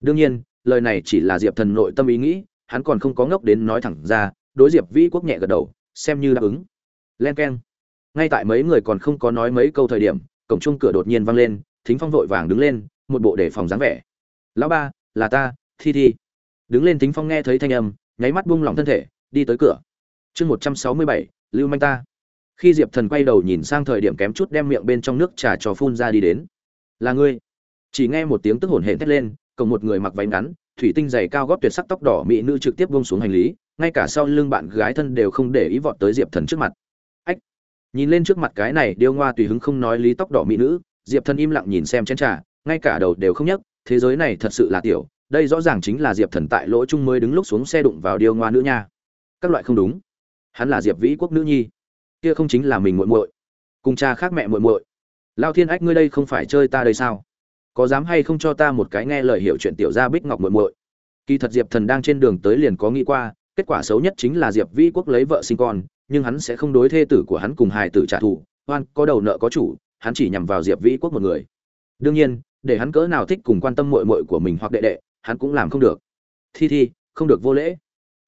đương nhiên, lời này chỉ là diệp thần nội tâm ý nghĩ, hắn còn không có ngốc đến nói thẳng ra, đối diệp vĩ quốc nhẹ gật đầu, xem như đáp ứng. Len k e n ngay tại mấy người còn không có nói mấy câu thời điểm, cổng chung cửa đột nhiên vang lên, thính phong vội vàng đứng lên, một bộ đề phòng dáng vẻ. Lão ba, là ta, thi thi. Đứng lên thính phong nghe thấy thanh âm, nháy mắt buông lỏng thân thể, đi tới cửa. Chương một trăm sáu mươi bảy, lưu manh ta. Khi diệp thần quay đầu nhìn sang thời điểm kém chút đem miệng bên trong nước trà cho phun ra đi đến. Là ngươi. Chỉ nghe một tiếng tức hổn hển thét lên cổng một người mặc váy ngắn, thủy tinh dày cao gót tuyệt sắc tóc đỏ mỹ nữ trực tiếp buông xuống hành lý, ngay cả sau lưng bạn gái thân đều không để ý vọt tới diệp thần trước mặt. Ách! Nhìn lên trước mặt cái này điêu ngoa tùy hứng không nói lý tóc đỏ mỹ nữ, diệp thần im lặng nhìn xem chén trà, ngay cả đầu đều không nhấc, thế giới này thật sự là tiểu, đây rõ ràng chính là diệp thần tại lỗ trung mới đứng lúc xuống xe đụng vào điêu ngoa nữ nha. Các loại không đúng. Hắn là diệp vĩ quốc nữ nhi. Kia không chính là mình muội muội, cùng cha khác mẹ muội muội. Lao thiên ách, ngươi đây không phải chơi ta đây sao? Có dám hay không cho ta một cái nghe lời hiểu chuyện tiểu gia bích ngọc muội muội? Kỳ thật diệp thần đang trên đường tới liền có nghĩ qua, kết quả xấu nhất chính là diệp vĩ quốc lấy vợ sinh con, nhưng hắn sẽ không đối thê tử của hắn cùng hài tử trả thù, oan, có đầu nợ có chủ, hắn chỉ nhằm vào diệp vĩ quốc một người. Đương nhiên, để hắn cỡ nào thích cùng quan tâm muội muội của mình hoặc đệ đệ, hắn cũng làm không được. Thi thi, không được vô lễ.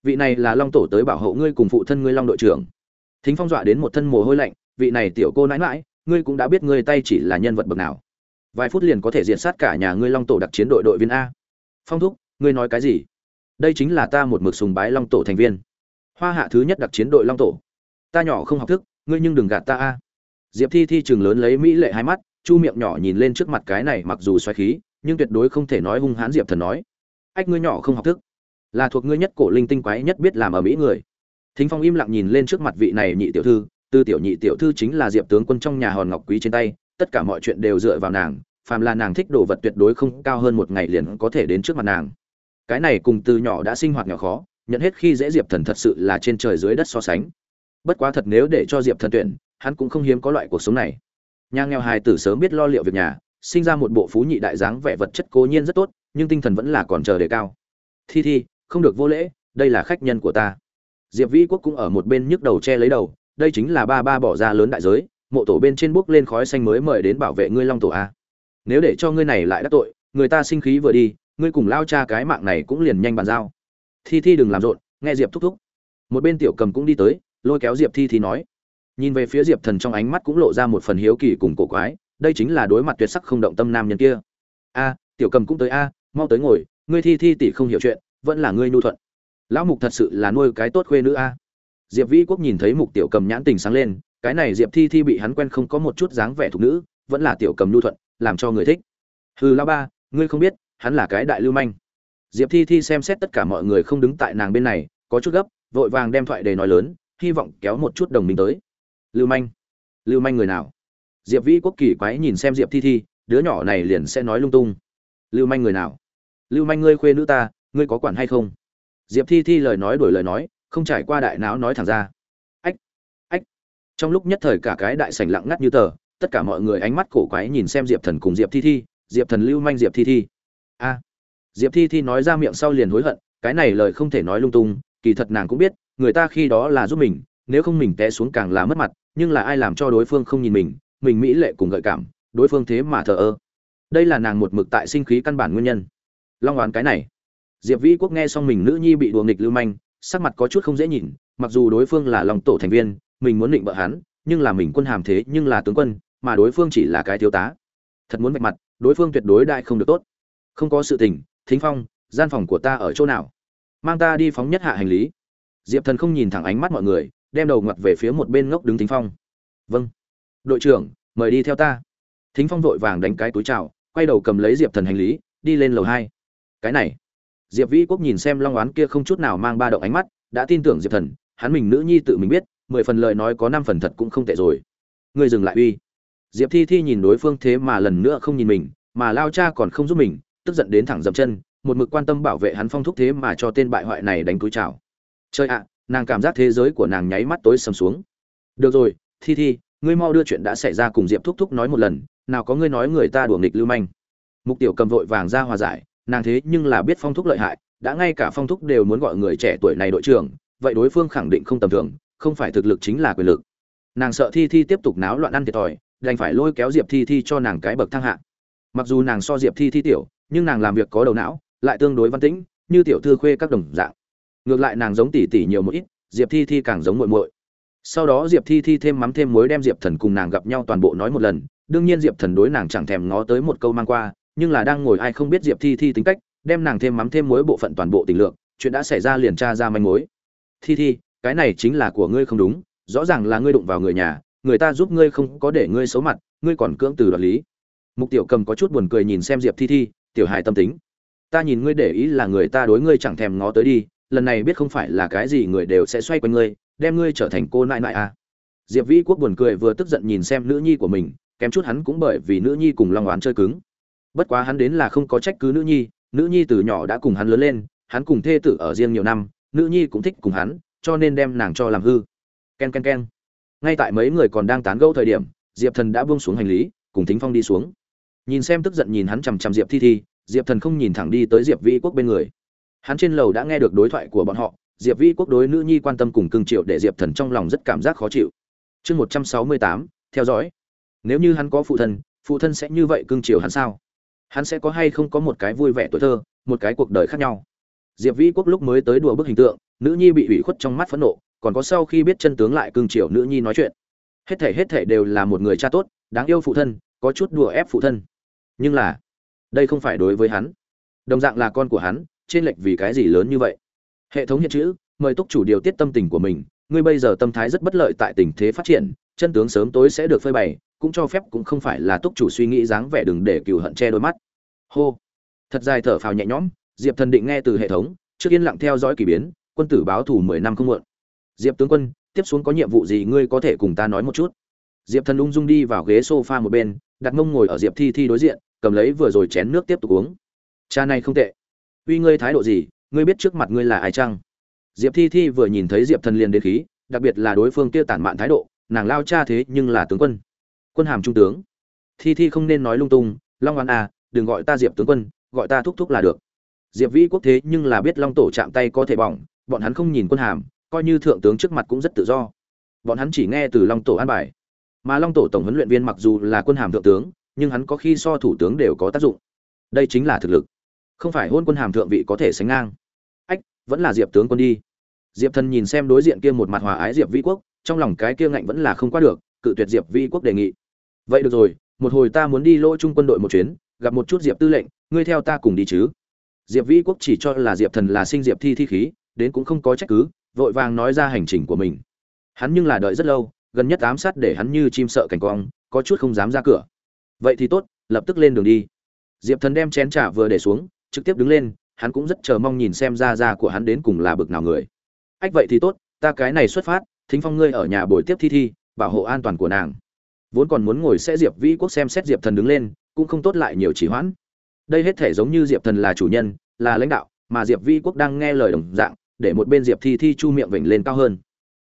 Vị này là long tổ tới bảo hộ ngươi cùng phụ thân ngươi long đội trưởng. Thính phong dọa đến một thân mồ hôi lạnh, vị này tiểu cô nãi mãi ngươi cũng đã biết ngươi tay chỉ là nhân vật bậc nào vài phút liền có thể diệt sát cả nhà ngươi long tổ đặc chiến đội đội viên a. Phong thúc, ngươi nói cái gì? Đây chính là ta một mực sùng bái long tổ thành viên. Hoa hạ thứ nhất đặc chiến đội long tổ. Ta nhỏ không học thức, ngươi nhưng đừng gạt ta a. Diệp thi thi chừng lớn lấy mỹ lệ hai mắt, chu miệng nhỏ nhìn lên trước mặt cái này mặc dù xoáy khí, nhưng tuyệt đối không thể nói hung hãn diệp thần nói. Ách, ngươi nhỏ không học thức. Là thuộc ngươi nhất cổ linh tinh quái nhất biết làm ở mỹ người. Thính phong im lặng nhìn lên trước mặt vị này nhị tiểu thư, tư tiểu nhị tiểu thư chính là diệp tướng quân trong nhà hòn ngọc quý trên tay tất cả mọi chuyện đều dựa vào nàng, phàm là nàng thích đồ vật tuyệt đối không cao hơn một ngày liền có thể đến trước mặt nàng. Cái này cùng từ nhỏ đã sinh hoạt nhỏ khó, nhận hết khi dễ diệp thần thật sự là trên trời dưới đất so sánh. Bất quá thật nếu để cho diệp thần tuyển, hắn cũng không hiếm có loại cuộc sống này. Nhà nghèo hài tử sớm biết lo liệu việc nhà, sinh ra một bộ phú nhị đại dáng vẻ vật chất cố nhiên rất tốt, nhưng tinh thần vẫn là còn chờ đề cao. Thi thi, không được vô lễ, đây là khách nhân của ta. Diệp vĩ quốc cũng ở một bên nhức đầu che lấy đầu, đây chính là ba ba bỏ ra lớn đại giới mộ tổ bên trên bước lên khói xanh mới mời đến bảo vệ ngươi long tổ a. Nếu để cho ngươi này lại đắc tội, người ta sinh khí vừa đi, ngươi cùng lao cha cái mạng này cũng liền nhanh bàn giao. Thi thi đừng làm rộn, nghe diệp thúc thúc. Một bên tiểu cầm cũng đi tới, lôi kéo diệp thi thi nói. Nhìn về phía diệp thần trong ánh mắt cũng lộ ra một phần hiếu kỳ cùng cổ quái, đây chính là đối mặt tuyệt sắc không động tâm nam nhân kia. A, tiểu cầm cũng tới a, mau tới ngồi, ngươi thi thi tỷ không hiểu chuyện, vẫn là ngươi nhu thuận. Lão mục thật sự là nuôi cái tốt khuê nữ a. Diệp vĩ quốc nhìn thấy mục tiểu cầm nhãn tình sáng lên cái này diệp thi thi bị hắn quen không có một chút dáng vẻ thục nữ, vẫn là tiểu cầm nhu thuận, làm cho người thích. Hừ lao ba, ngươi không biết, hắn là cái đại lưu manh. Diệp thi thi xem xét tất cả mọi người không đứng tại nàng bên này, có chút gấp, vội vàng đem thoại đề nói lớn, hy vọng kéo một chút đồng minh tới. Lưu manh? Lưu manh người nào? Diệp vĩ quốc kỳ quái nhìn xem diệp thi thi, đứa nhỏ này liền sẽ nói lung tung. Lưu manh người nào? Lưu manh ngươi khuê nữ ta, ngươi có quản hay không? Diệp thi thi lời nói đổi lời nói, không trải qua đại não nói thẳng ra trong lúc nhất thời cả cái đại sảnh lặng ngắt như tờ, tất cả mọi người ánh mắt cổ quái nhìn xem diệp thần cùng diệp thi thi, diệp thần lưu manh diệp thi thi. A! Diệp thi thi nói ra miệng sau liền hối hận, cái này lời không thể nói lung tung, kỳ thật nàng cũng biết, người ta khi đó là giúp mình, nếu không mình té xuống càng là mất mặt, nhưng là ai làm cho đối phương không nhìn mình mình mỹ lệ cùng gợi cảm, đối phương thế mà thờ ơ. Đây là nàng một mực tại sinh khí căn bản nguyên nhân. Long oán cái này. Diệp vĩ quốc nghe xong mình nữ nhi bị đùa nghịch lưu manh, sắc mặt có chút không dễ nhìn, mặc dù đối phương là lòng tổ thành viên mình muốn định bợ hắn, nhưng là mình quân hàm thế nhưng là tướng quân, mà đối phương chỉ là cái thiếu tá. Thật muốn vạch mặt, đối phương tuyệt đối đại không được tốt. Không có sự tình, thính phong, gian phòng của ta ở chỗ nào? Mang ta đi phóng nhất hạ hành lý. Diệp thần không nhìn thẳng ánh mắt mọi người, đem đầu ngặt về phía một bên ngốc đứng thính phong. Vâng. Đội trưởng, mời đi theo ta. Thính phong vội vàng đánh cái túi chào, quay đầu cầm lấy diệp thần hành lý, đi lên lầu hai. Cái này. Diệp vĩ quốc nhìn xem long oán kia không chút nào mang ba động ánh mắt, đã tin tưởng diệp thần, hắn mình nữ nhi tự mình biết mười phần lời nói có năm phần thật cũng không tệ rồi. Ngươi dừng lại uy. Diệp thi thi nhìn đối phương thế mà lần nữa không nhìn mình, mà lao cha còn không giúp mình, tức giận đến thẳng dậm chân, một mực quan tâm bảo vệ hắn phong thúc thế mà cho tên bại hoại này đánh túi chào chơi ạ, nàng cảm giác thế giới của nàng nháy mắt tối sầm xuống. Được rồi, thi thi, ngươi mau đưa chuyện đã xảy ra cùng diệp thúc thúc nói một lần, nào có ngươi nói người ta đùa nghịch lưu manh. Mục tiểu cầm vội vàng ra hòa giải, nàng thế nhưng là biết phong thúc lợi hại, đã ngay cả phong thúc đều muốn gọi người trẻ tuổi này đội trưởng, vậy đối phương khẳng định không tầm thường không phải thực lực chính là quyền lực. Nàng sợ thi thi tiếp tục náo loạn ăn thiệt thòi, đành phải lôi kéo diệp thi thi cho nàng cái bậc thang hạ. Mặc dù nàng so diệp thi thi tiểu, nhưng nàng làm việc có đầu não, lại tương đối văn tĩnh, như tiểu thư khuê các đồng dạng. Ngược lại nàng giống tỷ tỷ nhiều một ít, diệp thi thi càng giống muội muội. Sau đó diệp thi thi thêm mắm thêm muối đem diệp thần cùng nàng gặp nhau toàn bộ nói một lần. Đương nhiên diệp thần đối nàng chẳng thèm ngó tới một câu mang qua, nhưng là đang ngồi ai không biết diệp thi thi tính cách, đem nàng thêm mắm thêm muối bộ phận toàn bộ tình lượng chuyện đã xảy ra liền tra ra manh mối. Thi thi cái này chính là của ngươi không đúng, rõ ràng là ngươi đụng vào người nhà, người ta giúp ngươi không có để ngươi xấu mặt, ngươi còn cưỡng từ đoạt lý mục tiểu cầm có chút buồn cười nhìn xem diệp thi thi, tiểu hài tâm tính, ta nhìn ngươi để ý là người ta đối ngươi chẳng thèm ngó tới đi, lần này biết không phải là cái gì người đều sẽ xoay quanh ngươi, đem ngươi trở thành cô nại nại à. diệp vĩ quốc buồn cười vừa tức giận nhìn xem nữ nhi của mình, kém chút hắn cũng bởi vì nữ nhi cùng long oán chơi cứng bất quá hắn đến là không có trách cứ nữ nhi nữ nhi từ nhỏ đã cùng hắn lớn lên, hắn cùng thê tử ở riêng nhiều năm, nữ nhi cũng thích cùng hắn cho nên đem nàng cho làm hư. Ken ken ken. Ngay tại mấy người còn đang tán gẫu thời điểm, diệp thần đã buông xuống hành lý, cùng thính phong đi xuống. Nhìn xem tức giận nhìn hắn chằm chằm diệp thi thi, diệp thần không nhìn thẳng đi tới diệp vĩ quốc bên người. Hắn trên lầu đã nghe được đối thoại của bọn họ, diệp vĩ quốc đối nữ nhi quan tâm cùng cương triệu để diệp thần trong lòng rất cảm giác khó chịu. Chương một trăm sáu mươi tám, theo dõi. Nếu như hắn có phụ thân phụ thân sẽ như vậy cương triều hắn sao? Hắn sẽ có hay không có một cái vui vẻ tuổi thơ, một cái cuộc đời khác nhau? Diệp vĩ quốc lúc mới tới đùa bức hình tượng, nữ nhi bị ủy khuất trong mắt phẫn nộ, còn có sau khi biết chân tướng lại cương triều nữ nhi nói chuyện. Hết thể hết thể đều là một người cha tốt, đáng yêu phụ thân, có chút đùa ép phụ thân. Nhưng là, đây không phải đối với hắn. Đồng dạng là con của hắn, trên lệch vì cái gì lớn như vậy? Hệ thống hiện chữ, mời túc chủ điều tiết tâm tình của mình. Ngươi bây giờ tâm thái rất bất lợi tại tình thế phát triển, chân tướng sớm tối sẽ được phơi bày, cũng cho phép cũng không phải là túc chủ suy nghĩ dáng vẻ đừng để cừu hận che đôi mắt. Hô. Thật dài thở phào nhẹ nhõm diệp thần định nghe từ hệ thống, trước yên lặng theo dõi kỳ biến, quân tử báo thủ mười năm không muộn. Diệp tướng quân, tiếp xuống có nhiệm vụ gì ngươi có thể cùng ta nói một chút? Diệp thần ung dung đi vào ghế sofa một bên, đặt mông ngồi ở diệp thi thi đối diện, cầm lấy vừa rồi chén nước tiếp tục uống. Cha này không tệ. Uy ngươi thái độ gì, ngươi biết trước mặt ngươi là ai chăng? Diệp thi thi vừa nhìn thấy diệp thần liền đến khí, đặc biệt là đối phương kia tản mạn thái độ, nàng lao cha thế nhưng là tướng quân. Quân hàm trung tướng. Thi thi không nên nói lung tung, long oan à đừng gọi ta diệp tướng quân, gọi ta thúc thúc là được diệp vĩ quốc thế nhưng là biết long tổ chạm tay có thể bỏng, bọn hắn không nhìn quân hàm, coi như thượng tướng trước mặt cũng rất tự do. Bọn hắn chỉ nghe từ long tổ an bài. Mà long tổ tổng huấn luyện viên mặc dù là quân hàm thượng tướng, nhưng hắn có khi so thủ tướng đều có tác dụng. Đây chính là thực lực. Không phải hôn quân hàm thượng vị có thể sánh ngang. Ách, vẫn là diệp tướng quân đi. Diệp thần nhìn xem đối diện kia một mặt hòa ái diệp vĩ quốc, trong lòng cái kia ngạnh vẫn là không qua được, cự tuyệt diệp vĩ quốc đề nghị. Vậy được rồi, một hồi ta muốn đi lỗ trung quân đội một chuyến, gặp một chút diệp tư lệnh, ngươi theo ta cùng đi chứ diệp vĩ quốc chỉ cho là diệp thần là sinh diệp thi thi khí, đến cũng không có trách cứ, vội vàng nói ra hành trình của mình. Hắn nhưng là đợi rất lâu, gần nhất ám sát để hắn như chim sợ cảnh quang, có chút không dám ra cửa. Vậy thì tốt, lập tức lên đường đi. Diệp thần đem chén trà vừa để xuống, trực tiếp đứng lên, hắn cũng rất chờ mong nhìn xem ra ra của hắn đến cùng là bực nào người. Ách vậy thì tốt, ta cái này xuất phát, thính phong ngươi ở nhà buổi tiếp thi thi, bảo hộ an toàn của nàng. Vốn còn muốn ngồi sẽ diệp vĩ quốc xem xét diệp thần đứng lên, cũng không tốt lại nhiều chỉ hoãn đây hết thể giống như diệp thần là chủ nhân, là lãnh đạo, mà diệp vi quốc đang nghe lời đồng dạng, để một bên diệp thi thi chu miệng vểnh lên cao hơn.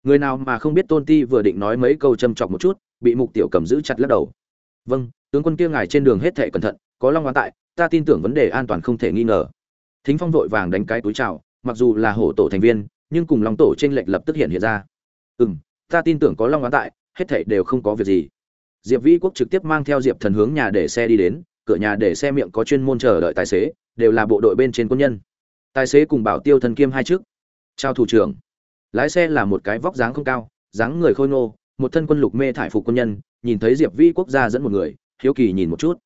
Người nào mà không biết tôn ti vừa định nói mấy câu châm chọc một chút, bị mục tiểu cầm giữ chặt lắc đầu. Vâng tướng quân kia ngài trên đường hết thể cẩn thận, có long oán tại, ta tin tưởng vấn đề an toàn không thể nghi ngờ. Thính phong vội vàng đánh cái túi trào mặc dù là hổ tổ thành viên, nhưng cùng long tổ trên lệch lập tức hiện hiện ra. Ừ m ta tin tưởng có long oán tại, hết thể đều không có việc gì. Diệp vĩ quốc trực tiếp mang theo diệp thần hướng nhà để xe đi đến cửa nhà để xe miệng có chuyên môn chờ đợi tài xế, đều là bộ đội bên trên quân nhân. Tài xế cùng bảo tiêu thần kiêm hai chức. Trao thủ trưởng. Lái xe là một cái vóc dáng không cao, dáng người khôi ngô, một thân quân lục mê thải phục quân nhân, nhìn thấy diệp vi quốc gia dẫn một người, hiếu kỳ nhìn một chút.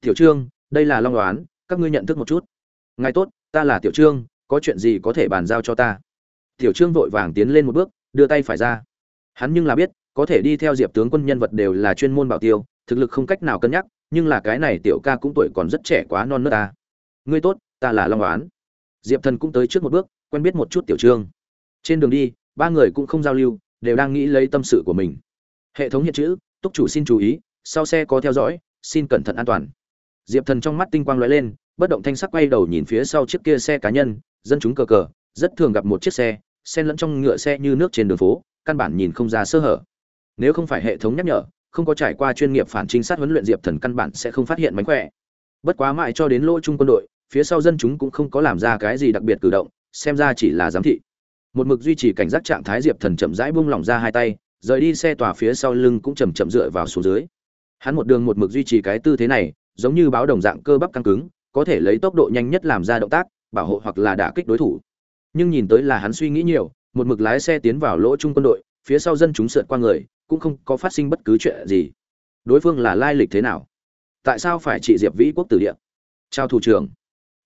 Tiểu trương, đây là long đoán, các ngươi nhận thức một chút. Ngài tốt, ta là tiểu trương, có chuyện gì có thể bàn giao cho ta? Tiểu trương vội vàng tiến lên một bước, đưa tay phải ra. Hắn nhưng là biết, có thể đi theo diệp tướng quân nhân vật đều là chuyên môn bảo tiêu, thực lực không cách nào cân nhắc nhưng là cái này tiểu ca cũng tuổi còn rất trẻ quá non nớt ta. Ngươi tốt, ta là long oán. Diệp thần cũng tới trước một bước, quen biết một chút tiểu trương. Trên đường đi, ba người cũng không giao lưu, đều đang nghĩ lấy tâm sự của mình. Hệ thống hiện chữ, túc chủ xin chú ý, sau xe có theo dõi, xin cẩn thận an toàn. Diệp thần trong mắt tinh quang lóe lên, bất động thanh sắc quay đầu nhìn phía sau chiếc kia xe cá nhân, dân chúng cờ cờ, rất thường gặp một chiếc xe, xen lẫn trong ngựa xe như nước trên đường phố, căn bản nhìn không ra sơ hở. Nếu không phải hệ thống nhắc nhở không có trải qua chuyên nghiệp phản trinh sát huấn luyện, diệp thần căn bản sẽ không phát hiện mánh khỏe. Bất quá mãi cho đến lỗ trung quân đội, phía sau dân chúng cũng không có làm ra cái gì đặc biệt cử động, xem ra chỉ là giám thị. Một mực duy trì cảnh giác trạng thái, diệp thần chậm rãi buông lỏng ra hai tay, rời đi xe tòa phía sau lưng cũng chầm chậm dựa vào xuống dưới. Hắn một đường một mực duy trì cái tư thế này, giống như báo đồng dạng cơ bắp căng cứng, có thể lấy tốc độ nhanh nhất làm ra động tác, bảo hộ hoặc là đả kích đối thủ. Nhưng nhìn tới là hắn suy nghĩ nhiều, một mực lái xe tiến vào lỗ trung quân đội phía sau dân chúng sượt qua người, cũng không có phát sinh bất cứ chuyện gì. Đối phương là lai lịch thế nào? Tại sao phải trị diệp vĩ quốc tử địa? Chào thủ trưởng.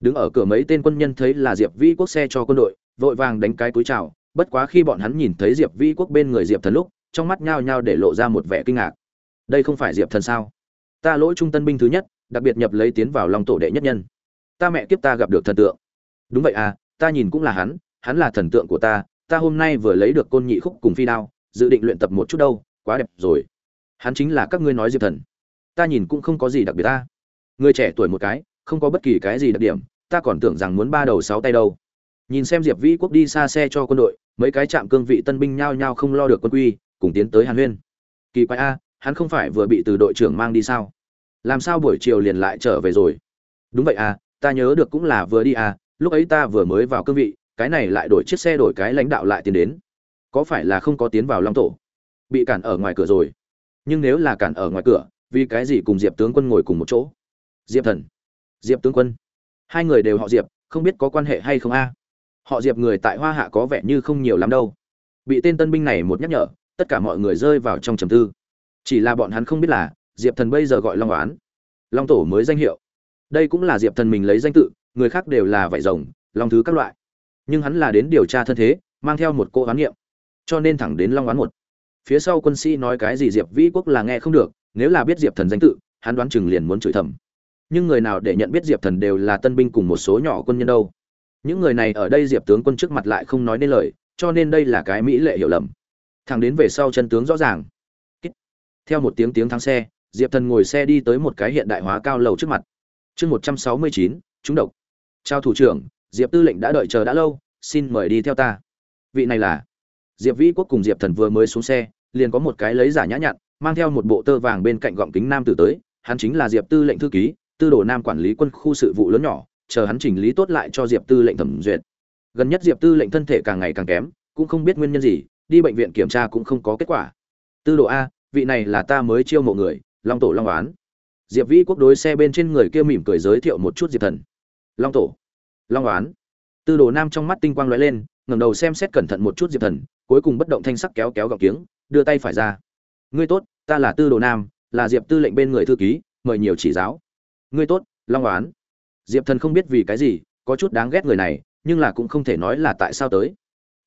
Đứng ở cửa mấy tên quân nhân thấy là diệp vĩ quốc xe cho quân đội, vội vàng đánh cái túi chào, bất quá khi bọn hắn nhìn thấy diệp vĩ quốc bên người diệp thần lúc, trong mắt nhao nhao để lộ ra một vẻ kinh ngạc. Đây không phải diệp thần sao? Ta lỗi trung tân binh thứ nhất, đặc biệt nhập lấy tiến vào lòng tổ đệ nhất nhân. Ta mẹ kiếp ta gặp được thần tượng. Đúng vậy à ta nhìn cũng là hắn hắn là thần tượng của ta ta hôm nay vừa lấy được côn nhị khúc cùng phi đao, dự định luyện tập một chút đâu, quá đẹp rồi. Hắn chính là các ngươi nói diệp thần. Ta nhìn cũng không có gì đặc biệt ta. Người trẻ tuổi một cái, không có bất kỳ cái gì đặc điểm, ta còn tưởng rằng muốn ba đầu sáu tay đâu. Nhìn xem diệp vĩ quốc đi xa xe cho quân đội, mấy cái trạm cương vị tân binh nhao nhao không lo được quân quy, cùng tiến tới hàn huyên. Kỳ quái a, hắn không phải vừa bị từ đội trưởng mang đi sao? Làm sao buổi chiều liền lại trở về rồi? Đúng vậy à ta nhớ được cũng là vừa đi à lúc ấy ta vừa mới vào cương vị cái này lại đổi chiếc xe đổi cái lãnh đạo lại tiến đến. Có phải là không có tiến vào long tổ? Bị cản ở ngoài cửa rồi. Nhưng nếu là cản ở ngoài cửa, vì cái gì cùng diệp tướng quân ngồi cùng một chỗ? Diệp thần. Diệp tướng quân. Hai người đều họ diệp, không biết có quan hệ hay không a? Họ diệp người tại hoa hạ có vẻ như không nhiều lắm đâu. Bị tên tân binh này một nhắc nhở, tất cả mọi người rơi vào trong trầm tư. Chỉ là bọn hắn không biết là, diệp thần bây giờ gọi long oán. Long tổ mới danh hiệu. Đây cũng là diệp thần mình lấy danh tự, người khác đều là vải rồng, long thứ các loại nhưng hắn là đến điều tra thân thế, mang theo một cô oán niệm. Cho nên thẳng đến long oán một. Phía sau quân sĩ nói cái gì diệp vĩ quốc là nghe không được, nếu là biết diệp thần danh tự, hắn đoán chừng liền muốn chửi thầm. Nhưng người nào để nhận biết diệp thần đều là tân binh cùng một số nhỏ quân nhân đâu. Những người này ở đây diệp tướng quân trước mặt lại không nói nên lời, cho nên đây là cái mỹ lệ hiểu lầm. Thẳng đến về sau chân tướng rõ ràng. Theo một tiếng tiếng thắng xe, diệp thần ngồi xe đi tới một cái hiện đại hóa cao lầu trước mặt. Chương một trăm sáu mươi chín chúng độc. Trao thủ trưởng diệp tư lệnh đã đợi chờ đã lâu, xin mời đi theo ta. Vị này là diệp vĩ quốc cùng diệp thần vừa mới xuống xe, liền có một cái lấy giả nhã nhặn, mang theo một bộ tơ vàng bên cạnh gọng kính nam tử tới. Hắn chính là diệp tư lệnh thư ký, tư đồ nam quản lý quân khu sự vụ lớn nhỏ, chờ hắn chỉnh lý tốt lại cho diệp tư lệnh thẩm duyệt. Gần nhất diệp tư lệnh thân thể càng ngày càng kém, cũng không biết nguyên nhân gì, đi bệnh viện kiểm tra cũng không có kết quả. Tư đồ a, vị này là ta mới chiêu mộ người, long tổ long oán. Diệp vĩ quốc đối xe bên trên người kia mỉm cười giới thiệu một chút diệp thần. Long tổ long oán. Tư đồ nam trong mắt tinh quang lóe lên, ngẩng đầu xem xét cẩn thận một chút diệp thần, cuối cùng bất động thanh sắc kéo kéo gọng kiếng đưa tay phải ra. Ngươi tốt, ta là tư đồ nam, là diệp tư lệnh bên người thư ký, mời nhiều chỉ giáo. Ngươi tốt, long oán. Diệp thần không biết vì cái gì, có chút đáng ghét người này, nhưng là cũng không thể nói là tại sao tới.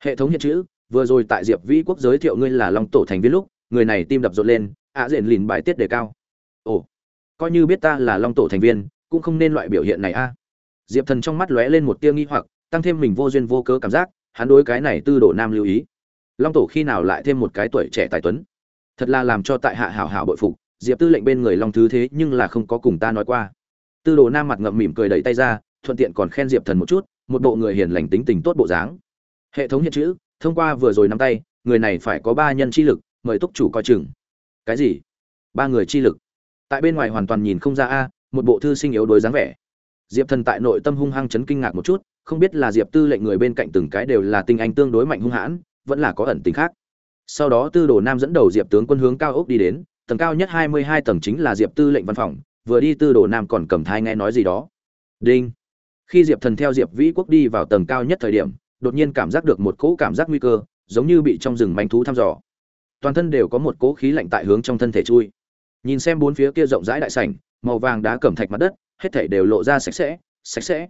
Hệ thống hiện chữ, vừa rồi tại diệp vĩ quốc giới thiệu ngươi là long tổ thành viên lúc, người này tim đập rộn lên, ạ à diện lìn bài tiết đề cao. Ồ, coi như biết ta là long tổ thành viên, cũng không nên loại biểu hiện này a diệp thần trong mắt lóe lên một tia nghi hoặc, tăng thêm mình vô duyên vô cớ cảm giác, hắn đối cái này tư đồ nam lưu ý. Long tổ khi nào lại thêm một cái tuổi trẻ tài tuấn? Thật là làm cho tại hạ hảo hảo bội phục, diệp tư lệnh bên người long thứ thế nhưng là không có cùng ta nói qua. Tư đồ nam mặt ngậm mỉm cười đẩy tay ra, thuận tiện còn khen diệp thần một chút, một bộ người hiền lành tính tình tốt bộ dáng. Hệ thống hiện chữ, thông qua vừa rồi nắm tay, người này phải có ba nhân chi lực, mời túc chủ coi chừng. Cái gì? Ba người chi lực? Tại bên ngoài hoàn toàn nhìn không ra a, một bộ thư sinh yếu đuối dáng vẻ diệp thần tại nội tâm hung hăng chấn kinh ngạc một chút, không biết là diệp tư lệnh người bên cạnh từng cái đều là tinh anh tương đối mạnh hung hãn, vẫn là có ẩn tình khác. Sau đó tư đồ nam dẫn đầu diệp tướng quân hướng cao ốc đi đến, tầng cao nhất hai mươi hai tầng chính là diệp tư lệnh văn phòng, vừa đi tư đồ nam còn cầm thai nghe nói gì đó. Đinh. Khi diệp thần theo diệp vĩ quốc đi vào tầng cao nhất thời điểm, đột nhiên cảm giác được một cỗ cảm giác nguy cơ, giống như bị trong rừng manh thú thăm dò. Toàn thân đều có một cỗ khí lạnh tại hướng trong thân thể chui nhìn xem bốn phía kia rộng rãi đại sảnh, màu vàng đá cẩm thạch mặt đất, hết thảy đều lộ ra sạch sẽ sạch sẽ.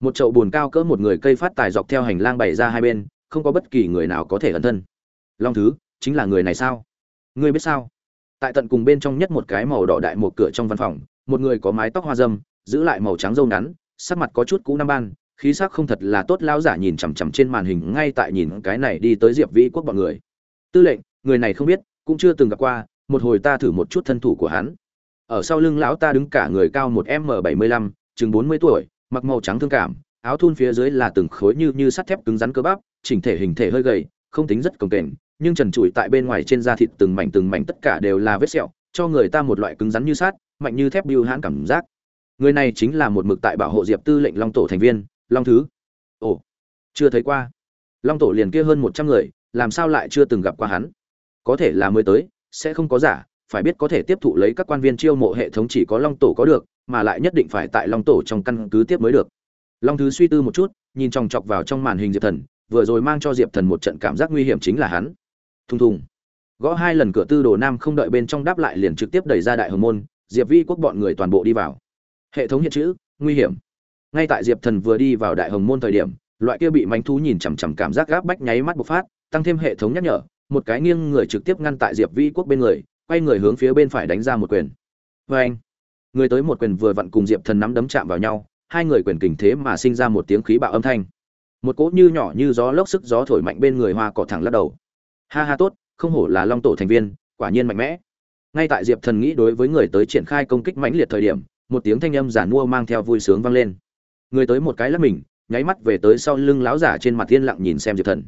Một chậu bùn cao cỡ một người cây phát tài dọc theo hành lang bày ra hai bên, không có bất kỳ người nào có thể ẩn thân. Long thứ, chính là người này sao? Ngươi biết sao? Tại tận cùng bên trong nhất một cái màu đỏ đại một cửa trong văn phòng, một người có mái tóc hoa dâm, giữ lại màu trắng râu ngắn, sắc mặt có chút cũ năm ban, khí sắc không thật là tốt lão giả nhìn chằm chằm trên màn hình ngay tại nhìn cái này đi tới diệp vĩ quốc bọn người. Tư lệnh, người này không biết, cũng chưa từng gặp qua một hồi ta thử một chút thân thủ của hắn. Ở sau lưng lão ta đứng cả người cao một m bảy mươi lăm, chừng bốn mươi tuổi, mặc màu trắng thương cảm, áo thun phía dưới là từng khối như như sắt thép cứng rắn cơ bắp, chỉnh thể hình thể hơi gầy, không tính rất cồng kềnh, nhưng trần trụi tại bên ngoài trên da thịt từng mảnh từng mảnh tất cả đều là vết sẹo, cho người ta một loại cứng rắn như sắt, mạnh như thép bưu hãn cảm giác. Người này chính là một mực tại bảo hộ diệp tư lệnh long tổ thành viên, long thứ. Ồ, chưa thấy qua. Long tổ liền kia hơn một trăm người, làm sao lại chưa từng gặp qua hắn? Có thể là mới tới sẽ không có giả, phải biết có thể tiếp thụ lấy các quan viên chiêu mộ hệ thống chỉ có long tổ có được, mà lại nhất định phải tại long tổ trong căn cứ tiếp mới được. Long thứ suy tư một chút, nhìn chòng chọc vào trong màn hình diệp thần, vừa rồi mang cho diệp thần một trận cảm giác nguy hiểm chính là hắn. Thùng thùng. Gõ hai lần cửa tư đồ nam không đợi bên trong đáp lại liền trực tiếp đẩy ra đại hồng môn, diệp vi quốc bọn người toàn bộ đi vào. Hệ thống hiện chữ, nguy hiểm. Ngay tại diệp thần vừa đi vào đại hồng môn thời điểm, loại kia bị mánh thú nhìn chằm chằm cảm giác gáp bách nháy mắt bộc phát, tăng thêm hệ thống nhắc nhở một cái nghiêng người trực tiếp ngăn tại diệp vi quốc bên người, quay người hướng phía bên phải đánh ra một quyền. Vê anh, người tới một quyền vừa vặn cùng diệp thần nắm đấm chạm vào nhau, hai người quyền kình thế mà sinh ra một tiếng khí bạo âm thanh. Một cỗ như nhỏ như gió lốc sức gió thổi mạnh bên người hoa cỏ thẳng lắc đầu. Ha ha tốt, không hổ là long tổ thành viên, quả nhiên mạnh mẽ. Ngay tại diệp thần nghĩ đối với người tới triển khai công kích mãnh liệt thời điểm, một tiếng thanh âm giản mua mang theo vui sướng vang lên. Người tới một cái lắc mình, nháy mắt về tới sau lưng láo giả trên mặt thiên lặng nhìn xem diệp thần.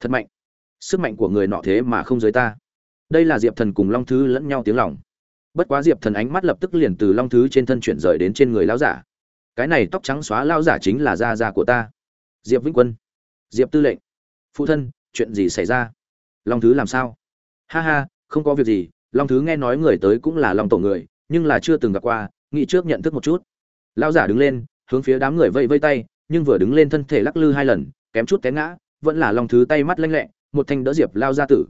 Thật mạnh sức mạnh của người nọ thế mà không giới ta. Đây là diệp thần cùng long thứ lẫn nhau tiếng lòng. Bất quá diệp thần ánh mắt lập tức liền từ long thứ trên thân chuyển rời đến trên người lão giả. Cái này tóc trắng xóa lao giả chính là gia gia của ta. Diệp vĩnh quân. Diệp tư lệnh. Phụ thân, chuyện gì xảy ra? Long thứ làm sao? Ha ha, không có việc gì. Long thứ nghe nói người tới cũng là long tổ người, nhưng là chưa từng gặp qua, nghĩ trước nhận thức một chút. Lao giả đứng lên, hướng phía đám người vây vây tay, nhưng vừa đứng lên thân thể lắc lư hai lần, kém chút té ngã, vẫn là long thứ tay mắt lanh lẹ một thanh đỡ diệp lao ra tử.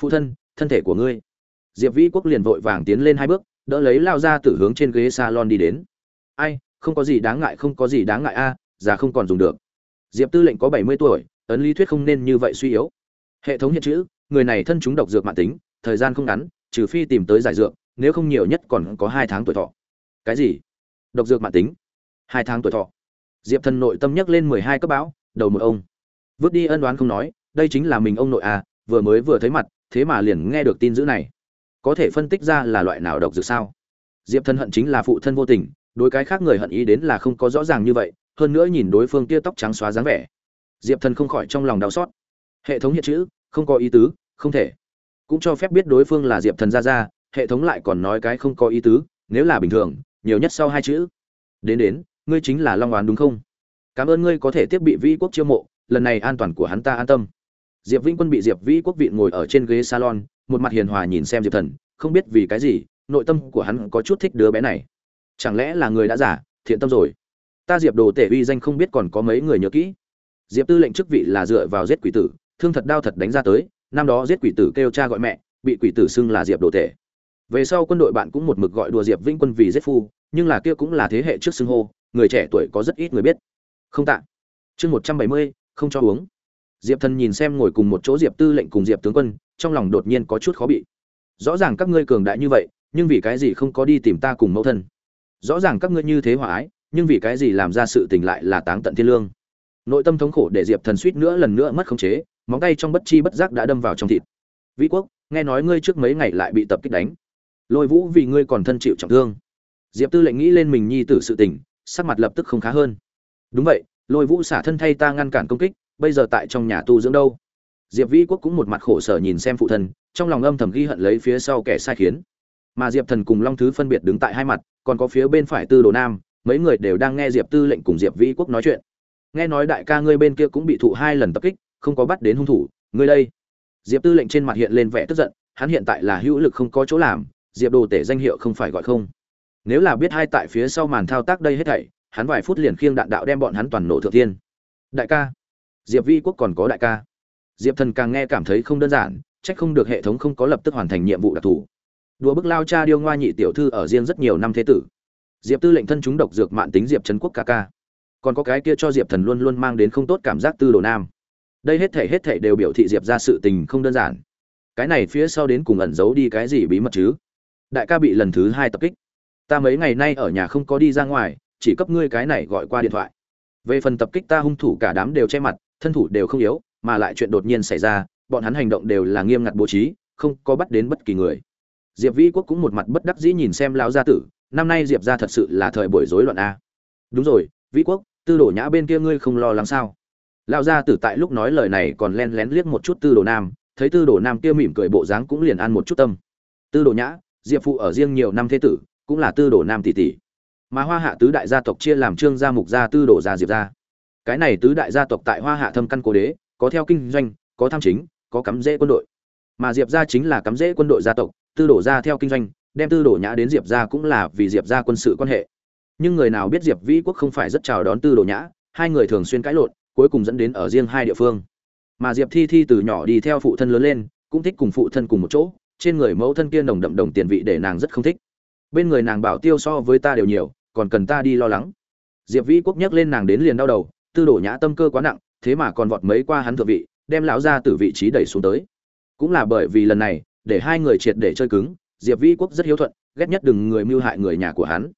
Phụ thân thân thể của ngươi. Diệp vĩ quốc liền vội vàng tiến lên hai bước, đỡ lấy lao ra tử hướng trên ghế salon đi đến. Ai, không có gì đáng ngại, không có gì đáng ngại a, già không còn dùng được. Diệp tư lệnh có bảy mươi tuổi, ấn lý thuyết không nên như vậy suy yếu. Hệ thống hiện chữ, người này thân chúng độc dược mạng tính, thời gian không ngắn, trừ phi tìm tới giải dược, nếu không nhiều nhất còn có hai tháng tuổi thọ. Cái gì? Độc dược mạng tính? Hai tháng tuổi thọ. Diệp thần nội tâm nhắc lên mười hai cấp báo đầu một ông. Vứt đi ân đoán không nói đây chính là mình ông nội à vừa mới vừa thấy mặt, thế mà liền nghe được tin dữ này. Có thể phân tích ra là loại nào độc dược sao? Diệp thần hận chính là phụ thân vô tình, đối cái khác người hận ý đến là không có rõ ràng như vậy, hơn nữa nhìn đối phương tia tóc trắng xóa dáng vẻ. Diệp thần không khỏi trong lòng đau xót. Hệ thống hiện chữ, không có ý tứ, không thể. Cũng cho phép biết đối phương là diệp thần ra ra hệ thống lại còn nói cái không có ý tứ, nếu là bình thường, nhiều nhất sau hai chữ. Đến đến, ngươi chính là long oán đúng không? Cảm ơn ngươi có thể tiếp bị vĩ quốc chiêu mộ, lần này an toàn của hắn ta an tâm diệp vĩnh quân bị diệp vĩ quốc vịn ngồi ở trên ghế salon, một mặt hiền hòa nhìn xem diệp thần, không biết vì cái gì, nội tâm của hắn có chút thích đứa bé này. Chẳng lẽ là người đã giả thiện tâm rồi? Ta diệp đồ tể uy danh không biết còn có mấy người nhớ kỹ. Diệp tư lệnh chức vị là dựa vào giết quỷ tử, thương thật đau thật đánh ra tới, năm đó giết quỷ tử kêu cha gọi mẹ, bị quỷ tử xưng là diệp đồ tể. Về sau quân đội bạn cũng một mực gọi đùa diệp vĩnh quân vì giết phu, nhưng là kia cũng là thế hệ trước xưng hô, người trẻ tuổi có rất ít người biết. Không tạ. Chương một trăm bảy mươi, không cho uống diệp thần nhìn xem ngồi cùng một chỗ diệp tư lệnh cùng diệp tướng quân, trong lòng đột nhiên có chút khó bị. Rõ ràng các ngươi cường đại như vậy, nhưng vì cái gì không có đi tìm ta cùng mẫu thân? Rõ ràng các ngươi như thế hòa ái, nhưng vì cái gì làm ra sự tình lại là táng tận thiên lương? Nội tâm thống khổ để diệp thần suýt nữa lần nữa mất khống chế, móng tay trong bất chi bất giác đã đâm vào trong thịt. Vĩ quốc, nghe nói ngươi trước mấy ngày lại bị tập kích đánh. Lôi vũ, vì ngươi còn thân chịu trọng thương. Diệp tư lệnh nghĩ lên mình nhi tử sự tình, sắc mặt lập tức không khá hơn. Đúng vậy, lôi vũ xả thân thay ta ngăn cản công kích bây giờ tại trong nhà tu dưỡng đâu? Diệp vĩ quốc cũng một mặt khổ sở nhìn xem phụ thần, trong lòng âm thầm ghi hận lấy phía sau kẻ sai khiến. Mà diệp thần cùng long thứ phân biệt đứng tại hai mặt, còn có phía bên phải tư đồ nam, mấy người đều đang nghe diệp tư lệnh cùng diệp vĩ quốc nói chuyện. Nghe nói đại ca ngươi bên kia cũng bị thụ hai lần tập kích, không có bắt đến hung thủ, ngươi đây. Diệp tư lệnh trên mặt hiện lên vẻ tức giận, hắn hiện tại là hữu lực không có chỗ làm, diệp đồ tể danh hiệu không phải gọi không. Nếu là biết hai tại phía sau màn thao tác đây hết thảy, hắn vài phút liền khiêng đạn đạo đem bọn hắn toàn nổ thượng thiên. Đại ca diệp vi quốc còn có đại ca. Diệp thần càng nghe cảm thấy không đơn giản trách không được hệ thống không có lập tức hoàn thành nhiệm vụ đặc thù. Đùa bức lao cha điêu ngoa nhị tiểu thư ở riêng rất nhiều năm thế tử. Diệp tư lệnh thân chúng độc dược mạng tính diệp trấn quốc ca ca. Còn có cái kia cho diệp thần luôn luôn mang đến không tốt cảm giác tư đồ nam. Đây hết thể hết thể đều biểu thị diệp ra sự tình không đơn giản. Cái này phía sau đến cùng ẩn giấu đi cái gì bí mật chứ? Đại ca bị lần thứ hai tập kích. Ta mấy ngày nay ở nhà không có đi ra ngoài, chỉ cấp ngươi cái này gọi qua điện thoại. Về phần tập kích ta hung thủ cả đám đều che mặt thân thủ đều không yếu, mà lại chuyện đột nhiên xảy ra, bọn hắn hành động đều là nghiêm ngặt bố trí, không có bắt đến bất kỳ người. Diệp vĩ quốc cũng một mặt bất đắc dĩ nhìn xem lão gia tử, năm nay diệp ra thật sự là thời buổi rối loạn a. Đúng rồi, vĩ quốc, tư đồ nhã bên kia ngươi không lo lắng sao? Lão gia tử tại lúc nói lời này còn len lén liếc một chút tư đồ nam, thấy tư đồ nam kia mỉm cười bộ dáng cũng liền ăn một chút tâm. Tư đồ nhã, diệp phụ ở riêng nhiều năm thế tử, cũng là tư đồ nam tỷ tỷ. Mà hoa hạ tứ đại gia tộc chia làm trương gia, mục gia, tư đồ gia, diệp gia cái này tứ đại gia tộc tại hoa hạ thâm căn cố đế, có theo kinh doanh, có tham chính, có cắm rễ quân đội. Mà diệp gia chính là cắm rễ quân đội gia tộc, tư đổ gia theo kinh doanh, đem tư đổ nhã đến diệp gia cũng là vì diệp gia quân sự quan hệ. Nhưng người nào biết diệp vĩ quốc không phải rất chào đón tư đổ nhã, hai người thường xuyên cãi lộn, cuối cùng dẫn đến ở riêng hai địa phương. Mà diệp thi thi từ nhỏ đi theo phụ thân lớn lên, cũng thích cùng phụ thân cùng một chỗ, trên người mẫu thân kia nồng đậm đồng tiền vị để nàng rất không thích. Bên người nàng bảo tiêu so với ta đều nhiều, còn cần ta đi lo lắng. Diệp vĩ quốc nhắc lên nàng đến liền đau đầu tư đồ nhã tâm cơ quá nặng, thế mà còn vọt mấy qua hắn thượng vị, đem lão ra từ vị trí đẩy xuống tới. Cũng là bởi vì lần này, để hai người triệt để chơi cứng, diệp vĩ quốc rất hiếu thuận, ghét nhất đừng người mưu hại người nhà của hắn.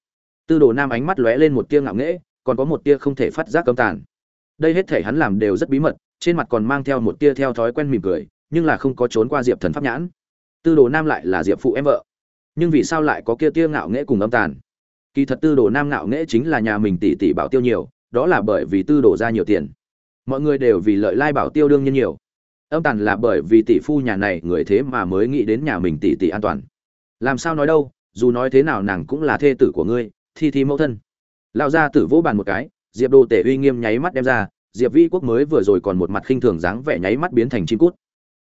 Tư đồ nam ánh mắt lóe lên một tia ngạo nghễ, còn có một tia không thể phát giác cấm tàn. Đây hết thể hắn làm đều rất bí mật, trên mặt còn mang theo một tia theo thói quen mỉm cười, nhưng là không có trốn qua diệp thần pháp nhãn. Tư đồ nam lại là diệp phụ em vợ. Nhưng vì sao lại có kia tia ngạo nghễ cùng âm tàn? Kỳ thật tư đồ nam ngạo nghễ chính là nhà mình tỷ tỷ bảo tiêu nhiều đó là bởi vì tư đổ ra nhiều tiền. Mọi người đều vì lợi lai bảo tiêu đương nhiên nhiều. Âm tàn là bởi vì tỷ phu nhà này người thế mà mới nghĩ đến nhà mình tỷ tỷ an toàn. Làm sao nói đâu, dù nói thế nào nàng cũng là thê tử của ngươi, thi thi mẫu thân. Lão gia tử vỗ bàn một cái, diệp đồ tể uy nghiêm nháy mắt đem ra, diệp vi quốc mới vừa rồi còn một mặt khinh thường dáng vẻ nháy mắt biến thành chim cút.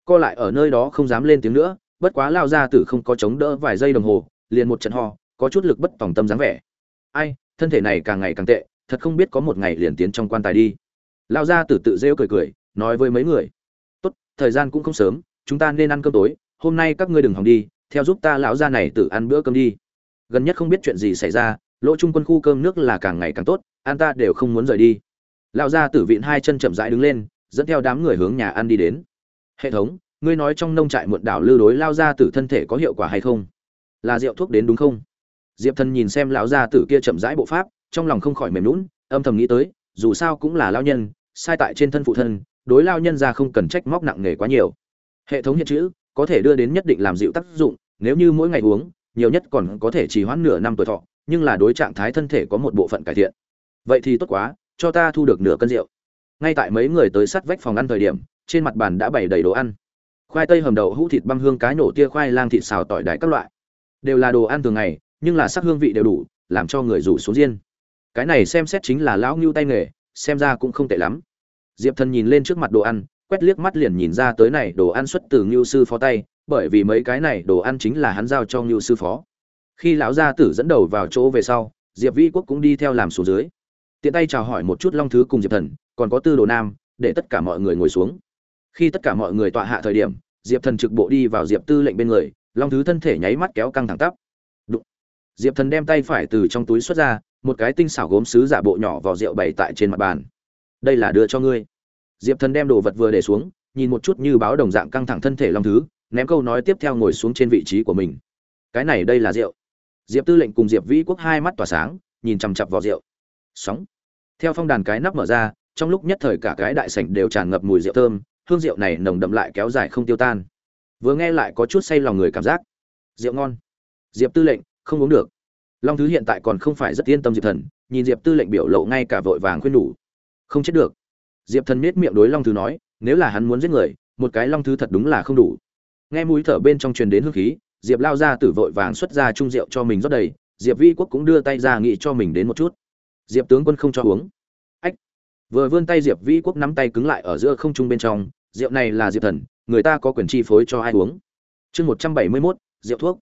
Co lại ở nơi đó không dám lên tiếng nữa, bất quá lao gia tử không có chống đỡ vài giây đồng hồ, liền một trận ho có chút lực bất tòng tâm dáng vẻ. Ai, thân thể này càng ngày càng tệ thật không biết có một ngày liền tiến trong quan tài đi. Lao gia tử tự rêu cười cười, nói với mấy người. Tốt, thời gian cũng không sớm, chúng ta nên ăn cơm tối, hôm nay các ngươi đừng hòng đi, theo giúp ta lão gia này tự ăn bữa cơm đi. Gần nhất không biết chuyện gì xảy ra, lỗ trung quân khu cơm nước là càng ngày càng tốt an ta đều không muốn rời đi. Lão gia tử vịn hai chân chậm rãi đứng lên, dẫn theo đám người hướng nhà ăn đi đến. Hệ thống, ngươi nói trong nông trại muộn đảo lưu đối lao gia tử thân thể có hiệu quả hay không? Là rượu thuốc đến đúng không? Diệp thần nhìn xem lão gia tử kia chậm rãi bộ pháp trong lòng không khỏi mềm lún âm thầm nghĩ tới, dù sao cũng là lao nhân, sai tại trên thân phụ thân, đối lao nhân ra không cần trách móc nặng nề quá nhiều. Hệ thống hiện chữ, có thể đưa đến nhất định làm dịu tác dụng, nếu như mỗi ngày uống, nhiều nhất còn có thể chỉ hoãn nửa năm tuổi thọ, nhưng là đối trạng thái thân thể có một bộ phận cải thiện. Vậy thì tốt quá, cho ta thu được nửa cân rượu. Ngay tại mấy người tới sát vách phòng ăn thời điểm, trên mặt bàn đã bày đầy đồ ăn. Khoai tây hầm đậu, hũ thịt băm hương cá nổ tia khoai lang thịt xào tỏi đại các loại. Đều là đồ ăn thường ngày, nhưng là sắc hương vị đều đủ, làm cho người rủ xuống riêng cái này xem xét chính là lão ngưu tay nghề, xem ra cũng không tệ lắm. Diệp thần nhìn lên trước mặt đồ ăn, quét liếc mắt liền nhìn ra tới này đồ ăn xuất từ ngưu sư phó tay, bởi vì mấy cái này đồ ăn chính là hắn giao cho ngưu sư phó. Khi lão gia tử dẫn đầu vào chỗ về sau, diệp vĩ quốc cũng đi theo làm xuống dưới. Tiện tay chào hỏi một chút long thứ cùng diệp thần, còn có tư đồ nam, để tất cả mọi người ngồi xuống. Khi tất cả mọi người tọa hạ thời điểm, diệp thần trực bộ đi vào diệp tư lệnh bên người, long thứ thân thể nháy mắt kéo căng thẳng tắp. Đụng. diệp thần đem tay phải từ trong túi xuất ra một cái tinh xảo gốm sứ giả bộ nhỏ vào rượu bày tại trên mặt bàn. Đây là đưa cho ngươi. Diệp thần đem đồ vật vừa để xuống, nhìn một chút như báo đồng dạng căng thẳng thân thể long thứ, ném câu nói tiếp theo ngồi xuống trên vị trí của mình. Cái này đây là rượu. Diệp tư lệnh cùng diệp vĩ quốc hai mắt tỏa sáng, nhìn chằm chặp vào rượu. Sóng. Theo phong đàn cái nắp mở ra, trong lúc nhất thời cả cái đại sảnh đều tràn ngập mùi rượu thơm, hương rượu này nồng đậm lại kéo dài không tiêu tan. Vừa nghe lại có chút say lòng người cảm giác. Rượu ngon. Diệp tư lệnh, không uống được long thứ hiện tại còn không phải rất yên tâm diệp thần, nhìn diệp tư lệnh biểu lộ ngay cả vội vàng khuyên nhủ. Không chết được. Diệp thần nết miệng đối long thứ nói, nếu là hắn muốn giết người, một cái long thứ thật đúng là không đủ. Nghe mũi thở bên trong truyền đến hương khí, diệp lao ra tử vội vàng xuất ra chung rượu cho mình rót đầy, diệp vi quốc cũng đưa tay ra nghị cho mình đến một chút. Diệp tướng quân không cho uống. Ách. Vừa vươn tay diệp vi quốc nắm tay cứng lại ở giữa không trung bên trong, rượu này là diệp thần, người ta có quyền chi phối cho ai uống. Chương một trăm bảy mươi mốt, rượu thuốc.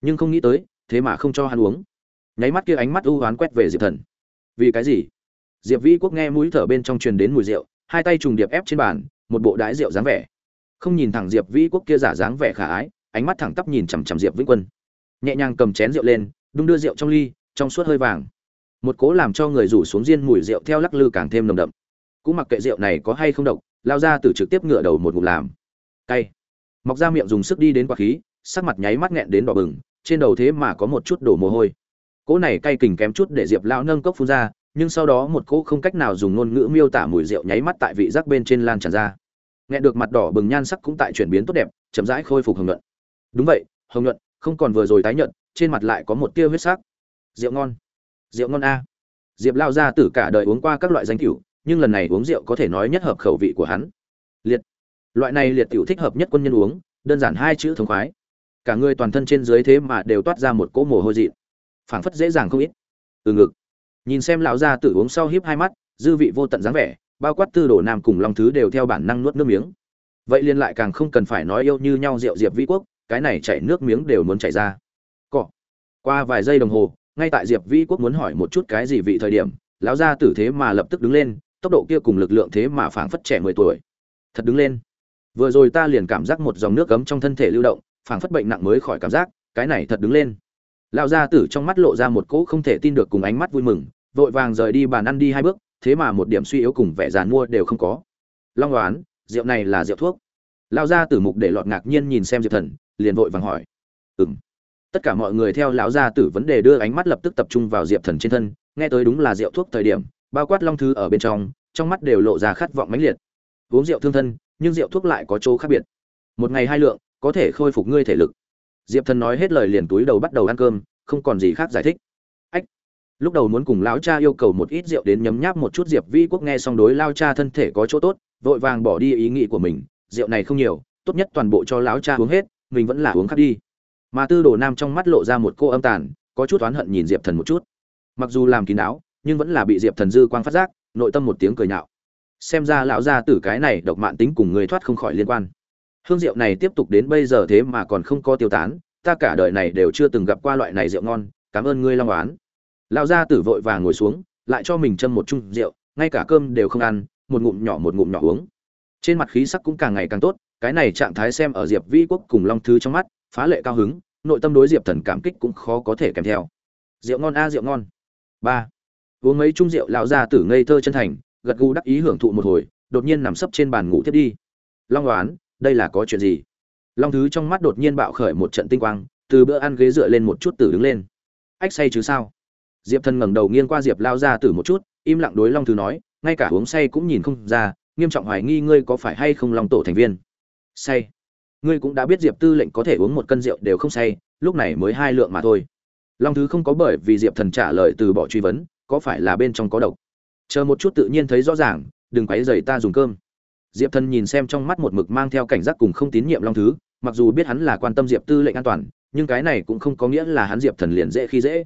Nhưng không nghĩ tới, thế mà không cho hắn uống nháy mắt kia ánh mắt u oán quét về diệp thần. Vì cái gì? Diệp vĩ quốc nghe mũi thở bên trong truyền đến mùi rượu, hai tay trùng điệp ép trên bàn, một bộ đái rượu dáng vẻ. Không nhìn thẳng diệp vĩ quốc kia giả dáng vẻ khả ái, ánh mắt thẳng tắp nhìn chằm chằm diệp vĩnh quân. Nhẹ nhàng cầm chén rượu lên, đung đưa rượu trong ly, trong suốt hơi vàng. Một cố làm cho người rủ xuống riêng mùi rượu theo lắc lư càng thêm nồng đậm. Cũng mặc kệ rượu này có hay không độc, lao ra từ trực tiếp ngựa đầu một ngụm làm. Cay. Mọc ra miệng dùng sức đi đến quả khí, sắc mặt nháy mắt nghẹn đến đỏ bừng, trên đầu thế mà có một chút đổ mồ hôi cỗ này cay kình kém chút để diệp Lão nâng cốc phun ra, nhưng sau đó một cỗ không cách nào dùng ngôn ngữ miêu tả mùi rượu nháy mắt tại vị giác bên trên lan tràn ra. Nghe được mặt đỏ bừng nhan sắc cũng tại chuyển biến tốt đẹp, chậm rãi khôi phục hồng nhuận. Đúng vậy, hồng nhuận, không còn vừa rồi tái nhuận trên mặt lại có một tia huyết sắc. Rượu ngon. Rượu ngon a. Diệp lao ra từ cả đời uống qua các loại danh tiểu, nhưng lần này uống rượu có thể nói nhất hợp khẩu vị của hắn. Liệt. Loại này liệt tiểu thích hợp nhất quân nhân uống, đơn giản hai chữ thống khoái. Cả người toàn thân trên dưới thế mà đều toát ra một cỗ mồ hôi dị phảng phất dễ dàng không ít. Từ ngực. Nhìn xem lão gia tử uống sau hiếp hai mắt, dư vị vô tận dáng vẻ, bao quát tư đồ nam cùng long thứ đều theo bản năng nuốt nước miếng. Vậy liên lại càng không cần phải nói yêu như nhau rượu diệp vĩ quốc, cái này chảy nước miếng đều muốn chảy ra. Cọ. Qua vài giây đồng hồ, ngay tại diệp vĩ quốc muốn hỏi một chút cái gì vị thời điểm, lão gia tử thế mà lập tức đứng lên, tốc độ kia cùng lực lượng thế mà phảng phất trẻ mười tuổi. Thật đứng lên. Vừa rồi ta liền cảm giác một dòng nước cấm trong thân thể lưu động, phảng phất bệnh nặng mới khỏi cảm giác, cái này thật đứng lên lão gia tử trong mắt lộ ra một cỗ không thể tin được cùng ánh mắt vui mừng, vội vàng rời đi bàn ăn đi hai bước, thế mà một điểm suy yếu cùng vẻ giàn mua đều không có. Long đoán rượu này là rượu thuốc. Lão gia tử mục để lọt ngạc nhiên nhìn xem diệp thần, liền vội vàng hỏi. Ừng tất cả mọi người theo lão gia tử vấn đề đưa ánh mắt lập tức tập trung vào diệp thần trên thân, nghe tới đúng là rượu thuốc thời điểm, bao quát long thư ở bên trong trong mắt đều lộ ra khát vọng mãnh liệt. Uống rượu thương thân, nhưng rượu thuốc lại có chỗ khác biệt. Một ngày hai lượng, có thể khôi phục ngươi thể lực diệp thần nói hết lời liền túi đầu bắt đầu ăn cơm, không còn gì khác giải thích. Ách, lúc đầu muốn cùng lão cha yêu cầu một ít rượu đến nhấm nháp một chút diệp vi quốc nghe xong đối lao cha thân thể có chỗ tốt, vội vàng bỏ đi ý nghĩ của mình, rượu này không nhiều, tốt nhất toàn bộ cho lão cha uống hết, mình vẫn là uống khác đi. Mà tư đồ nam trong mắt lộ ra một cô âm tàn, có chút oán hận nhìn diệp thần một chút. Mặc dù làm kín đáo, nhưng vẫn là bị diệp thần dư quang phát giác, nội tâm một tiếng cười nhạo. Xem ra lão gia tử cái này độc mạng tính cùng người thoát không khỏi liên quan hương rượu này tiếp tục đến bây giờ thế mà còn không có tiêu tán, ta cả đời này đều chưa từng gặp qua loại này rượu ngon, cảm ơn ngươi long oán. Lão gia tử vội vàng ngồi xuống, lại cho mình châm một chung rượu, ngay cả cơm đều không ăn, một ngụm nhỏ một ngụm nhỏ uống. Trên mặt khí sắc cũng càng ngày càng tốt, cái này trạng thái xem ở diệp vĩ quốc cùng long thứ trong mắt, phá lệ cao hứng, nội tâm đối diệp thần cảm kích cũng khó có thể kèm theo. Rượu ngon a, rượu ngon. Ba. Uống mấy chung rượu, lão gia tử ngây thơ chân thành, gật gù đắc ý hưởng thụ một hồi, đột nhiên nằm sấp trên bàn ngủ thiết đi. Long đoán đây là có chuyện gì? Long thứ trong mắt đột nhiên bạo khởi một trận tinh quang, từ bữa ăn ghế dựa lên một chút tử đứng lên. Ách say chứ sao? Diệp thần ngẩng đầu nghiêng qua diệp lao ra tử một chút, im lặng đối long thứ nói, ngay cả uống say cũng nhìn không ra, nghiêm trọng hoài nghi ngươi có phải hay không long tổ thành viên? Say. Ngươi cũng đã biết diệp tư lệnh có thể uống một cân rượu đều không say, lúc này mới hai lượng mà thôi. Long thứ không có bởi vì diệp thần trả lời từ bỏ truy vấn, có phải là bên trong có độc? Chờ một chút tự nhiên thấy rõ ràng, đừng quấy dày ta dùng cơm diệp thần nhìn xem trong mắt một mực mang theo cảnh giác cùng không tín nhiệm long thứ, mặc dù biết hắn là quan tâm diệp tư lệnh an toàn, nhưng cái này cũng không có nghĩa là hắn diệp thần liền dễ khi dễ.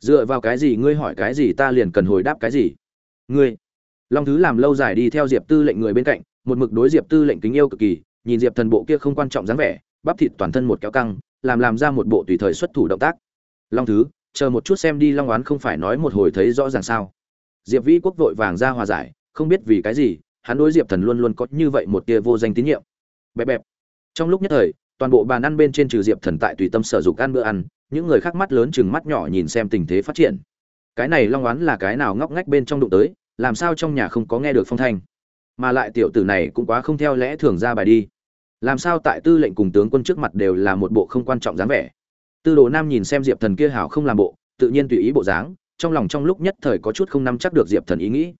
Dựa vào cái gì, ngươi hỏi cái gì, ta liền cần hồi đáp cái gì? Ngươi. Long thứ làm lâu dài đi theo diệp tư lệnh người bên cạnh, một mực đối diệp tư lệnh kính yêu cực kỳ, nhìn diệp thần bộ kia không quan trọng dáng vẻ, bắp thịt toàn thân một kéo căng, làm làm ra một bộ tùy thời xuất thủ động tác. Long thứ, chờ một chút xem đi long oán không phải nói một hồi thấy rõ ràng sao? Diệp vĩ quốc vội vàng ra hòa giải, không biết vì cái gì hắn đối diệp thần luôn luôn có như vậy một tia vô danh tín nhiệm. Bẹp bẹp. Trong lúc nhất thời, toàn bộ bàn ăn bên trên trừ diệp thần tại tùy tâm sở dục ăn bữa ăn, những người khác mắt lớn chừng mắt nhỏ nhìn xem tình thế phát triển. Cái này long oán là cái nào ngóc ngách bên trong đụng tới, làm sao trong nhà không có nghe được phong thanh? Mà lại tiểu tử này cũng quá không theo lẽ thường ra bài đi. Làm sao tại tư lệnh cùng tướng quân trước mặt đều là một bộ không quan trọng dáng vẻ? Tư đồ nam nhìn xem diệp thần kia hảo không làm bộ, tự nhiên tùy ý bộ dáng, trong lòng trong lúc nhất thời có chút không nắm chắc được diệp thần ý nghĩ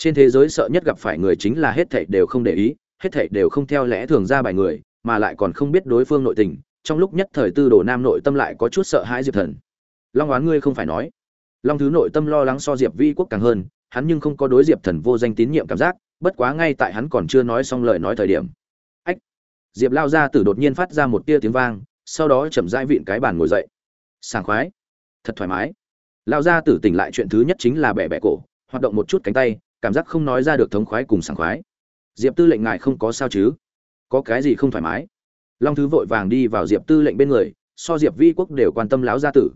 trên thế giới sợ nhất gặp phải người chính là hết thảy đều không để ý, hết thảy đều không theo lẽ thường ra bài người, mà lại còn không biết đối phương nội tình, trong lúc nhất thời tư đồ nam nội tâm lại có chút sợ hãi diệp thần. Long oán ngươi không phải nói. Long thứ nội tâm lo lắng so diệp vi quốc càng hơn, hắn nhưng không có đối diệp thần vô danh tín nhiệm cảm giác, bất quá ngay tại hắn còn chưa nói xong lời nói thời điểm. Ách! Diệp lao ra tử đột nhiên phát ra một tia tiếng vang, sau đó chậm rãi vịn cái bàn ngồi dậy. Sảng khoái. Thật thoải mái. Lao ra tử tỉnh lại chuyện thứ nhất chính là bẻ bẻ cổ, hoạt động một chút cánh tay cảm giác không nói ra được thống khoái cùng sảng khoái. Diệp tư lệnh ngài không có sao chứ? Có cái gì không thoải mái? Long thứ vội vàng đi vào diệp tư lệnh bên người, so diệp vi quốc đều quan tâm lão gia tử.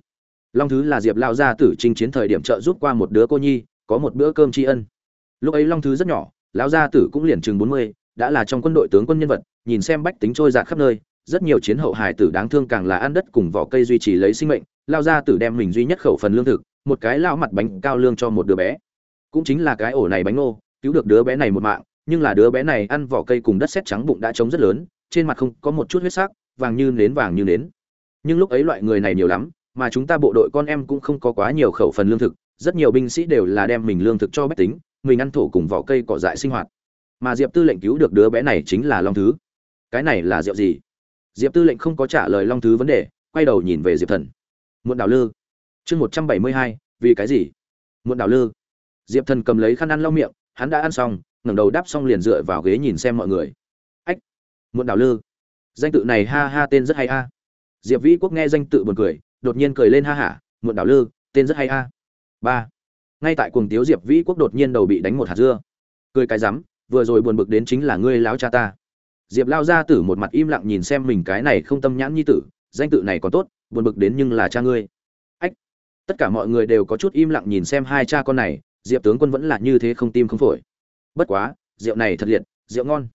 Long thứ là diệp lao gia tử chinh chiến thời điểm trợ giúp qua một đứa cô nhi, có một bữa cơm tri ân. Lúc ấy long thứ rất nhỏ, lão gia tử cũng liền chừng bốn mươi, đã là trong quân đội tướng quân nhân vật, nhìn xem bách tính trôi dạt khắp nơi, rất nhiều chiến hậu hài tử đáng thương càng là ăn đất cùng vỏ cây duy trì lấy sinh mệnh lao gia tử đem mình duy nhất khẩu phần lương thực, một cái lao mặt bánh cao lương cho một đứa bé cũng chính là cái ổ này bánh ngô, cứu được đứa bé này một mạng, nhưng là đứa bé này ăn vỏ cây cùng đất sét trắng bụng đã trống rất lớn, trên mặt không có một chút huyết sắc, vàng như nến, vàng như nến. Nhưng lúc ấy loại người này nhiều lắm, mà chúng ta bộ đội con em cũng không có quá nhiều khẩu phần lương thực, rất nhiều binh sĩ đều là đem mình lương thực cho bách tính, mình ăn thổ cùng vỏ cây cỏ dại sinh hoạt. Mà diệp tư lệnh cứu được đứa bé này chính là long thứ. Cái này là rượu gì? Diệp tư lệnh không có trả lời long thứ vấn đề, quay đầu nhìn về diệp thần. Muộn đào lư. Chương một trăm bảy mươi hai, vì cái gì? Muộn đào lư diệp thần cầm lấy khăn ăn lau miệng, hắn đã ăn xong, ngẩng đầu đáp xong liền dựa vào ghế nhìn xem mọi người. Ách, muộn đào lư. Danh tự này ha ha tên rất hay a. Diệp vĩ quốc nghe danh tự buồn cười, đột nhiên cười lên ha hả, muộn đào lư, tên rất hay a. Ba. Ngay tại cuồng tiếu diệp vĩ quốc đột nhiên đầu bị đánh một hạt dưa. Cười cái rắm, vừa rồi buồn bực đến chính là ngươi láo cha ta. Diệp lao ra tử một mặt im lặng nhìn xem mình cái này không tâm nhãn nhi tử, danh tự này còn tốt, buồn bực đến nhưng là cha ngươi. Ách, tất cả mọi người đều có chút im lặng nhìn xem hai cha con này diệp tướng quân vẫn là như thế không tim không phổi. Bất quá, rượu này thật liệt, rượu ngon.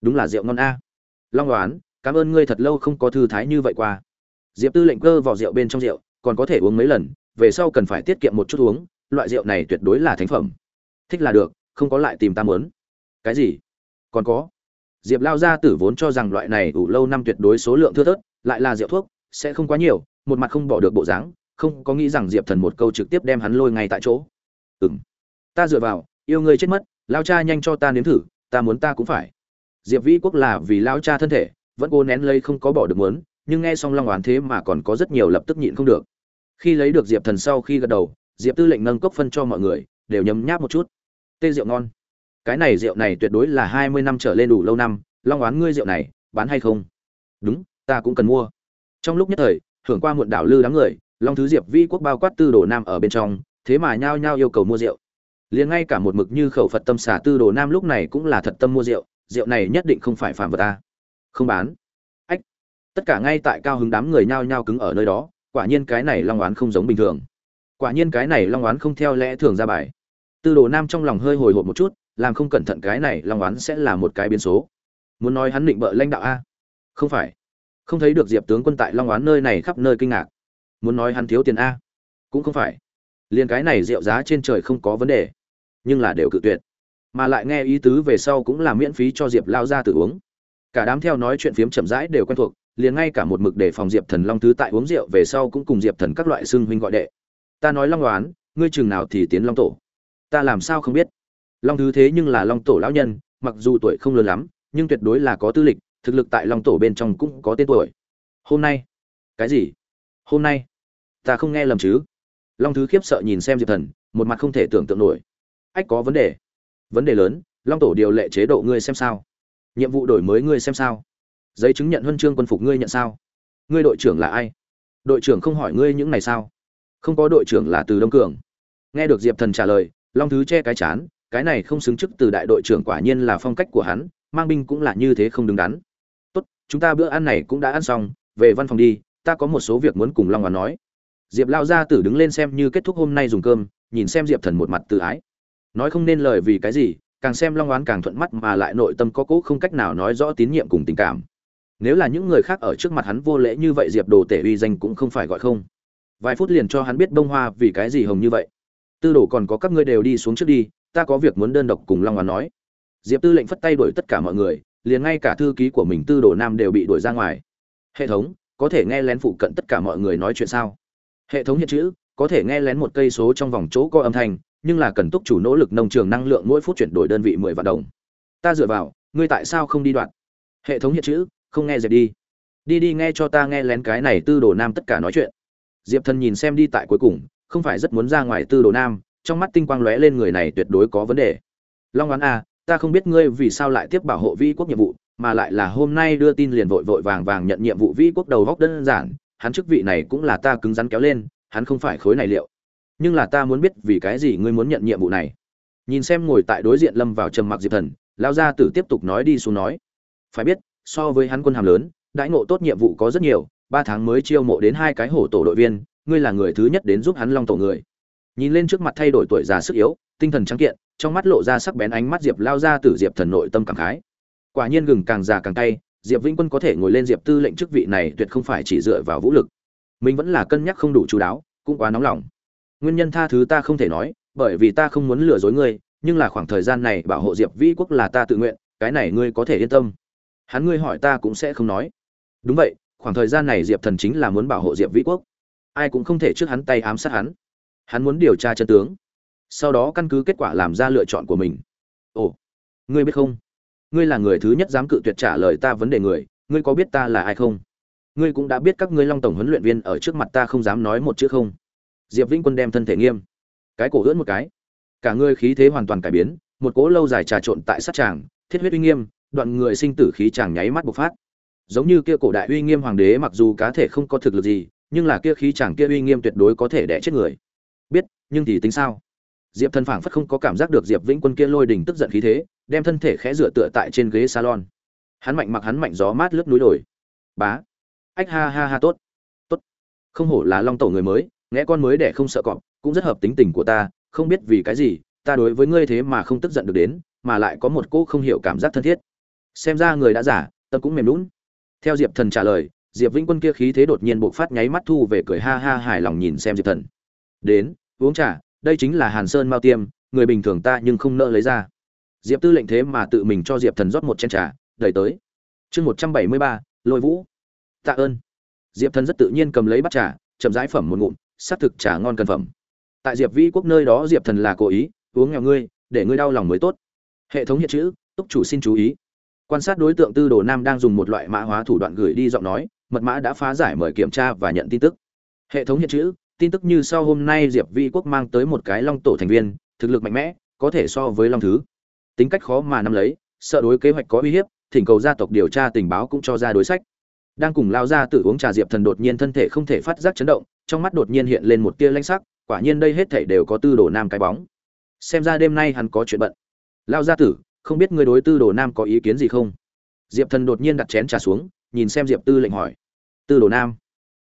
Đúng là rượu ngon a. Long đoán cảm ơn ngươi thật lâu không có thư thái như vậy qua. Diệp tư lệnh cơ vào rượu bên trong rượu, còn có thể uống mấy lần, về sau cần phải tiết kiệm một chút uống, loại rượu này tuyệt đối là thánh phẩm. Thích là được, không có lại tìm ta muốn. Cái gì? Còn có. Diệp lao gia tử vốn cho rằng loại này đủ lâu năm tuyệt đối số lượng thưa thớt, lại là rượu thuốc, sẽ không quá nhiều, một mặt không bỏ được bộ dáng, không có nghĩ rằng diệp thần một câu trực tiếp đem hắn lôi ngay tại chỗ. Ừng ta dựa vào, yêu ngươi chết mất, lao cha nhanh cho ta nếm thử, ta muốn ta cũng phải. Diệp vĩ quốc là vì lao cha thân thể, vẫn cố nén lấy không có bỏ được muốn, nhưng nghe xong long oán thế mà còn có rất nhiều lập tức nhịn không được. Khi lấy được diệp thần sau khi gật đầu, diệp tư lệnh nâng cốc phân cho mọi người, đều nhấm nháp một chút. Tê rượu ngon. Cái này rượu này tuyệt đối là hai mươi năm trở lên đủ lâu năm, long oán ngươi rượu này, bán hay không? Đúng, ta cũng cần mua. Trong lúc nhất thời, hưởng qua muộn đảo lư đám người, long thứ diệp vi quốc bao quát tư đồ nam ở bên trong, thế mà nhao nhao yêu cầu mua rượu liền ngay cả một mực như khẩu phật tâm xả tư đồ nam lúc này cũng là thật tâm mua rượu rượu này nhất định không phải phạm vật ta. Không bán. Ách. Tất cả ngay tại cao hứng đám người nhao nhao cứng ở nơi đó, quả nhiên cái này long oán không giống bình thường. Quả nhiên cái này long oán không theo lẽ thường ra bài. Tư đồ nam trong lòng hơi hồi hộp một chút, làm không cẩn thận cái này long oán sẽ là một cái biến số. Muốn nói hắn định bợ lãnh đạo a? Không phải. Không thấy được diệp tướng quân tại long oán nơi này khắp nơi kinh ngạc. Muốn nói hắn thiếu tiền a? Cũng không phải. Liền cái này rượu giá trên trời không có vấn đề nhưng là đều cự tuyệt. Mà lại nghe ý tứ về sau cũng là miễn phí cho diệp lao ra tự uống. Cả đám theo nói chuyện phiếm chậm rãi đều quen thuộc, liền ngay cả một mực để phòng diệp thần long thứ tại uống rượu về sau cũng cùng diệp thần các loại xưng huynh gọi đệ. Ta nói long đoán ngươi chừng nào thì tiến long tổ. Ta làm sao không biết? Long thứ thế nhưng là long tổ lão nhân, mặc dù tuổi không lớn lắm, nhưng tuyệt đối là có tư lịch, thực lực tại long tổ bên trong cũng có tên tuổi. Hôm nay? Cái gì? Hôm nay? Ta không nghe lầm chứ? Long thứ khiếp sợ nhìn xem diệp thần, một mặt không thể tưởng tượng nổi ách có vấn đề. Vấn đề lớn, long tổ điều lệ chế độ ngươi xem sao. Nhiệm vụ đổi mới ngươi xem sao. Giấy chứng nhận huân chương quân phục ngươi nhận sao. Ngươi đội trưởng là ai? Đội trưởng không hỏi ngươi những này sao? Không có đội trưởng là từ đông cường. Nghe được diệp thần trả lời, long thứ che cái chán, cái này không xứng chức từ đại đội trưởng quả nhiên là phong cách của hắn, mang binh cũng là như thế không đứng đắn. Tốt, chúng ta bữa ăn này cũng đã ăn xong, về văn phòng đi, ta có một số việc muốn cùng long hoàn nói. Diệp lao gia tử đứng lên xem như kết thúc hôm nay dùng cơm, nhìn xem diệp thần một mặt tự ái nói không nên lời vì cái gì, càng xem long oán càng thuận mắt mà lại nội tâm có cố không cách nào nói rõ tín nhiệm cùng tình cảm. Nếu là những người khác ở trước mặt hắn vô lễ như vậy diệp đồ tể uy danh cũng không phải gọi không. Vài phút liền cho hắn biết bông hoa vì cái gì hồng như vậy. Tư đồ còn có các ngươi đều đi xuống trước đi, ta có việc muốn đơn độc cùng long oán nói. Diệp tư lệnh phất tay đuổi tất cả mọi người, liền ngay cả thư ký của mình tư đồ nam đều bị đuổi ra ngoài. Hệ thống, có thể nghe lén phụ cận tất cả mọi người nói chuyện sao? Hệ thống hiện chữ, có thể nghe lén một cây số trong vòng chỗ có âm thanh nhưng là cần túc chủ nỗ lực nông trường năng lượng mỗi phút chuyển đổi đơn vị mười vạn đồng. Ta dựa vào, ngươi tại sao không đi đoạn? Hệ thống hiện chữ, không nghe dẹp đi. Đi đi nghe cho ta nghe lén cái này tư đồ nam tất cả nói chuyện. Diệp thần nhìn xem đi tại cuối cùng, không phải rất muốn ra ngoài tư đồ nam, trong mắt tinh quang lóe lên người này tuyệt đối có vấn đề. Long oán a ta không biết ngươi vì sao lại tiếp bảo hộ vi quốc nhiệm vụ, mà lại là hôm nay đưa tin liền vội vội vàng vàng nhận nhiệm vụ vi quốc đầu góc đơn giản, hắn chức vị này cũng là ta cứng rắn kéo lên, hắn không phải khối này liệu nhưng là ta muốn biết vì cái gì ngươi muốn nhận nhiệm vụ này. Nhìn xem ngồi tại đối diện lâm vào trầm mặc diệp thần lao gia tử tiếp tục nói đi xuống nói. Phải biết, so với hắn quân hàm lớn, đãi ngộ tốt nhiệm vụ có rất nhiều, ba tháng mới chiêu mộ đến hai cái hổ tổ đội viên, ngươi là người thứ nhất đến giúp hắn long tổ người. Nhìn lên trước mặt thay đổi tuổi già sức yếu, tinh thần trắng kiện, trong mắt lộ ra sắc bén ánh mắt diệp lao ra từ diệp thần nội tâm cảm khái. Quả nhiên gừng càng già càng cay, diệp vĩnh quân có thể ngồi lên diệp tư lệnh chức vị này tuyệt không phải chỉ dựa vào vũ lực. Mình vẫn là cân nhắc không đủ chú đáo, cũng quá nóng lòng nguyên nhân tha thứ ta không thể nói, bởi vì ta không muốn lừa dối ngươi, nhưng là khoảng thời gian này bảo hộ diệp vĩ quốc là ta tự nguyện, cái này ngươi có thể yên tâm. Hắn ngươi hỏi ta cũng sẽ không nói. Đúng vậy, khoảng thời gian này diệp thần chính là muốn bảo hộ diệp vĩ quốc. Ai cũng không thể trước hắn tay ám sát hắn. Hắn muốn điều tra chân tướng. Sau đó căn cứ kết quả làm ra lựa chọn của mình. Ồ, ngươi biết không? Ngươi là người thứ nhất dám cự tuyệt trả lời ta vấn đề người, ngươi có biết ta là ai không? Ngươi cũng đã biết các ngươi long tổng huấn luyện viên ở trước mặt ta không dám nói một chữ không diệp vĩnh quân đem thân thể nghiêm. Cái cổ ưỡn một cái. Cả ngươi khí thế hoàn toàn cải biến, một cỗ lâu dài trà trộn tại sát tràng, thiết huyết uy nghiêm, đoạn người sinh tử khí chàng nháy mắt bộc phát. Giống như kia cổ đại uy nghiêm hoàng đế mặc dù cá thể không có thực lực gì, nhưng là kia khí chàng kia uy nghiêm tuyệt đối có thể đẻ chết người. Biết, nhưng thì tính sao? Diệp thần phảng phất không có cảm giác được diệp vĩnh quân kia lôi đình tức giận khí thế, đem thân thể khẽ dựa tựa tại trên ghế salon. Hắn mạnh mặc hắn mạnh gió mát lướt núi đồi. Bá. Ách ha ha ha, tốt. Tốt. Không hổ là long tổ người mới nghe con mới để không sợ cọp, cũng rất hợp tính tình của ta, không biết vì cái gì, ta đối với ngươi thế mà không tức giận được đến, mà lại có một cô không hiểu cảm giác thân thiết. Xem ra người đã giả, tâm cũng mềm lún. Theo diệp thần trả lời, diệp vĩnh quân kia khí thế đột nhiên bộc phát nháy mắt thu về cười ha ha hài lòng nhìn xem diệp thần. Đến, uống trà, đây chính là hàn sơn mao tiêm, người bình thường ta nhưng không nỡ lấy ra. Diệp tư lệnh thế mà tự mình cho diệp thần rót một chén trà, đẩy tới. Chương một trăm bảy mươi ba, lôi vũ. Tạ ơn. Diệp thần rất tự nhiên cầm lấy bát trà, chậm rãi phẩm một ngụm xác thực trà ngon cần phẩm. Tại diệp vĩ quốc nơi đó diệp thần là cố ý, uống nghèo ngươi, để ngươi đau lòng mới tốt. Hệ thống hiện chữ, túc chủ xin chú ý. Quan sát đối tượng tư đồ nam đang dùng một loại mã hóa thủ đoạn gửi đi giọng nói, mật mã đã phá giải mời kiểm tra và nhận tin tức. Hệ thống hiện chữ, tin tức như sau hôm nay diệp vi quốc mang tới một cái long tổ thành viên, thực lực mạnh mẽ, có thể so với long thứ. Tính cách khó mà nắm lấy, sợ đối kế hoạch có uy hiếp, thỉnh cầu gia tộc điều tra tình báo cũng cho ra đối sách. Đang cùng lao ra tự uống trà diệp thần đột nhiên thân thể không thể phát giác chấn động trong mắt đột nhiên hiện lên một tia lanh sắc, quả nhiên đây hết thảy đều có tư đồ nam cái bóng. Xem ra đêm nay hắn có chuyện bận. Lao gia tử, không biết người đối tư đồ nam có ý kiến gì không? Diệp thần đột nhiên đặt chén trà xuống, nhìn xem diệp tư lệnh hỏi. Tư đồ nam,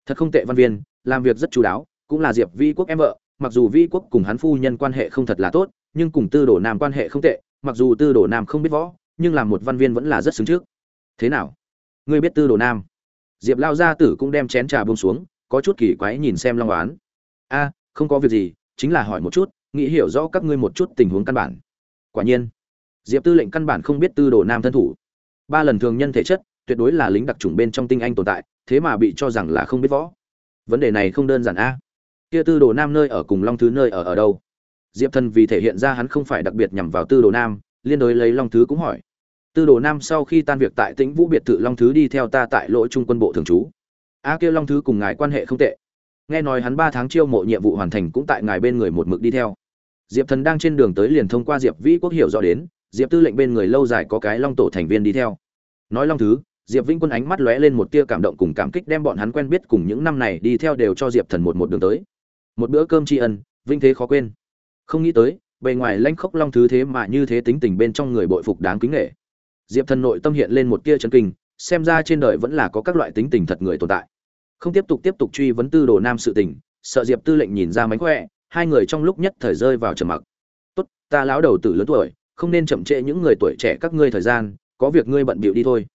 thật không tệ văn viên, làm việc rất chú đáo, cũng là diệp vi quốc em vợ, mặc dù vi quốc cùng hắn phu nhân quan hệ không thật là tốt, nhưng cùng tư đồ nam quan hệ không tệ, mặc dù tư đồ nam không biết võ, nhưng làm một văn viên vẫn là rất xứng trước. Thế nào? Ngươi biết tư đồ nam? Diệp lao gia tử cũng đem chén trà bông xuống có chút kỳ quái nhìn xem long oán. A, không có việc gì, chính là hỏi một chút, nghĩ hiểu rõ các ngươi một chút tình huống căn bản. Quả nhiên, diệp tư lệnh căn bản không biết tư đồ nam thân thủ. Ba lần thường nhân thể chất, tuyệt đối là lính đặc trùng bên trong tinh anh tồn tại, thế mà bị cho rằng là không biết võ. Vấn đề này không đơn giản a. Kia tư đồ nam nơi ở cùng long thứ nơi ở ở đâu? Diệp thần vì thể hiện ra hắn không phải đặc biệt nhằm vào tư đồ nam, liên đối lấy long thứ cũng hỏi. Tư đồ nam sau khi tan việc tại tĩnh vũ biệt thự long thứ đi theo ta tại lỗ trung quân bộ thường trú a kia long thứ cùng ngài quan hệ không tệ. Nghe nói hắn ba tháng chiêu mộ nhiệm vụ hoàn thành cũng tại ngài bên người một mực đi theo. Diệp thần đang trên đường tới liền thông qua diệp vĩ quốc hiểu rõ đến, diệp tư lệnh bên người lâu dài có cái long tổ thành viên đi theo. Nói long thứ, diệp vĩnh quân ánh mắt lóe lên một tia cảm động cùng cảm kích đem bọn hắn quen biết cùng những năm này đi theo đều cho diệp thần một một đường tới. Một bữa cơm tri ân, vinh thế khó quên. Không nghĩ tới, bề ngoài lanh khốc long thứ thế mà như thế tính tình bên trong người bội phục đáng kính nghệ diệp thần nội tâm hiện lên một tia chân kinh xem ra trên đời vẫn là có các loại tính tình thật người tồn tại. Không tiếp tục tiếp tục truy vấn tư đồ nam sự tình, sợ diệp tư lệnh nhìn ra mánh khỏe, hai người trong lúc nhất thời rơi vào trầm mặc. Tốt, ta lão đầu tử lớn tuổi, không nên chậm trễ những người tuổi trẻ các ngươi thời gian, có việc ngươi bận bịu đi thôi.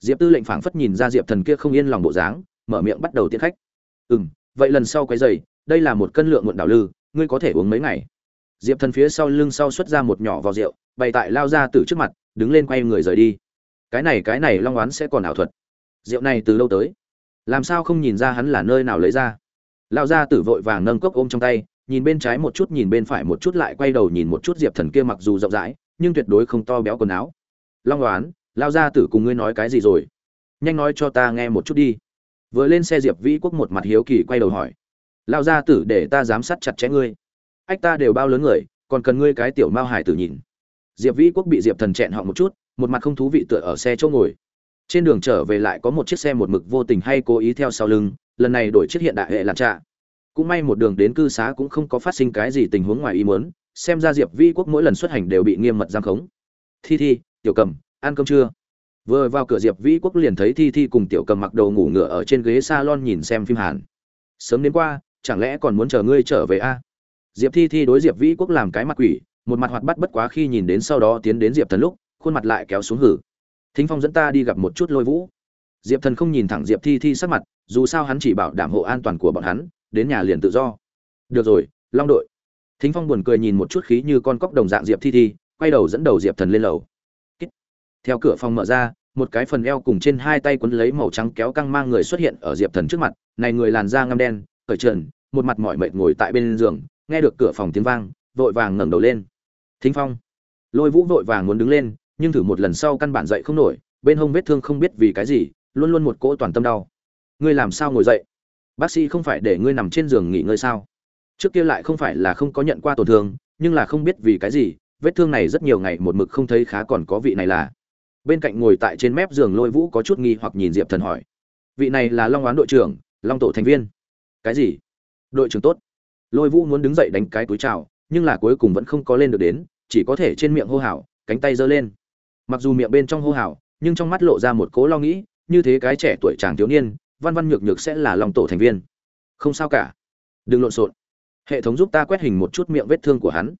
Diệp tư lệnh phảng phất nhìn ra diệp thần kia không yên lòng bộ dáng, mở miệng bắt đầu tiễn khách. Ừ m vậy lần sau quấy dày đây là một cân lượng muộn đảo lư, ngươi có thể uống mấy ngày? Diệp thần phía sau lưng sau xuất ra một nhỏ vào rượu, bày tại lao ra từ trước mặt, đứng lên quay người rời đi cái này cái này long oán sẽ còn ảo thuật. Rượu này từ lâu tới. Làm sao không nhìn ra hắn là nơi nào lấy ra? Lao ra tử vội vàng nâng cốc ôm trong tay, nhìn bên trái một chút, nhìn bên phải một chút, lại quay đầu nhìn một chút diệp thần kia mặc dù rộng rãi, nhưng tuyệt đối không to béo quần áo. Long đoán lao ra tử cùng ngươi nói cái gì rồi? Nhanh nói cho ta nghe một chút đi. Vừa lên xe diệp vĩ quốc một mặt hiếu kỳ quay đầu hỏi. Lao ra tử để ta giám sát chặt chẽ ngươi. Ách ta đều bao lớn người, còn cần ngươi cái tiểu mao hải tử nhìn. Diệp vĩ quốc bị diệp thần chẹn họ một chút một mặt không thú vị tựa ở xe chỗ ngồi. Trên đường trở về lại có một chiếc xe một mực vô tình hay cố ý theo sau lưng, lần này đổi chiếc hiện đại hệ làm trạ. Cũng may một đường đến cư xá cũng không có phát sinh cái gì tình huống ngoài ý muốn, xem ra diệp vi quốc mỗi lần xuất hành đều bị nghiêm mật giam khống. Thi thi, tiểu cầm, ăn cơm chưa? Vừa vào cửa diệp vĩ quốc liền thấy thi thi cùng tiểu cầm mặc đầu ngủ ngựa ở trên ghế s a lon nhìn xem phim hàn. Sớm đến qua, chẳng lẽ còn muốn chờ ngươi trở về a? À? diệp thi thi đối diệp vĩ quốc làm cái mặt quỷ, một mặt hoạt bắt bất quá khi nhìn đến sau đó tiến đến diệp thần lúc khuôn mặt lại kéo xuống hử. Thính phong dẫn ta đi gặp một chút lôi vũ. Diệp thần không nhìn thẳng diệp thi thi sắc mặt, dù sao hắn chỉ bảo đảm hộ an toàn của bọn hắn, đến nhà liền tự do. Được rồi, long đội. Thính phong buồn cười nhìn một chút khí như con cóc đồng dạng diệp thi thi, quay đầu dẫn đầu diệp thần lên lầu. Theo cửa phòng mở ra, một cái phần eo cùng trên hai tay quấn lấy màu trắng kéo căng mang người xuất hiện ở diệp thần trước mặt, này người làn da ngăm đen, cởi trần, một mặt mỏi mệt ngồi tại bên giường, nghe được cửa phòng tiếng vang, vội vàng ngẩng đầu lên. Thính phong. Lôi vũ vội vàng muốn đứng lên nhưng thử một lần sau căn bản dậy không nổi, bên hông vết thương không biết vì cái gì, luôn luôn một cỗ toàn tâm đau. Ngươi làm sao ngồi dậy? Bác sĩ không phải để ngươi nằm trên giường nghỉ ngơi sao? Trước kia lại không phải là không có nhận qua tổn thương, nhưng là không biết vì cái gì, vết thương này rất nhiều ngày một mực không thấy khá còn có vị này là. Bên cạnh ngồi tại trên mép giường lôi vũ có chút nghi hoặc nhìn diệp thần hỏi. Vị này là long oán đội trưởng, long tổ thành viên. Cái gì? Đội trưởng tốt. Lôi vũ muốn đứng dậy đánh cái túi chào, nhưng là cuối cùng vẫn không có lên được đến, chỉ có thể trên miệng hô hào, cánh tay giơ lên mặc dù miệng bên trong hô hào, nhưng trong mắt lộ ra một cố lo nghĩ, như thế cái trẻ tuổi chàng thiếu niên, văn văn nhược nhược sẽ là long tổ thành viên. Không sao cả. Đừng lộn xộn. Hệ thống giúp ta quét hình một chút miệng vết thương của hắn.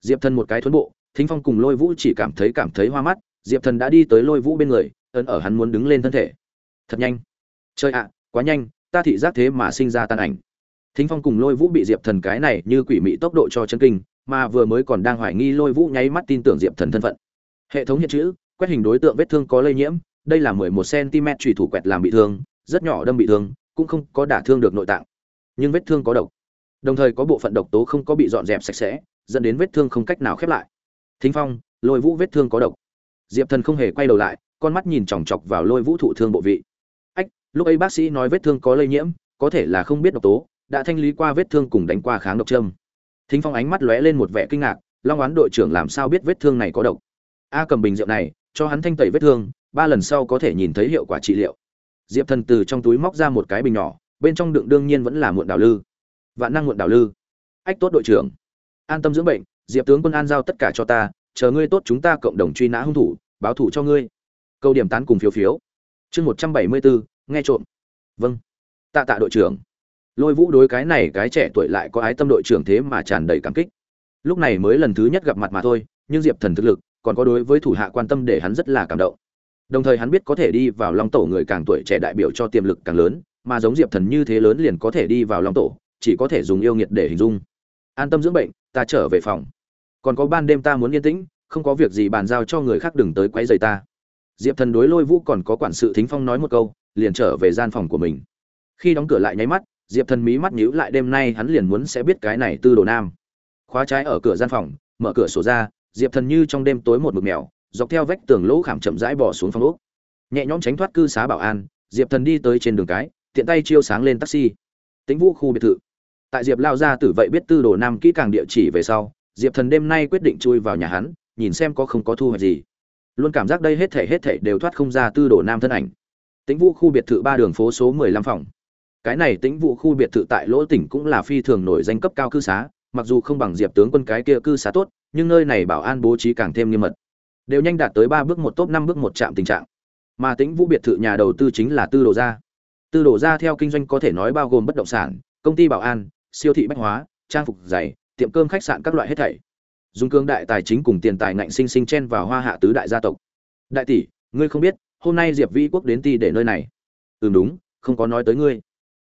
Diệp thần một cái thuấn bộ, thính phong cùng lôi vũ chỉ cảm thấy cảm thấy hoa mắt, diệp thần đã đi tới lôi vũ bên người, ấn ở hắn muốn đứng lên thân thể. Thật nhanh. Chơi ạ, quá nhanh, ta thị giác thế mà sinh ra tan ảnh. Thính phong cùng lôi vũ bị diệp thần cái này như quỷ mị tốc độ cho chân kinh, mà vừa mới còn đang hoài nghi lôi vũ nháy mắt tin tưởng diệp thần thân phận hệ thống hiện chữ, quét hình đối tượng vết thương có lây nhiễm, đây là mười một cm chủy thủ quẹt làm bị thương, rất nhỏ đâm bị thương, cũng không có đả thương được nội tạng. Nhưng vết thương có độc. Đồng thời có bộ phận độc tố không có bị dọn dẹp sạch sẽ, dẫn đến vết thương không cách nào khép lại. Thính phong, lôi vũ vết thương có độc. Diệp thần không hề quay đầu lại, con mắt nhìn chòng chọc vào lôi vũ thụ thương bộ vị. Ách, lúc ấy bác sĩ nói vết thương có lây nhiễm, có thể là không biết độc tố, đã thanh lý qua vết thương cùng đánh qua kháng độc châm. Thính phong ánh mắt lóe lên một vẻ kinh ngạc, long oán đội trưởng làm sao biết vết thương này có độc? A cầm bình rượu này, cho hắn thanh tẩy vết thương, ba lần sau có thể nhìn thấy hiệu quả trị liệu. Diệp thần từ trong túi móc ra một cái bình nhỏ, bên trong đựng đương nhiên vẫn là muộn đào lư. Vạn năng muộn đào lư. Ách tốt đội trưởng. An tâm dưỡng bệnh, diệp tướng quân an giao tất cả cho ta, chờ ngươi tốt chúng ta cộng đồng truy nã hung thủ, báo thủ cho ngươi. Câu điểm tán cùng phiếu phiếu. Chương một trăm bảy mươi bốn nghe trộm. Vâng. Tạ tạ đội trưởng. Lôi vũ đối cái này cái trẻ tuổi lại có ái tâm đội trưởng thế mà tràn đầy cảm kích. Lúc này mới lần thứ nhất gặp mặt mà thôi, nhưng diệp thần thực lực còn có đối với thủ hạ quan tâm để hắn rất là cảm động. Đồng thời hắn biết có thể đi vào long tổ người càng tuổi trẻ đại biểu cho tiềm lực càng lớn, mà giống diệp thần như thế lớn liền có thể đi vào long tổ, chỉ có thể dùng yêu nghiệt để hình dung. An tâm dưỡng bệnh, ta trở về phòng. Còn có ban đêm ta muốn yên tĩnh, không có việc gì bàn giao cho người khác đừng tới quấy rầy ta. Diệp thần đối lôi vũ còn có quản sự thính phong nói một câu, liền trở về gian phòng của mình. Khi đóng cửa lại nháy mắt, diệp thần mí mắt nhíu lại đêm nay hắn liền muốn sẽ biết cái này tư đồ nam. Khóa trái ở cửa gian phòng, mở cửa sổ ra diệp thần như trong đêm tối một mực mèo, dọc theo vách tường lỗ khảm chậm rãi bỏ xuống phòng ốc. Nhẹ nhõm tránh thoát cư xá bảo an, diệp thần đi tới trên đường cái, tiện tay chiêu sáng lên taxi. Tính vũ khu biệt thự. Tại diệp lao ra tử vậy biết tư đồ nam kỹ càng địa chỉ về sau, diệp thần đêm nay quyết định chui vào nhà hắn, nhìn xem có không có thu hoạch gì. Luôn cảm giác đây hết thể hết thể đều thoát không ra tư đồ nam thân ảnh. Tĩnh vũ khu biệt thự ba đường phố số mười lăm phòng. Cái này tĩnh vũ khu biệt thự tại lỗ tỉnh cũng là phi thường nổi danh cấp cao cư xá mặc dù không bằng diệp tướng quân cái kia cư xá tốt, nhưng nơi này bảo an bố trí càng thêm nghiêm mật. Đều nhanh đạt tới ba bước một top năm bước một chạm tình trạng. Mà tĩnh vũ biệt thự nhà đầu tư chính là tư đồ gia. Tư đồ gia theo kinh doanh có thể nói bao gồm bất động sản, công ty bảo an, siêu thị bách hóa, trang phục giày tiệm cơm khách sạn các loại hết thảy. Dùng cương đại tài chính cùng tiền tài ngạnh sinh sinh chen vào hoa hạ tứ đại gia tộc. Đại tỷ, ngươi không biết, hôm nay diệp vĩ quốc đến ti để nơi này. Ừ đúng, không có nói tới ngươi.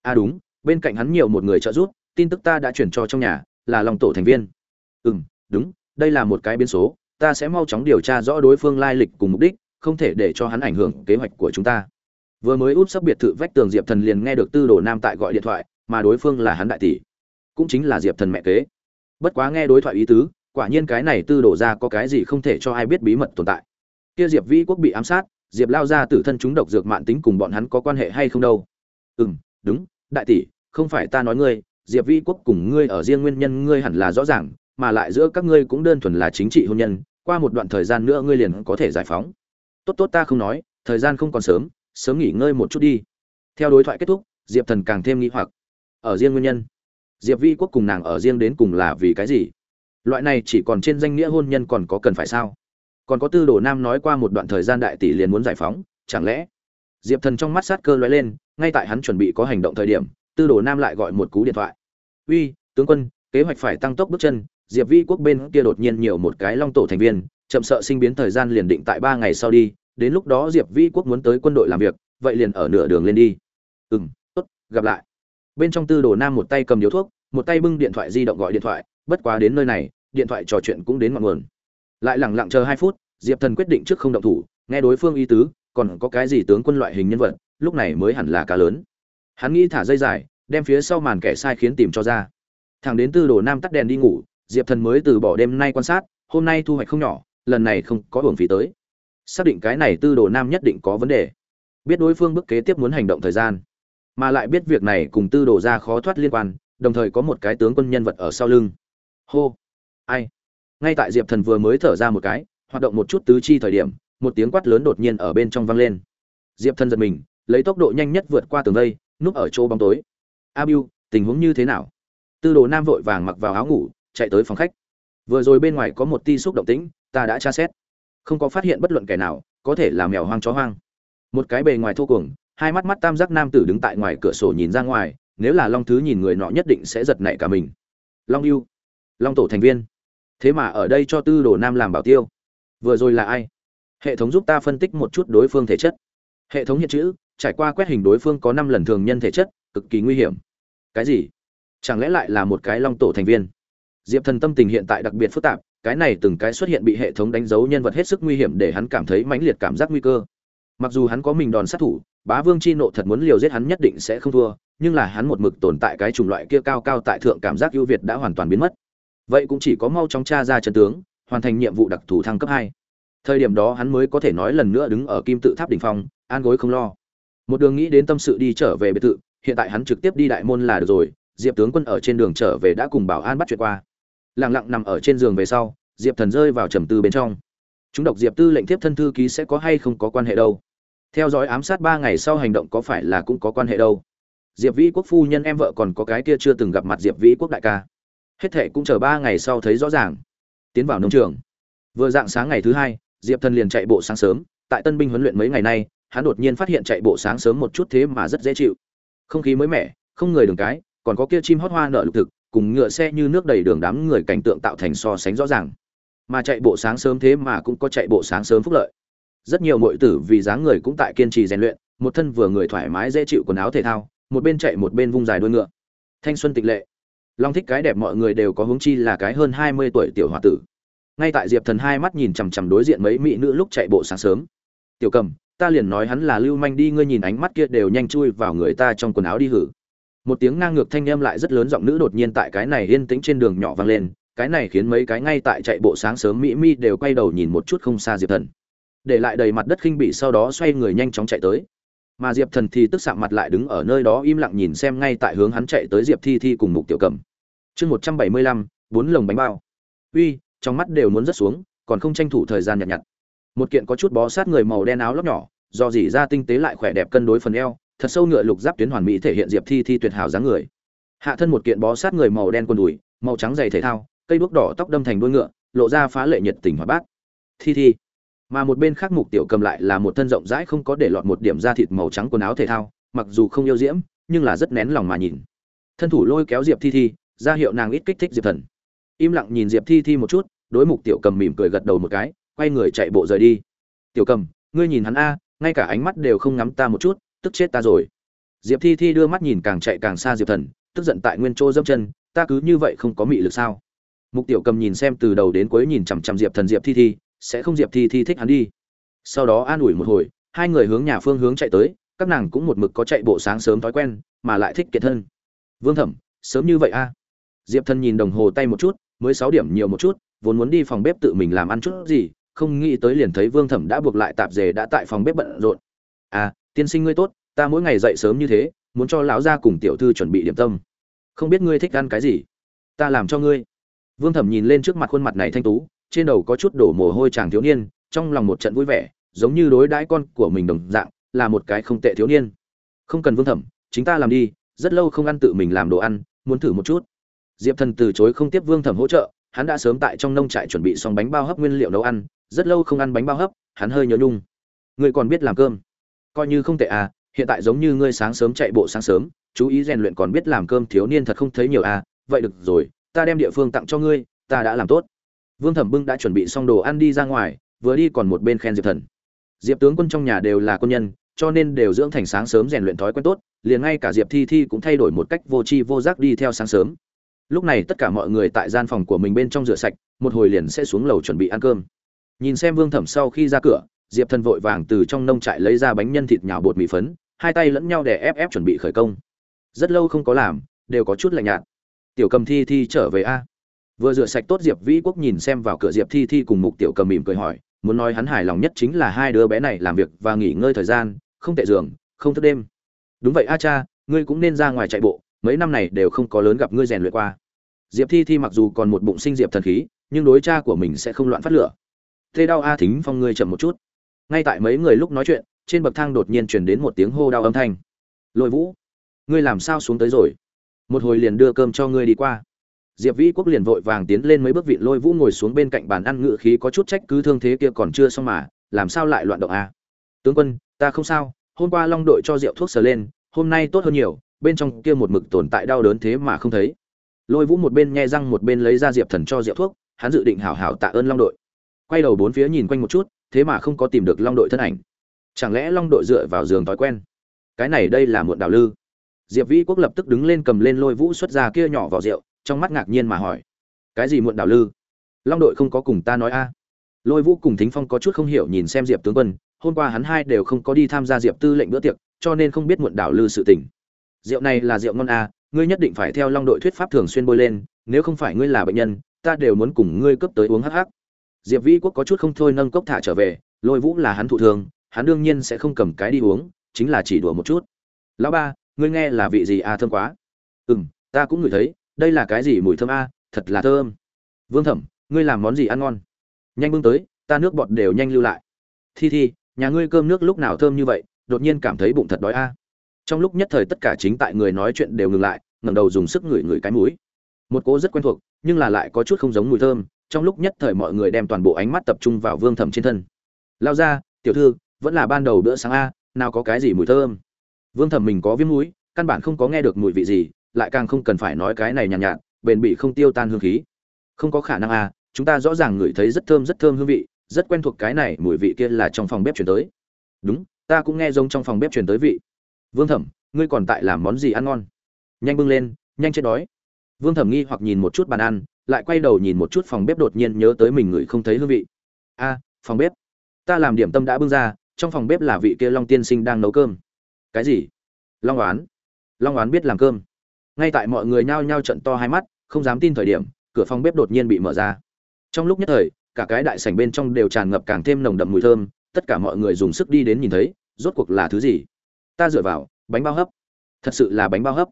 À đúng, bên cạnh hắn nhiều một người trợ giúp, tin tức ta đã chuyển cho trong nhà là lòng tổ thành viên. Ừ đúng, đây là một cái biến số, ta sẽ mau chóng điều tra rõ đối phương lai lịch cùng mục đích, không thể để cho hắn ảnh hưởng kế hoạch của chúng ta. Vừa mới út sắp biệt thự vách tường diệp thần liền nghe được tư đồ nam tại gọi điện thoại, mà đối phương là hắn đại tỷ. Cũng chính là diệp thần mẹ kế. Bất quá nghe đối thoại ý tứ, quả nhiên cái này tư đổ ra có cái gì không thể cho ai biết bí mật tồn tại. Kia diệp vĩ quốc bị ám sát, diệp lao ra tử thân chúng độc dược mạng tính cùng bọn hắn có quan hệ hay không đâu? Ừ m đúng, đại tỷ, không phải ta nói ngươi diệp Vi quốc cùng ngươi ở riêng nguyên nhân ngươi hẳn là rõ ràng, mà lại giữa các ngươi cũng đơn thuần là chính trị hôn nhân, qua một đoạn thời gian nữa ngươi liền có thể giải phóng. Tốt tốt ta không nói, thời gian không còn sớm sớm nghỉ ngơi một chút đi. Theo đối thoại kết thúc, diệp thần càng thêm nghĩ hoặc. Ở riêng nguyên nhân, diệp vi quốc cùng nàng ở riêng đến cùng là vì cái gì? Loại này chỉ còn trên danh nghĩa hôn nhân còn có cần phải sao? Còn có tư đồ nam nói qua một đoạn thời gian đại tỷ liền muốn giải phóng, chẳng lẽ? Diệp thần trong mắt sát cơ lóe lên, ngay tại hắn chuẩn bị có hành động thời điểm, tư đồ nam lại gọi một cú điện thoại uy, tướng quân, kế hoạch phải tăng tốc bước chân. Diệp vi quốc bên kia đột nhiên nhiều một cái long tổ thành viên, chậm sợ sinh biến thời gian liền định tại ba ngày sau đi. Đến lúc đó diệp vi quốc muốn tới quân đội làm việc, vậy liền ở nửa đường lên đi. Ừ m tốt, gặp lại. Bên trong tư đồ nam một tay cầm điếu thuốc, một tay bưng điện thoại di động gọi điện thoại. Bất quá đến nơi này, điện thoại trò chuyện cũng đến ngọn nguồn. Lại lẳng lặng chờ hai phút, diệp thần quyết định trước không động thủ, nghe đối phương ý tứ, còn có cái gì tướng quân loại hình nhân vật, lúc này mới hẳn là cá lớn. Hắn nghĩ thả dây dài đem phía sau màn kẻ sai khiến tìm cho ra. Thằng đến tư đồ nam tắt đèn đi ngủ, diệp thần mới từ bỏ đêm nay quan sát, hôm nay thu hoạch không nhỏ, lần này không có hưởng phí tới. Xác định cái này tư đồ nam nhất định có vấn đề. Biết đối phương bước kế tiếp muốn hành động thời gian, mà lại biết việc này cùng tư đồ ra khó thoát liên quan, đồng thời có một cái tướng quân nhân vật ở sau lưng. Hô, ai? Ngay tại diệp thần vừa mới thở ra một cái, hoạt động một chút tứ chi thời điểm, một tiếng quát lớn đột nhiên ở bên trong vang lên. Diệp thần giật mình, lấy tốc độ nhanh nhất vượt qua tường vây, núp ở chỗ bóng tối a biu tình huống như thế nào? Tư đồ nam vội vàng mặc vào áo ngủ, chạy tới phòng khách. Vừa rồi bên ngoài có một ti xúc động tĩnh, ta đã tra xét. Không có phát hiện bất luận kẻ nào, có thể là mèo hoang chó hoang. Một cái bề ngoài thô cuồng, hai mắt mắt tam giác nam tử đứng tại ngoài cửa sổ nhìn ra ngoài, nếu là long thứ nhìn người nọ nhất định sẽ giật nảy cả mình. Long yêu long tổ thành viên. Thế mà ở đây cho tư đồ nam làm bảo tiêu. Vừa rồi là ai? Hệ thống giúp ta phân tích một chút đối phương thể chất. Hệ thống hiện chữ, trải qua quét hình đối phương có năm lần thường nhân thể chất, cực kỳ nguy hiểm cái gì? Chẳng lẽ lại là một cái long tổ thành viên? Diệp thần tâm tình hiện tại đặc biệt phức tạp, cái này từng cái xuất hiện bị hệ thống đánh dấu nhân vật hết sức nguy hiểm để hắn cảm thấy mãnh liệt cảm giác nguy cơ. Mặc dù hắn có mình đòn sát thủ, bá vương chi nộ thật muốn liều giết hắn nhất định sẽ không thua, nhưng là hắn một mực tồn tại cái chủng loại kia cao cao tại thượng cảm giác ưu việt đã hoàn toàn biến mất. Vậy cũng chỉ có mau chóng tra ra chân tướng, hoàn thành nhiệm vụ đặc thù thăng cấp hai. Thời điểm đó hắn mới có thể nói lần nữa đứng ở kim tự tháp đỉnh phong, an gối không lo. Một đường nghĩ đến tâm sự đi trở về biệt thự hiện tại hắn trực tiếp đi đại môn là được rồi, diệp tướng quân ở trên đường trở về đã cùng bảo an bắt chuyện qua. Lặng lặng nằm ở trên giường về sau, diệp thần rơi vào trầm tư bên trong. Chúng độc diệp tư lệnh tiếp thân thư ký sẽ có hay không có quan hệ đâu? Theo dõi ám sát ba ngày sau hành động có phải là cũng có quan hệ đâu? Diệp vĩ quốc phu nhân em vợ còn có cái kia chưa từng gặp mặt diệp vĩ quốc đại ca. Hết thệ cũng chờ ba ngày sau thấy rõ ràng. Tiến vào nông trường. Vừa dạng sáng ngày thứ hai, diệp thần liền chạy bộ sáng sớm. Tại tân binh huấn luyện mấy ngày nay, hắn đột nhiên phát hiện chạy bộ sáng sớm một chút thế mà rất dễ chịu không khí mới mẻ, không người đường cái, còn có kia chim hót hoa nở lục thực, cùng ngựa xe như nước đầy đường đám người cảnh tượng tạo thành so sánh rõ ràng. Mà chạy bộ sáng sớm thế mà cũng có chạy bộ sáng sớm phúc lợi. Rất nhiều mọi tử vì dáng người cũng tại kiên trì rèn luyện, một thân vừa người thoải mái dễ chịu quần áo thể thao, một bên chạy một bên vung dài đuôi ngựa. Thanh xuân tịch lệ. Long thích cái đẹp mọi người đều có hướng chi là cái hơn hai mươi tuổi tiểu h tử. Ngay tại diệp thần hai mắt nhìn chằm chằm đối diện mấy mỹ nữ lúc chạy bộ sáng sớm. Tiểu cầm ta liền nói hắn là lưu manh đi, ngươi nhìn ánh mắt kia đều nhanh chui vào người ta trong quần áo đi hử. Một tiếng ngang ngược thanh âm lại rất lớn giọng nữ đột nhiên tại cái này yên tĩnh trên đường nhỏ vang lên, cái này khiến mấy cái ngay tại chạy bộ sáng sớm mỹ mi đều quay đầu nhìn một chút không xa diệp thần. Để lại đầy mặt đất khinh bị sau đó xoay người nhanh chóng chạy tới. Mà diệp thần thì tức sạm mặt lại đứng ở nơi đó im lặng nhìn xem ngay tại hướng hắn chạy tới diệp thi thi cùng mục tiểu cầm. Chương một trăm bảy mươi lăm, bốn lồng bánh bao. Uy, trong mắt đều muốn rớt xuống, còn không tranh thủ thời gian nhặt nhặt một kiện có chút bó sát người màu đen áo lóc nhỏ, do dỉ ra tinh tế lại khỏe đẹp cân đối phần eo, thật sâu ngựa lục giáp tuyến hoàn mỹ thể hiện diệp thi thi tuyệt hảo dáng người. Hạ thân một kiện bó sát người màu đen quần đùi, màu trắng dày thể thao, cây đuốc đỏ tóc đâm thành đuôi ngựa, lộ ra phá lệ nhiệt tình hoạt bát. Thi thi. Mà một bên khác mục tiểu cầm lại là một thân rộng rãi không có để lọt một điểm da thịt màu trắng quần áo thể thao, mặc dù không yêu diễm, nhưng là rất nén lòng mà nhìn. Thân thủ lôi kéo diệp thi thi, ra hiệu nàng ít kích thích diệp thần. Im lặng nhìn diệp thi thi một chút, đối mục tiểu cầm mỉm cười gật đầu một cái quay người chạy bộ rời đi. Tiểu cầm, ngươi nhìn hắn a, ngay cả ánh mắt đều không ngắm ta một chút, tức chết ta rồi. Diệp thi thi đưa mắt nhìn càng chạy càng xa diệp thần, tức giận tại nguyên chỗ dâm chân, ta cứ như vậy không có mị lực sao? Mục tiểu cầm nhìn xem từ đầu đến cuối nhìn chằm chằm diệp thần diệp thi thi, sẽ không diệp thi thi thích hắn đi. Sau đó an ủi một hồi, hai người hướng nhà phương hướng chạy tới, các nàng cũng một mực có chạy bộ sáng sớm thói quen, mà lại thích kiệt thân. Vương thẩm, sớm như vậy a. Diệp thần nhìn đồng hồ tay một chút, mới sáu điểm nhiều một chút, vốn muốn đi phòng bếp tự mình làm ăn chút gì không nghĩ tới liền thấy vương thẩm đã buộc lại tạp dề đã tại phòng bếp bận rộn. À tiên sinh ngươi tốt, ta mỗi ngày dậy sớm như thế, muốn cho lão gia cùng tiểu thư chuẩn bị điểm tâm. Không biết ngươi thích ăn cái gì? Ta làm cho ngươi. Vương thẩm nhìn lên trước mặt khuôn mặt này thanh tú, trên đầu có chút đổ mồ hôi chàng thiếu niên, trong lòng một trận vui vẻ, giống như đối đãi con của mình đồng dạng, là một cái không tệ thiếu niên. Không cần vương thẩm, chính ta làm đi, rất lâu không ăn tự mình làm đồ ăn, muốn thử một chút. Diệp thần từ chối không tiếp vương thẩm hỗ trợ hắn đã sớm tại trong nông trại chuẩn bị xong bánh bao hấp nguyên liệu nấu ăn, rất lâu không ăn bánh bao hấp, hắn hơi nhớ nhung. Ngươi còn biết làm cơm? Coi như không tệ à hiện tại giống như ngươi sáng sớm chạy bộ sáng sớm, chú ý rèn luyện còn biết làm cơm thiếu niên thật không thấy nhiều à vậy được rồi, ta đem địa phương tặng cho ngươi, ta đã làm tốt. Vương thẩm bưng đã chuẩn bị xong đồ ăn đi ra ngoài, vừa đi còn một bên khen diệp thần. Diệp tướng quân trong nhà đều là quân nhân, cho nên đều dưỡng thành sáng sớm rèn luyện thói quen tốt, liền ngay cả diệp thi thi cũng thay đổi một cách vô tri vô giác đi theo sáng sớm lúc này tất cả mọi người tại gian phòng của mình bên trong rửa sạch, một hồi liền sẽ xuống lầu chuẩn bị ăn cơm. Nhìn xem vương thẩm sau khi ra cửa, diệp thần vội vàng từ trong nông trại lấy ra bánh nhân thịt nhào bột mì phấn, hai tay lẫn nhau để ép ép chuẩn bị khởi công. Rất lâu không có làm, đều có chút lạnh nhạt. Tiểu cầm thi thi trở về a. Vừa rửa sạch tốt diệp vĩ quốc nhìn xem vào cửa diệp thi thi cùng mục tiểu cầm mỉm cười hỏi, muốn nói hắn hài lòng nhất chính là hai đứa bé này làm việc và nghỉ ngơi thời gian, không tệ giường, không thức đêm. Đúng vậy a cha, ngươi cũng nên ra ngoài chạy bộ mấy năm này đều không có lớn gặp ngươi rèn luyện qua. Diệp thi thi mặc dù còn một bụng sinh diệp thần khí, nhưng đối cha của mình sẽ không loạn phát lửa. Tê đau a thính phong ngươi chậm một chút. Ngay tại mấy người lúc nói chuyện, trên bậc thang đột nhiên truyền đến một tiếng hô đau âm thanh. Lôi vũ, ngươi làm sao xuống tới rồi? Một hồi liền đưa cơm cho ngươi đi qua. Diệp vĩ quốc liền vội vàng tiến lên mấy bước vịn lôi vũ ngồi xuống bên cạnh bàn ăn ngự khí có chút trách cứ thương thế kia còn chưa xong mà, làm sao lại loạn động a? Tướng quân, ta không sao, hôm qua long đội cho rượu thuốc sờ lên, hôm nay tốt hơn nhiều bên trong kia một mực tồn tại đau đớn thế mà không thấy. Lôi vũ một bên nhe răng một bên lấy ra diệp thần cho rượu thuốc, hắn dự định hảo hảo tạ ơn long đội. Quay đầu bốn phía nhìn quanh một chút, thế mà không có tìm được long đội thân ảnh. Chẳng lẽ long đội dựa vào giường thói quen? Cái này đây là muộn đào lư. Diệp vĩ quốc lập tức đứng lên cầm lên lôi vũ xuất ra kia nhỏ vào rượu, trong mắt ngạc nhiên mà hỏi, cái gì muộn đào lư? Long đội không có cùng ta nói a? Lôi vũ cùng thính phong có chút không hiểu nhìn xem diệp tướng quân, hôm qua hắn hai đều không có đi tham gia diệp tư lệnh bữa tiệc, cho nên không biết muộn đảo lư sự tình rượu này là rượu ngon a ngươi nhất định phải theo long đội thuyết pháp thường xuyên bôi lên nếu không phải ngươi là bệnh nhân ta đều muốn cùng ngươi cấp tới uống hắc hắc. Diệp vĩ quốc có chút không thôi nâng cốc thả trở về lôi vũ là hắn thụ thường hắn đương nhiên sẽ không cầm cái đi uống chính là chỉ đùa một chút. Lão ba ngươi nghe là vị gì a thơm quá? Ừm, ta cũng ngửi thấy đây là cái gì mùi thơm a thật là thơm. Vương thẩm ngươi làm món gì ăn ngon? Nhanh bưng tới ta nước bọt đều nhanh lưu lại. Thi thi nhà ngươi cơm nước lúc nào thơm như vậy đột nhiên cảm thấy bụng thật đói a trong lúc nhất thời tất cả chính tại người nói chuyện đều ngừng lại ngẩng đầu dùng sức ngửi ngửi cái mũi. Một cỗ rất quen thuộc nhưng là lại có chút không giống mùi thơm trong lúc nhất thời mọi người đem toàn bộ ánh mắt tập trung vào vương thẩm trên thân. Lao ra tiểu thư vẫn là ban đầu bữa sáng a nào có cái gì mùi thơm. Vương thẩm mình có viêm mũi căn bản không có nghe được mùi vị gì lại càng không cần phải nói cái này nhàn nhạt, nhạt bền bị không tiêu tan hương khí. Không có khả năng a chúng ta rõ ràng ngửi thấy rất thơm rất thơm hương vị rất quen thuộc cái này mùi vị kia là trong phòng bếp chuyển tới. Đúng ta cũng nghe giống trong phòng bếp chuyển tới vị vương thẩm, ngươi còn tại làm món gì ăn ngon? Nhanh bưng lên, nhanh chết đói. Vương thẩm nghi hoặc nhìn một chút bàn ăn, lại quay đầu nhìn một chút phòng bếp đột nhiên nhớ tới mình ngửi không thấy hương vị. A, phòng bếp. Ta làm điểm tâm đã bưng ra, trong phòng bếp là vị kia long tiên sinh đang nấu cơm. Cái gì? Long oán. Long oán biết làm cơm. Ngay tại mọi người nhao nhao trận to hai mắt, không dám tin thời điểm, cửa phòng bếp đột nhiên bị mở ra. Trong lúc nhất thời, cả cái đại sảnh bên trong đều tràn ngập càng thêm nồng đậm mùi thơm, tất cả mọi người dùng sức đi đến nhìn thấy, rốt cuộc là thứ gì? Ta dựa vào, bánh bao hấp. Thật sự là bánh bao hấp.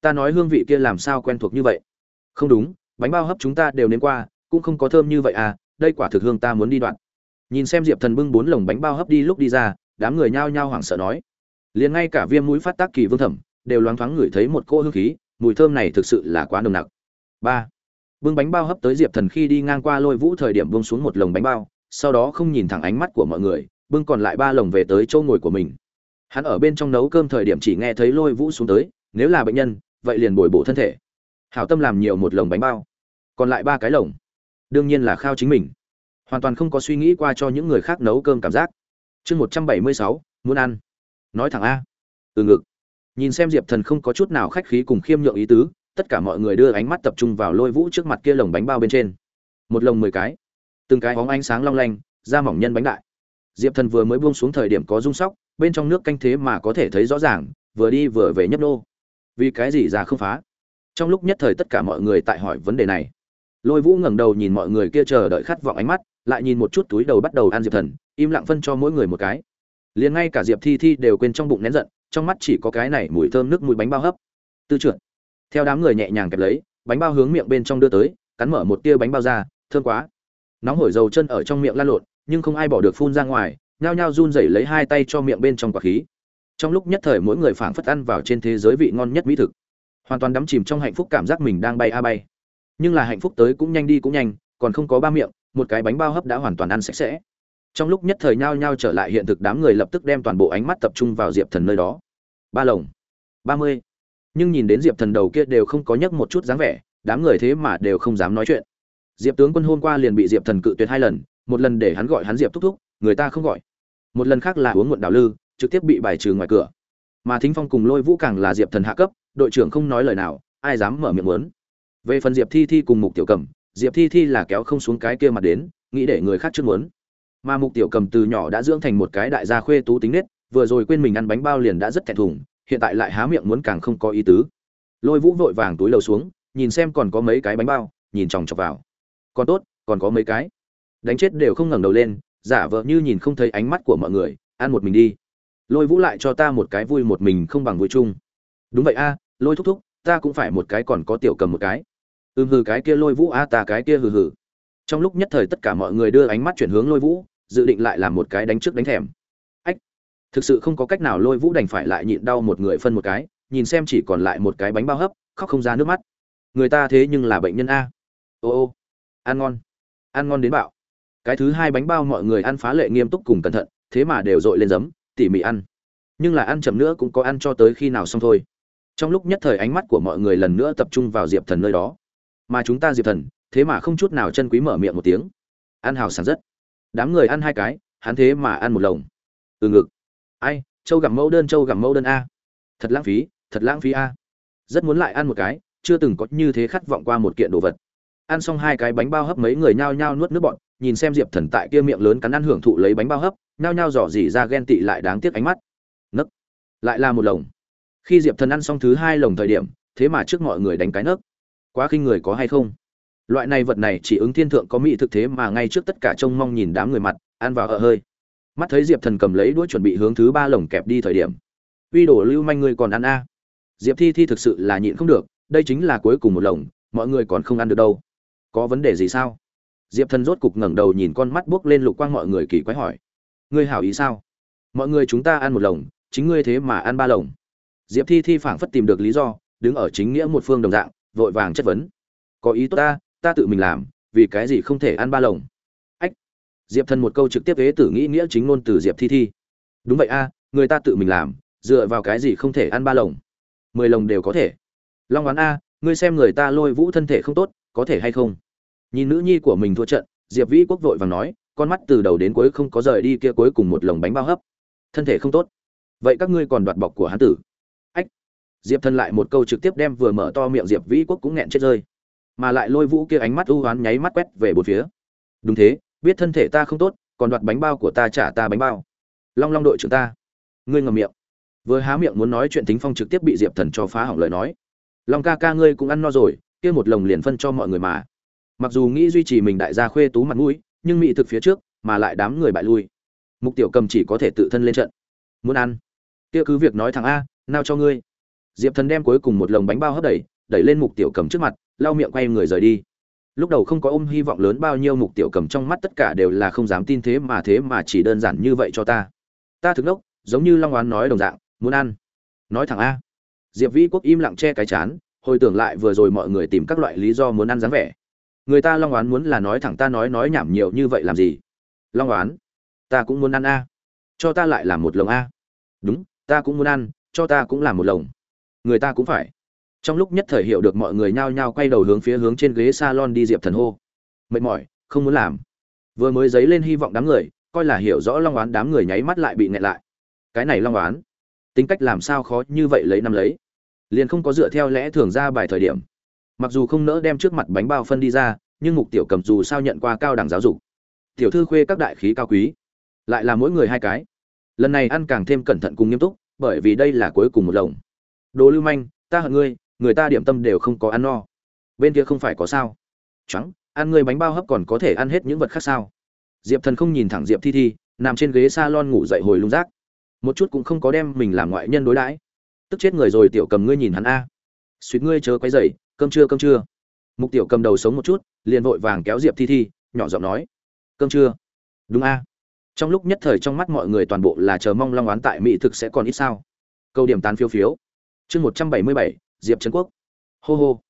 Ta nói hương vị kia làm sao quen thuộc như vậy? Không đúng, bánh bao hấp chúng ta đều nếm qua, cũng không có thơm như vậy à đây quả thực hương ta muốn đi đoạn. Nhìn xem diệp thần bưng bốn lồng bánh bao hấp đi lúc đi ra, đám người nhao nhao hoảng sợ nói. Liền ngay cả viêm mũi phát tác kỳ vương thẩm, đều loáng thoáng ngửi thấy một cô hương khí, mùi thơm này thực sự là quá nồng nặc. Ba, bưng bánh bao hấp tới diệp thần khi đi ngang qua lôi vũ thời điểm bưng xuống một lồng bánh bao, sau đó không nhìn thẳng ánh mắt của mọi người, bưng còn lại ba lồng về tới chỗ ngồi của mình hắn ở bên trong nấu cơm thời điểm chỉ nghe thấy lôi vũ xuống tới, nếu là bệnh nhân, vậy liền bồi bổ thân thể. Hảo tâm làm nhiều một lồng bánh bao, còn lại ba cái lồng. Đương nhiên là khao chính mình. Hoàn toàn không có suy nghĩ qua cho những người khác nấu cơm cảm giác. Chương một trăm bảy mươi sáu, muốn ăn. Nói thẳng a. Từ ngực. Nhìn xem diệp thần không có chút nào khách khí cùng khiêm nhượng ý tứ, tất cả mọi người đưa ánh mắt tập trung vào lôi vũ trước mặt kia lồng bánh bao bên trên. Một lồng mười cái. Từng cái hóng ánh sáng long lanh, da mỏng nhân bánh đại. Diệp thần vừa mới buông xuống thời điểm có rung sóc bên trong nước canh thế mà có thể thấy rõ ràng, vừa đi vừa về nhấp nô. Vì cái gì ra không phá? Trong lúc nhất thời tất cả mọi người tại hỏi vấn đề này. Lôi vũ ngẩng đầu nhìn mọi người kia chờ đợi khát vọng ánh mắt, lại nhìn một chút túi đầu bắt đầu ăn diệp thần, im lặng phân cho mỗi người một cái. Liền ngay cả diệp thi thi đều quên trong bụng nén giận, trong mắt chỉ có cái này mùi thơm nước mùi bánh bao hấp. Tư trượt theo đám người nhẹ nhàng kẹp lấy, bánh bao hướng miệng bên trong đưa tới, cắn mở một tia bánh bao ra, thơm quá. Nóng hổi dầu chân ở trong miệng lan lộn, nhưng không ai bỏ được phun ra ngoài nhao nhao run rẩy lấy hai tay cho miệng bên trong quả khí. Trong lúc nhất thời mỗi người phảng phất ăn vào trên thế giới vị ngon nhất mỹ thực. Hoàn toàn đắm chìm trong hạnh phúc cảm giác mình đang bay a bay. Nhưng là hạnh phúc tới cũng nhanh đi cũng nhanh, còn không có ba miệng, một cái bánh bao hấp đã hoàn toàn ăn sạch sẽ. Trong lúc nhất thời nhao nhao trở lại hiện thực đám người lập tức đem toàn bộ ánh mắt tập trung vào diệp thần nơi đó. Ba lồng, ba mươi. Nhưng nhìn đến diệp thần đầu kia đều không có nhấc một chút dáng vẻ, đám người thế mà đều không dám nói chuyện. Diệp tướng quân hôm qua liền bị diệp thần cự tuyệt hai lần, một lần để hắn gọi hắn diệp thúc thúc, người ta không gọi một lần khác là uống muộn đào lư, trực tiếp bị bài trừ ngoài cửa. Mà thính phong cùng lôi vũ càng là diệp thần hạ cấp, đội trưởng không nói lời nào, ai dám mở miệng muốn. Về phần diệp thi thi cùng mục tiểu cầm, diệp thi thi là kéo không xuống cái kia mặt đến, nghĩ để người khác chưa muốn. Mà mục tiểu cầm từ nhỏ đã dưỡng thành một cái đại gia khuê tú tính nết, vừa rồi quên mình ăn bánh bao liền đã rất thẹn thùng, hiện tại lại há miệng muốn càng không có ý tứ. Lôi vũ vội vàng túi lầu xuống, nhìn xem còn có mấy cái bánh bao, nhìn chòng chọc vào. Còn tốt, còn có mấy cái. Đánh chết đều không ngẩng đầu lên giả vờ như nhìn không thấy ánh mắt của mọi người, ăn một mình đi. Lôi vũ lại cho ta một cái vui một mình không bằng vui chung. Đúng vậy a, lôi thúc thúc, ta cũng phải một cái còn có tiểu cầm một cái. Ừm hừ cái kia lôi vũ a, ta cái kia hừ hừ. Trong lúc nhất thời tất cả mọi người đưa ánh mắt chuyển hướng lôi vũ, dự định lại làm một cái đánh trước đánh thèm. Ách, thực sự không có cách nào lôi vũ đành phải lại nhịn đau một người phân một cái, nhìn xem chỉ còn lại một cái bánh bao hấp, khóc không ra nước mắt. Người ta thế nhưng là bệnh nhân a. Ô ô, ăn ngon ăn ngon đến bạo cái thứ hai bánh bao mọi người ăn phá lệ nghiêm túc cùng cẩn thận, thế mà đều dội lên giấm, tỉ mỉ ăn. Nhưng là ăn chậm nữa cũng có ăn cho tới khi nào xong thôi. Trong lúc nhất thời ánh mắt của mọi người lần nữa tập trung vào diệp thần nơi đó. Mà chúng ta diệp thần, thế mà không chút nào chân quý mở miệng một tiếng. Ăn hào sảng rất. Đám người ăn hai cái, hắn thế mà ăn một lồng. Từ ngực. Ai, châu gặm mẫu đơn, châu gặm mẫu đơn a. Thật lãng phí, thật lãng phí a. Rất muốn lại ăn một cái, chưa từng có như thế khát vọng qua một kiện đồ vật. Ăn xong hai cái bánh bao hấp mấy người nhao nhao nuốt nước bọn nhìn xem diệp thần tại kia miệng lớn cắn ăn hưởng thụ lấy bánh bao hấp, nhao nhao dò dỉ ra ghen tị lại đáng tiếc ánh mắt. Nấc. Lại là một lồng. Khi diệp thần ăn xong thứ hai lồng thời điểm, thế mà trước mọi người đánh cái nấc. Quá khinh người có hay không? Loại này vật này chỉ ứng thiên thượng có mỹ thực thế mà ngay trước tất cả trông mong nhìn đám người mặt, ăn vào ở hơi. Mắt thấy diệp thần cầm lấy đuôi chuẩn bị hướng thứ ba lồng kẹp đi thời điểm. Uy đổ lưu manh người còn ăn a? Diệp thi thi thực sự là nhịn không được, đây chính là cuối cùng một lồng, mọi người còn không ăn được đâu. Có vấn đề gì sao? Diệp thần rốt cục ngẩng đầu nhìn con mắt buốc lên lục quang mọi người kỳ quái hỏi. Ngươi hảo ý sao? Mọi người chúng ta ăn một lồng, chính ngươi thế mà ăn ba lồng. Diệp thi thi phảng phất tìm được lý do, đứng ở chính nghĩa một phương đồng dạng, vội vàng chất vấn. Có ý tốt ta ta tự mình làm, vì cái gì không thể ăn ba lồng? Ách! Diệp thần một câu trực tiếp ế tử nghĩ nghĩa chính ngôn từ diệp thi thi. Đúng vậy a, người ta tự mình làm, dựa vào cái gì không thể ăn ba lồng? Mười lồng đều có thể. Long oán a, ngươi xem người ta lôi vũ thân thể không tốt, có thể hay không? Nhìn nữ nhi của mình thua trận, diệp vĩ quốc vội vàng nói, con mắt từ đầu đến cuối không có rời đi kia cuối cùng một lồng bánh bao hấp. Thân thể không tốt. Vậy các ngươi còn đoạt bọc của hán tử? Ách. Diệp thân lại một câu trực tiếp đem vừa mở to miệng diệp vĩ quốc cũng nghẹn chết rơi. Mà lại lôi vũ kia ánh mắt ưu oán nháy mắt quét về bốn phía. Đúng thế, biết thân thể ta không tốt, còn đoạt bánh bao của ta trả ta bánh bao. Long long đội trưởng ta. Ngươi ngầm miệng. Vừa há miệng muốn nói chuyện tính phong trực tiếp bị diệp thần cho phá hỏng lời nói. Long ca ca ngươi cũng ăn no rồi, kia một lồng liền phân cho mọi người mà mặc dù nghĩ duy trì mình đại gia khuê tú mặt mũi, nhưng mỹ thực phía trước mà lại đám người bại lui. Mục tiểu cầm chỉ có thể tự thân lên trận. Muốn ăn? Kia cứ việc nói thằng a, nào cho ngươi. Diệp thần đem cuối cùng một lồng bánh bao hấp đẩy đẩy lên mục tiểu cầm trước mặt, lau miệng quay người rời đi. Lúc đầu không có ôm hy vọng lớn bao nhiêu mục tiểu cầm trong mắt tất cả đều là không dám tin thế mà thế mà chỉ đơn giản như vậy cho ta. Ta thực đốc, giống như long oán nói đồng dạng, muốn ăn. Nói thẳng a. Diệp vĩ quốc im lặng che cái chán, hồi tưởng lại vừa rồi mọi người tìm các loại lý do muốn ăn dáng vẻ người ta long oán muốn là nói thẳng ta nói nói nhảm nhiều như vậy làm gì? Long oán, ta cũng muốn ăn a. Cho ta lại làm một lồng a. Đúng, ta cũng muốn ăn, cho ta cũng làm một lồng. Người ta cũng phải. Trong lúc nhất thời hiểu được mọi người nhao nhao quay đầu hướng phía hướng trên ghế salon đi diệp thần hô. Mệt mỏi, không muốn làm. Vừa mới dấy lên hy vọng đám người, coi là hiểu rõ long oán đám người nháy mắt lại bị nghẹn lại. Cái này long oán, tính cách làm sao khó như vậy lấy năm lấy? Liền không có dựa theo lẽ thường ra bài thời điểm mặc dù không nỡ đem trước mặt bánh bao phân đi ra, nhưng mục tiểu cầm dù sao nhận qua cao đẳng giáo dục. Tiểu thư khuê các đại khí cao quý, lại là mỗi người hai cái. Lần này ăn càng thêm cẩn thận cùng nghiêm túc, bởi vì đây là cuối cùng một lồng. Đồ lưu manh, ta hận ngươi, người ta điểm tâm đều không có ăn no. Bên kia không phải có sao? Trắng, ăn ngươi bánh bao hấp còn có thể ăn hết những vật khác sao? Diệp thần không nhìn thẳng diệp thi thi, nằm trên ghế s a lon ngủ dậy hồi lung rác. Một chút cũng không có đem mình làm ngoại nhân đối đãi. Tức chết người rồi, tiểu cầm ngươi nhìn hắn a. Suýt ngươi chớ quấy dậy cơm trưa cơm trưa. Mục tiểu cầm đầu sống một chút, liền vội vàng kéo diệp thi thi, nhỏ giọng nói, cơm trưa. Đúng a. Trong lúc nhất thời trong mắt mọi người toàn bộ là chờ mong long oán tại mỹ thực sẽ còn ít sao. Câu điểm tán phiếu phiếu. Chương một trăm bảy mươi bảy, diệp trấn quốc. Hô hô.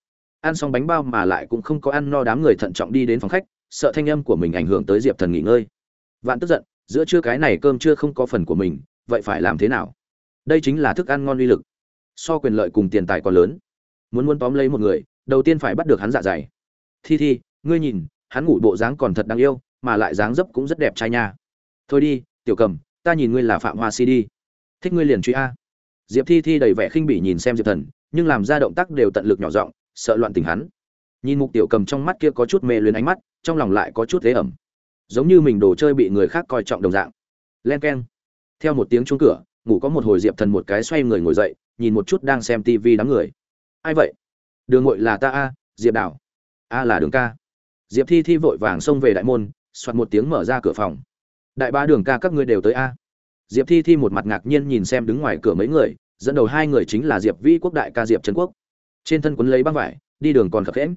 Ăn xong bánh bao mà lại cũng không có ăn no đám người thận trọng đi đến phòng khách, sợ thanh âm của mình ảnh hưởng tới diệp thần nghỉ ngơi. Vạn tức giận, giữa trưa cái này cơm chưa không có phần của mình, vậy phải làm thế nào? Đây chính là thức ăn ngon uy lực. So quyền lợi cùng tiền tài còn lớn muốn muốn tóm lấy một người, đầu tiên phải bắt được hắn dạ dày. Thi thi, ngươi nhìn, hắn ngủ bộ dáng còn thật đáng yêu, mà lại dáng dấp cũng rất đẹp trai nha. Thôi đi, tiểu cầm, ta nhìn ngươi là phạm hoa si đi. Thích ngươi liền truy a. Diệp thi thi đầy vẻ khinh bỉ nhìn xem diệp thần, nhưng làm ra động tác đều tận lực nhỏ giọng, sợ loạn tình hắn. Nhìn mục tiểu cầm trong mắt kia có chút mê luyến ánh mắt, trong lòng lại có chút thế ẩm. Giống như mình đồ chơi bị người khác coi trọng đồng dạng. Len keng. Theo một tiếng chuông cửa, ngủ có một hồi diệp thần một cái xoay người ngồi dậy, nhìn một chút đang xem tivi đám người ai vậy? Đường ngội là ta a, diệp đảo. A là đường ca. Diệp thi thi vội vàng xông về đại môn, soạt một tiếng mở ra cửa phòng. Đại ba đường ca các ngươi đều tới a. Diệp thi thi một mặt ngạc nhiên nhìn xem đứng ngoài cửa mấy người, dẫn đầu hai người chính là diệp vĩ quốc đại ca diệp trấn quốc. Trên thân quấn lấy băng vải, đi đường còn khập khẽn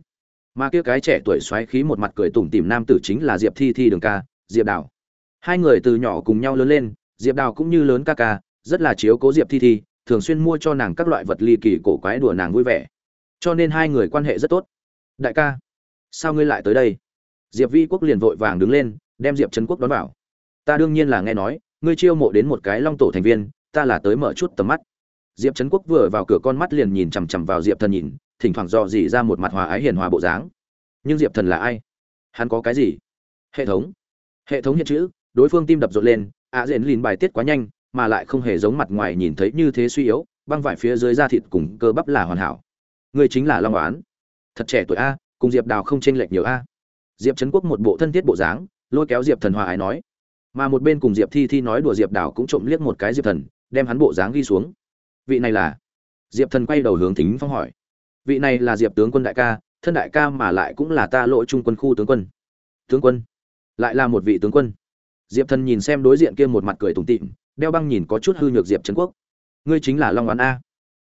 mà kia cái trẻ tuổi xoáy khí một mặt cười tủm tỉm nam tử chính là diệp thi thi đường ca, diệp đào hai người từ nhỏ cùng nhau lớn lên, diệp đào cũng như lớn ca ca, rất là chiếu cố diệp thi thi thường xuyên mua cho nàng các loại vật ly kỳ cổ quái đùa nàng vui vẻ. Cho nên hai người quan hệ rất tốt. Đại ca, sao ngươi lại tới đây? Diệp vi quốc liền vội vàng đứng lên, đem diệp trấn quốc đón vào. Ta đương nhiên là nghe nói, ngươi chiêu mộ đến một cái long tổ thành viên, ta là tới mở chút tầm mắt. Diệp trấn quốc vừa vào cửa con mắt liền nhìn chằm chằm vào diệp thần nhìn, thỉnh thoảng dò dỉ ra một mặt hòa ái hiền hòa bộ dáng. Nhưng diệp thần là ai? Hắn có cái gì? Hệ thống. Hệ thống hiện chữ, đối phương tim đập rộn lên ạ à lìn bài tiết quá nhanh mà lại không hề giống mặt ngoài nhìn thấy như thế suy yếu, băng vải phía dưới da thịt cùng cơ bắp là hoàn hảo. Người chính là long oán. Thật trẻ tuổi a, cùng diệp đào không chênh lệch nhiều a. Diệp trấn quốc một bộ thân thiết bộ dáng, lôi kéo diệp thần hòa ái nói. Mà một bên cùng diệp thi thi nói đùa diệp đào cũng trộm liếc một cái diệp thần, đem hắn bộ dáng ghi xuống. Vị này là? Diệp thần quay đầu hướng thính phong hỏi. Vị này là diệp tướng quân đại ca, thân đại ca mà lại cũng là ta lỗ trung quân khu tướng quân. Tướng quân? Lại là một vị tướng quân. Diệp thần nhìn xem đối diện kia một mặt cười tủm tịm đeo băng nhìn có chút hư nhược diệp trấn quốc. Ngươi chính là long oán a.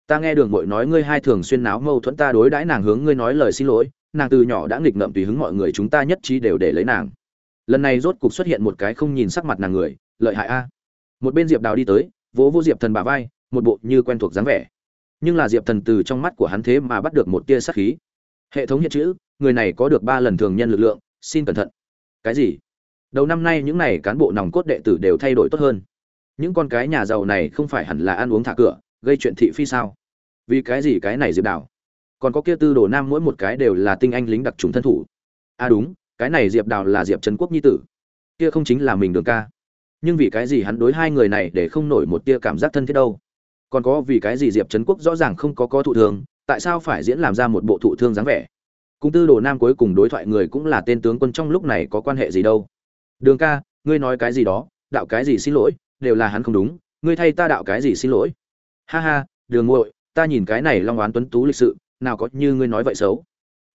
Ta nghe đường mội nói ngươi hai thường xuyên náo mâu thuẫn ta đối đãi nàng hướng ngươi nói lời xin lỗi, nàng từ nhỏ đã nghịch ngợm tùy hứng mọi người chúng ta nhất trí đều để lấy nàng. Lần này rốt cục xuất hiện một cái không nhìn sắc mặt nàng người, lợi hại a. Một bên diệp đào đi tới, vỗ vô diệp thần bà vai, một bộ như quen thuộc dáng vẻ. Nhưng là diệp thần từ trong mắt của hắn thế mà bắt được một tia sắc khí. Hệ thống hiện chữ, người này có được ba lần thường nhân lực lượng, xin cẩn thận. Cái gì? Đầu năm nay những n à y cán bộ nòng cốt đệ tử đều thay đổi tốt hơn những con cái nhà giàu này không phải hẳn là ăn uống thả cửa, gây chuyện thị phi sao? Vì cái gì cái này diệp đào còn có kia tư đồ nam mỗi một cái đều là tinh anh lính đặc trùng thân thủ. À đúng, cái này diệp đào là diệp trần quốc nhi tử. Kia không chính là mình đường ca. Nhưng vì cái gì hắn đối hai người này để không nổi một tia cảm giác thân thiết đâu? Còn có vì cái gì diệp trấn quốc rõ ràng không có có thụ thương, tại sao phải diễn làm ra một bộ thụ thương dáng vẻ? Cung tư đồ nam cuối cùng đối thoại người cũng là tên tướng quân trong lúc này có quan hệ gì đâu? Đường ca, ngươi nói cái gì đó, đạo cái gì xin lỗi? Đều là hắn không đúng, ngươi thay ta đạo cái gì xin lỗi. Ha ha, đường muội, ta nhìn cái này long oán tuấn tú lịch sự, nào có như ngươi nói vậy xấu.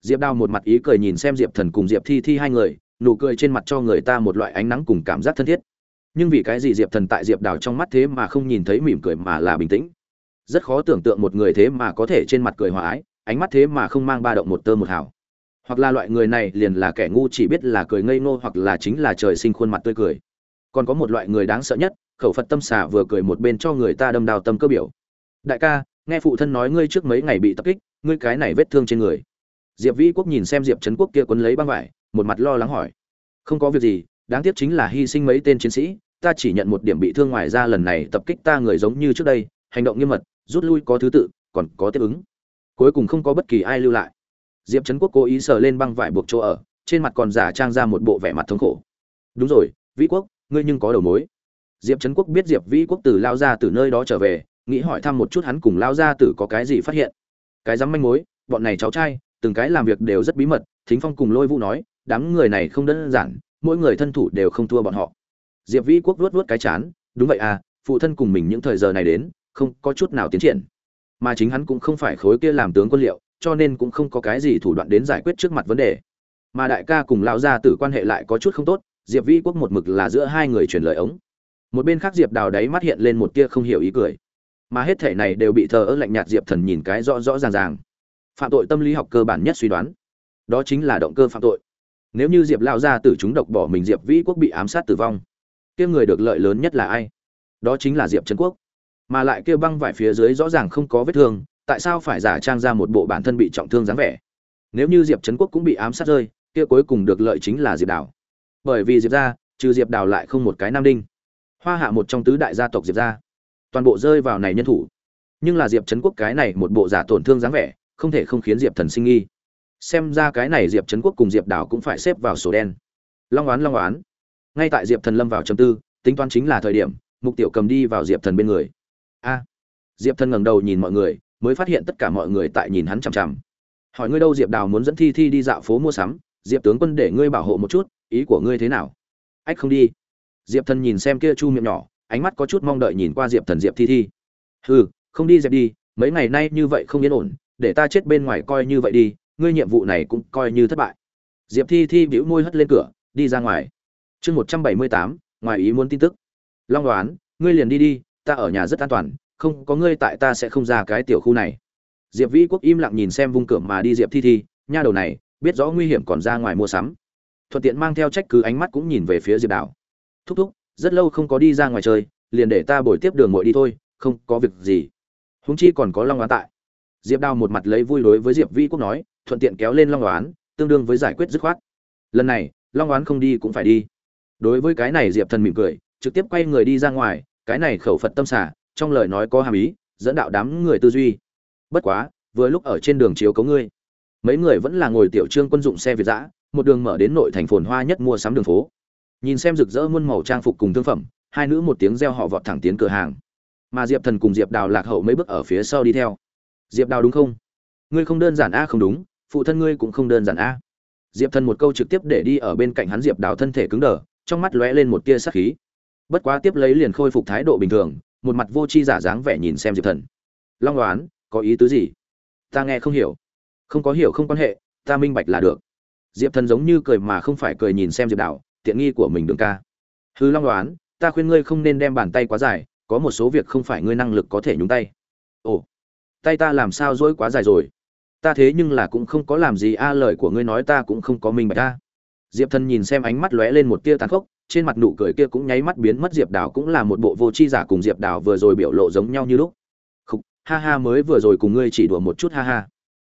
Diệp đào một mặt ý cười nhìn xem diệp thần cùng diệp thi thi hai người, nụ cười trên mặt cho người ta một loại ánh nắng cùng cảm giác thân thiết. Nhưng vì cái gì diệp thần tại diệp đào trong mắt thế mà không nhìn thấy mỉm cười mà là bình tĩnh? Rất khó tưởng tượng một người thế mà có thể trên mặt cười hòa ái, ánh mắt thế mà không mang ba động một tơ một hào. Hoặc là loại người này liền là kẻ ngu chỉ biết là cười ngây ngô hoặc là chính là trời sinh khuôn mặt tươi cười. Còn có một loại người đáng sợ nhất khẩu phật tâm xả vừa cười một bên cho người ta đâm đào tâm cơ biểu. Đại ca, nghe phụ thân nói ngươi trước mấy ngày bị tập kích, ngươi cái này vết thương trên người. Diệp vĩ quốc nhìn xem diệp trấn quốc kia quấn lấy băng vải, một mặt lo lắng hỏi. Không có việc gì, đáng tiếc chính là hy sinh mấy tên chiến sĩ, ta chỉ nhận một điểm bị thương ngoài ra lần này tập kích ta người giống như trước đây, hành động nghiêm mật, rút lui có thứ tự, còn có tiếp ứng. Cuối cùng không có bất kỳ ai lưu lại. Diệp trấn quốc cố ý sờ lên băng vải buộc chỗ ở, trên mặt còn giả trang ra một bộ vẻ mặt thống khổ. Đúng rồi, vĩ quốc, ngươi nhưng có đầu mối diệp trấn quốc biết diệp vĩ quốc từ lao ra từ nơi đó trở về, nghĩ hỏi thăm một chút hắn cùng lao ra tử có cái gì phát hiện. Cái dám manh mối, bọn này cháu trai, từng cái làm việc đều rất bí mật, thính phong cùng lôi vũ nói, đám người này không đơn giản, mỗi người thân thủ đều không thua bọn họ. Diệp vĩ quốc vuốt vuốt cái chán, đúng vậy à phụ thân cùng mình những thời giờ này đến, không có chút nào tiến triển. Mà chính hắn cũng không phải khối kia làm tướng quân liệu, cho nên cũng không có cái gì thủ đoạn đến giải quyết trước mặt vấn đề. Mà đại ca cùng lão gia tử quan hệ lại có chút không tốt, diệp vĩ quốc một mực là giữa hai người truyền lời ống một bên khác diệp đào đáy mắt hiện lên một tia không hiểu ý cười. Mà hết thể này đều bị thờ ơ lạnh nhạt diệp thần nhìn cái rõ rõ ràng ràng. Phạm tội tâm lý học cơ bản nhất suy đoán. Đó chính là động cơ phạm tội. Nếu như diệp lao ra từ chúng độc bỏ mình, diệp vĩ quốc bị ám sát tử vong, kia người được lợi lớn nhất là ai? Đó chính là diệp trấn quốc. Mà lại kia băng vải phía dưới rõ ràng không có vết thương, tại sao phải giả trang ra một bộ bản thân bị trọng thương dáng vẻ? Nếu như diệp trấn quốc cũng bị ám sát rơi, kia cuối cùng được lợi chính là diệp đào. Bởi vì diệp ra trừ diệp đào lại không một cái nam đinh hoa hạ một trong tứ đại gia tộc diệp gia, toàn bộ rơi vào này nhân thủ. Nhưng là diệp trấn quốc cái này một bộ giả tổn thương dáng vẻ không thể không khiến diệp thần sinh nghi. Xem ra cái này diệp trấn quốc cùng diệp đào cũng phải xếp vào sổ đen. Long oán long oán. Ngay tại diệp thần lâm vào chầm tư tính toán chính là thời điểm mục tiểu cầm đi vào diệp thần bên người. A! Diệp thần ngẩng đầu nhìn mọi người mới phát hiện tất cả mọi người tại nhìn hắn chằm chằm. Hỏi ngươi đâu diệp đào muốn dẫn thi thi đi dạo phố mua sắm? Diệp tướng quân để ngươi bảo hộ một chút ý của ngươi thế nào? Ách không đi diệp thần nhìn xem kia chu miệng nhỏ, ánh mắt có chút mong đợi nhìn qua diệp thần diệp thi thi. Hừ, không đi dẹp đi, mấy ngày nay như vậy không yên ổn, để ta chết bên ngoài coi như vậy đi, ngươi nhiệm vụ này cũng coi như thất bại. Diệp thi thi bĩu môi hất lên cửa, đi ra ngoài. Chương một trăm bảy mươi tám, ngoài ý muốn tin tức. Long đoán, ngươi liền đi đi, ta ở nhà rất an toàn, không có ngươi tại ta sẽ không ra cái tiểu khu này. Diệp vĩ quốc im lặng nhìn xem vung cửa mà đi diệp thi thi, nha đầu này, biết rõ nguy hiểm còn ra ngoài mua sắm. Thuận tiện mang theo trách cứ ánh mắt cũng nhìn về phía diệp đảo thúc thúc, rất lâu không có đi ra ngoài chơi, liền để ta bồi tiếp đường muội đi thôi, không có việc gì. Húng chi còn có long đoán tại. Diệp đào một mặt lấy vui đối với diệp vi quốc nói, thuận tiện kéo lên long đoán tương đương với giải quyết dứt khoát. Lần này, long đoán không đi cũng phải đi. Đối với cái này diệp thần mỉm cười, trực tiếp quay người đi ra ngoài, cái này khẩu phật tâm xả, trong lời nói có hàm ý, dẫn đạo đám người tư duy. Bất quá, vừa lúc ở trên đường chiếu cấu ngươi, mấy người vẫn là ngồi tiểu trương quân dụng xe việt giã một đường mở đến nội thành phồn hoa nhất mua sắm đường phố nhìn xem rực rỡ muôn màu trang phục cùng thương phẩm, hai nữ một tiếng reo họ vọt thẳng tiến cửa hàng. Mà diệp thần cùng diệp đào lạc hậu mấy bước ở phía sau đi theo. Diệp đào đúng không? Ngươi không đơn giản a, không đúng, phụ thân ngươi cũng không đơn giản a. Diệp thần một câu trực tiếp để đi ở bên cạnh hắn diệp đào thân thể cứng đờ, trong mắt lóe lên một tia sắc khí. Bất quá tiếp lấy liền khôi phục thái độ bình thường, một mặt vô tri giả dáng vẻ nhìn xem diệp thần. Long đoán, có ý tứ gì? Ta nghe không hiểu. Không có hiểu không quan hệ, ta minh bạch là được. Diệp thần giống như cười mà không phải cười nhìn xem diệp đào tiện nghi của mình đường ca. Hư long đoán, ta khuyên ngươi không nên đem bàn tay quá dài, có một số việc không phải ngươi năng lực có thể nhúng tay. Ồ, tay ta làm sao dỗi quá dài rồi? Ta thế nhưng là cũng không có làm gì a, lời của ngươi nói ta cũng không có minh bạch ta diệp thần nhìn xem ánh mắt lóe lên một tia tàn khốc, trên mặt nụ cười kia cũng nháy mắt biến mất. Diệp đào cũng là một bộ vô tri giả cùng diệp đào vừa rồi biểu lộ giống nhau như lúc. Khúc ha ha, mới vừa rồi cùng ngươi chỉ đùa một chút, ha ha.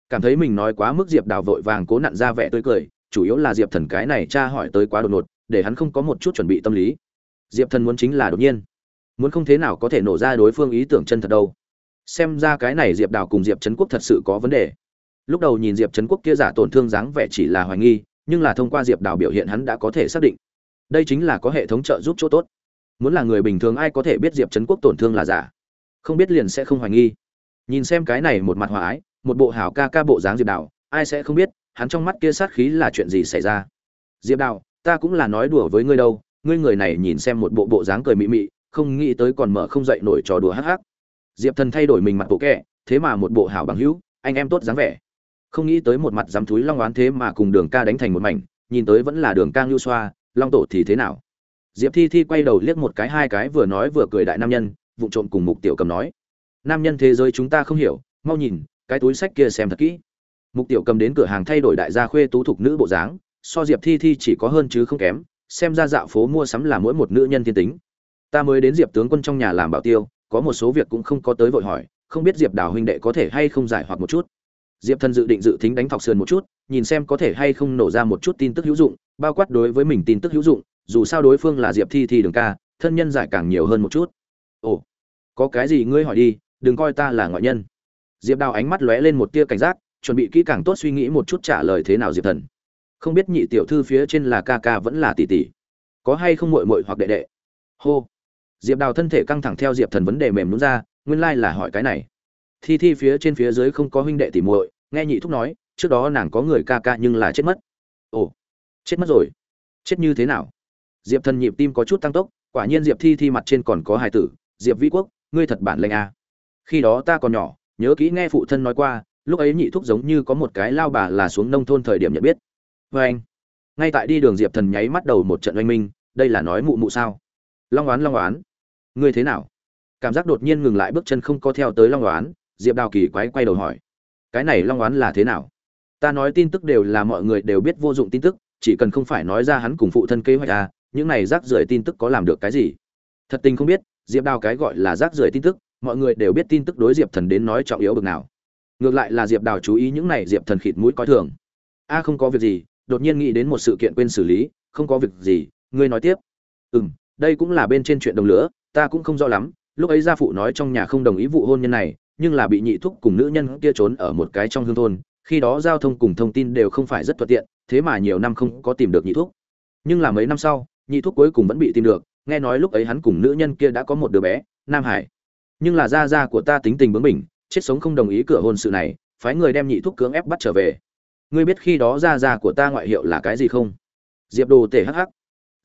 Cảm thấy mình nói quá mức, diệp đào vội vàng cố nặn ra vẻ tươi cười, chủ yếu là diệp thần cái này cha hỏi tới quá đột ngột để hắn không có một chút chuẩn bị tâm lý. Diệp thần muốn chính là đột nhiên. Muốn không thế nào có thể nổ ra đối phương ý tưởng chân thật đâu. Xem ra cái này diệp đào cùng diệp trấn quốc thật sự có vấn đề. Lúc đầu nhìn diệp trấn quốc kia giả tổn thương dáng vẻ chỉ là hoài nghi, nhưng là thông qua diệp đào biểu hiện hắn đã có thể xác định. Đây chính là có hệ thống trợ giúp chỗ tốt. Muốn là người bình thường ai có thể biết diệp trấn quốc tổn thương là giả? Không biết liền sẽ không hoài nghi. Nhìn xem cái này một mặt hòa ái, một bộ hảo ca ca bộ dáng diệp đào, ai sẽ không biết, hắn trong mắt kia sát khí là chuyện gì xảy ra? Diệp đào ta cũng là nói đùa với ngươi đâu, ngươi người này nhìn xem một bộ bộ dáng cười mị mị, không nghĩ tới còn mở không dậy nổi trò đùa hắc hắc. Diệp thần thay đổi mình mặt bộ kẹ thế mà một bộ hảo bằng hữu, anh em tốt dáng vẻ. Không nghĩ tới một mặt dám túi long oán thế mà cùng đường ca đánh thành một mảnh, nhìn tới vẫn là đường ca ngưu xoa, long tổ thì thế nào? Diệp thi thi quay đầu liếc một cái hai cái vừa nói vừa cười đại nam nhân vụ trộm cùng mục tiểu cầm nói. Nam nhân thế giới chúng ta không hiểu, mau nhìn, cái túi sách kia xem thật kỹ. Mục tiểu cầm đến cửa hàng thay đổi đại gia khuê tú thục nữ bộ dáng so diệp thi thi chỉ có hơn chứ không kém, xem ra dạo phố mua sắm là mỗi một nữ nhân thiên tính. Ta mới đến diệp tướng quân trong nhà làm bảo tiêu, có một số việc cũng không có tới vội hỏi, không biết diệp đào huynh đệ có thể hay không giải hoặc một chút. Diệp thần dự định dự tính đánh thọc sườn một chút, nhìn xem có thể hay không nổ ra một chút tin tức hữu dụng, bao quát đối với mình tin tức hữu dụng, dù sao đối phương là diệp thi thi đường ca, thân nhân giải càng nhiều hơn một chút. Ồ, có cái gì ngươi hỏi đi, đừng coi ta là ngoại nhân. Diệp đào ánh mắt lóe lên một tia cảnh giác, chuẩn bị kỹ càng tốt suy nghĩ một chút trả lời thế nào diệp thần không biết nhị tiểu thư phía trên là ca ca vẫn là tỷ tỷ. Có hay không mội mội hoặc đệ đệ? Hô. Diệp đào thân thể căng thẳng theo diệp thần vấn đề mềm nhún ra, nguyên lai là hỏi cái này. Thi thi phía trên phía dưới không có huynh đệ tỷ muội, nghe nhị thúc nói, trước đó nàng có người ca ca nhưng là chết mất. Ồ, chết mất rồi. Chết như thế nào? Diệp thần nhịp tim có chút tăng tốc, quả nhiên diệp thi thi mặt trên còn có hài tử, diệp vĩ quốc, ngươi thật bản lệnh à. khi đó ta còn nhỏ, nhớ kỹ nghe phụ thân nói qua, lúc ấy nhị thúc giống như có một cái lao bà là xuống nông thôn thời điểm nhận biết vê anh. Ngay tại đi đường diệp thần nháy mắt đầu một trận oanh minh, đây là nói mụ mụ sao? Long oán long oán. Ngươi thế nào? Cảm giác đột nhiên ngừng lại bước chân không có theo tới long oán, diệp đào kỳ quái quay đầu hỏi. Cái này long oán là thế nào? Ta nói tin tức đều là mọi người đều biết vô dụng tin tức, chỉ cần không phải nói ra hắn cùng phụ thân kế hoạch à những này rác rưởi tin tức có làm được cái gì? Thật tình không biết, diệp đào cái gọi là rác rưởi tin tức, mọi người đều biết tin tức đối diệp thần đến nói trọng yếu bực nào. Ngược lại là diệp đào chú ý những này diệp thần khịt mũi coi thường. A, không có việc gì đột nhiên nghĩ đến một sự kiện quên xử lý, không có việc gì, ngươi nói tiếp. Ừ m đây cũng là bên trên chuyện đồng lửa, ta cũng không rõ lắm, lúc ấy gia phụ nói trong nhà không đồng ý vụ hôn nhân này, nhưng là bị nhị thúc cùng nữ nhân kia trốn ở một cái trong hương thôn, khi đó giao thông cùng thông tin đều không phải rất thuận tiện, thế mà nhiều năm không có tìm được nhị thúc. Nhưng là mấy năm sau, nhị thúc cuối cùng vẫn bị tìm được, nghe nói lúc ấy hắn cùng nữ nhân kia đã có một đứa bé, nam hải. Nhưng là gia gia của ta tính tình bướng bỉnh, chết sống không đồng ý cửa hôn sự này, phái người đem nhị thúc cưỡng ép bắt trở về ngươi biết khi đó ra ra của ta ngoại hiệu là cái gì không? Diệp đồ tể hắc hắc.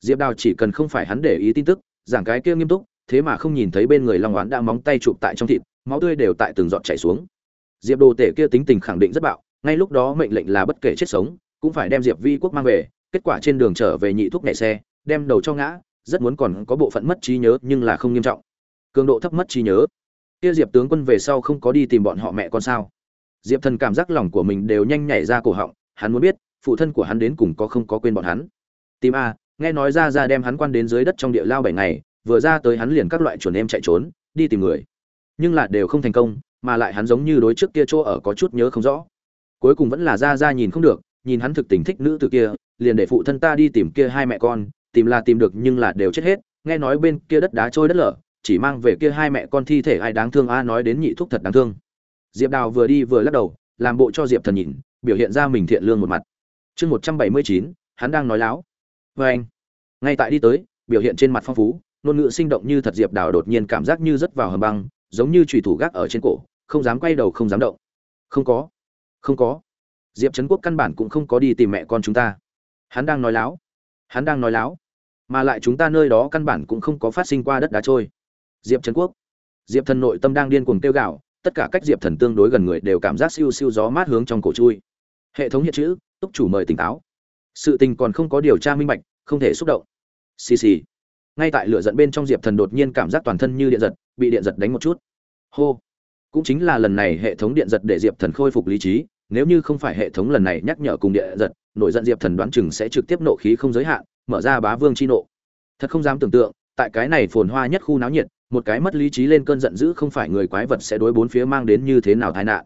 Diệp đào chỉ cần không phải hắn để ý tin tức, giảng cái kia nghiêm túc, thế mà không nhìn thấy bên người long oán đã móng tay chụp tại trong thịt, máu tươi đều tại từng giọt chảy xuống. Diệp đồ tể kia tính tình khẳng định rất bạo, ngay lúc đó mệnh lệnh là bất kể chết sống, cũng phải đem diệp vi quốc mang về, kết quả trên đường trở về nhị thuốc nhảy xe, đem đầu cho ngã, rất muốn còn có bộ phận mất trí nhớ nhưng là không nghiêm trọng. Cường độ thấp mất trí nhớ. Kia diệp tướng quân về sau không có đi tìm bọn họ mẹ con sao? Diệp thần cảm giác lòng của mình đều nhanh nhảy ra cổ họng, hắn muốn biết, phụ thân của hắn đến cùng có không có quên bọn hắn. Tìm a, nghe nói ra ra đem hắn quan đến dưới đất trong địa lao bảy ngày, vừa ra tới hắn liền các loại chuẩn em chạy trốn, đi tìm người. Nhưng là đều không thành công, mà lại hắn giống như đối trước kia chỗ ở có chút nhớ không rõ. Cuối cùng vẫn là ra ra nhìn không được, nhìn hắn thực tình thích nữ từ kia, liền để phụ thân ta đi tìm kia hai mẹ con, tìm là tìm được nhưng là đều chết hết, nghe nói bên kia đất đá trôi đất lở, chỉ mang về kia hai mẹ con thi thể ai đáng thương a nói đến nhị thúc thật đáng thương diệp đào vừa đi vừa lắc đầu, làm bộ cho diệp thần nhìn, biểu hiện ra mình thiện lương một mặt. Chương một trăm bảy mươi chín, hắn đang nói láo. Vê anh, ngay tại đi tới, biểu hiện trên mặt phong phú, ngôn ngữ sinh động như thật diệp đào đột nhiên cảm giác như rớt vào hầm băng, giống như trùy thủ gác ở trên cổ, không dám quay đầu không dám động. Không có không có. Diệp trấn quốc căn bản cũng không có đi tìm mẹ con chúng ta. Hắn đang nói láo, hắn đang nói láo, mà lại chúng ta nơi đó căn bản cũng không có phát sinh qua đất đá trôi. Diệp trấn quốc, diệp thần nội tâm đang điên cuồng tiêu gạo tất cả cách diệp thần tương đối gần người đều cảm giác siêu siêu gió mát hướng trong cổ chui. Hệ thống hiện chữ, túc chủ mời tỉnh táo. Sự tình còn không có điều tra minh bạch, không thể xúc động. Xì xì. Ngay tại lửa giận bên trong diệp thần đột nhiên cảm giác toàn thân như điện giật, bị điện giật đánh một chút. Hô. Cũng chính là lần này hệ thống điện giật để diệp thần khôi phục lý trí, nếu như không phải hệ thống lần này nhắc nhở cùng điện giật, nổi giận diệp thần đoán chừng sẽ trực tiếp nộ khí không giới hạn, mở ra bá vương chi nộ. Thật không dám tưởng tượng, tại cái này phồn hoa nhất khu náo nhiệt một cái mất lý trí lên cơn giận dữ không phải người quái vật sẽ đối bốn phía mang đến như thế nào tai nạn.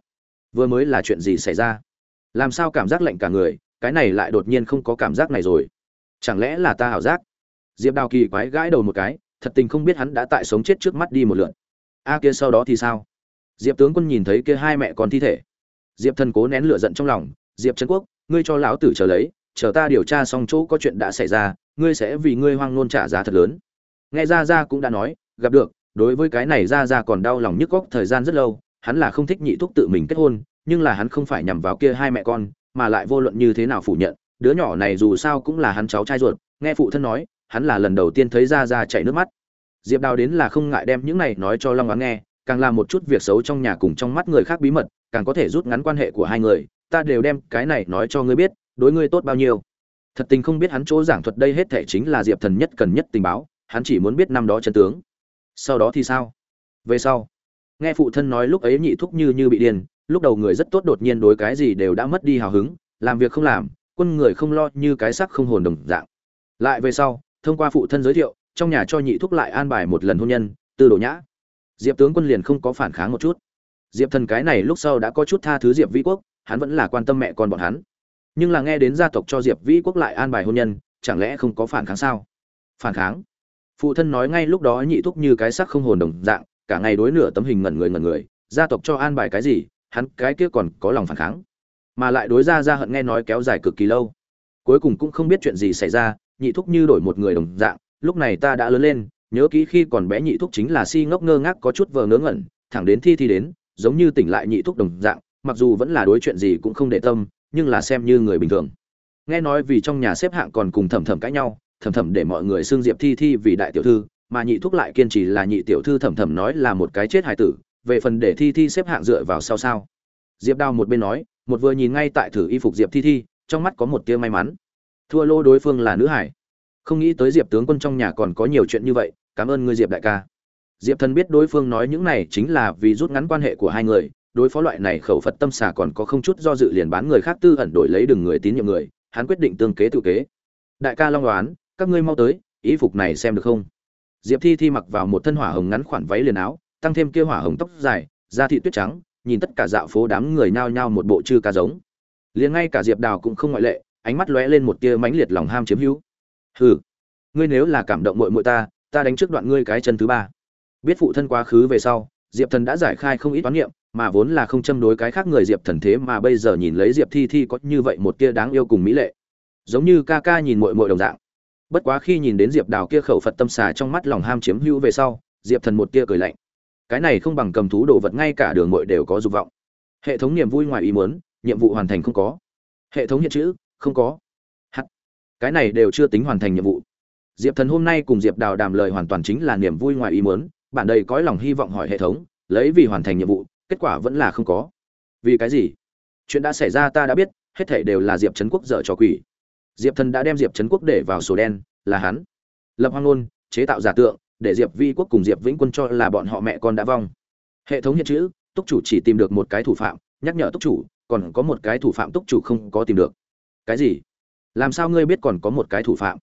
Vừa mới là chuyện gì xảy ra? Làm sao cảm giác lạnh cả người, cái này lại đột nhiên không có cảm giác này rồi. Chẳng lẽ là ta ảo giác? Diệp đào kỳ quái gãi đầu một cái, thật tình không biết hắn đã tại sống chết trước mắt đi một lượt. A kia sau đó thì sao? Diệp tướng quân nhìn thấy kia hai mẹ con thi thể. Diệp thần cố nén lửa giận trong lòng, diệp trấn quốc, ngươi cho lão tử chờ lấy, chờ ta điều tra xong chỗ có chuyện đã xảy ra, ngươi sẽ vì ngươi hoang nôn trả giá thật lớn. Nghe ra ra cũng đã nói gặp được, đối với cái này ra ra còn đau lòng nhức góc thời gian rất lâu, hắn là không thích nhị thúc tự mình kết hôn, nhưng là hắn không phải nhằm vào kia hai mẹ con, mà lại vô luận như thế nào phủ nhận, đứa nhỏ này dù sao cũng là hắn cháu trai ruột, nghe phụ thân nói, hắn là lần đầu tiên thấy ra ra chảy nước mắt. Diệp đào đến là không ngại đem những này nói cho long oán nghe, càng làm một chút việc xấu trong nhà cùng trong mắt người khác bí mật, càng có thể rút ngắn quan hệ của hai người, ta đều đem cái này nói cho ngươi biết, đối ngươi tốt bao nhiêu. Thật tình không biết hắn chỗ giảng thuật đây hết thể chính là diệp thần nhất cần nhất tình báo, hắn chỉ muốn biết năm đó chân tướng sau đó thì sao? Về sau. Nghe phụ thân nói lúc ấy nhị thúc như như bị điên, lúc đầu người rất tốt đột nhiên đối cái gì đều đã mất đi hào hứng, làm việc không làm, quân người không lo như cái sắc không hồn đồng dạng. Lại về sau, thông qua phụ thân giới thiệu, trong nhà cho nhị thúc lại an bài một lần hôn nhân tư đồ nhã. Diệp tướng quân liền không có phản kháng một chút. Diệp thần cái này lúc sau đã có chút tha thứ diệp vĩ quốc, hắn vẫn là quan tâm mẹ con bọn hắn. Nhưng là nghe đến gia tộc cho diệp vĩ quốc lại an bài hôn nhân, chẳng lẽ không có phản kháng sao? Phản kháng? Phụ thân nói ngay lúc đó nhị thúc như cái sắc không hồn đồng dạng, cả ngày đối nửa tấm hình ngẩn người ngẩn người, gia tộc cho an bài cái gì, hắn cái kia còn có lòng phản kháng. Mà lại đối ra ra hận nghe nói kéo dài cực kỳ lâu. Cuối cùng cũng không biết chuyện gì xảy ra, nhị thúc như đổi một người đồng dạng, lúc này ta đã lớn lên, nhớ kỹ khi còn bé nhị thúc chính là si ngốc ngơ ngác có chút vờ ngớ ngẩn, thẳng đến thi thi đến, giống như tỉnh lại nhị thúc đồng dạng, mặc dù vẫn là đối chuyện gì cũng không để tâm, nhưng là xem như người bình thường. Nghe nói vì trong nhà xếp hạng còn cùng thầm thầm cãi nhau thầm thầm để mọi người xưng diệp thi thi vì đại tiểu thư, mà nhị thúc lại kiên trì là nhị tiểu thư thầm thầm nói là một cái chết hài tử, về phần để thi thi xếp hạng dựa vào sau sao. Diệp đao một bên nói, một vừa nhìn ngay tại thử y phục diệp thi thi, trong mắt có một tia may mắn. Thua lô đối phương là nữ hải. Không nghĩ tới diệp tướng quân trong nhà còn có nhiều chuyện như vậy, cảm ơn ngươi diệp đại ca. Diệp thần biết đối phương nói những này chính là vì rút ngắn quan hệ của hai người, đối phó loại này khẩu phật tâm xà còn có không chút do dự liền bán người khác tư ẩn đổi lấy đừng người tín nhiệm người, hắn quyết định tương kế tự kế. Đại ca long đoán các ngươi mau tới ý phục này xem được không? Diệp thi thi mặc vào một thân hỏa hồng ngắn khoản váy liền áo, tăng thêm kia hỏa hồng tóc dài, da thị tuyết trắng, nhìn tất cả dạo phố đám người nhao nhao một bộ chư ca giống. Liền ngay cả diệp đào cũng không ngoại lệ, ánh mắt lóe lên một tia mãnh liệt lòng ham chiếm hữu. Hừ, ngươi nếu là cảm động muội muội ta ta đánh trước đoạn ngươi cái chân thứ ba. Biết phụ thân quá khứ về sau, diệp thần đã giải khai không ít toán niệm, mà vốn là không châm đối cái khác người diệp thần thế mà bây giờ nhìn lấy diệp thi thi có như vậy một tia đáng yêu cùng mỹ lệ. Giống như ca ca nhìn muội muội đồng dạng bất quá khi nhìn đến diệp đào kia khẩu phật tâm xà trong mắt lòng ham chiếm hữu về sau, diệp thần một tia cười lạnh. Cái này không bằng cầm thú đồ vật ngay cả đường muội đều có dục vọng. Hệ thống niềm vui ngoài ý muốn, nhiệm vụ hoàn thành không có. Hệ thống hiện chữ, không có. Hắt cái này đều chưa tính hoàn thành nhiệm vụ. Diệp thần hôm nay cùng diệp đào đàm lời hoàn toàn chính là niềm vui ngoài ý muốn bản đầy có lòng hy vọng hỏi hệ thống, lấy vì hoàn thành nhiệm vụ, kết quả vẫn là không có. Vì cái gì? Chuyện đã xảy ra ta đã biết, hết thể đều là diệp trấn quốc dở trò quỷ diệp thần đã đem diệp trấn quốc để vào sổ đen, là hắn. Lập hoang ngôn, chế tạo giả tượng, để diệp vi quốc cùng diệp vĩnh quân cho là bọn họ mẹ con đã vong. Hệ thống hiện chữ, túc chủ chỉ tìm được một cái thủ phạm, nhắc nhở túc chủ, còn có một cái thủ phạm túc chủ không có tìm được. Cái gì? Làm sao ngươi biết còn có một cái thủ phạm?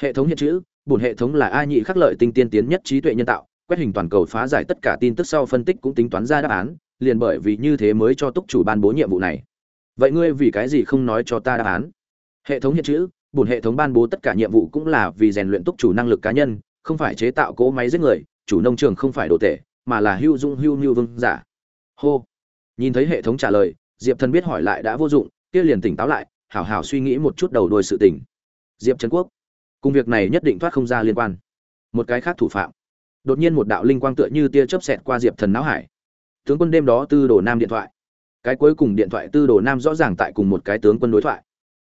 Hệ thống hiện chữ bùn hệ thống là a nhị khắc lợi tinh tiên tiến nhất trí tuệ nhân tạo, quét hình toàn cầu phá giải tất cả tin tức sau phân tích cũng tính toán ra đáp án, liền bởi vì như thế mới cho túc chủ ban bố nhiệm vụ này. Vậy ngươi vì cái gì không nói cho ta đáp án? Hệ thống hiện chữ bùn hệ thống ban bố tất cả nhiệm vụ cũng là vì rèn luyện túc chủ năng lực cá nhân, không phải chế tạo cỗ máy giết người, chủ nông trường không phải đồ tể, mà là hưu dung hưu như vương giả. Hô. Nhìn thấy hệ thống trả lời, diệp thần biết hỏi lại đã vô dụng, kia liền tỉnh táo lại, hảo hảo suy nghĩ một chút đầu đuôi sự tình. Diệp trấn quốc. Cùng việc này nhất định thoát không ra liên quan. Một cái khác thủ phạm. Đột nhiên một đạo linh quang tựa như tia chớp xẹt qua diệp thần não hải. Tướng quân đêm đó tư đồ nam điện thoại. Cái cuối cùng điện thoại tư đồ nam rõ ràng tại cùng một cái tướng quân đối thoại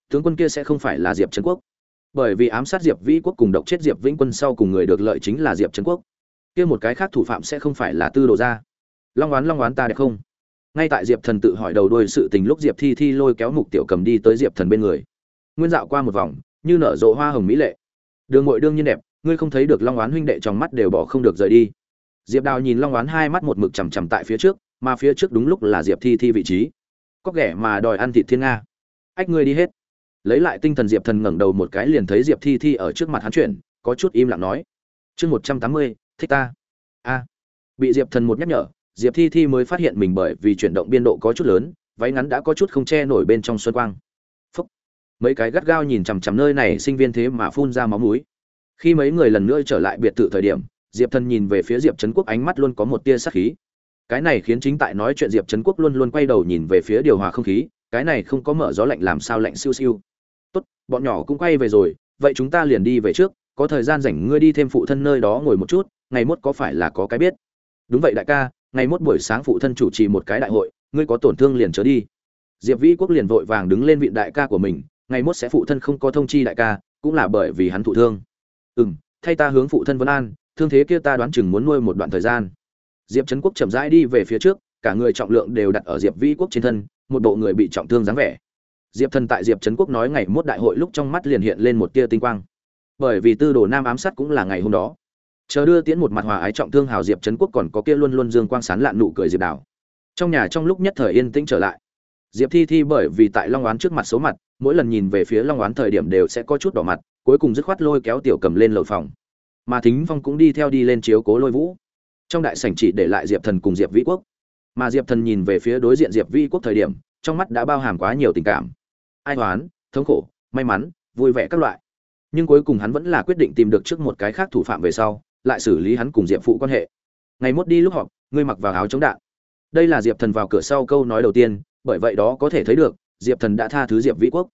tướng quân kia sẽ không phải là diệp trấn quốc. Bởi vì ám sát diệp vĩ quốc cùng độc chết diệp vĩnh quân sau cùng người được lợi chính là diệp trấn quốc. Kia một cái khác thủ phạm sẽ không phải là tư đồ gia. Long oán long oán ta đẹp không? Ngay tại diệp thần tự hỏi đầu đuôi sự tình lúc diệp thi thi lôi kéo mục tiểu cầm đi tới diệp thần bên người. Nguyên dạo qua một vòng, như nở rộ hoa hồng mỹ lệ. Đường ngội đương nhiên đẹp, ngươi không thấy được long oán huynh đệ trong mắt đều bỏ không được rời đi. Diệp đào nhìn long oán hai mắt một mực chằm chằm tại phía trước, mà phía trước đúng lúc là diệp thi thi vị trí. Có ghẻ mà đòi ăn thịt thiên nga. Ách ngươi đi hết lấy lại tinh thần diệp thần ngẩng đầu một cái liền thấy diệp thi thi ở trước mặt hắn chuyển, có chút im lặng nói, chương một trăm tám mươi, thích ta. A. Bị diệp thần một nhắc nhở, diệp thi thi mới phát hiện mình bởi vì chuyển động biên độ có chút lớn, váy ngắn đã có chút không che nổi bên trong xuân quang. Phúc. mấy cái gắt gao nhìn chằm chằm nơi này, sinh viên thế mà phun ra máu mũi. Khi mấy người lần nữa trở lại biệt thự thời điểm, diệp thần nhìn về phía diệp trấn quốc ánh mắt luôn có một tia sắc khí. Cái này khiến chính tại nói chuyện diệp trấn quốc luôn luôn quay đầu nhìn về phía điều hòa không khí, cái này không có mở gió lạnh làm sao lạnh siêu siêu bọn nhỏ cũng quay về rồi, vậy chúng ta liền đi về trước, có thời gian rảnh ngươi đi thêm phụ thân nơi đó ngồi một chút, ngày mốt có phải là có cái biết? Đúng vậy đại ca, ngày mốt buổi sáng phụ thân chủ trì một cái đại hội, ngươi có tổn thương liền trở đi. Diệp vĩ quốc liền vội vàng đứng lên vị đại ca của mình, ngày mốt sẽ phụ thân không có thông chi đại ca, cũng là bởi vì hắn thụ thương. Ừ m thay ta hướng phụ thân vân an, thương thế kia ta đoán chừng muốn nuôi một đoạn thời gian. Diệp trấn quốc chậm rãi đi về phía trước, cả người trọng lượng đều đặt ở diệp vĩ quốc trên thân, một bộ người bị trọng thương dáng vẻ diệp thần tại diệp trấn quốc nói ngày mốt đại hội lúc trong mắt liền hiện lên một tia tinh quang. Bởi vì tư đồ nam ám sát cũng là ngày hôm đó. Chờ đưa tiễn một mặt hòa ái trọng thương hào diệp trấn quốc còn có kia luôn luôn dương quang sán lạn nụ cười diệp đảo. trong nhà trong lúc nhất thời yên tĩnh trở lại. Diệp thi thi bởi vì tại long oán trước mặt số mặt, mỗi lần nhìn về phía long oán thời điểm đều sẽ có chút đỏ mặt, cuối cùng dứt khoát lôi kéo tiểu cầm lên lầu phòng. Mà thính phong cũng đi theo đi lên chiếu cố lôi vũ. Trong đại sảnh chỉ để lại diệp thần cùng diệp vĩ quốc. Mà diệp thần nhìn về phía đối diện diệp vĩ quốc thời điểm, trong mắt đã bao hàm quá nhiều tình cảm ai hoán thống khổ, may mắn, vui vẻ các loại. Nhưng cuối cùng hắn vẫn là quyết định tìm được trước một cái khác thủ phạm về sau, lại xử lý hắn cùng diệp phụ quan hệ. Ngày mốt đi lúc họp, ngươi mặc vào áo chống đạn. Đây là diệp thần vào cửa sau câu nói đầu tiên, bởi vậy đó có thể thấy được, diệp thần đã tha thứ diệp vĩ quốc.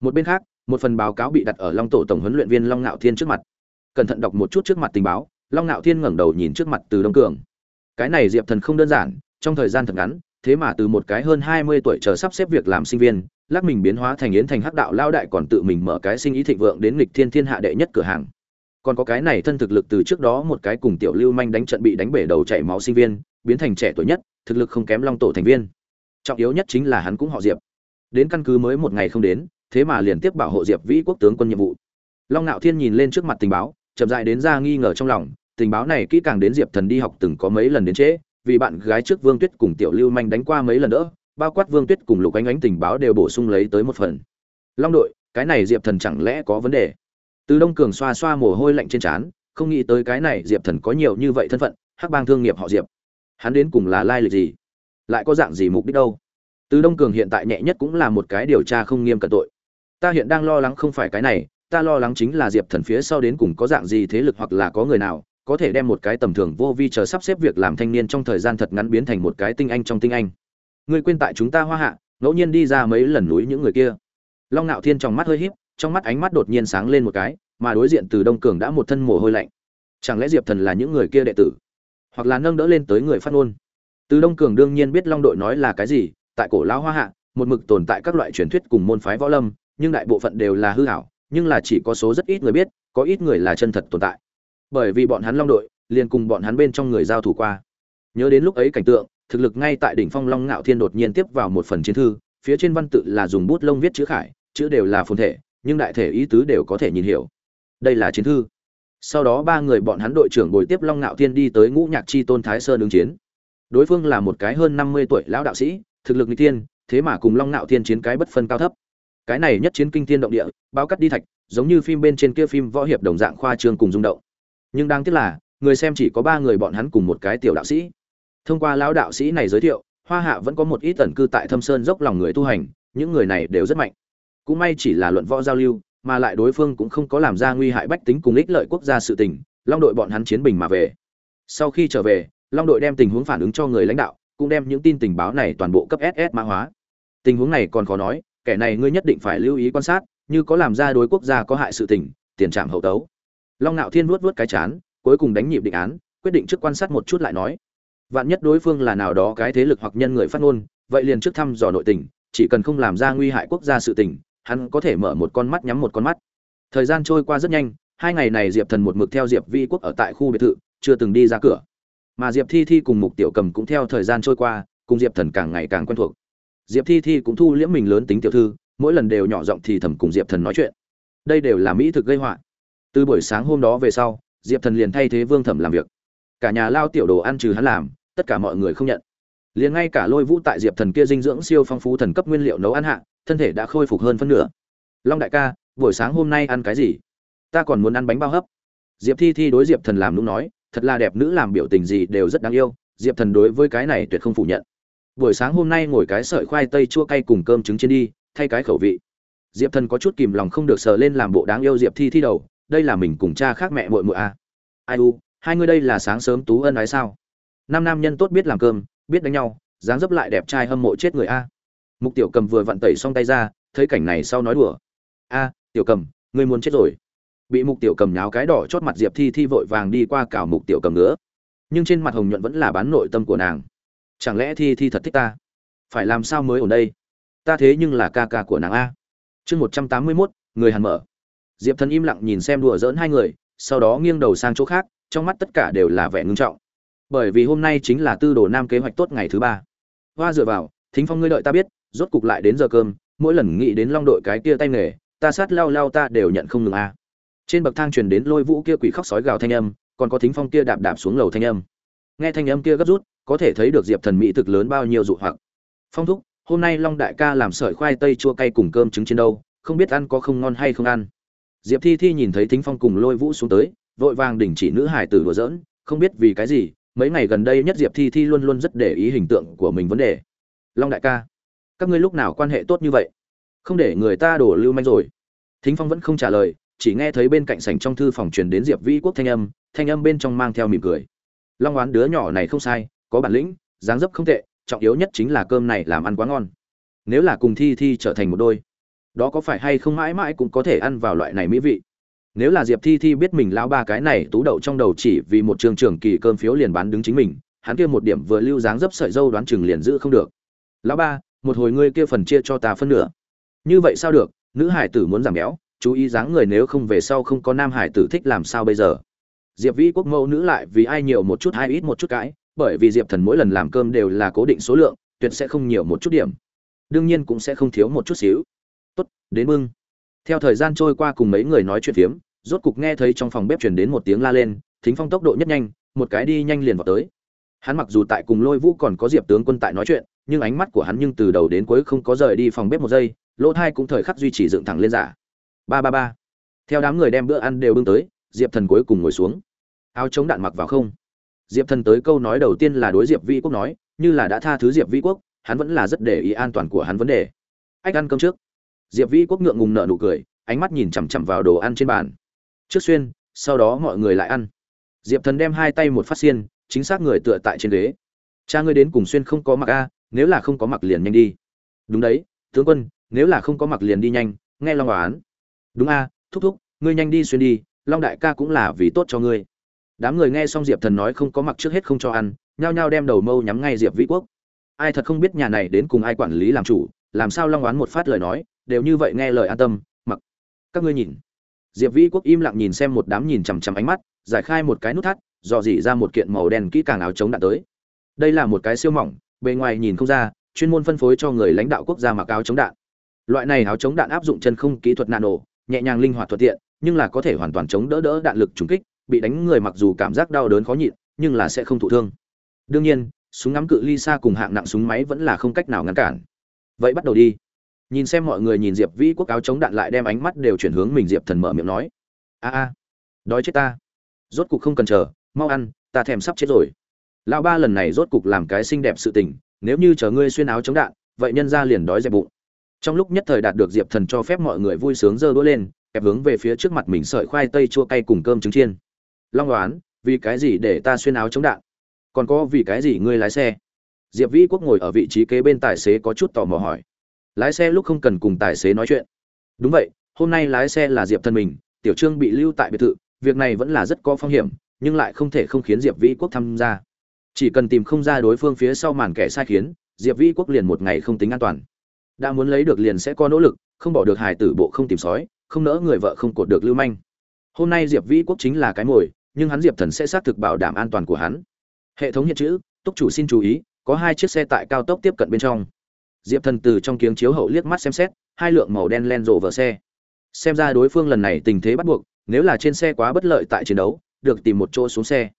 Một bên khác, một phần báo cáo bị đặt ở long tổ tổng huấn luyện viên long ngạo thiên trước mặt. Cẩn thận đọc một chút trước mặt tình báo, long ngạo thiên ngẩng đầu nhìn trước mặt từ đông cường. Cái này diệp thần không đơn giản, trong thời gian thật ngắn, thế mà từ một cái hơn hai mươi tuổi chờ sắp xếp việc làm sinh viên lắc mình biến hóa thành yến thành hắc đạo lao đại còn tự mình mở cái sinh ý thịnh vượng đến nghịch thiên thiên hạ đệ nhất cửa hàng. Còn có cái này thân thực lực từ trước đó một cái cùng tiểu lưu manh đánh trận bị đánh bể đầu chảy máu sinh viên, biến thành trẻ tuổi nhất, thực lực không kém long tổ thành viên. Trọng yếu nhất chính là hắn cũng họ diệp. Đến căn cứ mới một ngày không đến, thế mà liền tiếp bảo hộ diệp vĩ quốc tướng quân nhiệm vụ. Long ngạo thiên nhìn lên trước mặt tình báo, chậm dại đến ra nghi ngờ trong lòng, tình báo này kỹ càng đến diệp thần đi học từng có mấy lần đến trễ, vì bạn gái trước vương tuyết cùng tiểu lưu manh đánh qua mấy lần nữa bao quát vương tuyết cùng lục ánh ánh tình báo đều bổ sung lấy tới một phần. Long đội, cái này diệp thần chẳng lẽ có vấn đề? Từ đông cường xoa xoa mồ hôi lạnh trên trán, không nghĩ tới cái này diệp thần có nhiều như vậy thân phận, hắc bang thương nghiệp họ diệp. Hắn đến cùng là lai lịch gì? Lại có dạng gì mục đích đâu? Từ đông cường hiện tại nhẹ nhất cũng là một cái điều tra không nghiêm cẩn tội. Ta hiện đang lo lắng không phải cái này, ta lo lắng chính là diệp thần phía sau đến cùng có dạng gì thế lực hoặc là có người nào, có thể đem một cái tầm thường vô vi chờ sắp xếp việc làm thanh niên trong thời gian thật ngắn biến thành một cái tinh anh trong tinh anh ngươi quên tại chúng ta hoa hạ, ngẫu nhiên đi ra mấy lần núi những người kia. Long nạo thiên trong mắt hơi híp, trong mắt ánh mắt đột nhiên sáng lên một cái, mà đối diện từ đông cường đã một thân mồ hôi lạnh. Chẳng lẽ diệp thần là những người kia đệ tử? Hoặc là nâng đỡ lên tới người phát ngôn? Từ đông cường đương nhiên biết long đội nói là cái gì, tại cổ lão hoa hạ, một mực tồn tại các loại truyền thuyết cùng môn phái võ lâm, nhưng đại bộ phận đều là hư hảo nhưng là chỉ có số rất ít người biết, có ít người là chân thật tồn tại. Bởi vì bọn hắn long đội, liền cùng bọn hắn bên trong người giao thủ qua. Nhớ đến lúc ấy cảnh tượng thực lực ngay tại đỉnh phong long ngạo thiên đột nhiên tiếp vào một phần chiến thư, phía trên văn tự là dùng bút lông viết chữ khải, chữ đều là phồn thể, nhưng đại thể ý tứ đều có thể nhìn hiểu. Đây là chiến thư. Sau đó ba người bọn hắn đội trưởng bồi tiếp long ngạo thiên đi tới ngũ nhạc chi tôn thái sơn ứng chiến. Đối phương là một cái hơn năm mươi tuổi lão đạo sĩ, thực lực n tiên thế mà cùng long ngạo thiên chiến cái bất phân cao thấp. Cái này nhất chiến kinh thiên động địa, bao cắt đi thạch, giống như phim bên trên kia phim võ hiệp đồng dạng khoa trương cùng rung động. Nhưng đáng tiếc là, người xem chỉ có ba người bọn hắn cùng một cái tiểu đạo sĩ thông qua lão đạo sĩ này giới thiệu, hoa hạ vẫn có một ít tần cư tại thâm sơn dốc lòng người tu hành, những người này đều rất mạnh. Cũng may chỉ là luận võ giao lưu, mà lại đối phương cũng không có làm ra nguy hại bách tính cùng ích lợi quốc gia sự tình, long đội bọn hắn chiến bình mà về. Sau khi trở về, long đội đem tình huống phản ứng cho người lãnh đạo, cũng đem những tin tình báo này toàn bộ cấp ss mã hóa. Tình huống này còn khó nói, kẻ này ngươi nhất định phải lưu ý quan sát, như có làm ra đối quốc gia có hại sự tình, tiền trạm hậu tấu. Long nạo thiên vuốt vuốt cái chán, cuối cùng đánh nhịp định án, quyết định trước quan sát một chút lại nói vạn nhất đối phương là nào đó cái thế lực hoặc nhân người phát ngôn, vậy liền trước thăm dò nội tình, chỉ cần không làm ra nguy hại quốc gia sự tình, hắn có thể mở một con mắt nhắm một con mắt. Thời gian trôi qua rất nhanh, hai ngày này diệp thần một mực theo diệp vi quốc ở tại khu biệt thự, chưa từng đi ra cửa. Mà diệp thi thi cùng mục tiểu cầm cũng theo thời gian trôi qua, cùng diệp thần càng ngày càng quen thuộc. Diệp thi thi cũng thu liễm mình lớn tính tiểu thư, mỗi lần đều nhỏ giọng thì thầm cùng diệp thần nói chuyện. Đây đều là mỹ thực gây họa. Từ buổi sáng hôm đó về sau, diệp thần liền thay thế vương thẩm làm việc cả nhà lao tiểu đồ ăn trừ hắn làm, tất cả mọi người không nhận. Liền ngay cả lôi vũ tại diệp thần kia dinh dưỡng siêu phong phú thần cấp nguyên liệu nấu ăn hạ, thân thể đã khôi phục hơn phân nửa. Long đại ca, buổi sáng hôm nay ăn cái gì? Ta còn muốn ăn bánh bao hấp. Diệp thi thi đối diệp thần làm đúng nói, thật là đẹp nữ làm biểu tình gì đều rất đáng yêu, diệp thần đối với cái này tuyệt không phủ nhận. Buổi sáng hôm nay ngồi cái sợi khoai tây chua cay cùng cơm trứng trên đi, thay cái khẩu vị. Diệp thần có chút kìm lòng không được sờ lên làm bộ đáng yêu diệp thi thi đầu, đây là mình cùng cha khác mẹ muội muội à. ai u hai người đây là sáng sớm tú ân ái sao? Năm nam nhân tốt biết làm cơm, biết đánh nhau, dáng dấp lại đẹp trai hâm mộ chết người a. Mục tiểu cầm vừa vặn tẩy xong tay ra, thấy cảnh này sau nói đùa. A, tiểu cầm, ngươi muốn chết rồi. Bị mục tiểu cầm nháo cái đỏ chót mặt diệp thi thi vội vàng đi qua cào mục tiểu cầm nữa nhưng trên mặt hồng nhuận vẫn là bán nội tâm của nàng. Chẳng lẽ thi thi thật thích ta? Phải làm sao mới ở đây? Ta thế nhưng là ca ca của nàng a. Chương một trăm tám mươi mốt, người hàn mở. Diệp thần im lặng nhìn xem đùa dỡn hai người, sau đó nghiêng đầu sang chỗ khác trong mắt tất cả đều là vẻ ngưng trọng. Bởi vì hôm nay chính là tư đồ nam kế hoạch tốt ngày thứ ba. Hoa dựa vào, thính phong ngươi đợi ta biết, rốt cục lại đến giờ cơm, mỗi lần nghĩ đến long đội cái kia tay nghề, ta sát lao lao ta đều nhận không ngừng a. Trên bậc thang truyền đến lôi vũ kia quỷ khóc sói gào thanh âm, còn có thính phong kia đạp đạp xuống lầu thanh âm. Nghe thanh âm kia gấp rút, có thể thấy được diệp thần mỹ thực lớn bao nhiêu dụ hoặc. Phong thúc, hôm nay long đại ca làm sợi khoai tây chua cay cùng cơm trứng trên đâu, không biết ăn có không ngon hay không ăn. Diệp thi thi nhìn thấy thính phong cùng lôi vũ xuống tới vội vàng đình chỉ nữ hải tử đùa giỡn, không biết vì cái gì, mấy ngày gần đây nhất diệp thi thi luôn luôn rất để ý hình tượng của mình vấn đề. Long đại ca, các ngươi lúc nào quan hệ tốt như vậy? Không để người ta đổ lưu manh rồi. Thính phong vẫn không trả lời, chỉ nghe thấy bên cạnh sảnh trong thư phòng truyền đến diệp vĩ quốc thanh âm thanh âm bên trong mang theo mỉm cười. Long oán đứa nhỏ này không sai, có bản lĩnh, dáng dấp không tệ, trọng yếu nhất chính là cơm này làm ăn quá ngon. Nếu là cùng thi thi trở thành một đôi, đó có phải hay không mãi mãi cũng có thể ăn vào loại này mỹ vị? Nếu là diệp thi thi biết mình lao ba cái này tú đậu trong đầu chỉ vì một trường trường kỳ cơm phiếu liền bán đứng chính mình, hắn kia một điểm vừa lưu dáng dấp sợi dâu đoán chừng liền giữ không được. Lão ba, một hồi ngươi kia phần chia cho ta phân nửa. Như vậy sao được? Nữ hải tử muốn giảm béo, chú ý dáng người nếu không về sau không có nam hải tử thích làm sao bây giờ? Diệp vĩ quốc mẫu nữ lại vì ai nhiều một chút hay ít một chút cãi bởi vì diệp thần mỗi lần làm cơm đều là cố định số lượng, tuyệt sẽ không nhiều một chút điểm. Đương nhiên cũng sẽ không thiếu một chút xíu. Tốt, đến mưng theo thời gian trôi qua cùng mấy người nói chuyện phiếm rốt cục nghe thấy trong phòng bếp truyền đến một tiếng la lên, thính phong tốc độ nhất nhanh, một cái đi nhanh liền vào tới. Hắn mặc dù tại cùng lôi vũ còn có diệp tướng quân tại nói chuyện, nhưng ánh mắt của hắn nhưng từ đầu đến cuối không có rời đi phòng bếp một giây, lỗ thai cũng thời khắc duy trì dựng thẳng lên giả. Ba ba ba. Theo đám người đem bữa ăn đều bưng tới, diệp thần cuối cùng ngồi xuống. Áo chống đạn mặc vào không. Diệp thần tới câu nói đầu tiên là đối diệp Vi quốc nói, như là đã tha thứ diệp Vi quốc, hắn vẫn là rất để ý an toàn của hắn vấn đề. Ách ăn cơm trước. Diệp Vi quốc ngượng ngùng nở nụ cười, ánh mắt nhìn chằm chằm vào đồ ăn trên bàn trước xuyên, sau đó mọi người lại ăn. Diệp thần đem hai tay một phát xiên, chính xác người tựa tại trên ghế. Cha ngươi đến cùng xuyên không có mặc a, nếu là không có mặc liền nhanh đi. Đúng đấy, tướng quân, nếu là không có mặc liền đi nhanh, nghe long oán đúng a, thúc thúc, ngươi nhanh đi xuyên đi, long đại ca cũng là vì tốt cho ngươi. Đám người nghe xong diệp thần nói không có mặc trước hết không cho ăn, nhao nhao đem đầu mâu nhắm ngay diệp vĩ quốc. Ai thật không biết nhà này đến cùng ai quản lý làm chủ, làm sao long oán một phát lời nói, đều như vậy nghe lời an tâm, mặc. Các ngươi nhìn diệp vĩ quốc im lặng nhìn xem một đám nhìn chằm chằm ánh mắt, giải khai một cái nút thắt, dò dỉ ra một kiện màu đen kỹ càng áo chống đạn tới. Đây là một cái siêu mỏng, bề ngoài nhìn không ra, chuyên môn phân phối cho người lãnh đạo quốc gia mặc áo chống đạn. Loại này áo chống đạn áp dụng chân không kỹ thuật nano, nhẹ nhàng linh hoạt thuận tiện, nhưng là có thể hoàn toàn chống đỡ đỡ đạn lực trúng kích, bị đánh người mặc dù cảm giác đau đớn khó nhịn, nhưng là sẽ không thụ thương. Đương nhiên, súng ngắm cự ly xa cùng hạng nặng súng máy vẫn là không cách nào ngăn cản. Vậy bắt đầu đi nhìn xem mọi người nhìn diệp vĩ quốc áo chống đạn lại đem ánh mắt đều chuyển hướng mình, diệp thần mở miệng nói, a a, đói chết ta. Rốt cục không cần chờ, mau ăn, ta thèm sắp chết rồi. Lão ba lần này rốt cục làm cái xinh đẹp sự tình, nếu như chờ ngươi xuyên áo chống đạn, vậy nhân ra liền đói dẹp bụng. Trong lúc nhất thời đạt được diệp thần cho phép mọi người vui sướng giơ đũa lên, kẹp hướng về phía trước mặt mình sợi khoai tây chua cay cùng cơm trứng chiên. Long đoán vì cái gì để ta xuyên áo chống đạn? Còn có vì cái gì ngươi lái xe? Diệp vĩ quốc ngồi ở vị trí kế bên tài xế có chút tò mò hỏi lái xe lúc không cần cùng tài xế nói chuyện. Đúng vậy, hôm nay lái xe là diệp thân mình, tiểu trương bị lưu tại biệt thự, việc này vẫn là rất có phong hiểm, nhưng lại không thể không khiến diệp vĩ quốc tham gia. Chỉ cần tìm không ra đối phương phía sau màn kẻ sai khiến, diệp vĩ quốc liền một ngày không tính an toàn. Đã muốn lấy được liền sẽ có nỗ lực, không bỏ được hài tử bộ không tìm sói, không nỡ người vợ không cột được lưu manh. Hôm nay diệp vĩ quốc chính là cái mồi, nhưng hắn diệp thần sẽ xác thực bảo đảm an toàn của hắn. Hệ thống hiện chữ, túc chủ xin chú ý, có hai chiếc xe tại cao tốc tiếp cận bên trong diệp thần từ trong kiếng chiếu hậu liếc mắt xem xét, hai lượng màu đen len rộ vào xe. Xem ra đối phương lần này tình thế bắt buộc, nếu là trên xe quá bất lợi tại chiến đấu, được tìm một chỗ xuống xe.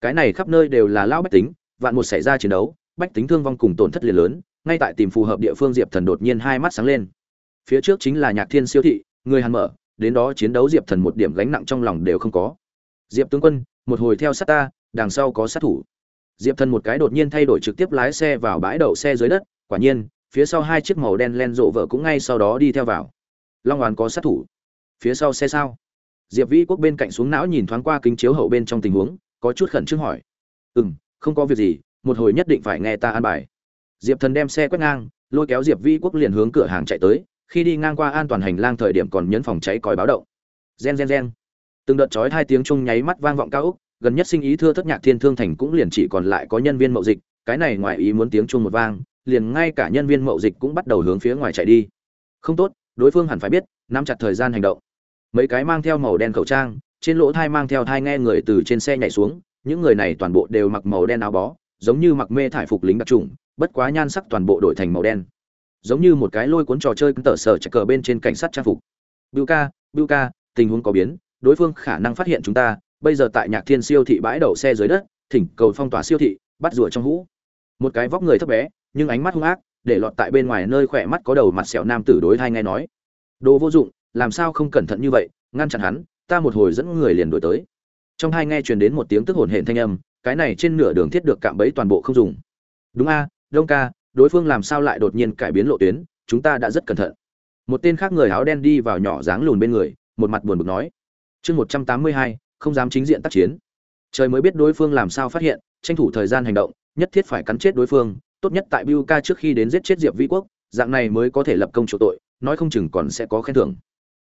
Cái này khắp nơi đều là lao bách tính, vạn một xảy ra chiến đấu, bách tính thương vong cùng tổn thất liền lớn, ngay tại tìm phù hợp địa phương diệp thần đột nhiên hai mắt sáng lên. Phía trước chính là nhạc thiên siêu thị, người hàn mở, đến đó chiến đấu diệp thần một điểm gánh nặng trong lòng đều không có. Diệp tướng quân, một hồi theo sát ta, đằng sau có sát thủ. Diệp thần một cái đột nhiên thay đổi trực tiếp lái xe vào bãi đậu xe dưới đất, quả nhiên phía sau hai chiếc màu đen len rộ vợ cũng ngay sau đó đi theo vào. Long oán có sát thủ. Phía sau xe sao? Diệp vĩ quốc bên cạnh xuống não nhìn thoáng qua kính chiếu hậu bên trong tình huống, có chút khẩn trương hỏi. Ừ m không có việc gì, một hồi nhất định phải nghe ta an bài. Diệp thần đem xe quét ngang, lôi kéo diệp vĩ quốc liền hướng cửa hàng chạy tới, khi đi ngang qua an toàn hành lang thời điểm còn nhấn phòng cháy còi báo động. Gen gen gen. Từng đợt chói hai tiếng chung nháy mắt vang vọng cao úc gần nhất sinh ý thưa thất nhạc thiên thương thành cũng liền chỉ còn lại có nhân viên mậu dịch, cái này ngoài ý muốn tiếng chuông một vang liền ngay cả nhân viên mậu dịch cũng bắt đầu hướng phía ngoài chạy đi. Không tốt, đối phương hẳn phải biết, nắm chặt thời gian hành động. Mấy cái mang theo màu đen khẩu trang, trên lỗ thai mang theo thai nghe người từ trên xe nhảy xuống, những người này toàn bộ đều mặc màu đen áo bó, giống như mặc mê thải phục lính đặc trùng, bất quá nhan sắc toàn bộ đổi thành màu đen. Giống như một cái lôi cuốn trò chơi tờ sở chạy cờ bên trên cảnh sát trang phục. Bưu ca bưu ca, tình huống có biến, đối phương khả năng phát hiện chúng ta, bây giờ tại nhạc thiên siêu thị bãi đậu xe dưới đất, thỉnh cầu phong tỏa siêu thị, bắt rùa trong hũ. Một cái vóc người thấp bé nhưng ánh mắt hung ác, để lọt tại bên ngoài nơi khỏe mắt có đầu mặt sẹo nam tử đối thay nghe nói. Đồ vô dụng, làm sao không cẩn thận như vậy, ngăn chặn hắn, ta một hồi dẫn người liền đổi tới. Trong hai nghe truyền đến một tiếng tức hồn hển thanh âm, cái này trên nửa đường thiết được cạm bẫy toàn bộ không dùng. Đúng a, đông ca, đối phương làm sao lại đột nhiên cải biến lộ tuyến, chúng ta đã rất cẩn thận. Một tên khác người áo đen đi vào nhỏ dáng lùn bên người, một mặt buồn bực nói. Chương một trăm tám mươi hai, không dám chính diện tác chiến. Trời mới biết đối phương làm sao phát hiện, tranh thủ thời gian hành động, nhất thiết phải cắn chết đối phương tốt nhất tại biu ca trước khi đến giết chết diệp vĩ quốc, dạng này mới có thể lập công chỗ tội, nói không chừng còn sẽ có khen thưởng.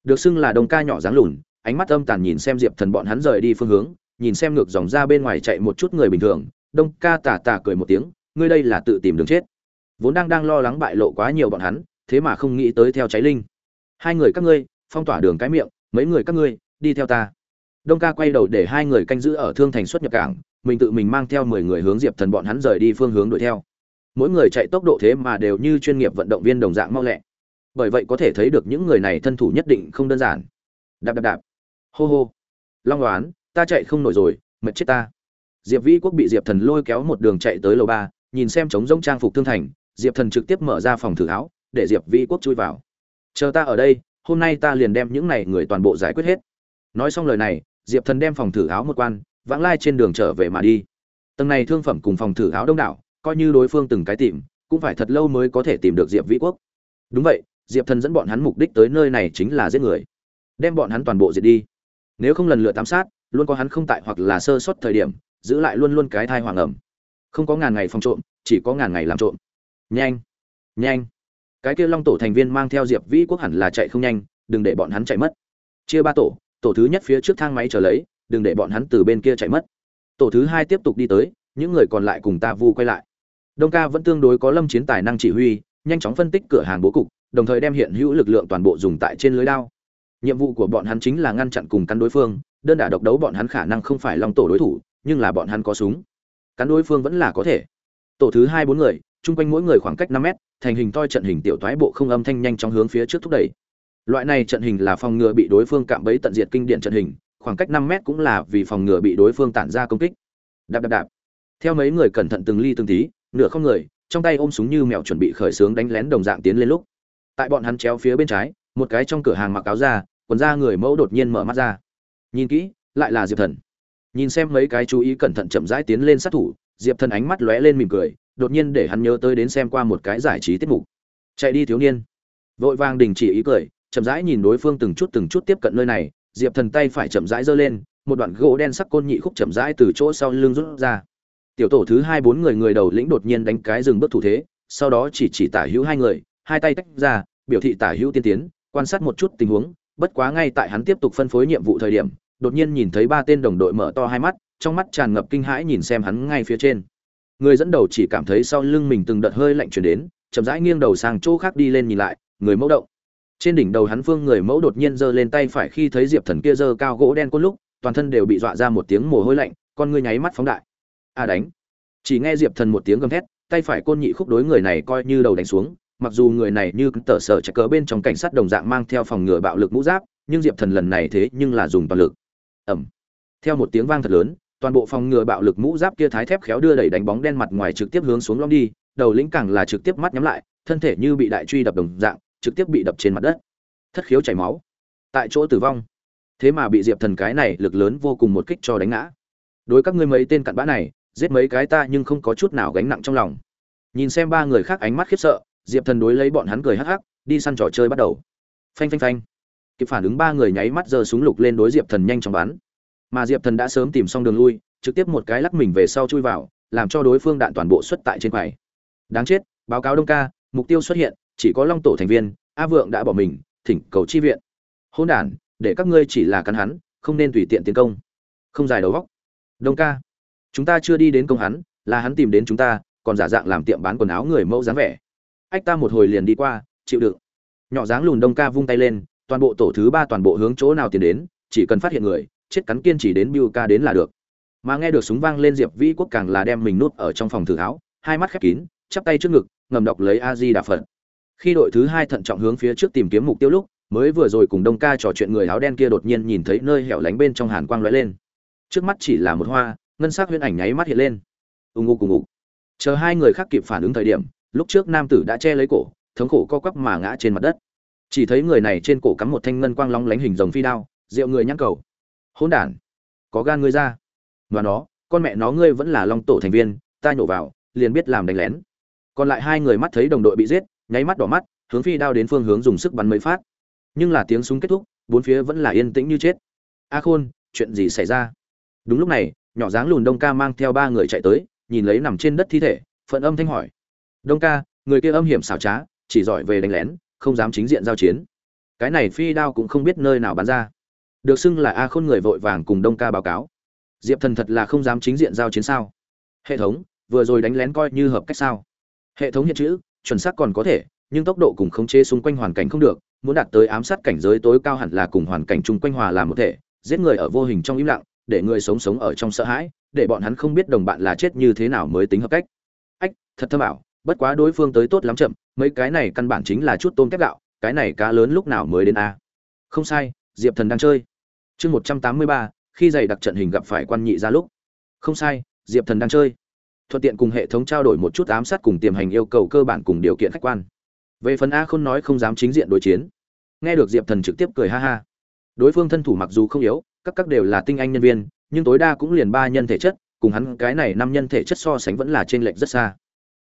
Được xưng là đồng ca nhỏ dáng lùn, ánh mắt âm tàn nhìn xem diệp thần bọn hắn rời đi phương hướng, nhìn xem ngược dòng ra bên ngoài chạy một chút người bình thường, đông ca tà tà cười một tiếng, ngươi đây là tự tìm đường chết. Vốn đang đang lo lắng bại lộ quá nhiều bọn hắn, thế mà không nghĩ tới theo cháy linh. Hai người các ngươi, phong tỏa đường cái miệng, mấy người các ngươi, đi theo ta. Đông ca quay đầu để hai người canh giữ ở thương thành xuất nhập cảng, mình tự mình mang theo mười người hướng diệp thần bọn hắn rời đi phương hướng đuổi theo mỗi người chạy tốc độ thế mà đều như chuyên nghiệp vận động viên đồng dạng mau lẹ. Bởi vậy có thể thấy được những người này thân thủ nhất định không đơn giản. Đạp đạp đạp. Hô hô. Long đoán ta chạy không nổi rồi, mệt chết ta. Diệp vĩ quốc bị diệp thần lôi kéo một đường chạy tới lầu ba, nhìn xem trống rỗng trang phục thương thành, diệp thần trực tiếp mở ra phòng thử áo, để diệp vĩ quốc chui vào. Chờ ta ở đây, hôm nay ta liền đem những này người toàn bộ giải quyết hết. Nói xong lời này, diệp thần đem phòng thử áo một quan, vãng lai trên đường trở về mà đi. Tầng này thương phẩm cùng phòng thử áo đông đảo coi như đối phương từng cái tìm, cũng phải thật lâu mới có thể tìm được diệp vĩ quốc. Đúng vậy, diệp thần dẫn bọn hắn mục đích tới nơi này chính là giết người. Đem bọn hắn toàn bộ diệt đi. Nếu không lần lượt tám sát, luôn có hắn không tại hoặc là sơ suất thời điểm, giữ lại luôn luôn cái thai hoàng ẩm. Không có ngàn ngày phòng trộm, chỉ có ngàn ngày làm trộm. Nhanh! Nhanh! Cái kia long tổ thành viên mang theo diệp vĩ quốc hẳn là chạy không nhanh, đừng để bọn hắn chạy mất. Chia ba tổ tổ thứ nhất phía trước thang máy chờ lấy, đừng để bọn hắn từ bên kia chạy mất. Tổ thứ hai tiếp tục đi tới, những người còn lại cùng ta vu quay lại đông ca vẫn tương đối có lâm chiến tài năng chỉ huy, nhanh chóng phân tích cửa hàng bố cục, đồng thời đem hiện hữu lực lượng toàn bộ dùng tại trên lưới đao. Nhiệm vụ của bọn hắn chính là ngăn chặn cùng cắn đối phương, đơn đả độc đấu bọn hắn khả năng không phải long tổ đối thủ, nhưng là bọn hắn có súng. Cắn đối phương vẫn là có thể. Tổ thứ hai bốn người, chung quanh mỗi người khoảng cách năm mét, thành hình toi trận hình tiểu thoái bộ không âm thanh nhanh chóng hướng phía trước thúc đẩy. Loại này trận hình là phòng ngừa bị đối phương cạm bẫy tận diệt kinh điển trận hình, khoảng cách năm mét cũng là vì phòng ngừa bị đối phương tản ra công kích. Đạp đạp đạp. Theo mấy người cẩn thận từng ly từng tí nửa không người, trong tay ôm súng như mèo chuẩn bị khởi xướng đánh lén đồng dạng tiến lên lúc. Tại bọn hắn chéo phía bên trái, một cái trong cửa hàng mặc áo ra quần da người mẫu đột nhiên mở mắt ra. Nhìn kỹ, lại là diệp thần. Nhìn xem mấy cái chú ý cẩn thận chậm rãi tiến lên sát thủ, diệp thần ánh mắt lóe lên mỉm cười, đột nhiên để hắn nhớ tới đến xem qua một cái giải trí tiết mục. Chạy đi thiếu niên. Vội vàng đình chỉ ý cười, chậm rãi nhìn đối phương từng chút từng chút tiếp cận nơi này, diệp thần tay phải chậm rãi giơ lên, một đoạn gỗ đen sắc côn nhị khúc chậm rãi từ chỗ sau lưng rút ra tiểu tổ thứ hai bốn người người đầu lĩnh đột nhiên đánh cái dừng bước thủ thế, sau đó chỉ chỉ tả hữu hai người, hai tay tách ra, biểu thị tả hữu tiên tiến, quan sát một chút tình huống, bất quá ngay tại hắn tiếp tục phân phối nhiệm vụ thời điểm, đột nhiên nhìn thấy ba tên đồng đội mở to hai mắt, trong mắt tràn ngập kinh hãi nhìn xem hắn ngay phía trên. Người dẫn đầu chỉ cảm thấy sau lưng mình từng đợt hơi lạnh chuyển đến, chậm rãi nghiêng đầu sang chỗ khác đi lên nhìn lại, người mẫu động. Trên đỉnh đầu hắn phương người mẫu đột nhiên giơ lên tay phải khi thấy diệp thần kia giơ cao gỗ đen côn lúc, toàn thân đều bị dọa ra một tiếng mồ hôi lạnh, con ngươi nháy mắt phóng đại a đánh. Chỉ nghe diệp thần một tiếng gầm thét, tay phải côn nhị khúc đối người này coi như đầu đánh xuống, mặc dù người này như tờ sở chạy cớ bên trong cảnh sát đồng dạng mang theo phòng ngừa bạo lực mũ giáp, nhưng diệp thần lần này thế nhưng là dùng toàn lực. Ẩm theo một tiếng vang thật lớn, toàn bộ phòng ngừa bạo lực mũ giáp kia thái thép khéo đưa đẩy đánh bóng đen mặt ngoài trực tiếp hướng xuống lom đi, đầu lĩnh càng là trực tiếp mắt nhắm lại, thân thể như bị đại truy đập đồng dạng, trực tiếp bị đập trên mặt đất. Thất khiếu chảy máu. Tại chỗ tử vong. Thế mà bị diệp thần cái này lực lớn vô cùng một kích cho đánh ngã. Đối các ngươi mấy tên cặn bã này giết mấy cái ta nhưng không có chút nào gánh nặng trong lòng. Nhìn xem ba người khác ánh mắt khiếp sợ, diệp thần đối lấy bọn hắn cười hắc hắc, đi săn trò chơi bắt đầu. Phanh phanh phanh. Kịp phản ứng ba người nháy mắt giơ súng lục lên đối diệp thần nhanh chóng bắn. Mà diệp thần đã sớm tìm xong đường lui, trực tiếp một cái lắc mình về sau chui vào, làm cho đối phương đạn toàn bộ xuất tại trên quầy. Đáng chết, báo cáo đông ca, mục tiêu xuất hiện, chỉ có long tổ thành viên, a vượng đã bỏ mình, thỉnh cầu chi viện. Hôn đản, để các ngươi chỉ là cắn hắn, không nên tùy tiện tiến công. Không dài đầu góc đông ca chúng ta chưa đi đến công hắn là hắn tìm đến chúng ta còn giả dạng làm tiệm bán quần áo người mẫu dáng vẻ. Ách ta một hồi liền đi qua chịu đựng. Nhỏ dáng lùn đông ca vung tay lên toàn bộ tổ thứ ba toàn bộ hướng chỗ nào tiến đến chỉ cần phát hiện người chết cắn kiên chỉ đến biu ca đến là được. Mà nghe được súng vang lên diệp vĩ quốc càng là đem mình nút ở trong phòng thử tháo, hai mắt khép kín chắp tay trước ngực ngầm đọc lấy a di đà phật. Khi đội thứ hai thận trọng hướng phía trước tìm kiếm mục tiêu lúc mới vừa rồi cùng đông ca trò chuyện người áo đen kia đột nhiên nhìn thấy nơi hẻo lánh bên trong hàn quang lóe lên. Trước mắt chỉ là một hoa ngân sắc huyễn ảnh nháy mắt hiện lên. Ùng ục cùng ục chờ hai người khác kịp phản ứng thời điểm, lúc trước nam tử đã che lấy cổ, thống khổ co quắp mà ngã trên mặt đất. Chỉ thấy người này trên cổ cắm một thanh ngân quang long lánh hình rồng phi đao, rượu người nhăn cầu. Hỗn đản, có gan ngươi ra. Và nó, con mẹ nó ngươi vẫn là long tổ thành viên, ta nhổ vào, liền biết làm đánh lén. Còn lại hai người mắt thấy đồng đội bị giết, nháy mắt đỏ mắt, hướng phi đao đến phương hướng dùng sức bắn mấy phát. Nhưng là tiếng súng kết thúc, bốn phía vẫn là yên tĩnh như chết. A khôn, chuyện gì xảy ra? Đúng lúc này nhỏ dáng lùn đông ca mang theo ba người chạy tới, nhìn lấy nằm trên đất thi thể, phận âm thanh hỏi. Đông ca, người kia âm hiểm xảo trá, chỉ giỏi về đánh lén, không dám chính diện giao chiến. Cái này phi đao cũng không biết nơi nào bán ra. Được xưng là a khôn người vội vàng cùng đông ca báo cáo. Diệp thần thật là không dám chính diện giao chiến sao? Hệ thống, vừa rồi đánh lén coi như hợp cách sao? Hệ thống hiện chữ, chuẩn xác còn có thể, nhưng tốc độ cùng khống chế xung quanh hoàn cảnh không được, muốn đạt tới ám sát cảnh giới tối cao hẳn là cùng hoàn cảnh chung quanh hòa làm một thể, giết người ở vô hình trong im lặng để người sống sống ở trong sợ hãi, để bọn hắn không biết đồng bạn là chết như thế nào mới tính hợp cách. Ách, thật thâm ảo, bất quá đối phương tới tốt lắm chậm, mấy cái này căn bản chính là chút tôm kép gạo, cái này cá lớn lúc nào mới đến a? Không sai, diệp thần đang chơi. Chương một trăm tám mươi ba, khi giày đặc trận hình gặp phải quan nhị ra lúc. Không sai, diệp thần đang chơi. Thuận tiện cùng hệ thống trao đổi một chút ám sát cùng tiềm hành yêu cầu cơ bản cùng điều kiện khách quan. Về phần a không nói không dám chính diện đối chiến. Nghe được diệp thần trực tiếp cười ha ha. Đối phương thân thủ mặc dù không yếu các các đều là tinh anh nhân viên, nhưng tối đa cũng liền ba nhân thể chất, cùng hắn cái này năm nhân thể chất so sánh vẫn là trên lệch rất xa.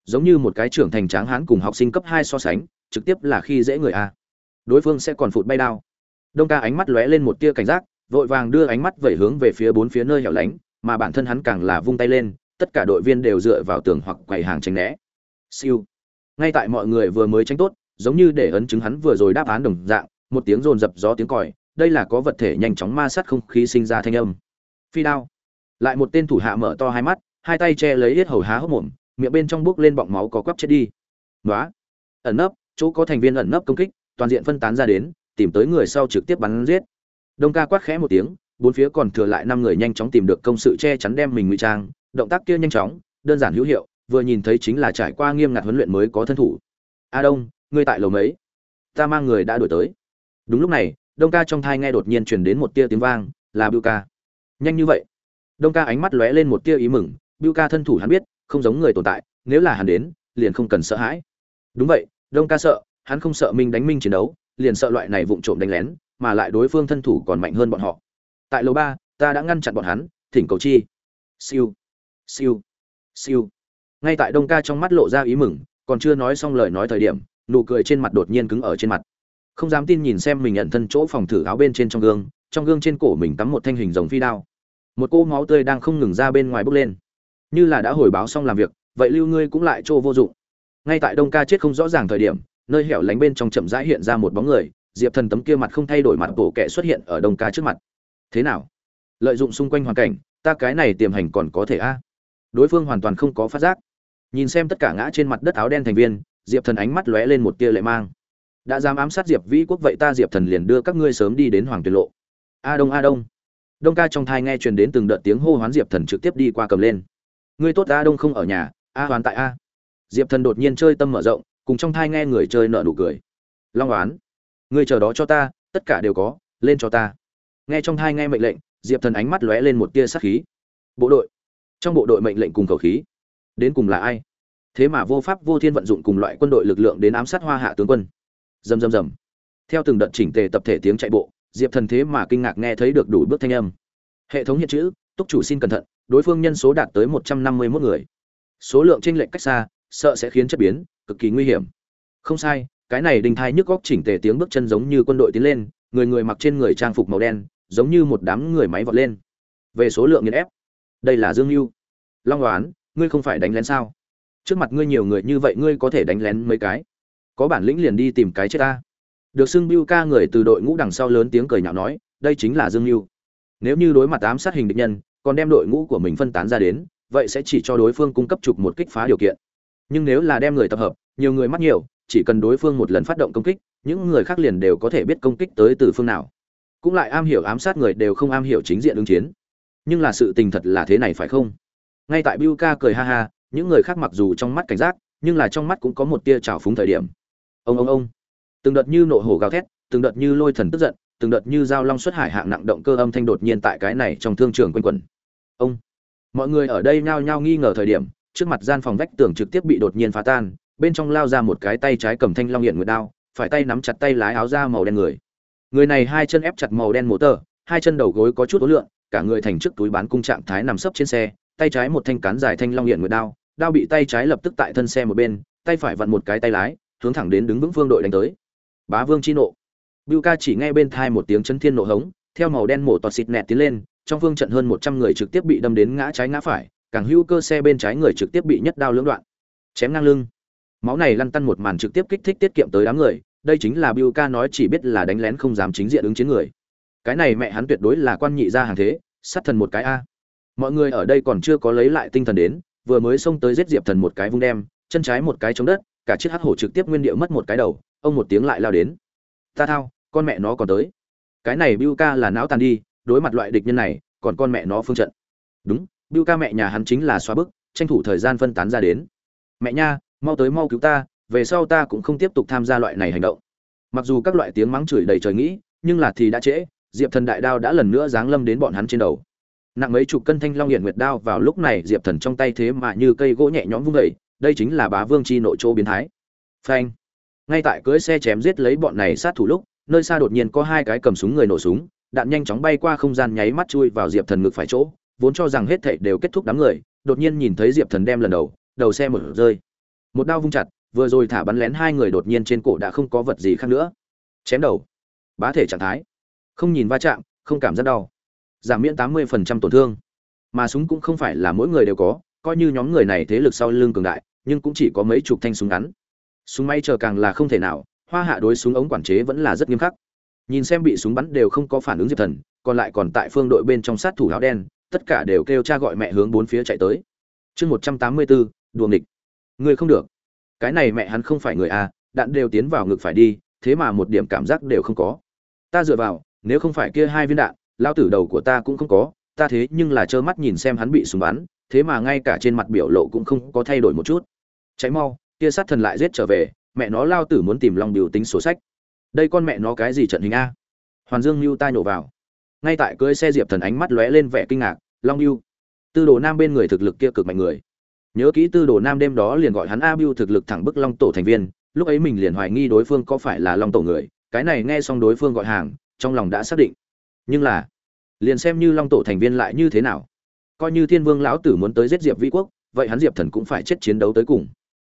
Giống như một cái trưởng thành tráng hán cùng học sinh cấp hai so sánh, trực tiếp là khi dễ người a. Đối phương sẽ còn phụt bay đao. Đông ca ánh mắt lóe lên một tia cảnh giác, vội vàng đưa ánh mắt vẩy hướng về phía bốn phía nơi hẻo lánh, mà bản thân hắn càng là vung tay lên, tất cả đội viên đều dựa vào tường hoặc quầy hàng tránh né. Siêu. Ngay tại mọi người vừa mới tránh tốt, giống như để ấn chứng hắn vừa rồi đáp án đồng dạng, một tiếng rồn rập gió tiếng còi đây là có vật thể nhanh chóng ma sát không khí sinh ra thanh âm. Phi đao. Lại một tên thủ hạ mở to hai mắt, hai tay che lấy hết hầu há hốc mồm, miệng bên trong bốc lên bọng máu có quắp chết đi. Nói ẩn nấp, chỗ có thành viên ẩn nấp công kích, toàn diện phân tán ra đến, tìm tới người sau trực tiếp bắn giết. Đông ca quát khẽ một tiếng, bốn phía còn thừa lại năm người nhanh chóng tìm được công sự che chắn đem mình ngụy trang, động tác kia nhanh chóng, đơn giản hữu hiệu, vừa nhìn thấy chính là trải qua nghiêm ngặt huấn luyện mới có thân thủ. A đông, ngươi tại lầu mấy? Ta mang người đã đuổi tới. Đúng lúc này đông ca trong thai nghe đột nhiên truyền đến một tia tiếng vang, là bưu ca. Nhanh như vậy. Đông ca ánh mắt lóe lên một tia ý mừng, bưu ca thân thủ hắn biết, không giống người tồn tại, nếu là hắn đến, liền không cần sợ hãi. Đúng vậy, đông ca sợ, hắn không sợ minh đánh minh chiến đấu, liền sợ loại này vụng trộm đánh lén, mà lại đối phương thân thủ còn mạnh hơn bọn họ. Tại lầu ba, ta đã ngăn chặn bọn hắn, thỉnh cầu chi. Siêu. Siêu. Siêu. Ngay tại đông ca trong mắt lộ ra ý mừng, còn chưa nói xong lời nói thời điểm, nụ cười trên mặt đột nhiên cứng ở trên mặt không dám tin nhìn xem mình nhận thân chỗ phòng thử áo bên trên trong gương trong gương trên cổ mình cắm một thanh hình rồng phi đao. Một cô máu tươi đang không ngừng ra bên ngoài bốc lên. Như là đã hồi báo xong làm việc, vậy lưu ngươi cũng lại trô vô dụng. Ngay tại đông ca chết không rõ ràng thời điểm, nơi hẻo lánh bên trong chậm rãi hiện ra một bóng người, diệp thần tấm kia mặt không thay đổi mặt bổ kệ xuất hiện ở đông ca trước mặt. Thế nào? Lợi dụng xung quanh hoàn cảnh, ta cái này tiềm hành còn có thể a? Đối phương hoàn toàn không có phát giác. Nhìn xem tất cả ngã trên mặt đất áo đen thành viên, diệp thần ánh mắt lóe lên một tia lệ mang đã dám ám sát diệp vĩ quốc vậy ta diệp thần liền đưa các ngươi sớm đi đến hoàng tuyệt lộ. A đông a đông. Đông ca trong thai nghe truyền đến từng đợt tiếng hô hoán diệp thần trực tiếp đi qua cầm lên. Ngươi tốt, a đông không ở nhà, a hoàn tại a. Diệp thần đột nhiên chơi tâm mở rộng, cùng trong thai nghe người chơi nợ nụ cười. Long oán ngươi chờ đó cho ta, tất cả đều có, lên cho ta. Nghe trong thai nghe mệnh lệnh, diệp thần ánh mắt lóe lên một tia sắc khí. Bộ đội. Trong bộ đội mệnh lệnh cùng cầu khí. Đến cùng là ai? Thế mà vô pháp vô thiên vận dụng cùng loại quân đội lực lượng đến ám sát hoa hạ tướng quân rầm rầm rầm. Theo từng đợt chỉnh tề tập thể tiếng chạy bộ, diệp thần thế mà kinh ngạc nghe thấy được đủ bước thanh âm. Hệ thống hiện chữ, túc chủ xin cẩn thận, đối phương nhân số đạt tới một trăm năm mươi mốt người. Số lượng tranh lệch cách xa, sợ sẽ khiến chất biến, cực kỳ nguy hiểm. Không sai, cái này đình thai nhức góc chỉnh tề tiếng bước chân giống như quân đội tiến lên, người người mặc trên người trang phục màu đen, giống như một đám người máy vọt lên. Về số lượng nghiền ép. Đây là dương mưu long đoán ngươi không phải đánh lén sao? Trước mặt ngươi nhiều người như vậy, ngươi có thể đánh lén mấy cái? Có bản lĩnh liền đi tìm cái chết ta. Được xưng Biu ca người từ đội ngũ đằng sau lớn tiếng cười nhạo nói, đây chính là dương mưu nếu như đối mặt ám sát hình địch nhân, còn đem đội ngũ của mình phân tán ra đến, vậy sẽ chỉ cho đối phương cung cấp chụp một kích phá điều kiện. Nhưng nếu là đem người tập hợp, nhiều người mắc nhiều, chỉ cần đối phương một lần phát động công kích, những người khác liền đều có thể biết công kích tới từ phương nào. Cũng lại am hiểu ám sát người đều không am hiểu chính diện ứng chiến. Nhưng là sự tình thật là thế này phải không? Ngay tại biu ca cười ha ha, những người khác mặc dù trong mắt cảnh giác, nhưng là trong mắt cũng có một tia trào phúng thời điểm ông ông ông. Từng đợt như nộ hổ gào thét, từng đợt như lôi thần tức giận, từng đợt như giao long xuất hải hạng nặng động cơ âm thanh đột nhiên tại cái này trong thương trường quanh quẩn. Ông. Mọi người ở đây nhao nhao nghi ngờ thời điểm, trước mặt gian phòng vách tường trực tiếp bị đột nhiên phá tan, bên trong lao ra một cái tay trái cầm thanh long hiện nguyệt đao, phải tay nắm chặt tay lái áo da màu đen người. Người này hai chân ép chặt màu đen mổ tờ, hai chân đầu gối có chút ối lượng cả người thành trước túi bán cung trạng thái nằm sấp trên xe, tay trái một thanh cán dài thanh long hiện nguyệt đao đao bị tay trái lập tức tại thân xe một bên, tay phải vặn một cái tay lái hướng thẳng đến đứng vững phương đội đánh tới bá vương chi nộ Bưu ca chỉ nghe bên thai một tiếng chấn thiên nộ hống, theo màu đen mổ toạt xịt nẹt tiến lên, trong phương trận hơn 100 người trực tiếp bị đâm đến ngã trái ngã phải, càng hữu cơ xe bên trái người trực tiếp bị nhất đao lưỡng đoạn, chém ngang lưng. Máu này lăn tăn một màn trực tiếp kích thích tiết kiệm tới đám người, đây chính là Bưu ca nói chỉ biết là đánh lén không dám chính diện ứng chiến người. Cái này mẹ hắn tuyệt đối là quan nhị gia hàng thế, sát thần một cái a. Mọi người ở đây còn chưa có lấy lại tinh thần đến, vừa mới xông tới giết Diệp Thần một cái vung đem, chân trái một cái chống đất, cả chiếc hắc hổ trực tiếp nguyên địa mất một cái đầu, ông một tiếng lại lao đến. Ta thao, con mẹ nó còn tới. Cái này Biu ca là não tàn đi đối mặt loại địch nhân này còn con mẹ nó phương trận. Đúng Biu ca mẹ nhà hắn chính là xóa bức tranh thủ thời gian phân tán ra đến. Mẹ nha mau tới mau cứu ta về sau ta cũng không tiếp tục tham gia loại này hành động. Mặc dù các loại tiếng mắng chửi đầy trời nghĩ nhưng là thì đã trễ diệp thần đại đao đã lần nữa giáng lâm đến bọn hắn trên đầu. Nặng mấy chục cân thanh long hiển nguyệt đao vào lúc này diệp thần trong tay thế mà như cây gỗ nhẹ nhõm vung vẩy đây chính là bá vương chi nội chỗ biến thái. Phanh. Ngay tại cưỡi xe chém giết lấy bọn này sát thủ lúc, nơi xa đột nhiên có hai cái cầm súng người nổ súng, đạn nhanh chóng bay qua không gian nháy mắt chui vào diệp thần ngực phải chỗ, vốn cho rằng hết thảy đều kết thúc đám người, đột nhiên nhìn thấy diệp thần đem lần đầu đầu xe mở rơi. Một đao vung chặt, vừa rồi thả bắn lén hai người đột nhiên trên cổ đã không có vật gì khác nữa. Chém đầu. Bá thể trạng thái. Không nhìn va chạm, không cảm giác đau. Giảm miễn tám mươi phần trăm tổn thương. Mà súng cũng không phải là mỗi người đều có coi như nhóm người này thế lực sau lưng cường đại, nhưng cũng chỉ có mấy chục thanh súng ngắn. Súng may chờ càng là không thể nào, hoa hạ đối súng ống quản chế vẫn là rất nghiêm khắc. Nhìn xem bị súng bắn đều không có phản ứng diệp thần, còn lại còn tại phương đội bên trong sát thủ áo đen, tất cả đều kêu cha gọi mẹ hướng bốn phía chạy tới. Chương một trăm tám mươi bốn, đùa nghịch. Người không được. Cái này mẹ hắn không phải người a, đạn đều tiến vào ngực phải đi, thế mà một điểm cảm giác đều không có. Ta dựa vào, nếu không phải kia hai viên đạn lao tử đầu của ta cũng không có, ta thế nhưng là trơ mắt nhìn xem hắn bị súng bắn thế mà ngay cả trên mặt biểu lộ cũng không có thay đổi một chút. Cháy mau kia sát thần lại giết trở về, mẹ nó lao tử muốn tìm long biểu tính sổ sách. Đây con mẹ nó cái gì trận hình a? Hoàn dương mưu tai nổ vào. Ngay tại cưới xe diệp thần ánh mắt lóe lên vẻ kinh ngạc, long mưu tư đồ nam bên người thực lực kia cực mạnh người. Nhớ kỹ tư đồ nam đêm đó liền gọi hắn a mưu thực lực thẳng bức long tổ thành viên, lúc ấy mình liền hoài nghi đối phương có phải là long tổ người, cái này nghe xong đối phương gọi hàng, trong lòng đã xác định. Nhưng là, liền xem như long tổ thành viên lại như thế nào? Coi như thiên vương lão tử muốn tới giết diệp vĩ quốc, vậy hắn diệp thần cũng phải chết chiến đấu tới cùng.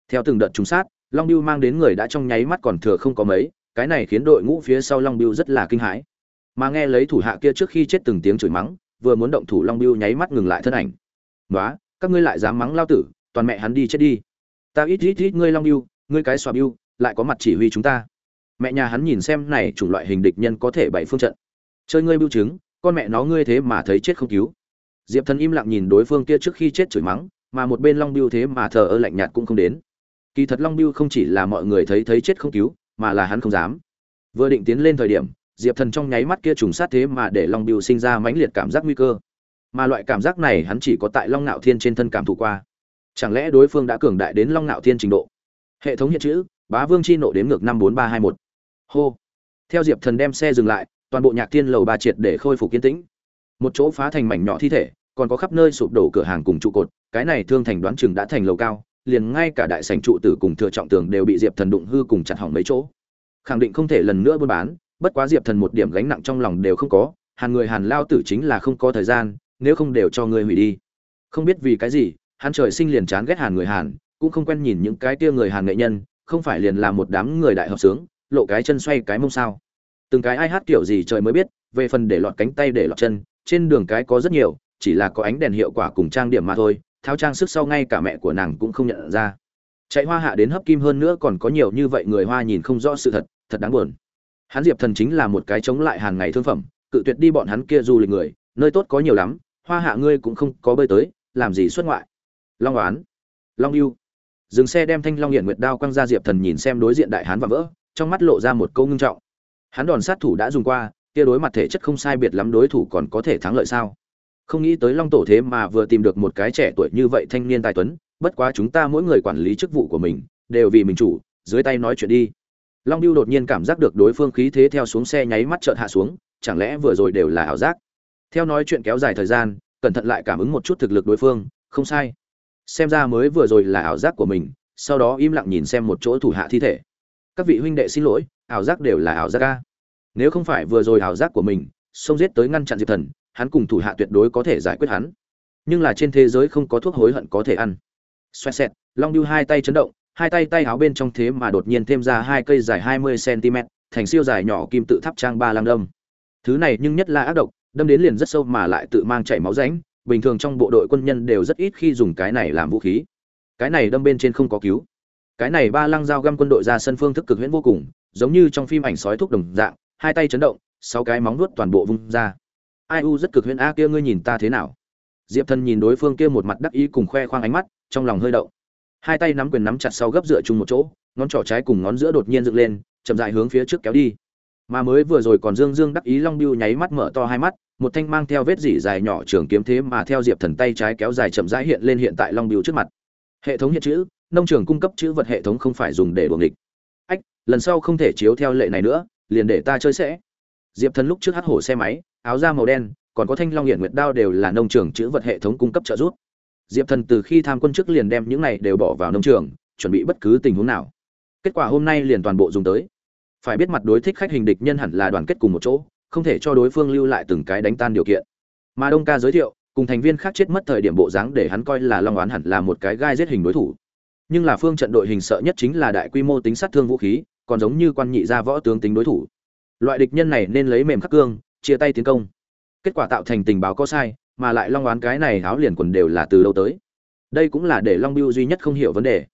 Theo từng đợt trúng sát, long biêu mang đến người đã trong nháy mắt còn thừa không có mấy, cái này khiến đội ngũ phía sau long biêu rất là kinh hãi. Mà nghe lấy thủ hạ kia trước khi chết từng tiếng chửi mắng, vừa muốn động thủ long biêu nháy mắt ngừng lại thân ảnh. Nói các ngươi lại dám mắng lao tử, toàn mẹ hắn đi chết đi. Ta ít ít ít ngươi long biêu ngươi cái xòa biêu lại có mặt chỉ huy chúng ta. Mẹ nhà hắn nhìn xem này chủng loại hình địch nhân có thể bảy phương trận. Chơi ngươi biêu chứng, con mẹ nó ngươi thế mà thấy chết không cứu diệp thần im lặng nhìn đối phương kia trước khi chết chửi mắng, mà một bên long biêu thế mà thờ ơ lạnh nhạt cũng không đến. Kỳ thật long biêu không chỉ là mọi người thấy thấy chết không cứu, mà là hắn không dám. Vừa định tiến lên thời điểm, diệp thần trong nháy mắt kia trùng sát thế mà để long biêu sinh ra mãnh liệt cảm giác nguy cơ. Mà loại cảm giác này hắn chỉ có tại long nạo thiên trên thân cảm thụ qua. Chẳng lẽ đối phương đã cường đại đến long nạo thiên trình độ? Hệ thống hiện chữ, bá vương chi nộ đến ngược năm bốn ba hai một. Hô. Theo diệp thần đem xe dừng lại, toàn bộ nhạc thiên lầu ba triệt để khôi phục kiên tĩnh. Một chỗ phá thành mảnh nhỏ thi thể còn có khắp nơi sụp đổ cửa hàng cùng trụ cột, cái này thương thành đoán chừng đã thành lầu cao, liền ngay cả đại sảnh trụ tử cùng thừa trọng tường đều bị diệp thần đụng hư cùng chặt hỏng mấy chỗ. Khẳng định không thể lần nữa buôn bán, bất quá diệp thần một điểm gánh nặng trong lòng đều không có, hàn người hàn lao tử chính là không có thời gian, nếu không đều cho ngươi hủy đi. Không biết vì cái gì, hắn trời sinh liền chán ghét hàn người hàn, cũng không quen nhìn những cái kia người hàn nghệ nhân, không phải liền là một đám người đại hợp sướng, lộ cái chân xoay cái mông sao. Từng cái ai hát kiểu gì trời mới biết, về phần để lọt cánh tay để lọt chân, trên đường cái có rất nhiều chỉ là có ánh đèn hiệu quả cùng trang điểm mà thôi, tháo trang sức sau ngay cả mẹ của nàng cũng không nhận ra. Chạy hoa hạ đến hấp kim hơn nữa còn có nhiều như vậy người hoa nhìn không rõ sự thật thật đáng buồn. Hắn diệp thần chính là một cái chống lại hàng ngày thương phẩm, cự tuyệt đi bọn hắn kia du lịch người, nơi tốt có nhiều lắm, hoa hạ ngươi cũng không có bơi tới, làm gì xuất ngoại. Long oán, long yêu dừng xe đem thanh long hiển nguyệt đao quăng ra diệp thần nhìn xem đối diện đại hán và vỡ, trong mắt lộ ra một câu ngưng trọng. Hắn đòn sát thủ đã dùng qua, kia đối mặt thể chất không sai biệt lắm đối thủ còn có thể thắng lợi sao? Không nghĩ tới long tổ thế mà vừa tìm được một cái trẻ tuổi như vậy thanh niên tài tuấn, bất quá chúng ta mỗi người quản lý chức vụ của mình, đều vì mình chủ, dưới tay nói chuyện đi. Long biêu đột nhiên cảm giác được đối phương khí thế theo xuống xe nháy mắt chợt hạ xuống, chẳng lẽ vừa rồi đều là ảo giác? Theo nói chuyện kéo dài thời gian, cẩn thận lại cảm ứng một chút thực lực đối phương, không sai. Xem ra mới vừa rồi là ảo giác của mình, sau đó im lặng nhìn xem một chỗ thủ hạ thi thể. Các vị huynh đệ xin lỗi, ảo giác đều là ảo giác ca nếu không phải vừa rồi ảo giác của mình, xông giết tới ngăn chặn diệp thần hắn cùng thủ hạ tuyệt đối có thể giải quyết hắn. Nhưng là trên thế giới không có thuốc hối hận có thể ăn. Xoẹt xẹt, long đưu hai tay chấn động, hai tay tay áo bên trong thế mà đột nhiên thêm ra hai cây dài hai mươi cm, thành siêu dài nhỏ kim tự tháp trang ba lăng đâm. Thứ này nhưng nhất là ác độc, đâm đến liền rất sâu mà lại tự mang chảy máu ránh bình thường trong bộ đội quân nhân đều rất ít khi dùng cái này làm vũ khí. Cái này đâm bên trên không có cứu. Cái này ba lăng dao găm quân đội ra sân phương thức cực huyễn vô cùng, giống như trong phim ảnh sói thuốc đồng dạng, hai tay chấn động, sáu cái móng nuốt toàn bộ vung ra ai u rất cực huyễn a kia ngươi nhìn ta thế nào? Diệp thần nhìn đối phương kia một mặt đắc ý cùng khoe khoang ánh mắt, trong lòng hơi động. Hai tay nắm quyền nắm chặt sau gấp dựa chung một chỗ, ngón trỏ trái cùng ngón giữa đột nhiên dựng lên, chậm dại hướng phía trước kéo đi. Mà mới vừa rồi còn dương dương đắc ý long biêu nháy mắt mở to hai mắt, một thanh mang theo vết dỉ dài nhỏ trường kiếm thế mà theo diệp thần tay trái kéo dài chậm rãi hiện lên hiện tại long biêu trước mặt. Hệ thống hiện chữ, nông trường cung cấp chữ vật hệ thống không phải dùng để đuồng địch ách, lần sau không thể chiếu theo lệ này nữa, liền để ta chơi sẽ diệp thần lúc trước hắt hổ xe máy, áo da màu đen, còn có thanh long hiện nguyệt đao đều là nông trường chữ vật hệ thống cung cấp trợ giúp. Diệp thần từ khi tham quân trước liền đem những này đều bỏ vào nông trường, chuẩn bị bất cứ tình huống nào. Kết quả hôm nay liền toàn bộ dùng tới. Phải biết mặt đối thích khách hình địch nhân hẳn là đoàn kết cùng một chỗ, không thể cho đối phương lưu lại từng cái đánh tan điều kiện. Mà đông ca giới thiệu, cùng thành viên khác chết mất thời điểm bộ dáng để hắn coi là long oán hẳn là một cái gai giết hình đối thủ. Nhưng là phương trận đội hình sợ nhất chính là đại quy mô tính sát thương vũ khí, còn giống như quan nhị gia võ tướng tính đối thủ loại địch nhân này nên lấy mềm khắc cương, chia tay tiến công. Kết quả tạo thành tình báo có sai, mà lại long oán cái này áo liền quần đều là từ đâu tới. Đây cũng là để long biêu duy nhất không hiểu vấn đề.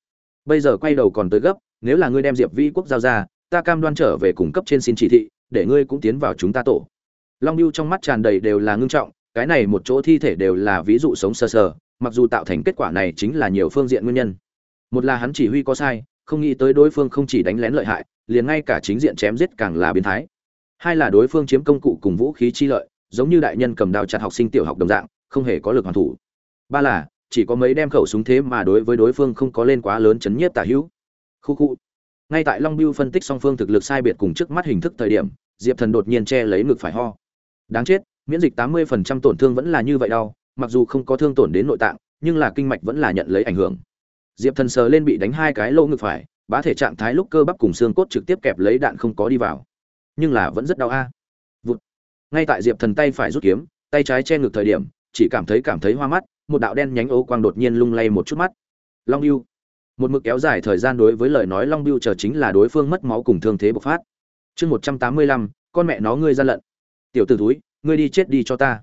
Bây giờ quay đầu còn tới gấp, nếu là ngươi đem diệp vi quốc giao ra, ta cam đoan trở về cung cấp trên xin chỉ thị, để ngươi cũng tiến vào chúng ta tổ. Long biêu trong mắt tràn đầy đều là ngưng trọng, cái này một chỗ thi thể đều là ví dụ sống sờ sờ, mặc dù tạo thành kết quả này chính là nhiều phương diện nguyên nhân. Một là hắn chỉ huy có sai, không nghĩ tới đối phương không chỉ đánh lén lợi hại, liền ngay cả chính diện chém giết càng là biến thái hai là đối phương chiếm công cụ cùng vũ khí chi lợi, giống như đại nhân cầm đao chặt học sinh tiểu học đồng dạng, không hề có lực hoàn thủ. Ba là, chỉ có mấy đem khẩu súng thế mà đối với đối phương không có lên quá lớn chấn nhiếp tả hữu. Khu khu. Ngay tại long biêu phân tích song phương thực lực sai biệt cùng trước mắt hình thức thời điểm, diệp thần đột nhiên che lấy ngực phải ho. Đáng chết, miễn dịch tám mươi phần trăm tổn thương vẫn là như vậy đau mặc dù không có thương tổn đến nội tạng, nhưng là kinh mạch vẫn là nhận lấy ảnh hưởng. Diệp thần sờ lên bị đánh hai cái lô ngực phải, bá thể trạng thái lúc cơ bắp cùng xương cốt trực tiếp kẹp lấy đạn không có đi vào nhưng là vẫn rất đau a. Vụt. Ngay tại diệp thần tay phải rút kiếm, tay trái che ngực thời điểm, chỉ cảm thấy cảm thấy hoa mắt, một đạo đen nhánh ấu quang đột nhiên lung lay một chút mắt. Long biêu một mực kéo dài thời gian đối với lời nói long biêu chờ chính là đối phương mất máu cùng thương thế bộc phát. Chương một trăm tám mươi lăm, con mẹ nó ngươi ra lận. Tiểu t ử túi ngươi đi chết đi cho ta.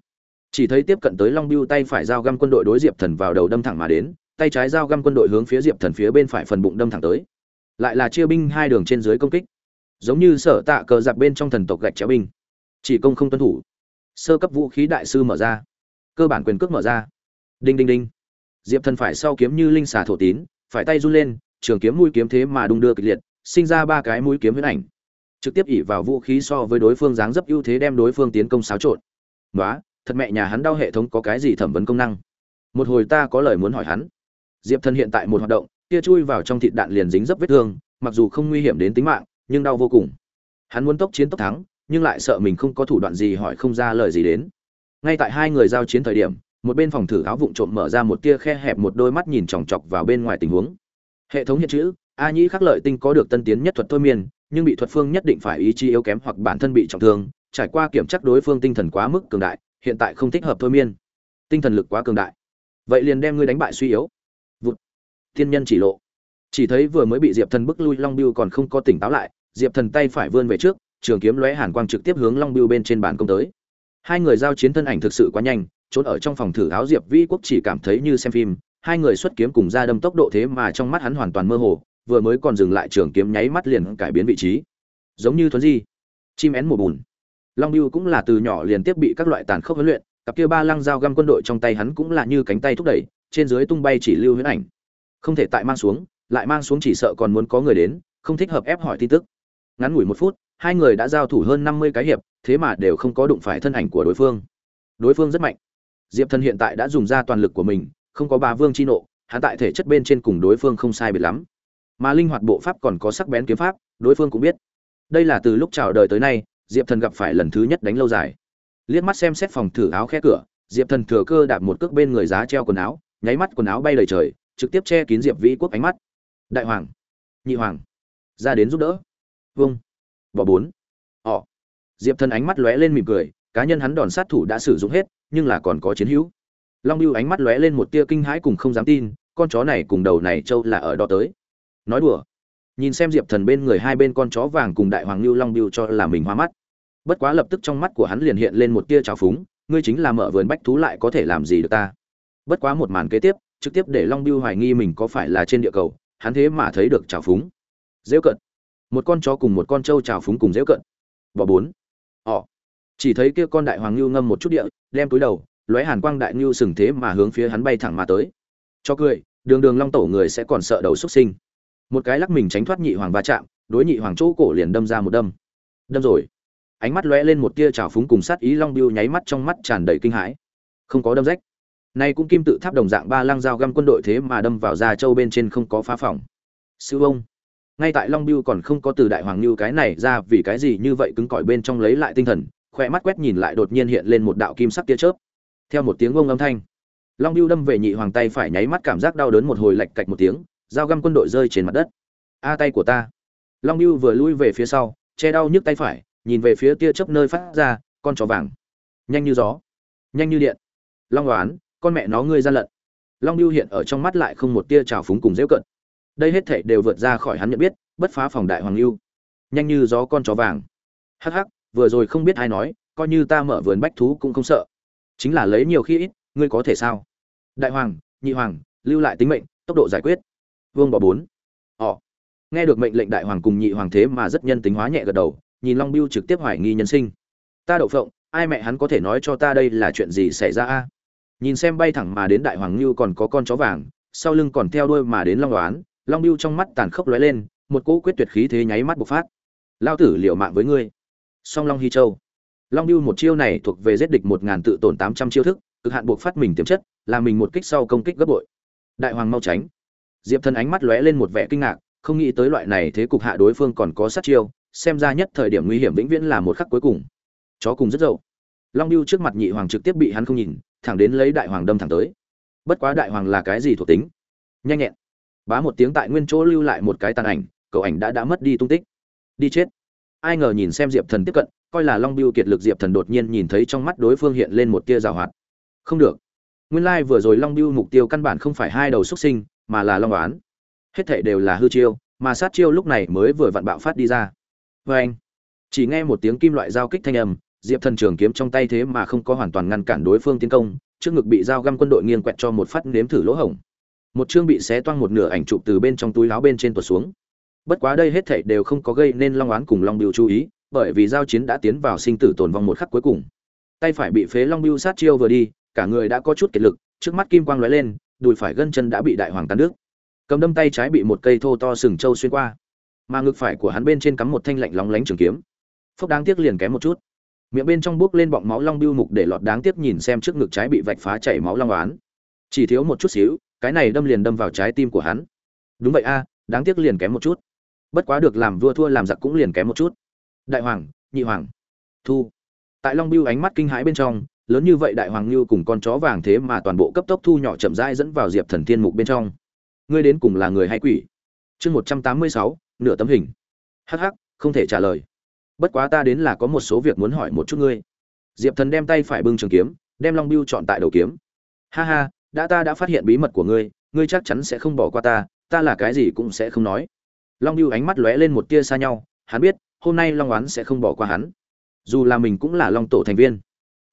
Chỉ thấy tiếp cận tới long biêu tay phải dao găm quân đội đối diệp thần vào đầu đâm thẳng mà đến, tay trái dao găm quân đội hướng phía diệp thần phía bên phải phần bụng đâm thẳng tới. Lại là chia binh hai đường trên dưới công kích giống như sở tạ cờ giặc bên trong thần tộc gạch chéo binh. Chỉ công không tuân thủ. Sơ cấp vũ khí đại sư mở ra. Cơ bản quyền cước mở ra. Đinh đinh đinh. Diệp thần phải sau kiếm như linh xà thổ tín, phải tay run lên, trường kiếm mũi kiếm thế mà đung đưa kịch liệt, sinh ra ba cái mũi kiếm huyết ảnh. Trực tiếp ỉ vào vũ khí so với đối phương dáng dấp ưu thế đem đối phương tiến công xáo trộn. Nói thật mẹ nhà hắn đau hệ thống có cái gì thẩm vấn công năng? Một hồi ta có lời muốn hỏi hắn. Diệp thần hiện tại một hoạt động, kia chui vào trong thịt đạn liền dính dấp vết thương, mặc dù không nguy hiểm đến tính mạng nhưng đau vô cùng. Hắn muốn tốc chiến tốc thắng, nhưng lại sợ mình không có thủ đoạn gì hỏi không ra lời gì đến. Ngay tại hai người giao chiến thời điểm, một bên phòng thử áo vụng trộm mở ra một tia khe hẹp một đôi mắt nhìn chòng chọc vào bên ngoài tình huống. Hệ thống hiện chữ, a nhĩ khắc lợi tinh có được tân tiến nhất thuật thôi miên, nhưng bị thuật phương nhất định phải ý chí yếu kém hoặc bản thân bị trọng thương, trải qua kiểm tra đối phương tinh thần quá mức cường đại, hiện tại không thích hợp thôi miên. Tinh thần lực quá cường đại. Vậy liền đem ngươi đánh bại suy yếu. Vụt. Thiên nhân chỉ lộ. Chỉ thấy vừa mới bị diệp thần bức lui long biêu còn không có tỉnh táo lại diệp thần tay phải vươn về trước, trường kiếm lóe hàn quang trực tiếp hướng long biêu bên trên bàn công tới. Hai người giao chiến thân ảnh thực sự quá nhanh, trốn ở trong phòng thử áo diệp vĩ quốc chỉ cảm thấy như xem phim, hai người xuất kiếm cùng ra đâm tốc độ thế mà trong mắt hắn hoàn toàn mơ hồ, vừa mới còn dừng lại trường kiếm nháy mắt liền cải biến vị trí. Giống như thuần di, chim én mùa bùn. Long biêu cũng là từ nhỏ liền tiếp bị các loại tàn khốc huấn luyện, cặp kia ba lăng dao găm quân đội trong tay hắn cũng là như cánh tay thúc đẩy, trên dưới tung bay chỉ lưu huyễn ảnh. Không thể tại mang xuống, lại mang xuống chỉ sợ còn muốn có người đến, không thích hợp ép hỏi tin tức ngắn ngủi một phút, hai người đã giao thủ hơn năm mươi cái hiệp, thế mà đều không có đụng phải thân ảnh của đối phương. Đối phương rất mạnh. Diệp thần hiện tại đã dùng ra toàn lực của mình, không có ba vương chi nộ, hắn tại thể chất bên trên cùng đối phương không sai biệt lắm. Mà linh hoạt bộ pháp còn có sắc bén kiếm pháp, đối phương cũng biết. Đây là từ lúc chào đời tới nay, diệp thần gặp phải lần thứ nhất đánh lâu dài. Liếc mắt xem xét phòng thử áo khe cửa, diệp thần thừa cơ đạp một cước bên người giá treo quần áo, nháy mắt quần áo bay lời trời, trực tiếp che kín diệp vĩ quốc ánh mắt. Đại hoàng, nhị hoàng, ra đến giúp đỡ vâng bỏ bốn. Họ diệp thần ánh mắt lóe lên mỉm cười, cá nhân hắn đòn sát thủ đã sử dụng hết, nhưng là còn có chiến hữu. Long lưu ánh mắt lóe lên một tia kinh hãi cùng không dám tin, con chó này cùng đầu này trâu là ở đó tới. Nói đùa. Nhìn xem diệp thần bên người hai bên con chó vàng cùng đại hoàng lưu long lưu cho là mình hoa mắt. Bất quá lập tức trong mắt của hắn liền hiện lên một tia trào phúng, ngươi chính là mở vườn bách thú lại có thể làm gì được ta? Bất quá một màn kế tiếp, trực tiếp để long biêu hoài nghi mình có phải là trên địa cầu, hắn thế mà thấy được trào phúng. Dễ cận một con chó cùng một con trâu trào phúng cùng dễu cận. Bỏ bốn. Ỏ chỉ thấy kia con đại hoàng ngưu ngâm một chút địa, đem túi đầu, lóe hàn quang đại ngưu sừng thế mà hướng phía hắn bay thẳng mà tới. Cho cười, đường đường long tổ người sẽ còn sợ đầu xuất sinh. Một cái lắc mình tránh thoát nhị hoàng va chạm, đối nhị hoàng chỗ cổ liền đâm ra một đâm. Đâm rồi. Ánh mắt lóe lên một tia trào phúng cùng sát ý long biêu nháy mắt trong mắt tràn đầy kinh hãi. Không có đâm rách. Nay cũng kim tự tháp đồng dạng ba lăng dao găm quân đội thế mà đâm vào da châu bên trên không có phá phòng. Sư ông ngay tại long biêu còn không có từ đại hoàng lưu cái này ra, vì cái gì như vậy cứng cỏi bên trong lấy lại tinh thần khoe mắt quét nhìn lại đột nhiên hiện lên một đạo kim sắc tia chớp. Theo một tiếng ông âm thanh, long biêu đâm về nhị hoàng tay phải nháy mắt cảm giác đau đớn một hồi lạch cạch một tiếng, dao găm quân đội rơi trên mặt đất. A tay của ta. Long biêu vừa lui về phía sau, che đau nhức tay phải, nhìn về phía tia chớp nơi phát ra, con chó vàng. Nhanh như gió. Nhanh như điện. Long đoán con mẹ nó ngươi gian lận. Long biêu hiện ở trong mắt lại không một tia trào phúng cùng dễu cận đây hết thảy đều vượt ra khỏi hắn nhận biết, bất phá phòng đại hoàng lưu. Nhanh như gió con chó vàng. Hắc hắc, vừa rồi không biết ai nói, coi như ta mở vườn bách thú cũng không sợ. Chính là lấy nhiều khi ít, ngươi có thể sao? Đại hoàng, nhị hoàng, lưu lại tính mệnh, tốc độ giải quyết. Vương bỏ bốn. Họ nghe được mệnh lệnh đại hoàng cùng nhị hoàng thế mà rất nhân tính hóa nhẹ gật đầu, nhìn long biêu trực tiếp hoài nghi nhân sinh. Ta đậu phộng, ai mẹ hắn có thể nói cho ta đây là chuyện gì xảy ra a? Nhìn xem bay thẳng mà đến đại hoàng lưu còn có con chó vàng, sau lưng còn theo đuôi mà đến long đoán long biêu trong mắt tàn khốc lóe lên, một cỗ quyết tuyệt khí thế nháy mắt bộc phát. Lao tử liệu mạng với ngươi. Song long hy châu. Long biêu một chiêu này thuộc về giết địch một ngàn tự tổn tám trăm chiêu thức, cực hạn buộc phát mình tiềm chất, là mình một kích sau công kích gấp bội. Đại hoàng mau tránh. Diệp thần ánh mắt lóe lên một vẻ kinh ngạc, không nghĩ tới loại này thế cục hạ đối phương còn có sát chiêu, xem ra nhất thời điểm nguy hiểm vĩnh viễn là một khắc cuối cùng. Chó cùng rất dậu. Long biêu trước mặt nhị hoàng trực tiếp bị hắn không nhìn, thẳng đến lấy đại hoàng đâm thẳng tới. Bất quá đại hoàng là cái gì thuộc tính? Nhanh nhẹn bá một tiếng tại nguyên chỗ lưu lại một cái tàn ảnh cậu ảnh đã đã mất đi tung tích. Đi chết. Ai ngờ nhìn xem diệp thần tiếp cận coi là long biêu kiệt lực diệp thần đột nhiên nhìn thấy trong mắt đối phương hiện lên một tia rào hoạt. Không được. Nguyên lai vừa rồi long biêu mục tiêu căn bản không phải hai đầu xuất sinh mà là long oán, hết thảy đều là hư chiêu mà sát chiêu lúc này mới vừa vặn bạo phát đi ra. Vê anh chỉ nghe một tiếng kim loại giao kích thanh âm diệp thần trường kiếm trong tay thế mà không có hoàn toàn ngăn cản đối phương tiến công trước ngực bị dao găm quân đội nghiêng quẹt cho một phát nếm thử lỗ hổng một chương bị xé toang một nửa ảnh chụp từ bên trong túi láo bên trên tuột xuống. Bất quá đây hết thảy đều không có gây nên long oán cùng long biêu chú ý, bởi vì giao chiến đã tiến vào sinh tử tồn vong một khắc cuối cùng. Tay phải bị phế long biêu sát chiêu vừa đi, cả người đã có chút kiệt lực, trước mắt kim quang lóe lên, đùi phải gân chân đã bị đại hoàng tàn nước cầm đâm tay trái bị một cây thô to sừng trâu xuyên qua, mà ngực phải của hắn bên trên cắm một thanh lạnh lóng lánh trường kiếm. Phốc đáng tiếc liền kém một chút. Miệng bên trong bước lên bọng máu long biêu mục để lọt đáng tiếc nhìn xem trước ngực trái bị vạch phá chảy máu long oán. Chỉ thiếu một chút xíu cái này đâm liền đâm vào trái tim của hắn. Đúng vậy a, đáng tiếc liền kém một chút. Bất quá được làm vua thua làm giặc cũng liền kém một chút. Đại hoàng, nhị hoàng. Thu. Tại long biêu ánh mắt kinh hãi bên trong, lớn như vậy đại hoàng như cùng con chó vàng thế mà toàn bộ cấp tốc thu nhỏ chậm rãi dẫn vào diệp thần thiên mục bên trong. Ngươi đến cùng là người hay quỷ? Chương một trăm tám mươi sáu, nửa tấm hình. Hắc hắc, không thể trả lời. Bất quá ta đến là có một số việc muốn hỏi một chút ngươi. Diệp thần đem tay phải bưng trường kiếm, đem long biêu chọn tại đầu kiếm. Ha ha đã ta đã phát hiện bí mật của ngươi ngươi chắc chắn sẽ không bỏ qua ta ta là cái gì cũng sẽ không nói. Long biêu ánh mắt lóe lên một tia xa nhau, hắn biết, hôm nay long oán sẽ không bỏ qua hắn. Dù là mình cũng là long tổ thành viên.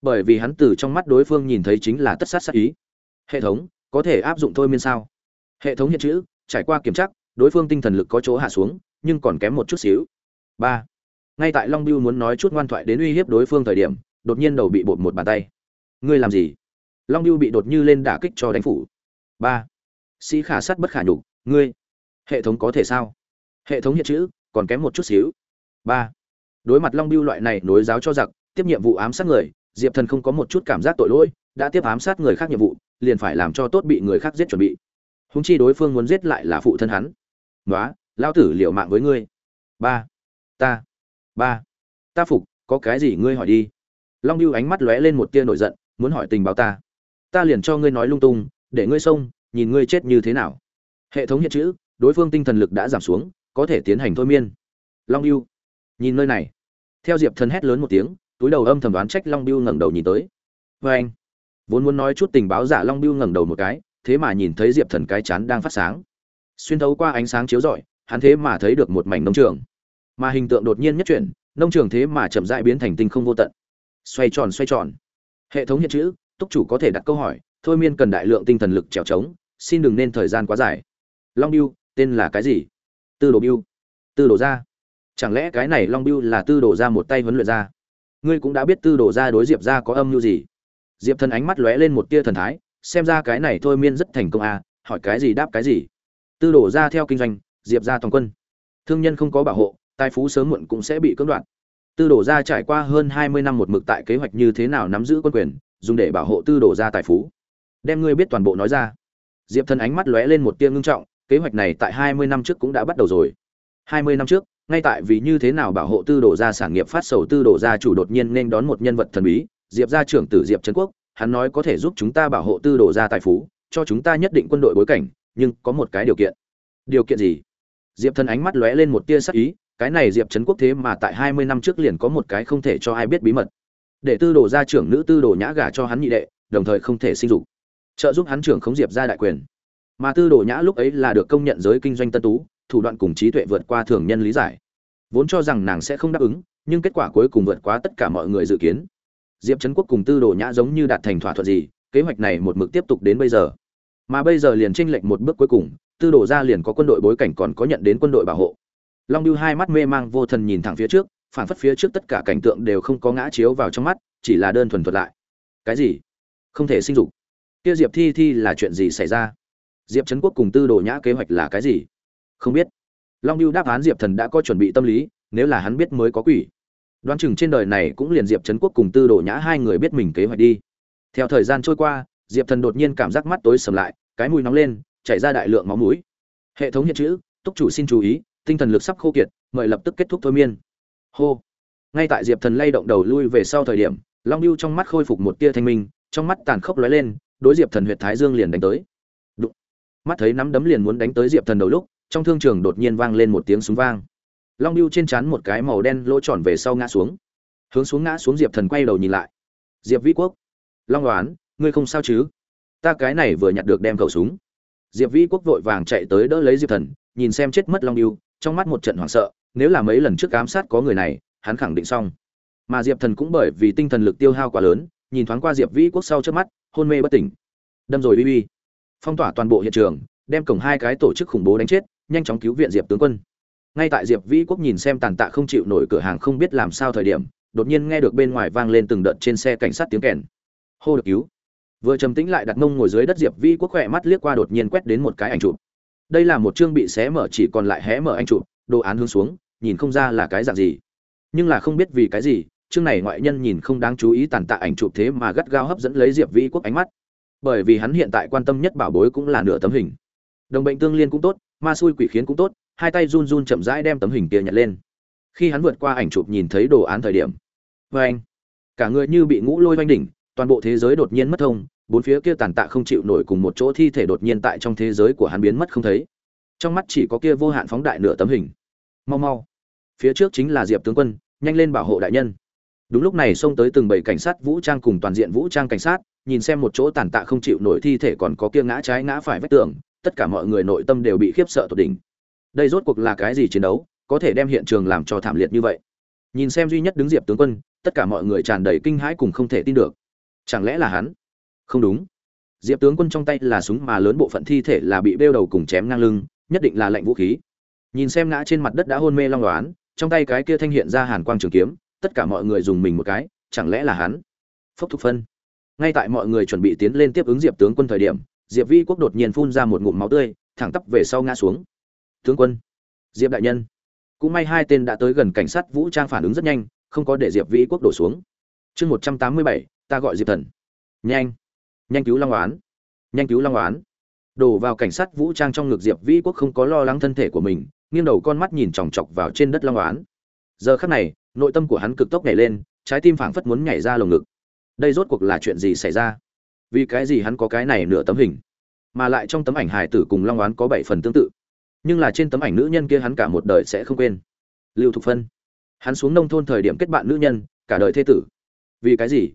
Bởi vì hắn từ trong mắt đối phương nhìn thấy chính là tất sát sát ý. Hệ thống, có thể áp dụng thôi miên sao? Hệ thống hiện chữ, trải qua kiểm tra, đối phương tinh thần lực có chỗ hạ xuống, nhưng còn kém một chút xíu. Ba. Ngay tại long biêu muốn nói chút ngoan thoại đến uy hiếp đối phương thời điểm, đột nhiên đầu bị bột một bàn tay. Ngươi làm gì? Long biêu bị đột như lên đả kích cho đánh phủ. Ba. Sĩ khả sát bất khả nhục, ngươi, hệ thống có thể sao? Hệ thống hiện chữ, còn kém một chút xíu. Ba. Đối mặt long biêu loại này nối giáo cho giặc, tiếp nhiệm vụ ám sát người, diệp thần không có một chút cảm giác tội lỗi, đã tiếp ám sát người khác nhiệm vụ, liền phải làm cho tốt bị người khác giết chuẩn bị. Húng chi đối phương muốn giết lại là phụ thân hắn. Nói lao tử liệu mạng với ngươi. Ba. Ta ba, ta phục, có cái gì ngươi hỏi đi. Long biêu ánh mắt lóe lên một tia nổi giận, muốn hỏi tình báo ta ta liền cho ngươi nói lung tung, để ngươi xông, nhìn ngươi chết như thế nào. Hệ thống hiện chữ, đối phương tinh thần lực đã giảm xuống, có thể tiến hành thôi miên. Long biêu nhìn nơi này. Theo diệp thần hét lớn một tiếng, túi đầu âm thầm đoán trách long biêu ngẩng đầu nhìn tới. Vê anh, vốn muốn nói chút tình báo giả long biêu ngẩng đầu một cái, thế mà nhìn thấy diệp thần cái chán đang phát sáng. Xuyên thấu qua ánh sáng chiếu rọi, hắn thế mà thấy được một mảnh nông trường. Mà hình tượng đột nhiên nhất chuyển, nông trường thế mà chậm rãi biến thành tinh không vô tận. Xoay tròn xoay tròn. Hệ thống hiện chữ túc chủ có thể đặt câu hỏi, thôi miên cần đại lượng tinh thần lực trèo trống, xin đừng nên thời gian quá dài. Long biêu tên là cái gì? Tư đồ biêu tư đồ ra chẳng lẽ cái này long biêu là tư đồ ra một tay huấn luyện ra ngươi cũng đã biết tư đồ ra đối diệp ra có âm mưu gì. Diệp thần ánh mắt lóe lên một tia thần thái, xem ra cái này thôi miên rất thành công à hỏi cái gì đáp cái gì. Tư đồ ra theo kinh doanh, diệp ra toàn quân. Thương nhân không có bảo hộ, tài phú sớm muộn cũng sẽ bị cưỡng đoạt. Tư đồ ra trải qua hơn hai mươi năm một mực tại kế hoạch như thế nào nắm giữ quân quyền dùng để bảo hộ tư đồ ra tài phú. Đem ngươi biết toàn bộ nói ra. Diệp thần ánh mắt lóe lên một tia ngưng trọng, kế hoạch này tại hai mươi năm trước cũng đã bắt đầu rồi. hai mươi năm trước, ngay tại vì như thế nào bảo hộ tư đồ ra sản nghiệp phát sầu tư đồ ra chủ đột nhiên nên đón một nhân vật thần bí, diệp gia trưởng tử diệp trấn quốc, hắn nói có thể giúp chúng ta bảo hộ tư đồ ra tài phú, cho chúng ta nhất định quân đội bối cảnh, nhưng có một cái điều kiện. Điều kiện gì? Diệp thần ánh mắt lóe lên một tia sắc ý, cái này diệp trấn quốc thế mà tại hai mươi năm trước liền có một cái không thể cho ai biết bí mật để tư đồ gia trưởng nữ tư đồ nhã gả cho hắn nhị đệ, đồng thời không thể sinh dục. Trợ giúp hắn trưởng khống diệp gia đại quyền. Mà tư đồ nhã lúc ấy là được công nhận giới kinh doanh tân tú, thủ đoạn cùng trí tuệ vượt qua thường nhân lý giải. Vốn cho rằng nàng sẽ không đáp ứng, nhưng kết quả cuối cùng vượt quá tất cả mọi người dự kiến. Diệp trấn quốc cùng tư đồ nhã giống như đạt thành thỏa thuận gì, kế hoạch này một mực tiếp tục đến bây giờ. Mà bây giờ liền tranh lệch một bước cuối cùng, tư đồ ra liền có quân đội bối cảnh còn có nhận đến quân đội bảo hộ. Long biêu hai mắt mê mang vô thần nhìn thẳng phía trước phản phất phía trước tất cả cảnh tượng đều không có ngã chiếu vào trong mắt, chỉ là đơn thuần thuật lại. Cái gì? Không thể sinh dục. Kia diệp thi thi là chuyện gì xảy ra? Diệp trấn quốc cùng tư đồ nhã kế hoạch là cái gì? Không biết. Long biêu đáp án diệp thần đã có chuẩn bị tâm lý, nếu là hắn biết mới có quỷ. Đoán chừng trên đời này cũng liền diệp trấn quốc cùng tư đồ nhã hai người biết mình kế hoạch đi. Theo thời gian trôi qua, diệp thần đột nhiên cảm giác mắt tối sầm lại, cái mùi nóng lên, chảy ra đại lượng máu mũi. Hệ thống hiện chữ, túc chủ xin chú ý, tinh thần lực sắp khô kiệt, mời lập tức kết thúc thôi miên hô. Ngay tại diệp thần lay động đầu lui về sau thời điểm, long lưu trong mắt khôi phục một tia thanh minh, trong mắt tàn khốc lóe lên, đối diệp thần huyệt thái dương liền đánh tới. Đụng. mắt thấy nắm đấm liền muốn đánh tới diệp thần đầu lúc, trong thương trường đột nhiên vang lên một tiếng súng vang. Long lưu trên trán một cái màu đen lỗ tròn về sau ngã xuống. Hướng xuống ngã xuống diệp thần quay đầu nhìn lại. Diệp vĩ quốc. Long đoán ngươi không sao chứ? Ta cái này vừa nhặt được đem khẩu súng. Diệp vĩ quốc vội vàng chạy tới đỡ lấy diệp thần, nhìn xem chết mất long lưu trong mắt một trận hoảng sợ nếu là mấy lần trước ám sát có người này, hắn khẳng định xong. Mà diệp thần cũng bởi vì tinh thần lực tiêu hao quá lớn, nhìn thoáng qua diệp vĩ quốc sau trước mắt, hôn mê bất tỉnh. Đâm rồi uy uy. Phong tỏa toàn bộ hiện trường, đem cổng hai cái tổ chức khủng bố đánh chết, nhanh chóng cứu viện diệp tướng quân. Ngay tại diệp vĩ quốc nhìn xem tàn tạ không chịu nổi cửa hàng không biết làm sao thời điểm, đột nhiên nghe được bên ngoài vang lên từng đợt trên xe cảnh sát tiếng kèn. Hô được cứu. Vừa trầm tĩnh lại đặt mông ngồi dưới đất, diệp vĩ quốc khỏe mắt liếc qua đột nhiên quét đến một cái ảnh chụp. Đây là một chương bị xé mở chỉ còn lại hé mở anh chụp đồ án hướng xuống, nhìn không ra là cái dạng gì. Nhưng là không biết vì cái gì, chương này ngoại nhân nhìn không đáng chú ý tàn tạ ảnh chụp thế mà gắt gao hấp dẫn lấy diệp vĩ quốc ánh mắt. Bởi vì hắn hiện tại quan tâm nhất bảo bối cũng là nửa tấm hình. Đồng bệnh tương liên cũng tốt, ma xui quỷ khiến cũng tốt, hai tay run run chậm rãi đem tấm hình kia nhặt lên. Khi hắn vượt qua ảnh chụp nhìn thấy đồ án thời điểm vê anh, cả người như bị ngũ lôi oanh đỉnh, toàn bộ thế giới đột nhiên mất thông, bốn phía kia tàn tạ không chịu nổi cùng một chỗ thi thể đột nhiên tại trong thế giới của hắn biến mất không thấy. Trong mắt chỉ có kia vô hạn phóng đại nửa tấm hình mau mau. Phía trước chính là diệp tướng quân, nhanh lên bảo hộ đại nhân. Đúng lúc này xông tới từng bảy cảnh sát vũ trang cùng toàn diện vũ trang cảnh sát, nhìn xem một chỗ tàn tạ không chịu nổi thi thể còn có kia ngã trái ngã phải vách tường, tất cả mọi người nội tâm đều bị khiếp sợ tột đỉnh. Đây rốt cuộc là cái gì chiến đấu, có thể đem hiện trường làm cho thảm liệt như vậy? Nhìn xem duy nhất đứng diệp tướng quân, tất cả mọi người tràn đầy kinh hãi cùng không thể tin được. Chẳng lẽ là hắn? Không đúng. Diệp tướng quân trong tay là súng mà lớn bộ phận thi thể là bị bêu đầu cùng chém ngang lưng, nhất định là lệnh vũ khí nhìn xem ngã trên mặt đất đã hôn mê long đoán, trong tay cái kia thanh hiện ra hàn quang trường kiếm, tất cả mọi người dùng mình một cái, chẳng lẽ là hắn? Phốc thục phân. Ngay tại mọi người chuẩn bị tiến lên tiếp ứng diệp tướng quân thời điểm, diệp vi quốc đột nhiên phun ra một ngụm máu tươi, thẳng tắp về sau ngã xuống. Tướng quân. Diệp đại nhân. Cũng may hai tên đã tới gần cảnh sát vũ trang phản ứng rất nhanh, không có để diệp vĩ quốc đổ xuống. Chương một trăm tám mươi bảy, ta gọi diệp thần. Nhanh. Nhanh cứu long oán. Nhanh cứu long oán. Đổ vào cảnh sát vũ trang trong ngực diệp vĩ quốc không có lo lắng thân thể của mình nghiêng đầu con mắt nhìn chòng chọc vào trên đất long oán. Giờ khắc này, nội tâm của hắn cực tốc nhảy lên, trái tim phảng phất muốn nhảy ra lồng ngực. Đây rốt cuộc là chuyện gì xảy ra? Vì cái gì hắn có cái này nửa tấm hình? Mà lại trong tấm ảnh Hải tử cùng long oán có bảy phần tương tự. Nhưng là trên tấm ảnh nữ nhân kia hắn cả một đời sẽ không quên. Lưu thục phân. Hắn xuống nông thôn thời điểm kết bạn nữ nhân, cả đời thê tử. Vì cái gì?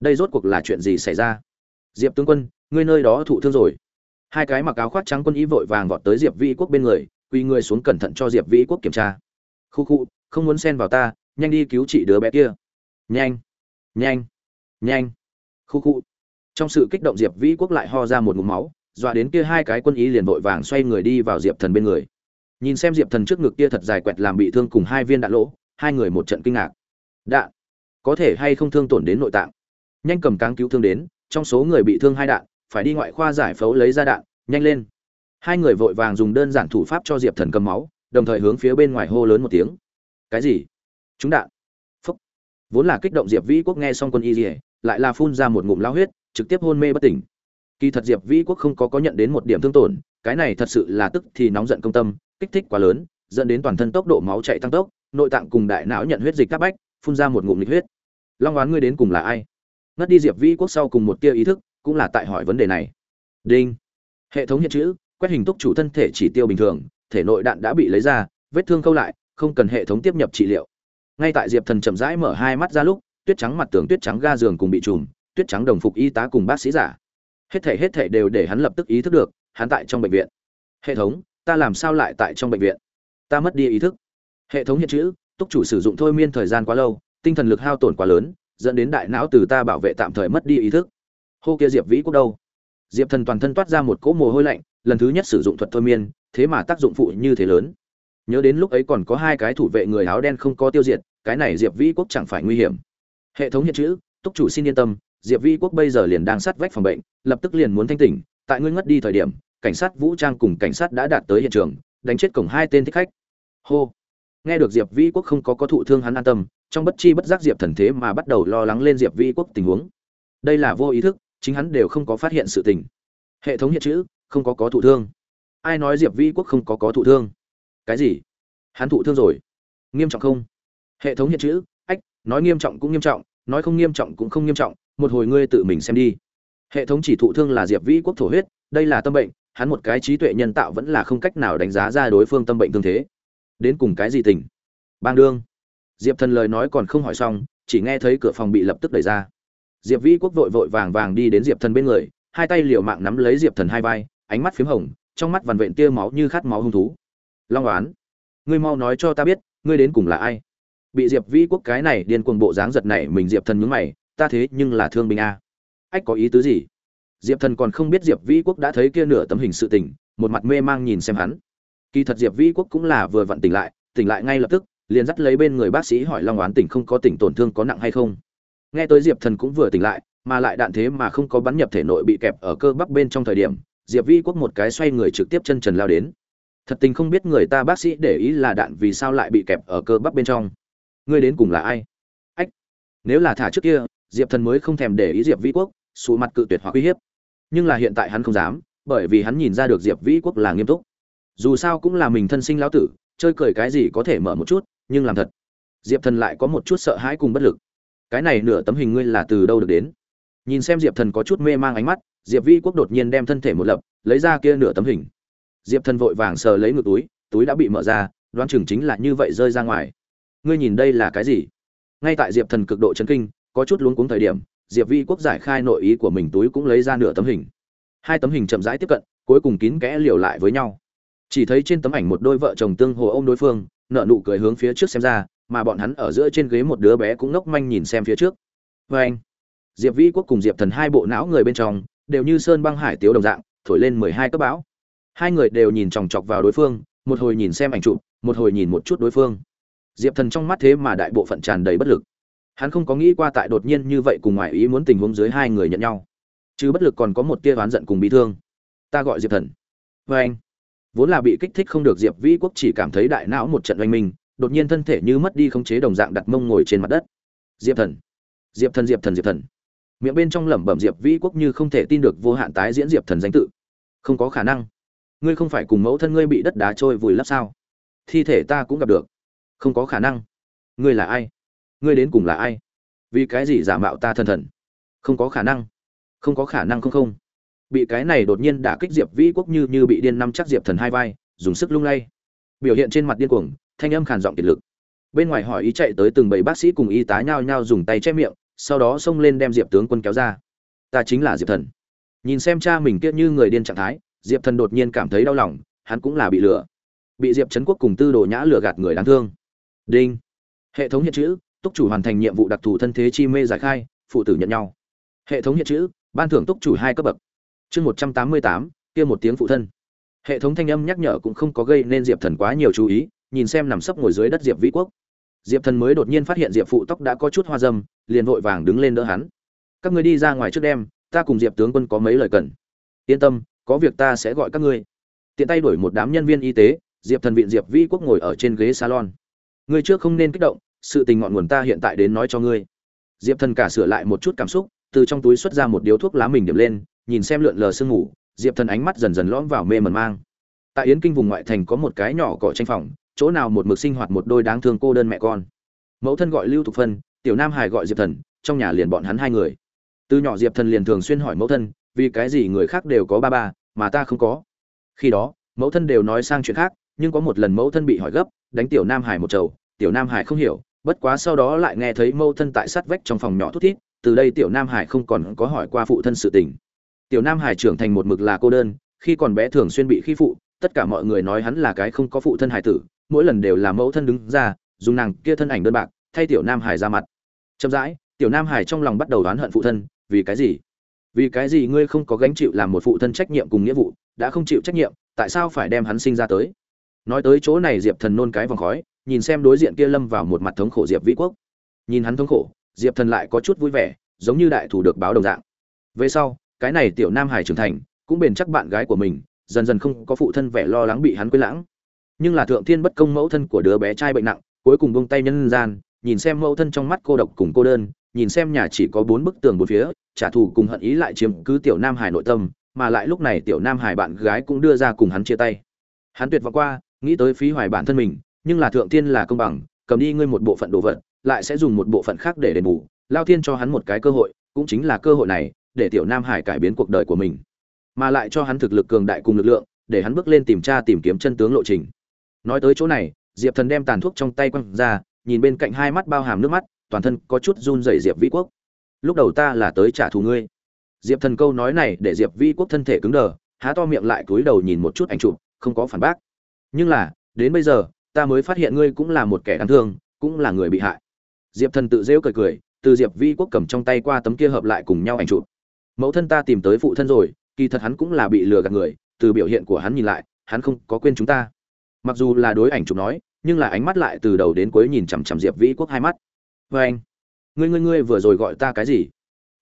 Đây rốt cuộc là chuyện gì xảy ra? Diệp tướng quân, ngươi nơi đó thụ thương rồi. Hai cái mặc áo khoác trắng quân y vội vàng vọt tới diệp Vi quốc bên người quy người xuống cẩn thận cho diệp vĩ quốc kiểm tra. Khu khu, không muốn xen vào ta, nhanh đi cứu chị đứa bé kia. Nhanh nhanh nhanh. Khu khu. Trong sự kích động diệp vĩ quốc lại ho ra một ngụm máu, dọa đến kia hai cái quân ý liền vội vàng xoay người đi vào diệp thần bên người. Nhìn xem diệp thần trước ngực kia thật dài quẹt làm bị thương cùng hai viên đạn lỗ, hai người một trận kinh ngạc. Đạn có thể hay không thương tổn đến nội tạng? Nhanh cầm cáng cứu thương đến, trong số người bị thương hai đạn, phải đi ngoại khoa giải phẫu lấy ra đạn, nhanh lên hai người vội vàng dùng đơn giản thủ pháp cho diệp thần cầm máu, đồng thời hướng phía bên ngoài hô lớn một tiếng. Cái gì? Chúng đạn. Phúc. Vốn là kích động diệp vĩ quốc nghe xong quân y dỉa lại là phun ra một ngụm lao huyết, trực tiếp hôn mê bất tỉnh. Kỳ thật diệp vĩ quốc không có có nhận đến một điểm thương tổn, cái này thật sự là tức thì nóng giận công tâm, kích thích quá lớn, dẫn đến toàn thân tốc độ máu chạy tăng tốc, nội tạng cùng đại não nhận huyết dịch các bách, phun ra một ngụm nghịch huyết. Long oán ngươi đến cùng là ai? Ngất đi diệp vĩ quốc sau cùng một tia ý thức, cũng là tại hỏi vấn đề này. Đinh. Hệ thống hiện chữ quét hình túc chủ thân thể chỉ tiêu bình thường, thể nội đạn đã bị lấy ra, vết thương câu lại, không cần hệ thống tiếp nhập trị liệu. Ngay tại diệp thần chậm rãi mở hai mắt ra lúc, tuyết trắng mặt tường tuyết trắng ga giường cùng bị trùm, tuyết trắng đồng phục y tá cùng bác sĩ giả. Hết thể hết thể đều để hắn lập tức ý thức được, hắn tại trong bệnh viện. Hệ thống, ta làm sao lại tại trong bệnh viện? Ta mất đi ý thức. Hệ thống hiện chữ, túc chủ sử dụng thôi miên thời gian quá lâu, tinh thần lực hao tổn quá lớn, dẫn đến đại não từ ta bảo vệ tạm thời mất đi ý thức. Hô kia diệp vĩ quốc đâu? Diệp thần toàn thân toát ra một cỗ mồ hôi lạnh, lần thứ nhất sử dụng thuật thôi miên, thế mà tác dụng phụ như thế lớn. Nhớ đến lúc ấy còn có hai cái thủ vệ người áo đen không có tiêu diệt, cái này diệp vĩ quốc chẳng phải nguy hiểm. Hệ thống hiện chữ, túc chủ xin yên tâm, diệp vĩ quốc bây giờ liền đang sát vách phòng bệnh, lập tức liền muốn thanh tỉnh, tại ngươi ngất đi thời điểm, cảnh sát vũ trang cùng cảnh sát đã đạt tới hiện trường, đánh chết cổng hai tên thích khách. Hô. Nghe được diệp vĩ quốc không có có thụ thương hắn an tâm, trong bất chi bất giác diệp thần thế mà bắt đầu lo lắng lên diệp vĩ quốc tình huống. Đây là vô ý thức chính hắn đều không có phát hiện sự tình. Hệ thống hiện chữ, không có có thụ thương. Ai nói diệp Vi quốc không có có thụ thương? Cái gì? Hắn thụ thương rồi. Nghiêm trọng không? Hệ thống hiện chữ, ách, nói nghiêm trọng cũng nghiêm trọng, nói không nghiêm trọng cũng không nghiêm trọng, một hồi ngươi tự mình xem đi. Hệ thống chỉ thụ thương là diệp vĩ quốc thổ huyết, đây là tâm bệnh, hắn một cái trí tuệ nhân tạo vẫn là không cách nào đánh giá ra đối phương tâm bệnh tương thế. Đến cùng cái gì tình? Bang đương. Diệp thần lời nói còn không hỏi xong, chỉ nghe thấy cửa phòng bị lập tức đẩy ra diệp vĩ quốc vội vội vàng vàng đi đến diệp thần bên người, hai tay liều mạng nắm lấy diệp thần hai vai, ánh mắt p h í m hồng, trong mắt vằn vện tia máu như khát máu hung thú. Long oán, ngươi mau nói cho ta biết, ngươi đến cùng là ai? Bị diệp vĩ quốc cái này điên cuồng bộ dáng giật này mình diệp thần nhướng mày, ta thế nhưng là thương binh a. Ách, có ý tứ gì? Diệp thần còn không biết diệp vĩ quốc đã thấy kia nửa tấm hình sự tình, một mặt mê mang nhìn xem hắn. Kỳ thật diệp vĩ quốc cũng là vừa vặn tỉnh lại tỉnh lại ngay lập tức, liền dắt lấy bên người bác sĩ hỏi long oán tỉnh không có tỉnh tổn thương có nặng hay không nghe tới diệp thần cũng vừa tỉnh lại, mà lại đạn thế mà không có bắn nhập thể nội bị kẹp ở cơ bắp bên trong thời điểm, diệp Vi quốc một cái xoay người trực tiếp chân trần lao đến. Thật tình không biết người ta bác sĩ để ý là đạn vì sao lại bị kẹp ở cơ bắp bên trong. Ngươi đến cùng là ai? Ách! Nếu là thả trước kia, diệp thần mới không thèm để ý diệp vĩ quốc, sụ mặt cự tuyệt hoặc uy hiếp. Nhưng là hiện tại hắn không dám, bởi vì hắn nhìn ra được diệp vĩ quốc là nghiêm túc. Dù sao cũng là mình thân sinh lão tử, chơi cười cái gì có thể mở một chút, nhưng làm thật. Diệp thần lại có một chút sợ hãi cùng bất lực cái này nửa tấm hình ngươi là từ đâu được đến? Nhìn xem diệp thần có chút mê mang ánh mắt, diệp Vi quốc đột nhiên đem thân thể một lập, lấy ra kia nửa tấm hình. Diệp thần vội vàng sờ lấy ngược túi túi đã bị mở ra Đoan chừng chính là như vậy rơi ra ngoài. Ngươi nhìn đây là cái gì? Ngay tại diệp thần cực độ chấn kinh, có chút luống cuống thời điểm, diệp vi quốc giải khai nội ý của mình túi cũng lấy ra nửa tấm hình. Hai tấm hình chậm rãi tiếp cận, cuối cùng kín kẽ liều lại với nhau. Chỉ thấy trên tấm ảnh một đôi vợ chồng tương hồ ô m đối phương nợ nụ cười hướng phía trước xem ra mà bọn hắn ở giữa trên ghế một đứa bé cũng ngốc manh nhìn xem phía trước. Vê anh, diệp vĩ quốc cùng diệp thần hai bộ não người bên trong đều như sơn băng hải tiếu đồng dạng, thổi lên mười hai cấp bão. Hai người đều nhìn chòng chọc vào đối phương, một hồi nhìn xem ảnh chụp, một hồi nhìn một chút đối phương. Diệp thần trong mắt thế mà đại bộ phận tràn đầy bất lực. Hắn không có nghĩ qua tại đột nhiên như vậy cùng ngoại ý muốn tình huống dưới hai người nhận nhau. Chứ bất lực còn có một tia oán giận cùng bị thương. Ta gọi diệp thần. Vê anh, vốn là bị kích thích không được diệp vĩ quốc chỉ cảm thấy đại não một trận oanh minh đột nhiên thân thể như mất đi khống chế đồng dạng đặt mông ngồi trên mặt đất. Diệp thần diệp thần diệp thần diệp thần. Miệng bên trong lẩm bẩm diệp vĩ quốc như không thể tin được vô hạn tái diễn diệp thần danh tự. Không có khả năng. Ngươi không phải cùng mẫu thân ngươi bị đất đá trôi vùi lấp sao? Thi thể ta cũng gặp được. Không có khả năng. Ngươi là ai? Ngươi đến cùng là ai? Vì cái gì giả mạo ta thần thần? Không có khả năng. Không có khả năng không không. Bị cái này đột nhiên đả kích diệp vĩ quốc như như bị điên năm chắc diệp thần hai vai, dùng sức lung lay. Biểu hiện trên mặt điên cuồng thanh âm khàn giọng kiệt lực. Bên ngoài hỏi ý chạy tới từng bảy bác sĩ cùng y tá nhao nhao dùng tay che miệng, sau đó xông lên đem diệp tướng quân kéo ra. Ta chính là diệp thần. Nhìn xem cha mình kia như người điên trạng thái, diệp thần đột nhiên cảm thấy đau lòng, hắn cũng là bị lừa. Bị diệp trấn quốc cùng tư đồ nhã lừa gạt người đáng thương. Đinh. Hệ thống hiện chữ, túc chủ hoàn thành nhiệm vụ đặc thù thân thế chi mê giải khai, phụ tử nhận nhau. Hệ thống hiện chữ, ban thưởng túc chủ hai cấp bậc. Chương một trăm tám mươi tám, kia một tiếng phụ thân. Hệ thống thanh âm nhắc nhở cũng không có gây nên diệp thần quá nhiều chú ý nhìn xem nằm sấp ngồi dưới đất diệp vĩ quốc. Diệp thần mới đột nhiên phát hiện diệp phụ tóc đã có chút hoa dâm, liền vội vàng đứng lên đỡ hắn. Các người đi ra ngoài trước đêm, ta cùng diệp tướng quân có mấy lời cần. Yên tâm, có việc ta sẽ gọi các ngươi. Tiện tay đổi một đám nhân viên y tế, diệp thần viện diệp vĩ quốc ngồi ở trên ghế salon. Ngươi trước không nên kích động, sự tình ngọn nguồn ta hiện tại đến nói cho ngươi. Diệp thần cả sửa lại một chút cảm xúc, từ trong túi xuất ra một điếu thuốc lá mình điểm lên, nhìn xem lượn lờ sương ngủ, diệp thần ánh mắt dần dần lõm vào mê mẩn mang. Tại yến kinh vùng ngoại thành có một cái nhỏ cỏ tranh phòng chỗ nào một mực sinh hoạt một đôi đáng thương cô đơn mẹ con. Mẫu thân gọi lưu thục phân, tiểu nam hải gọi diệp thần, trong nhà liền bọn hắn hai người. Từ nhỏ diệp thần liền thường xuyên hỏi mẫu thân, vì cái gì người khác đều có ba ba, mà ta không có. Khi đó, mẫu thân đều nói sang chuyện khác, nhưng có một lần mẫu thân bị hỏi gấp, đánh tiểu nam hải một chầu, tiểu nam hải không hiểu, bất quá sau đó lại nghe thấy mẫu thân tại sát vách trong phòng nhỏ thút thít, từ đây tiểu nam hải không còn có hỏi qua phụ thân sự tình. Tiểu nam hải trưởng thành một mực là cô đơn, khi còn bé thường xuyên bị khi phụ, tất cả mọi người nói hắn là cái không có phụ thân hải tử mỗi lần đều là mẫu thân đứng ra, dùng nàng kia thân ảnh đơn bạc, thay tiểu nam hải ra mặt. Chậm rãi, tiểu nam hải trong lòng bắt đầu đoán hận phụ thân, vì cái gì? Vì cái gì ngươi không có gánh chịu làm một phụ thân trách nhiệm cùng nghĩa vụ, đã không chịu trách nhiệm, tại sao phải đem hắn sinh ra tới? Nói tới chỗ này diệp thần nôn cái vòng khói, nhìn xem đối diện kia lâm vào một mặt thống khổ diệp vĩ quốc. Nhìn hắn thống khổ, diệp thần lại có chút vui vẻ, giống như đại thủ được báo đồng dạng. Về sau, cái này tiểu nam hải trưởng thành, cũng bền chắc bạn gái của mình, dần dần không có phụ thân vẻ lo lắng bị hắn quên lãng nhưng là thượng thiên bất công mẫu thân của đứa bé trai bệnh nặng, cuối cùng buông tay nhân gian, nhìn xem mẫu thân trong mắt cô độc cùng cô đơn, nhìn xem nhà chỉ có bốn bức tường bốn phía, trả thù cùng hận ý lại chiếm cứ tiểu nam hải nội tâm, mà lại lúc này tiểu nam hải bạn gái cũng đưa ra cùng hắn chia tay. Hắn tuyệt vọng qua, nghĩ tới phí hoài bản thân mình, nhưng là thượng thiên là công bằng, cầm đi ngươi một bộ phận đồ vật, lại sẽ dùng một bộ phận khác để đền bù, lao thiên cho hắn một cái cơ hội, cũng chính là cơ hội này, để tiểu nam hải cải biến cuộc đời của mình. Mà lại cho hắn thực lực cường đại cùng lực lượng, để hắn bước lên tìm tra tìm kiếm chân tướng lộ trình nói tới chỗ này, diệp thần đem tàn thuốc trong tay quăng ra, nhìn bên cạnh hai mắt bao hàm nước mắt, toàn thân có chút run rẩy diệp vĩ quốc. Lúc đầu ta là tới trả thù ngươi. Diệp thần câu nói này để diệp vĩ quốc thân thể cứng đờ, há to miệng lại cúi đầu nhìn một chút ảnh chụp, không có phản bác. Nhưng là, đến bây giờ, ta mới phát hiện ngươi cũng là một kẻ đáng thương, cũng là người bị hại. Diệp thần tự rêu cười cười, từ diệp vi quốc cầm trong tay qua tấm kia hợp lại cùng nhau ảnh chụp. Mẫu thân ta tìm tới phụ thân rồi, kỳ thật hắn cũng là bị lừa gạt người, từ biểu hiện của hắn nhìn lại, hắn không có quên chúng ta mặc dù là đối ảnh chụp nói, nhưng là ánh mắt lại từ đầu đến cuối nhìn chằm chằm diệp vĩ quốc hai mắt. Vê anh, ngươi ngươi ngươi vừa rồi gọi ta cái gì?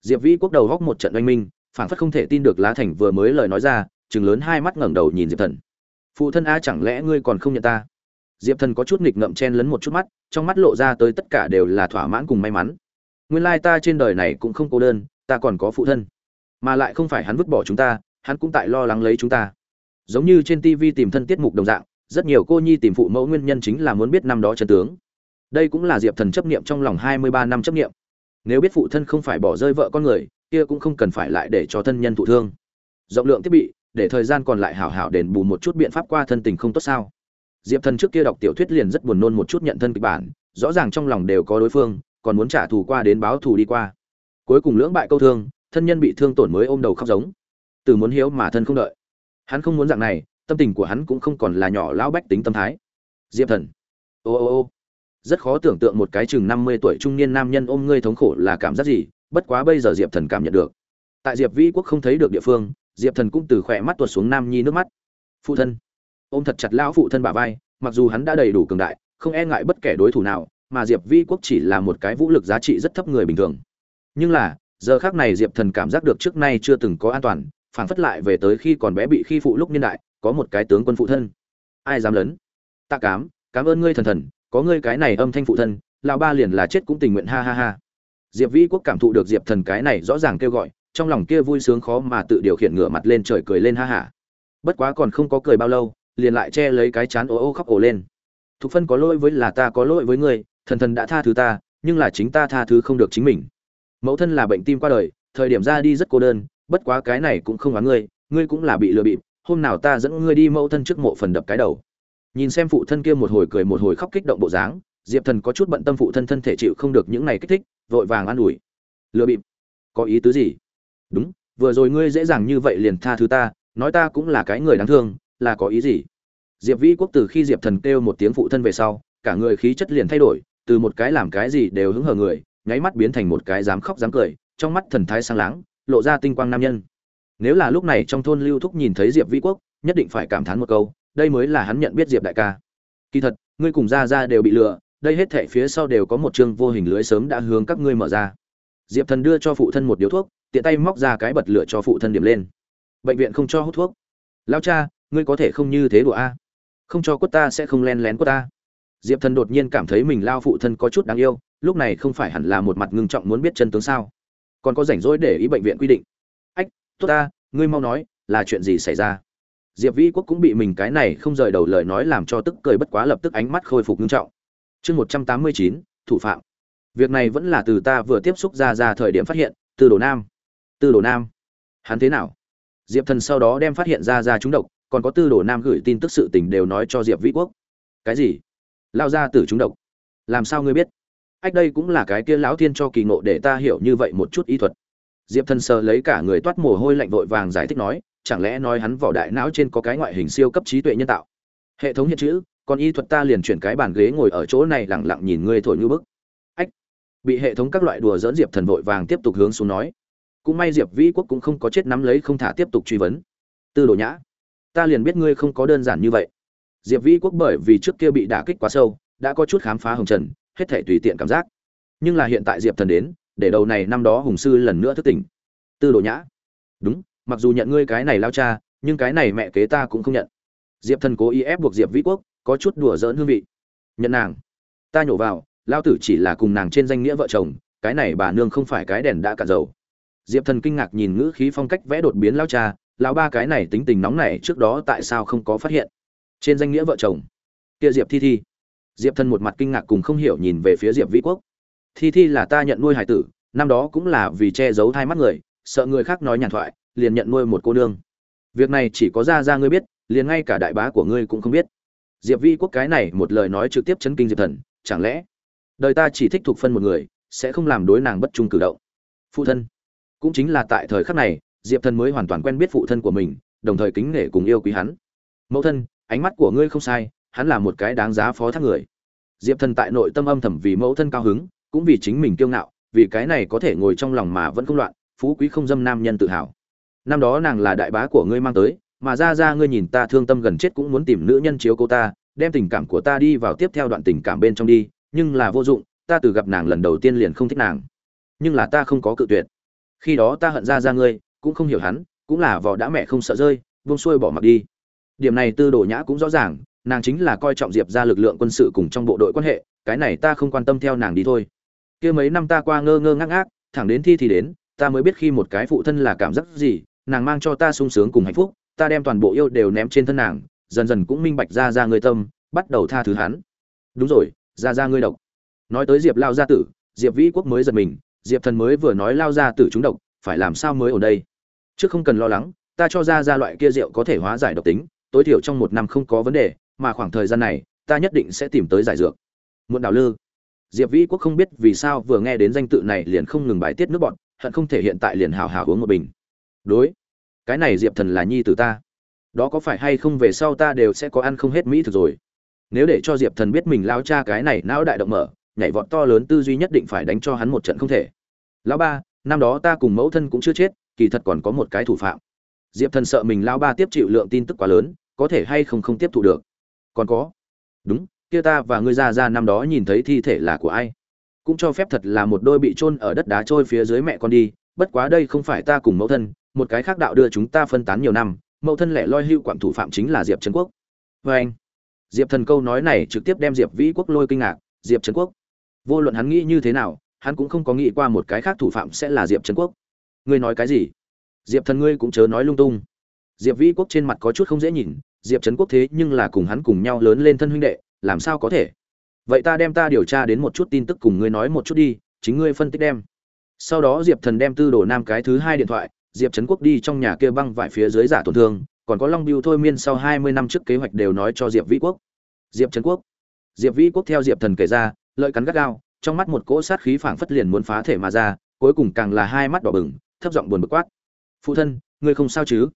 Diệp vĩ quốc đầu góc một trận oanh minh phản phất không thể tin được lá thành vừa mới lời nói ra chừng lớn hai mắt ngẩng đầu nhìn diệp thần. Phụ thân a, chẳng lẽ ngươi còn không nhận ta? Diệp thần có chút nghịch ngậm chen lấn một chút mắt, trong mắt lộ ra tới tất cả đều là thỏa mãn cùng may mắn. Nguyên lai ta trên đời này cũng không cô đơn, ta còn có phụ thân. Mà lại không phải hắn vứt bỏ chúng ta, hắn cũng tại lo lắng lấy chúng ta. Giống như trên tv tìm thân tiết mục đồng dạng rất nhiều cô nhi tìm phụ mẫu nguyên nhân chính là muốn biết năm đó chân tướng. Đây cũng là diệp thần chấp niệm trong lòng hai mươi ba năm chấp niệm. Nếu biết phụ thân không phải bỏ rơi vợ con người, kia cũng không cần phải lại để cho thân nhân thụ thương. Rộng lượng thiết bị, để thời gian còn lại hảo hảo đền bù một chút biện pháp qua thân tình không tốt sao. Diệp thần trước kia đọc tiểu thuyết liền rất buồn nôn một chút nhận thân kịch bản, rõ ràng trong lòng đều có đối phương, còn muốn trả thù qua đến báo thù đi qua. Cuối cùng lưỡng bại câu thương, thân nhân bị thương tổn mới ôm đầu khóc giống. Từ muốn hiếu mà thân không đợi. Hắn không muốn dạng này tâm tình của hắn cũng không còn là nhỏ lão bách tính tâm thái. Diệp thần. Ô ô ô. Rất khó tưởng tượng một cái chừng năm mươi tuổi trung niên nam nhân ôm ngươi thống khổ là cảm giác gì, bất quá bây giờ diệp thần cảm nhận được. Tại diệp vĩ quốc không thấy được địa phương, diệp thần cũng từ khỏe mắt tuột xuống nam nhi nước mắt. Phụ thân. Ôm thật chặt lão phụ thân bà vai, mặc dù hắn đã đầy đủ cường đại, không e ngại bất kể đối thủ nào, mà diệp vĩ quốc chỉ là một cái vũ lực giá trị rất thấp người bình thường. Nhưng là, giờ khác này diệp thần cảm giác được trước nay chưa từng có an toàn phản phất lại về tới khi còn bé bị khi phụ lúc niên đại có một cái tướng quân phụ thân. Ai dám lớn tạ cám, cảm ơn ngươi thần thần, có ngươi cái này âm thanh phụ thân, lão ba liền là chết cũng tình nguyện, ha ha ha. Diệp vĩ quốc cảm thụ được diệp thần cái này rõ ràng kêu gọi, trong lòng kia vui sướng khó mà tự điều khiển ngửa mặt lên trời cười lên ha hả bất quá còn không có cười bao lâu, liền lại che lấy cái chán ô ô khóc ổ lên. Thục phân có lỗi với là ta có lỗi với ngươi, thần thần đã tha thứ ta, nhưng là chính ta tha thứ không được chính mình. Mẫu thân là bệnh tim qua đời, thời điểm ra đi rất cô đơn, bất quá cái này cũng không oán ngươi ngươi cũng là bị lừa bịp hôm nào ta dẫn ngươi đi mẫu thân trước mộ phần đập cái đầu. Nhìn xem phụ thân kia một hồi cười một hồi khóc kích động bộ dáng, diệp thần có chút bận tâm phụ thân thân thể chịu không được những này kích thích, vội vàng an ủi. Lừa bịp. Có ý tứ gì? Đúng, vừa rồi ngươi dễ dàng như vậy liền tha thứ ta, nói ta cũng là cái người đáng thương, là có ý gì? Diệp vĩ quốc từ khi diệp thần kêu một tiếng phụ thân về sau, cả người khí chất liền thay đổi, từ một cái làm cái gì đều hứng hờ người, nháy mắt biến thành một cái dám khóc dám cười, trong mắt thần thái sáng láng, lộ ra tinh quang nam nhân nếu là lúc này trong thôn lưu thúc nhìn thấy diệp vĩ quốc, nhất định phải cảm thán một câu, đây mới là hắn nhận biết diệp đại ca. Kỳ thật, ngươi cùng ra ra đều bị lừa, đây hết thảy phía sau đều có một chương vô hình lưới sớm đã hướng các ngươi mở ra. Diệp thần đưa cho phụ thân một điếu thuốc, tiện tay móc ra cái bật lửa cho phụ thân điểm lên. Bệnh viện không cho hút thuốc. Lao cha, ngươi có thể không như thế đùa a. Không cho quất ta sẽ không len lén quất ta. Diệp thần đột nhiên cảm thấy mình lao phụ thân có chút đáng yêu, lúc này không phải hẳn là một mặt ngưng trọng muốn biết chân tướng sao. Còn có rảnh rỗi để ý bệnh viện quy định tốt ta, ngươi mau nói, là chuyện gì xảy ra? Diệp vĩ quốc cũng bị mình cái này không rời đầu lời nói làm cho tức cười bất quá lập tức ánh mắt khôi phục nghiêm trọng. Chương một trăm tám mươi chín, thủ phạm. Việc này vẫn là từ ta vừa tiếp xúc ra ra thời điểm phát hiện, từ đồ nam. Tư đồ nam. Hắn thế nào? Diệp thần sau đó đem phát hiện ra ra trúng độc, còn có tư đồ nam gửi tin tức sự tình đều nói cho diệp vĩ quốc. Cái gì? Lao ra từ trúng độc? Làm sao ngươi biết? Ách, đây cũng là cái kia lão thiên cho kỳ ngộ để ta hiểu như vậy một chút ý thuật diệp thần sờ lấy cả người toát mồ hôi lạnh vội vàng giải thích nói, chẳng lẽ nói hắn vỏ đại não trên có cái ngoại hình siêu cấp trí tuệ nhân tạo? Hệ thống hiện chữ, còn y thuật ta liền chuyển cái bàn ghế ngồi ở chỗ này lẳng lặng nhìn ngươi thổi như bức. Ách! Bị hệ thống các loại đùa dỡn diệp thần vội vàng tiếp tục hướng xuống nói. Cũng may diệp vĩ quốc cũng không có chết nắm lấy không thả tiếp tục truy vấn. Tư đồ nhã, ta liền biết ngươi không có đơn giản như vậy. Diệp vĩ quốc bởi vì trước kia bị đả kích quá sâu, đã có chút khám phá hồng trần, hết thể tùy tiện cảm giác. Nhưng là hiện tại diệp thần đến để đầu này năm đó hùng sư lần nữa thức tỉnh. Tư đồ nhã. Đúng, mặc dù nhận ngươi cái này lao cha, nhưng cái này mẹ kế ta cũng không nhận. Diệp thần cố ý ép buộc diệp vĩ quốc, có chút đùa dỡn hương vị. Nhận nàng. Ta nhổ vào, lao tử chỉ là cùng nàng trên danh nghĩa vợ chồng, cái này bà nương không phải cái đèn đã cả dầu. Diệp thần kinh ngạc nhìn ngữ khí phong cách vẽ đột biến lao cha lao ba cái này tính tình nóng này trước đó tại sao không có phát hiện? Trên danh nghĩa vợ chồng. Kia diệp thi thi. Diệp thần một mặt kinh ngạc cùng không hiểu nhìn về phía diệp vĩ quốc thi thi là ta nhận nuôi hải tử, năm đó cũng là vì che giấu thai mắt người, sợ người khác nói nhàn thoại, liền nhận nuôi một cô nương. Việc này chỉ có ra ra ngươi biết, liền ngay cả đại bá của ngươi cũng không biết. Diệp vi quốc cái này một lời nói trực tiếp chấn kinh diệp thần, chẳng lẽ đời ta chỉ thích thuộc phân một người, sẽ không làm đối nàng bất trung cử động? Phụ thân, cũng chính là tại thời khắc này, diệp thần mới hoàn toàn quen biết phụ thân của mình, đồng thời kính nể cùng yêu quý hắn. Mẫu thân, ánh mắt của ngươi không sai, hắn là một cái đáng giá phó thác người. Diệp thần tại nội tâm âm thầm vì mẫu thân cao hứng cũng vì chính mình kiêu ngạo, vì cái này có thể ngồi trong lòng mà vẫn không loạn, phú quý không dâm nam nhân tự hào. Năm đó nàng là đại bá của ngươi mang tới, mà ra ra ngươi nhìn ta thương tâm gần chết cũng muốn tìm nữ nhân chiếu cô ta, đem tình cảm của ta đi vào tiếp theo đoạn tình cảm bên trong đi, nhưng là vô dụng, ta từ gặp nàng lần đầu tiên liền không thích nàng. Nhưng là ta không có cự tuyệt. Khi đó ta hận ra ra ngươi, cũng không hiểu hắn, cũng là vỏ đã mẹ không sợ rơi vung xuôi bỏ mặc đi. Điểm này tư đồ nhã cũng rõ ràng, nàng chính là coi trọng diệp ra lực lượng quân sự cùng trong bộ đội quan hệ, cái này ta không quan tâm theo nàng đi thôi kia mấy năm ta qua ngơ ngơ ngác ngác, thẳng đến thi thì đến, ta mới biết khi một cái phụ thân là cảm giác gì, nàng mang cho ta sung sướng cùng hạnh phúc, ta đem toàn bộ yêu đều ném trên thân nàng, dần dần cũng minh bạch ra ra người tâm, bắt đầu tha thứ hắn. Đúng rồi, ra ra ngươi độc. Nói tới diệp lao gia tử, diệp vĩ quốc mới giật mình, diệp thần mới vừa nói lao gia tử chúng độc, phải làm sao mới ở đây? Chứ không cần lo lắng, ta cho ra ra loại kia rượu có thể hóa giải độc tính, tối thiểu trong một năm không có vấn đề, mà khoảng thời gian này, ta nhất định sẽ tìm tới giải dược. Muộn đào lư diệp vĩ quốc không biết vì sao vừa nghe đến danh tự này liền không ngừng bài tiết nước bọn, hận không thể hiện tại liền hào hào uống một bình. Đối, cái này diệp thần là nhi tử ta. Đó có phải hay không về sau ta đều sẽ có ăn không hết mỹ thực rồi. Nếu để cho diệp thần biết mình lao cha cái này não đại động mở, nhảy vọt to lớn tư duy nhất định phải đánh cho hắn một trận không thể. Lão ba, năm đó ta cùng mẫu thân cũng chưa chết, kỳ thật còn có một cái thủ phạm. Diệp thần sợ mình lao ba tiếp chịu lượng tin tức quá lớn, có thể hay không không tiếp thu được. Còn có. Đúng kia ta và ngươi ra ra năm đó nhìn thấy thi thể là của ai? Cũng cho phép thật là một đôi bị chôn ở đất đá trôi phía dưới mẹ con đi, bất quá đây không phải ta cùng mẫu thân, một cái khác đạo đưa chúng ta phân tán nhiều năm, mẫu thân lẻ loi hưu quản thủ phạm chính là diệp trấn quốc. Vê anh, diệp thần câu nói này trực tiếp đem diệp vĩ quốc lôi kinh ngạc, diệp trấn quốc. Vô luận hắn nghĩ như thế nào, hắn cũng không có nghĩ qua một cái khác thủ phạm sẽ là diệp trấn quốc. Ngươi nói cái gì? Diệp thần ngươi cũng chớ nói lung tung. Diệp vĩ quốc trên mặt có chút không dễ nhìn, diệp trấn quốc thế nhưng là cùng hắn cùng nhau lớn lên thân huynh đệ làm sao có thể? Vậy ta đem ta điều tra đến một chút tin tức cùng ngươi nói một chút đi, chính ngươi phân tích đem. Sau đó diệp thần đem tư đồ nam cái thứ hai điện thoại, diệp trấn quốc đi trong nhà kia băng vải phía dưới giả tổn thương, còn có long biêu thôi miên sau hai mươi năm trước kế hoạch đều nói cho diệp vĩ quốc. Diệp trấn quốc. Diệp vĩ quốc theo diệp thần kể ra, lợi cắn gắt gao, trong mắt một cỗ sát khí phảng phất liền muốn phá thể mà ra, cuối cùng càng là hai mắt đỏ bừng, thấp giọng buồn bực quát. Phụ thân, ngươi không sao chứ?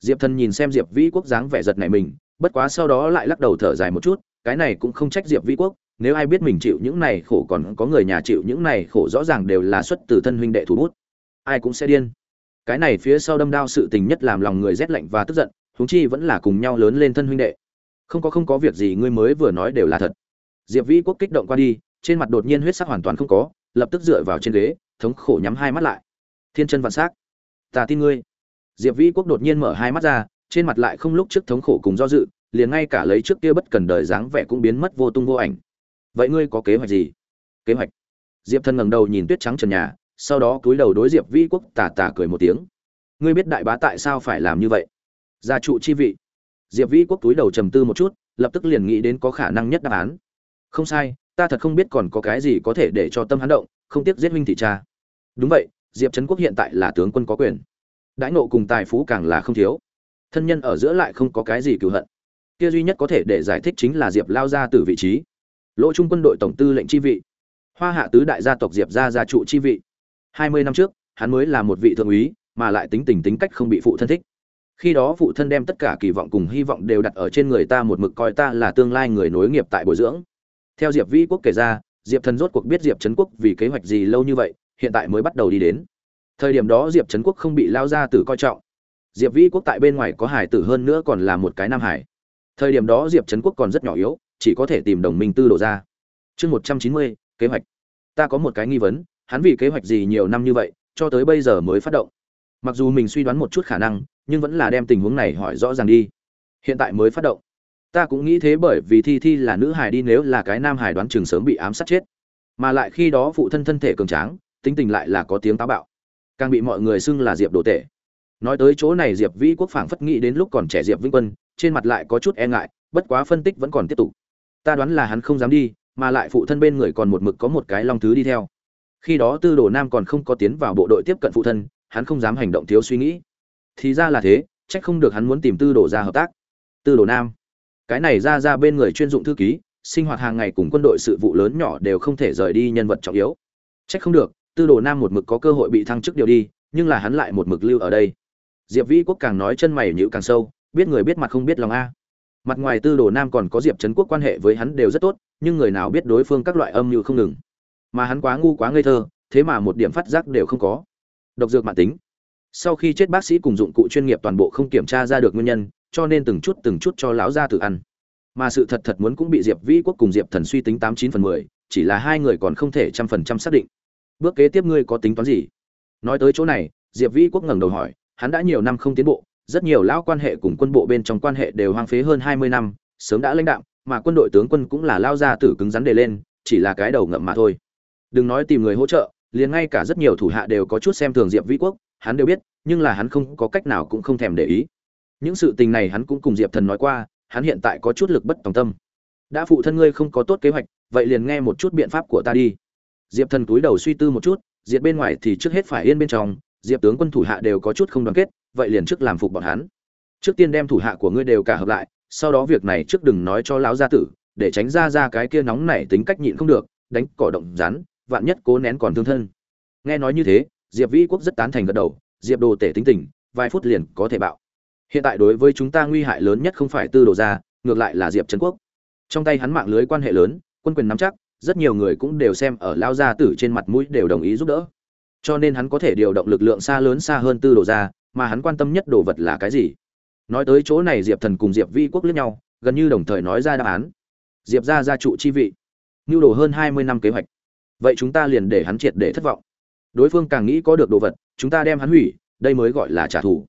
Diệp thần nhìn xem diệp vĩ quốc dáng vẻ giật này mình, bất quá sau đó lại lắc đầu thở dài một chút cái này cũng không trách diệp vĩ quốc, nếu ai biết mình chịu những này khổ còn có người nhà chịu những này khổ rõ ràng đều là xuất từ thân huynh đệ thủ bút. Ai cũng sẽ điên. Cái này phía sau đâm đao sự tình nhất làm lòng người rét lạnh và tức giận, huống chi vẫn là cùng nhau lớn lên thân huynh đệ. Không có không có việc gì ngươi mới vừa nói đều là thật. Diệp vĩ quốc kích động qua đi, trên mặt đột nhiên huyết sắc hoàn toàn không có, lập tức dựa vào trên ghế, thống khổ nhắm hai mắt lại. Thiên chân vạn s á c ta tin ngươi. Diệp vĩ quốc đột nhiên mở hai mắt ra, trên mặt lại không lúc trước thống khổ cùng do dự liền ngay cả lấy trước kia bất cần đời dáng vẻ cũng biến mất vô tung vô ảnh. Vậy ngươi có kế hoạch gì? Kế hoạch? Diệp thần ngẩng đầu nhìn tuyết trắng trần nhà, sau đó cúi đầu đối diệp vĩ quốc tà tà cười một tiếng. Ngươi biết đại bá tại sao phải làm như vậy? Gia trụ chi vị. Diệp vĩ quốc cúi đầu trầm tư một chút, lập tức liền nghĩ đến có khả năng nhất đáp án. Không sai, ta thật không biết còn có cái gì có thể để cho tâm hắn động, không tiếc giết huynh thị cha. Đúng vậy, diệp trấn quốc hiện tại là tướng quân có quyền. Đãi nộ cùng tài phú càng là không thiếu. Thân nhân ở giữa lại không có cái gì cựu hận kia duy nhất có thể để giải thích chính là diệp lao ra từ vị trí. Lỗ trung quân đội tổng tư lệnh chi vị. Hoa hạ tứ đại gia tộc diệp gia gia trụ chi vị. Hai mươi năm trước, hắn mới là một vị thượng úy, mà lại tính tình tính cách không bị phụ thân thích. Khi đó phụ thân đem tất cả kỳ vọng cùng hy vọng đều đặt ở trên người ta một mực coi ta là tương lai người nối nghiệp tại bồi dưỡng. Theo diệp vĩ quốc kể ra, diệp thần rốt cuộc biết diệp trấn quốc vì kế hoạch gì lâu như vậy, hiện tại mới bắt đầu đi đến. Thời điểm đó diệp trấn quốc không bị lao ra từ coi trọng. Diệp vĩ quốc tại bên ngoài có hải tử hơn nữa còn là một cái nam hải thời điểm đó diệp trấn quốc còn rất nhỏ yếu, chỉ có thể tìm đồng minh tư đổ ra. Chương một trăm chín mươi, kế hoạch. Ta có một cái nghi vấn, hắn vì kế hoạch gì nhiều năm như vậy, cho tới bây giờ mới phát động? Mặc dù mình suy đoán một chút khả năng, nhưng vẫn là đem tình huống này hỏi rõ ràng đi. Hiện tại mới phát động. Ta cũng nghĩ thế bởi vì thi thi là nữ hải đi, nếu là cái nam hải đoán chừng sớm bị ám sát chết. Mà lại khi đó phụ thân thân thể cường tráng, tính tình lại là có tiếng táo bạo. Càng bị mọi người xưng là diệp đồ tệ nói tới chỗ này, diệp vĩ quốc phảng phất nghĩ đến lúc còn trẻ diệp vĩnh quân trên mặt lại có chút e ngại, bất quá phân tích vẫn còn tiếp tục. Ta đoán là hắn không dám đi, mà lại phụ thân bên người còn một mực có một cái long thứ đi theo. Khi đó tư đồ nam còn không có tiến vào bộ đội tiếp cận phụ thân, hắn không dám hành động thiếu suy nghĩ. Thì ra là thế, chắc không được hắn muốn tìm tư đồ ra hợp tác. Tư đồ nam, cái này ra ra bên người chuyên dụng thư ký, sinh hoạt hàng ngày cùng quân đội sự vụ lớn nhỏ đều không thể rời đi nhân vật trọng yếu. Chắc không được, tư đồ nam một mực có cơ hội bị thăng chức điều đi, nhưng là hắn lại một mực lưu ở đây. Diệp vĩ quốc càng nói chân mày nhữ càng sâu biết người biết mặt không biết lòng a. Mặt ngoài tư đồ nam còn có diệp trấn quốc quan hệ với hắn đều rất tốt, nhưng người nào biết đối phương các loại âm mưu không ngừng. Mà hắn quá ngu quá ngây thơ, thế mà một điểm phát giác đều không có. Độc dược mạng tính. Sau khi chết bác sĩ cùng dụng cụ chuyên nghiệp toàn bộ không kiểm tra ra được nguyên nhân, cho nên từng chút từng chút cho lão gia tử ăn. Mà sự thật thật muốn cũng bị diệp vĩ quốc cùng diệp thần suy tính tám chín phần mười, chỉ là hai người còn không thể trăm phần trăm xác định. Bước kế tiếp ngươi có tính toán gì? Nói tới chỗ này, diệp vĩ quốc ngẩng đầu hỏi, hắn đã nhiều năm không tiến bộ rất nhiều lão quan hệ cùng quân bộ bên trong quan hệ đều hoang phế hơn hai mươi năm, sớm đã lãnh đạo, mà quân đội tướng quân cũng là lao ra tử cứng rắn đề lên, chỉ là cái đầu ngậm mà thôi. Đừng nói tìm người hỗ trợ, liền ngay cả rất nhiều thủ hạ đều có chút xem thường diệp vĩ quốc, hắn đều biết, nhưng là hắn không có cách nào cũng không thèm để ý. Những sự tình này hắn cũng cùng diệp thần nói qua, hắn hiện tại có chút lực bất tòng tâm. Đã phụ thân ngươi không có tốt kế hoạch, vậy liền nghe một chút biện pháp của ta đi. Diệp thần túi đầu suy tư một chút, diệt bên ngoài thì trước hết phải yên bên trong diệp tướng quân thủ hạ đều có chút không đoàn kết, vậy liền trước làm phục bọn hắn. Trước tiên đem thủ hạ của ngươi đều cả hợp lại, sau đó việc này trước đừng nói cho lão gia tử, để tránh ra ra cái kia nóng nảy tính cách nhịn không được, đánh cỏ động rắn, vạn nhất cố nén còn thương thân. Nghe nói như thế, diệp vĩ quốc rất tán thành gật đầu, diệp đồ tể tính tình, vài phút liền có thể bạo. Hiện tại đối với chúng ta nguy hại lớn nhất không phải tư đồ gia, ngược lại là diệp trấn quốc. Trong tay hắn mạng lưới quan hệ lớn, quân quyền nắm chắc, rất nhiều người cũng đều xem ở lao gia tử trên mặt mũi đều đồng ý giúp đỡ cho nên hắn có thể điều động lực lượng xa lớn xa hơn tư đồ gia mà hắn quan tâm nhất đồ vật là cái gì? Nói tới chỗ này diệp thần cùng diệp vi quốc lẫn nhau, gần như đồng thời nói ra đáp án. Diệp gia gia trụ chi vị. Nhu đồ hơn hai mươi năm kế hoạch. Vậy chúng ta liền để hắn triệt để thất vọng. Đối phương càng nghĩ có được đồ vật, chúng ta đem hắn hủy, đây mới gọi là trả thù.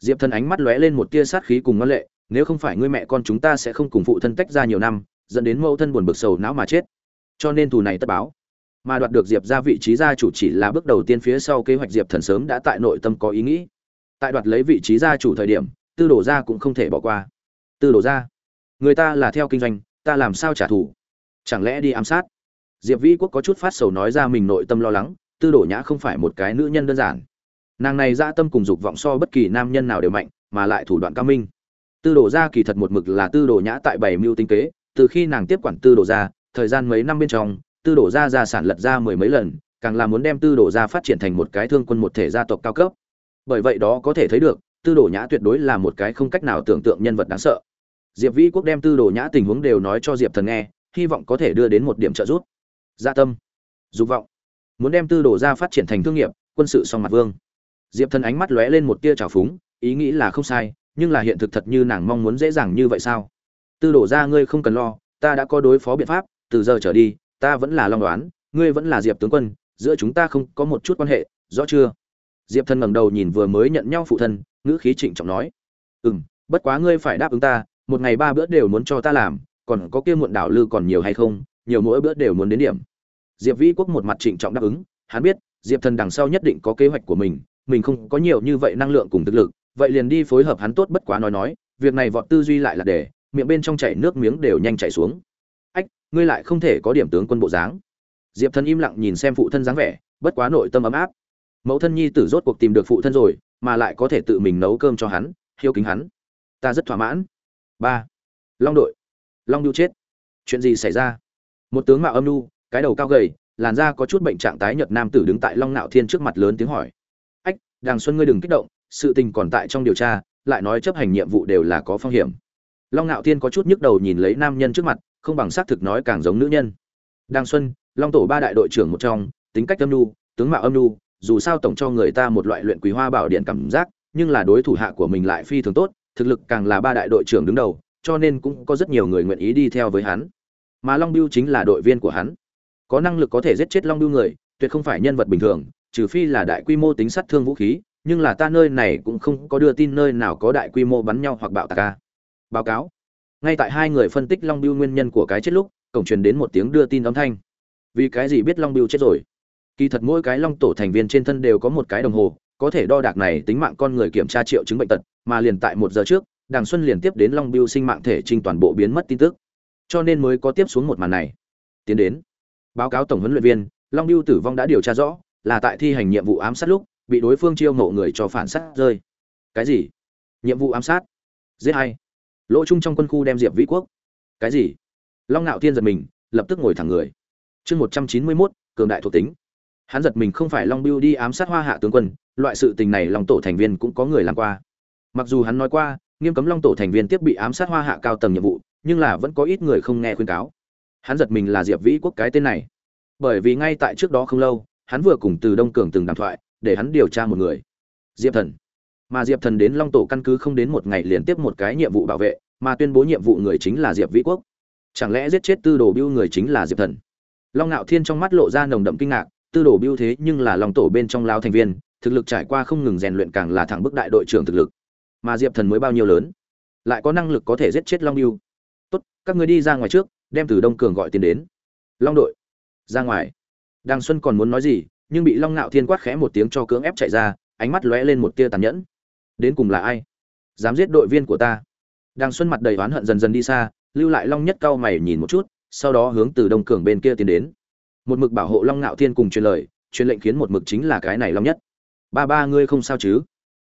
Diệp thần ánh mắt lóe lên một tia sát khí cùng ngân lệ, nếu không phải ngươi mẹ con chúng ta sẽ không cùng phụ thân tách ra nhiều năm, dẫn đến mẫu thân buồn bực sầu não mà chết. Cho nên thù này tất báo mà đoạt được diệp ra vị trí gia chủ chỉ là bước đầu tiên phía sau kế hoạch diệp thần sớm đã tại nội tâm có ý nghĩ. Tại đoạt lấy vị trí gia chủ thời điểm, tư đổ ra cũng không thể bỏ qua. Tư đổ ra người ta là theo kinh doanh, ta làm sao trả thù? Chẳng lẽ đi ám sát? Diệp vĩ quốc có chút phát sầu nói ra mình nội tâm lo lắng, tư đổ nhã không phải một cái nữ nhân đơn giản. Nàng này dã tâm cùng dục vọng so bất kỳ nam nhân nào đều mạnh, mà lại thủ đoạn cao minh. Tư đổ gia kỳ thật một mực là tư đổ nhã tại bảy mưu tinh kế, từ khi nàng tiếp quản tư đổ gia, thời gian mấy năm bên trong tư đổ gia gia sản lật ra mười mấy lần, càng là muốn đem tư đổ gia phát triển thành một cái thương quân một thể gia tộc cao cấp. Bởi vậy đó có thể thấy được, tư đồ nhã tuyệt đối là một cái không cách nào tưởng tượng nhân vật đáng sợ. Diệp vĩ quốc đem tư đồ nhã tình huống đều nói cho diệp thần nghe, hy vọng có thể đưa đến một điểm trợ giúp. Gia tâm, dục vọng. Muốn đem tư đồ gia phát triển thành thương nghiệp, quân sự song mặt vương. Diệp thần ánh mắt lóe lên một tia trào phúng, ý nghĩ là không sai, nhưng là hiện thực thật như nàng mong muốn dễ dàng như vậy sao? Tư đổ ra ngươi không cần lo, ta đã có đối phó biện pháp, từ giờ trở đi ta vẫn là long đoán, ngươi vẫn là diệp tướng quân, giữa chúng ta không có một chút quan hệ, rõ chưa? Diệp thần ngẩng đầu nhìn vừa mới nhận nhau phụ thân, ngữ khí trịnh trọng nói. Ừ m bất quá ngươi phải đáp ứng ta, một ngày ba bữa đều muốn cho ta làm, còn có kia muộn đảo lư còn nhiều hay không, nhiều mỗi bữa đều muốn đến điểm. Diệp vĩ quốc một mặt trịnh trọng đáp ứng, hắn biết, diệp thần đằng sau nhất định có kế hoạch của mình mình không có nhiều như vậy năng lượng cùng thực lực, vậy liền đi phối hợp hắn tốt bất quá nói nói, việc này vọt tư duy lại là để, miệng bên trong chảy nước miếng đều nhanh chảy xuống ngươi lại không thể có điểm tướng quân bộ dáng. Diệp thần im lặng nhìn xem phụ thân dáng vẻ, bất quá nội tâm ấm áp. Mẫu thân nhi tử rốt cuộc tìm được phụ thân rồi, mà lại có thể tự mình nấu cơm cho hắn, hiếu kính hắn. Ta rất thỏa mãn. Ba. Long đội. Long nhu chết. Chuyện gì xảy ra? Một tướng mạo âm nhu, cái đầu cao gầy, làn da có chút bệnh trạng tái nhợt nam tử đứng tại long nạo thiên trước mặt lớn tiếng hỏi. Ách, đàng xuân ngươi đừng kích động, sự tình còn tại trong điều tra, lại nói chấp hành nhiệm vụ đều là có phong hiểm. Long Nạo thiên có chút nhức đầu nhìn lấy nam nhân trước mặt không bằng xác thực nói càng giống nữ nhân. Đang xuân, long tổ ba đại đội trưởng một trong, tính cách âm nhu, tướng mạo âm nhu, dù sao tổng cho người ta một loại luyện quý hoa bảo điện cảm giác, nhưng là đối thủ hạ của mình lại phi thường tốt, thực lực càng là ba đại đội trưởng đứng đầu, cho nên cũng có rất nhiều người nguyện ý đi theo với hắn. Mà long biêu chính là đội viên của hắn. Có năng lực có thể giết chết long biêu người, tuyệt không phải nhân vật bình thường, trừ phi là đại quy mô tính sát thương vũ khí, nhưng là ta nơi này cũng không có đưa tin nơi nào có đại quy mô bắn nhau hoặc bạo tạc ca. Báo cáo ngay tại hai người phân tích long biêu nguyên nhân của cái chết lúc, cổng truyền đến một tiếng đưa tin âm thanh. Vì cái gì biết long biêu chết rồi? Kỳ thật mỗi cái long tổ thành viên trên thân đều có một cái đồng hồ, có thể đo đạc này tính mạng con người kiểm tra triệu chứng bệnh tật, mà liền tại một giờ trước đàng xuân liền tiếp đến long biêu sinh mạng thể trình toàn bộ biến mất tin tức. Cho nên mới có tiếp xuống một màn này. Tiến đến, báo cáo tổng huấn luyện viên, long biêu tử vong đã điều tra rõ, là tại thi hành nhiệm vụ ám sát lúc, bị đối phương chiêu mộ người cho phản sát rơi. Cái gì? Nhiệm vụ ám sát? Giết hay lỗ trung trong quân khu đem diệp vĩ quốc. Cái gì? Long ngạo thiên giật mình, lập tức ngồi thẳng người. Chương một trăm chín mươi mốt, cường đại thuộc tính. Hắn giật mình không phải long biêu đi ám sát hoa hạ tướng quân, loại sự tình này lòng tổ thành viên cũng có người làm qua. Mặc dù hắn nói qua, nghiêm cấm long tổ thành viên tiếp bị ám sát hoa hạ cao tầng nhiệm vụ, nhưng là vẫn có ít người không nghe khuyên cáo. Hắn giật mình là diệp vĩ quốc cái tên này. Bởi vì ngay tại trước đó không lâu, hắn vừa cùng từ đông cường từng đàm thoại, để hắn điều tra một người. Diệp thần mà diệp thần đến long tổ căn cứ không đến một ngày liền tiếp một cái nhiệm vụ bảo vệ, mà tuyên bố nhiệm vụ người chính là diệp vĩ quốc. Chẳng lẽ giết chết tư đồ biêu người chính là diệp thần? Long ngạo thiên trong mắt lộ ra nồng đậm kinh ngạc, tư đồ biêu thế nhưng là long tổ bên trong lao thành viên, thực lực trải qua không ngừng rèn luyện càng là thẳng bức đại đội trưởng thực lực. Mà diệp thần mới bao nhiêu lớn? Lại có năng lực có thể giết chết long biêu tốt, các người đi ra ngoài trước, đem từ đông cường gọi tiền đến. Long đội, ra ngoài. Đàng xuân còn muốn nói gì, nhưng bị long ngạo thiên quát khẽ một tiếng cho cưỡng ép chạy ra, ánh mắt lóe lên một tia tàn nhẫn đến cùng là ai? Dám giết đội viên của ta. Đàng xuân mặt đầy oán hận dần dần đi xa, lưu lại long nhất cao mày nhìn một chút, sau đó hướng từ đông cường bên kia tiến đến. Một mực bảo hộ long ngạo thiên cùng truyền lời, truyền lệnh khiến một mực chính là cái này long nhất. Ba ba ngươi không sao chứ?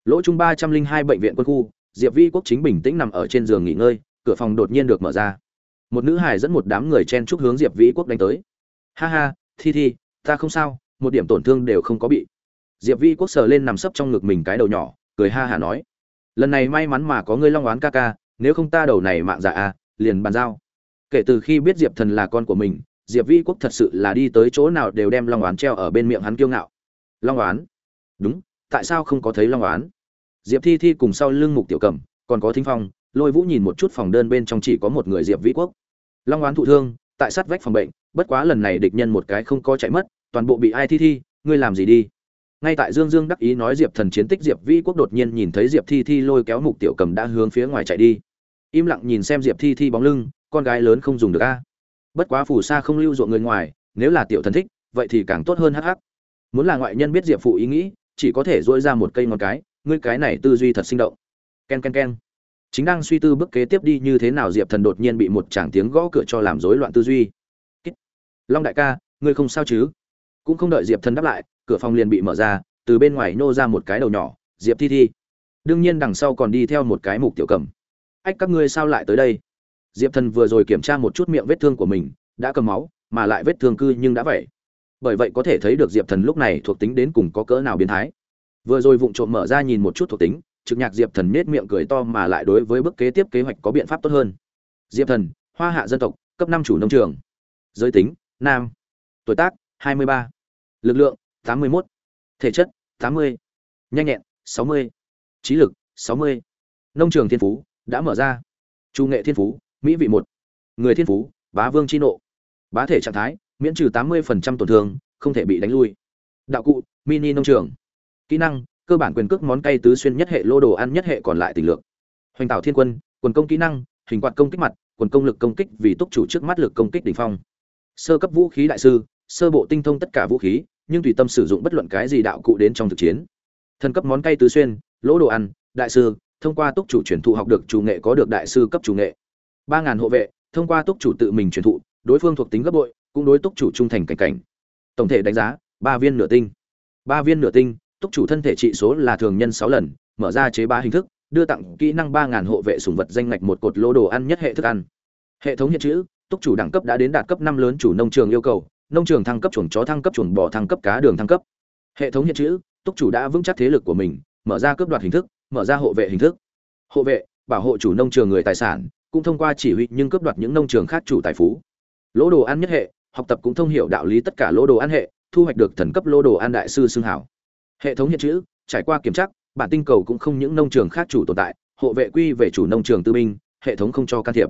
Lỗ trung ba trăm linh hai bệnh viện quân khu, diệp vi quốc chính bình tĩnh nằm ở trên giường nghỉ ngơi, cửa phòng đột nhiên được mở ra. Một nữ hài dẫn một đám người chen chúc hướng diệp vĩ quốc đánh tới. Ha ha, thi thi, ta không sao, một điểm tổn thương đều không có bị. Diệp vĩ quốc sờ lên nằm sấp trong ngực mình cái đầu nhỏ cười ha hả nói, lần này may mắn mà có ngươi long oán ca ca, nếu không ta đầu này mạng dạ à liền bàn giao. Kể từ khi biết diệp thần là con của mình, diệp vĩ quốc thật sự là đi tới chỗ nào đều đem long oán treo ở bên miệng hắn kiêu ngạo. Long oán? Đúng, tại sao không có thấy long oán? Diệp thi thi cùng sau lưng mục tiểu cầm còn có thính phong, lôi vũ nhìn một chút phòng đơn bên trong chỉ có một người diệp vĩ quốc. Long oán thụ thương, tại sát vách phòng bệnh, bất quá lần này địch nhân một cái không có chạy mất, toàn bộ bị ai thi thi, ngươi làm gì đi? Ngay tại dương dương đắc ý nói diệp thần chiến tích diệp vĩ quốc đột nhiên nhìn thấy diệp thi thi lôi kéo mục tiểu cầm đã hướng phía ngoài chạy đi. Im lặng nhìn xem diệp thi thi bóng lưng, con gái lớn không dùng được a. Bất quá phù sa không lưu ruộng người ngoài, nếu là tiểu thần thích, vậy thì càng tốt hơn hắc hắc. Muốn là ngoại nhân biết diệp phụ ý nghĩ, chỉ có thể dỗi ra một cây ngón cái, ngươi cái này tư duy thật sinh động. Ken ken ken. Chính đang suy tư bước kế tiếp đi như thế nào diệp thần đột nhiên bị một chàng tiếng gõ cửa cho làm rối loạn tư duy. Long đại ca, ngươi không sao chứ? Cũng không đợi diệp thần đáp lại cửa phòng liền bị mở ra, từ bên ngoài nô ra một cái đầu nhỏ, diệp thi thi. Đương nhiên đằng sau còn đi theo một cái mục tiểu cầm. Ách, các ngươi sao lại tới đây? Diệp thần vừa rồi kiểm tra một chút miệng vết thương của mình, đã cầm máu, mà lại vết thương cư nhưng đã vậy bởi vậy có thể thấy được diệp thần lúc này thuộc tính đến cùng có cỡ nào biến thái. Vừa rồi vụng trộm mở ra nhìn một chút thuộc tính, trực nhạc diệp thần nết miệng cười to mà lại đối với bước kế tiếp kế hoạch có biện pháp tốt hơn. Diệp thần, hoa hạ dân tộc, cấp năm chủ nông trường. Giới tính, nam. Tuổi tác 23. lực lượng 81. thể chất 80. nhanh nhẹn 60. trí lực 60. nông trường thiên phú, đã mở ra chu nghệ thiên phú, mỹ vị một người thiên phú, bá vương chi nộ bá thể trạng thái, miễn trừ 80% tổn thương, không thể bị đánh lui đạo cụ, mini nông trường kỹ năng, cơ bản quyền cước món cay tứ xuyên nhất hệ lô đồ ăn nhất hệ còn lại tình lượng hoành tạo thiên quân, quần công kỹ năng, hình quạt công kích mặt, quần công lực công kích vì túc chủ trước mắt lực công kích đỉnh phong sơ cấp vũ khí đại sư, sơ bộ tinh thông tất cả vũ khí nhưng tùy tâm sử dụng bất luận cái gì đạo cụ đến trong thực chiến. Thần cấp món cay tứ xuyên, lỗ đồ ăn, đại sư, thông qua túc chủ truyền thụ học được chủ nghệ có được đại sư cấp chủ nghệ. Ba ngàn hộ vệ, thông qua túc chủ tự mình truyền thụ, đối phương thuộc tính gấp bội, cũng đối túc chủ trung thành cảnh cảnh. Tổng thể đánh giá, ba viên nửa tinh. Ba viên nửa tinh, túc chủ thân thể trị số là thường nhân sáu lần, mở ra chế ba hình thức, đưa tặng kỹ năng ba ngàn hộ vệ sủng vật danh ngạch một cột lô đồ ăn nhất hệ thức ăn. Hệ thống hiện chữ, túc chủ đẳng cấp đã đến đạt cấp năm lớn chủ nông trường yêu cầu nông trường thăng cấp chuồng chó, thăng cấp chuồng bò, thăng cấp cá đường thăng cấp. Hệ thống hiện chữ, túc chủ đã vững chắc thế lực của mình, mở ra cướp đoạt hình thức, mở ra hộ vệ hình thức. Hộ vệ, bảo hộ chủ nông trường người tài sản, cũng thông qua chỉ huy nhưng cướp đoạt những nông trường khác chủ tài phú. Lỗ đồ ăn nhất hệ, học tập cũng thông hiểu đạo lý tất cả lỗ đồ ăn hệ, thu hoạch được thần cấp lỗ đồ ăn đại sư xương hảo. Hệ thống hiện chữ, trải qua kiểm tra, bản tinh cầu cũng không những nông trường khác chủ tồn tại, hộ vệ quy về chủ nông trường tư binh, hệ thống không cho can thiệp.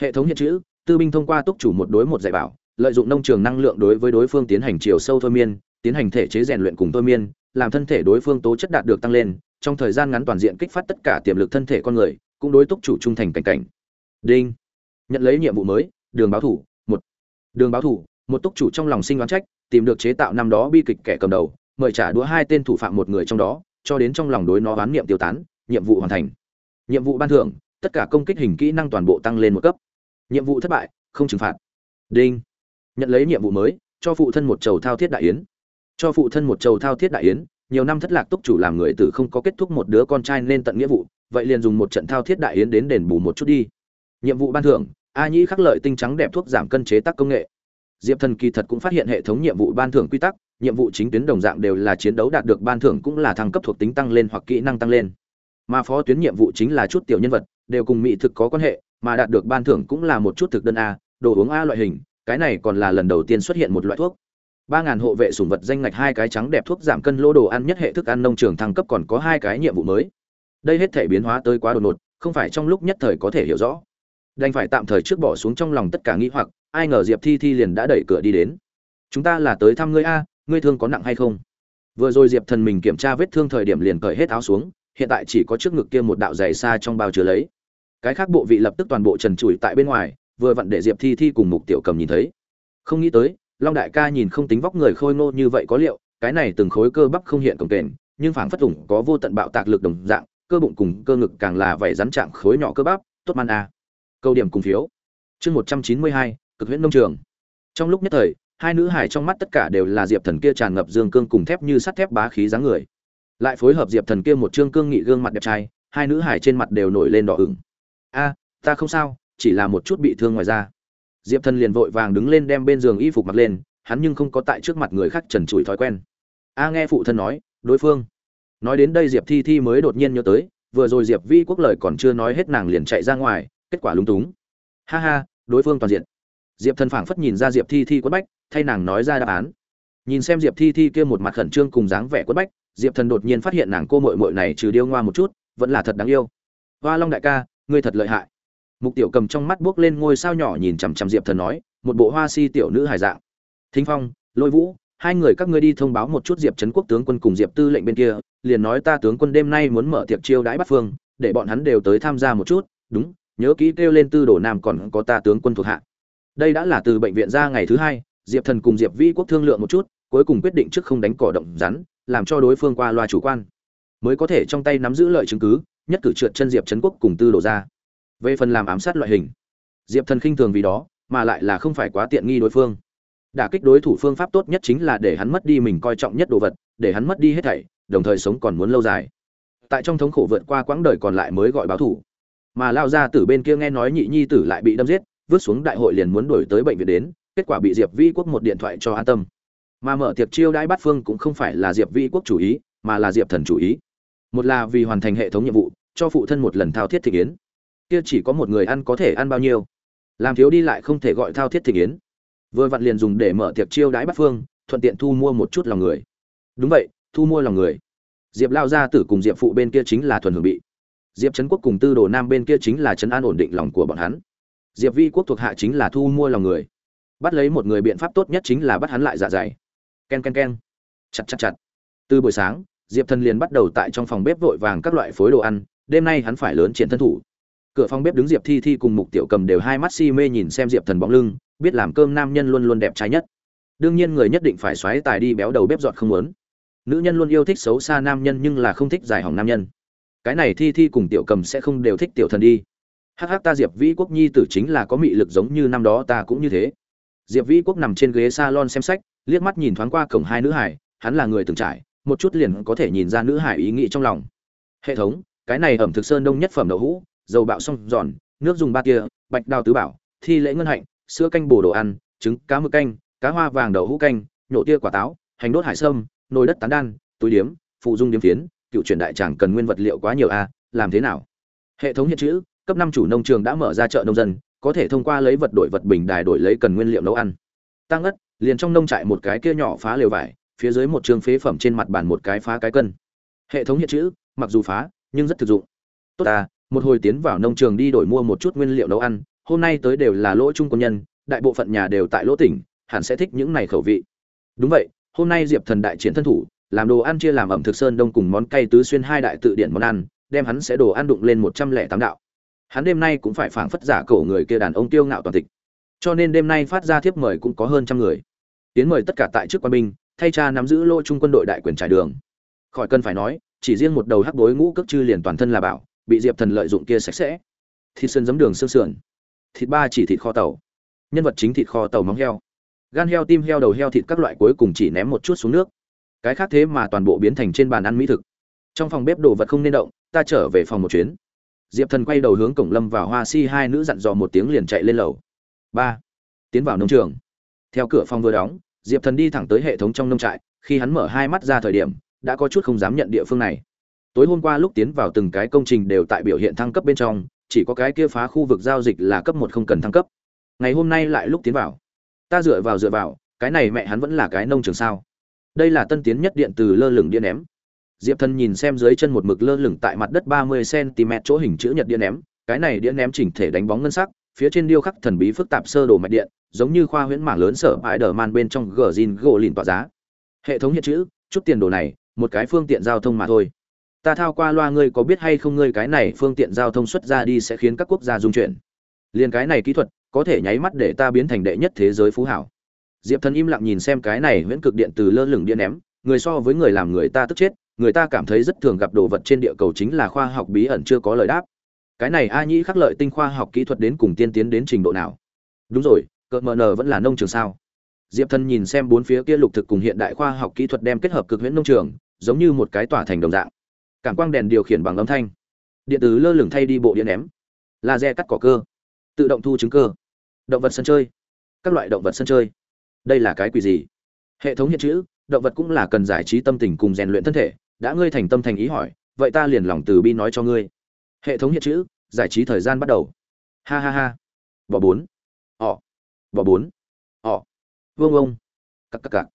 Hệ thống hiện chữ, tư binh thông qua túc chủ một đối một dạy bảo lợi dụng nông trường năng lượng đối với đối phương tiến hành chiều sâu thôi miên, tiến hành thể chế rèn luyện cùng thôi miên, làm thân thể đối phương tố chất đạt được tăng lên, trong thời gian ngắn toàn diện kích phát tất cả tiềm lực thân thể con người, cũng đối túc chủ trung thành cảnh cảnh. Đinh. Nhận lấy nhiệm vụ mới, đường báo thủ, một. Đường báo thủ, một túc chủ trong lòng sinh đoán trách, tìm được chế tạo năm đó bi kịch kẻ cầm đầu, mời trả đũa hai tên thủ phạm một người trong đó, cho đến trong lòng đối nó oán niệm tiêu tán, nhiệm vụ hoàn thành. Nhiệm vụ ban thưởng, tất cả công kích hình kỹ năng toàn bộ tăng lên một cấp. Nhiệm vụ thất bại, không trừng phạt. Đinh nhận lấy nhiệm vụ mới, cho phụ thân một chầu thao thiết đại yến. Cho phụ thân một chầu thao thiết đại yến, nhiều năm thất lạc túc chủ làm người tử không có kết thúc một đứa con trai nên tận nghĩa vụ, vậy liền dùng một trận thao thiết đại yến đến đền bù một chút đi. Nhiệm vụ ban thưởng, a nhĩ khắc lợi tinh trắng đẹp thuốc giảm cân chế tác công nghệ. Diệp thần kỳ thật cũng phát hiện hệ thống nhiệm vụ ban thưởng quy tắc, nhiệm vụ chính tuyến đồng dạng đều là chiến đấu đạt được ban thưởng cũng là thăng cấp thuộc tính tăng lên hoặc kỹ năng tăng lên. Mà phó tuyến nhiệm vụ chính là chút tiểu nhân vật, đều cùng mỹ thực có quan hệ, mà đạt được ban thưởng cũng là một chút thực đơn a, đồ uống a loại hình cái này còn là lần đầu tiên xuất hiện một loại thuốc. Ba ngàn hộ vệ sủng vật danh ngạch hai cái trắng đẹp thuốc giảm cân lô đồ ăn nhất hệ thức ăn nông trường thăng cấp còn có hai cái nhiệm vụ mới. Đây hết thể biến hóa tới quá đột ngột, không phải trong lúc nhất thời có thể hiểu rõ. Đành phải tạm thời trước bỏ xuống trong lòng tất cả nghĩ hoặc, ai ngờ diệp thi thi liền đã đẩy cửa đi đến. Chúng ta là tới thăm ngươi a, ngươi thương có nặng hay không? Vừa rồi diệp thần mình kiểm tra vết thương thời điểm liền cởi hết áo xuống, hiện tại chỉ có trước ngực kia một đạo dày xa trong bao chứa lấy. Cái khác bộ vị lập tức toàn bộ trần trụi tại bên ngoài vừa vặn để diệp thi thi cùng mục tiểu cầm nhìn thấy. Không nghĩ tới, long đại ca nhìn không tính vóc người khôi ngô như vậy có liệu, cái này từng khối cơ bắp không hiện cổng kềnh, nhưng phảng phất ủng có vô tận bạo tạc lực đồng dạng, cơ bụng cùng cơ ngực càng là vảy rắn trạng khối nhỏ cơ bắp, tốt man a. Câu điểm cùng phiếu. Chương một trăm chín mươi hai, cực huyễn nông trường. Trong lúc nhất thời, hai nữ hải trong mắt tất cả đều là diệp thần kia tràn ngập dương cương cùng thép như sắt thép bá khí dáng người. Lại phối hợp diệp thần kia một trương cương nghị gương mặt đẹp trai, hai nữ hải trên mặt đều nổi lên đỏ ửng. A, ta không sao chỉ là một chút bị thương ngoài ra diệp thần liền vội vàng đứng lên đem bên giường y phục mặc lên, hắn nhưng không có tại trước mặt người khác trần trụi thói quen. A nghe phụ thân nói, đối phương. Nói đến đây diệp thi thi mới đột nhiên nhớ tới, vừa rồi diệp vi quốc lời còn chưa nói hết nàng liền chạy ra ngoài, kết quả lúng túng. Ha ha, đối phương toàn diện. Diệp thần phảng phất nhìn ra diệp thi thi quất bách, thay nàng nói ra đáp án. Nhìn xem diệp thi thi kia một mặt khẩn trương cùng dáng vẻ quất bách, diệp thần đột nhiên phát hiện nàng cô mội mội này trừ điêu ngoa một chút, vẫn là thật đáng yêu. Hoa long đại ca, ngươi thật lợi hại mục tiểu cầm trong mắt buốc lên ngôi sao nhỏ nhìn chằm chằm diệp thần nói, một bộ hoa si tiểu nữ hài dạng. Thính phong, lôi vũ, hai người các ngươi đi thông báo một chút diệp trấn quốc tướng quân cùng diệp tư lệnh bên kia, liền nói ta tướng quân đêm nay muốn mở tiệc chiêu đãi bắt phương, để bọn hắn đều tới tham gia một chút, đúng, nhớ kỹ kêu lên tư đồ nam còn có ta tướng quân thuộc hạ. Đây đã là từ bệnh viện ra ngày thứ hai, diệp thần cùng diệp vĩ quốc thương lượng một chút, cuối cùng quyết định trước không đánh cỏ động rắn, làm cho đối phương qua loa chủ quan, mới có thể trong tay nắm giữ lợi chứng cứ, nhất cử trượt chân diệp trấn quốc cùng tư đồ ra về phần làm ám sát loại hình, diệp thần khinh thường vì đó, mà lại là không phải quá tiện nghi đối phương. Đả kích đối thủ phương pháp tốt nhất chính là để hắn mất đi mình coi trọng nhất đồ vật, để hắn mất đi hết thảy, đồng thời sống còn muốn lâu dài. Tại trong thống khổ vượt qua quãng đời còn lại mới gọi báo thủ. Mà lao ra từ bên kia nghe nói nhị nhi tử lại bị đâm giết, vứt xuống đại hội liền muốn đổi tới bệnh viện đến, kết quả bị diệp vi quốc một điện thoại cho an tâm. Mà mở tiệc chiêu đãi bát phương cũng không phải là diệp vi quốc chủ ý, mà là diệp thần chủ ý. Một là vì hoàn thành hệ thống nhiệm vụ, cho phụ thân một lần thao thiết thị kiến kia chỉ có một người ăn có thể ăn bao nhiêu. Làm thiếu đi lại không thể gọi thao thiết thị yến. Vừa vặn liền dùng để mở tiệc chiêu đãi bát phương, thuận tiện thu mua một chút lòng người. Đúng vậy, thu mua lòng người. Diệp lao gia tử cùng diệp phụ bên kia chính là thuần hưởng bị. Diệp trấn quốc cùng tư đồ nam bên kia chính là trấn an ổn định lòng của bọn hắn. Diệp vi quốc thuộc hạ chính là thu mua lòng người. Bắt lấy một người biện pháp tốt nhất chính là bắt hắn lại dạ dày. Ken ken ken. Chặt chặt chặt. Từ buổi sáng, diệp thần liền bắt đầu tại trong phòng bếp vội vàng các loại phối đồ ăn, đêm nay hắn phải lớn triển thân thủ cửa phòng bếp đứng diệp thi thi cùng mục tiểu cầm đều hai mắt si mê nhìn xem diệp thần bóng lưng, biết làm cơm nam nhân luôn luôn đẹp trai nhất. Đương nhiên người nhất định phải xoáy tài đi béo đầu bếp dọn không muốn. Nữ nhân luôn yêu thích xấu xa nam nhân nhưng là không thích giải hỏng nam nhân. Cái này thi thi cùng tiểu cầm sẽ không đều thích tiểu thần đi. Hắc hắc ta diệp vĩ quốc nhi tử chính là có mị lực giống như năm đó ta cũng như thế. Diệp vĩ quốc nằm trên ghế salon xem sách, liếc mắt nhìn thoáng qua cổng hai nữ hải, hắn là người từng trải, một chút liền có thể nhìn ra nữ hải ý nghĩ trong lòng. Hệ thống, cái này ẩm thực sơn đông nhất phẩm đậu hũ dầu bạo xong giòn, nước dùng ba tia, bạch đào tứ bảo, thi lễ ngân hạnh, sữa canh bổ đồ ăn, trứng, cá mực canh, cá hoa vàng đậu hũ canh, nhổ tia quả táo, hành đốt hải sâm, nồi đất tán đan, túi điếm, phụ dung điếm phiến, cựu truyền đại tràng cần nguyên vật liệu quá nhiều a, làm thế nào? Hệ thống hiện chữ, cấp năm chủ nông trường đã mở ra chợ nông dân, có thể thông qua lấy vật đổi vật bình đài đổi lấy cần nguyên liệu nấu ăn. Tăng ất, liền trong nông trại một cái kia nhỏ phá lều vải, phía dưới một trường phế phẩm trên mặt bàn một cái phá cái cân. Hệ thống hiện chữ, mặc dù phá, nhưng rất thực dụng. Tốt ta một hồi tiến vào nông trường đi đổi mua một chút nguyên liệu nấu ăn, hôm nay tới đều là lỗ trung quân nhân, đại bộ phận nhà đều tại lỗ tỉnh, hẳn sẽ thích những này khẩu vị. Đúng vậy, hôm nay diệp thần đại chiến thân thủ, làm đồ ăn chia làm ẩm thực sơn đông cùng món cay tứ xuyên hai đại tự điển món ăn, đem hắn sẽ đồ ăn đụng lên một trăm lẻ tám đạo. Hắn đêm nay cũng phải phảng phất giả cổ người kia đàn ông tiêu ngạo toàn tịch. Cho nên đêm nay phát ra thiếp mời cũng có hơn trăm người. Tiến mời tất cả tại trước quan binh, thay cha nắm giữ lỗ trung quân đội đại quyền trải đường. Khỏi cần phải nói, chỉ riêng một đầu hắc bối ngũ cước chư liền toàn thân là bảo bị diệp thần lợi dụng kia sạch sẽ. Thịt sơn giấm đường xương sườn. Thịt ba chỉ thịt kho tàu. Nhân vật chính thịt kho tàu móng heo. Gan heo, tim heo, đầu heo thịt các loại cuối cùng chỉ ném một chút xuống nước. Cái khác thế mà toàn bộ biến thành trên bàn ăn mỹ thực. Trong phòng bếp đồ vật không nên động, ta trở về phòng một chuyến. Diệp thần quay đầu hướng cổng lâm vào hoa si hai nữ dặn dò một tiếng liền chạy lên lầu. Ba. Tiến vào nông trường. Theo cửa phòng vừa đóng, diệp thần đi thẳng tới hệ thống trong nông trại. Khi hắn mở hai mắt ra thời điểm, đã có chút không dám nhận địa phương này tối hôm qua lúc tiến vào từng cái công trình đều tại biểu hiện thăng cấp bên trong, chỉ có cái kia phá khu vực giao dịch là cấp một không cần thăng cấp. Ngày hôm nay lại lúc tiến vào. Ta dựa vào dựa vào, cái này mẹ hắn vẫn là cái nông trường sao? Đây là tân tiến nhất điện từ lơ lửng điện ném. Diệp thần nhìn xem dưới chân một mực lơ lửng tại mặt đất ba mươi cm chỗ hình chữ nhật điện ném, cái này điện ném chỉnh thể đánh bóng ngân sắc, phía trên điêu khắc thần bí phức tạp sơ đồ mạch điện, giống như khoa huyễn mảng lớn sở bãi đờ man bên trong gờ zin gỗ lìn tỏa giá. Hệ thống hiện chữ, chút tiền đồ này, một cái phương tiện giao thông mà thôi ta thao qua loa ngươi có biết hay không ngươi cái này phương tiện giao thông xuất ra đi sẽ khiến các quốc gia dung chuyển. Liền cái này kỹ thuật, có thể nháy mắt để ta biến thành đệ nhất thế giới phú hảo. Diệp thần im lặng nhìn xem cái này viễn cực điện từ lơ lửng điện ném, người so với người làm người ta tức chết, người ta cảm thấy rất thường gặp đồ vật trên địa cầu chính là khoa học bí ẩn chưa có lời đáp. Cái này a nhĩ khắc lợi tinh khoa học kỹ thuật đến cùng tiên tiến đến trình độ nào? Đúng rồi cợt mờ nờ vẫn là nông trường sao? Diệp thần nhìn xem bốn phía kia lục thực cùng hiện đại khoa học kỹ thuật đem kết hợp cực huyễn nông trường, giống như một cái tỏa thành đồng dạng cảm quang đèn điều khiển bằng âm thanh. Điện tử lơ lửng thay đi bộ điện ném. Laser cắt cỏ cơ. Tự động thu chứng cơ. Động vật sân chơi. Các loại động vật sân chơi. Đây là cái quỷ gì? Hệ thống hiện chữ, động vật cũng là cần giải trí tâm tình cùng rèn luyện thân thể. Đã ngươi thành tâm thành ý hỏi, vậy ta liền lòng từ bi nói cho ngươi. Hệ thống hiện chữ, giải trí thời gian bắt đầu. Ha ha ha. Bỏ bốn. Ỏ bỏ bốn. Ỏ vương ông. Cặc cặc cặc.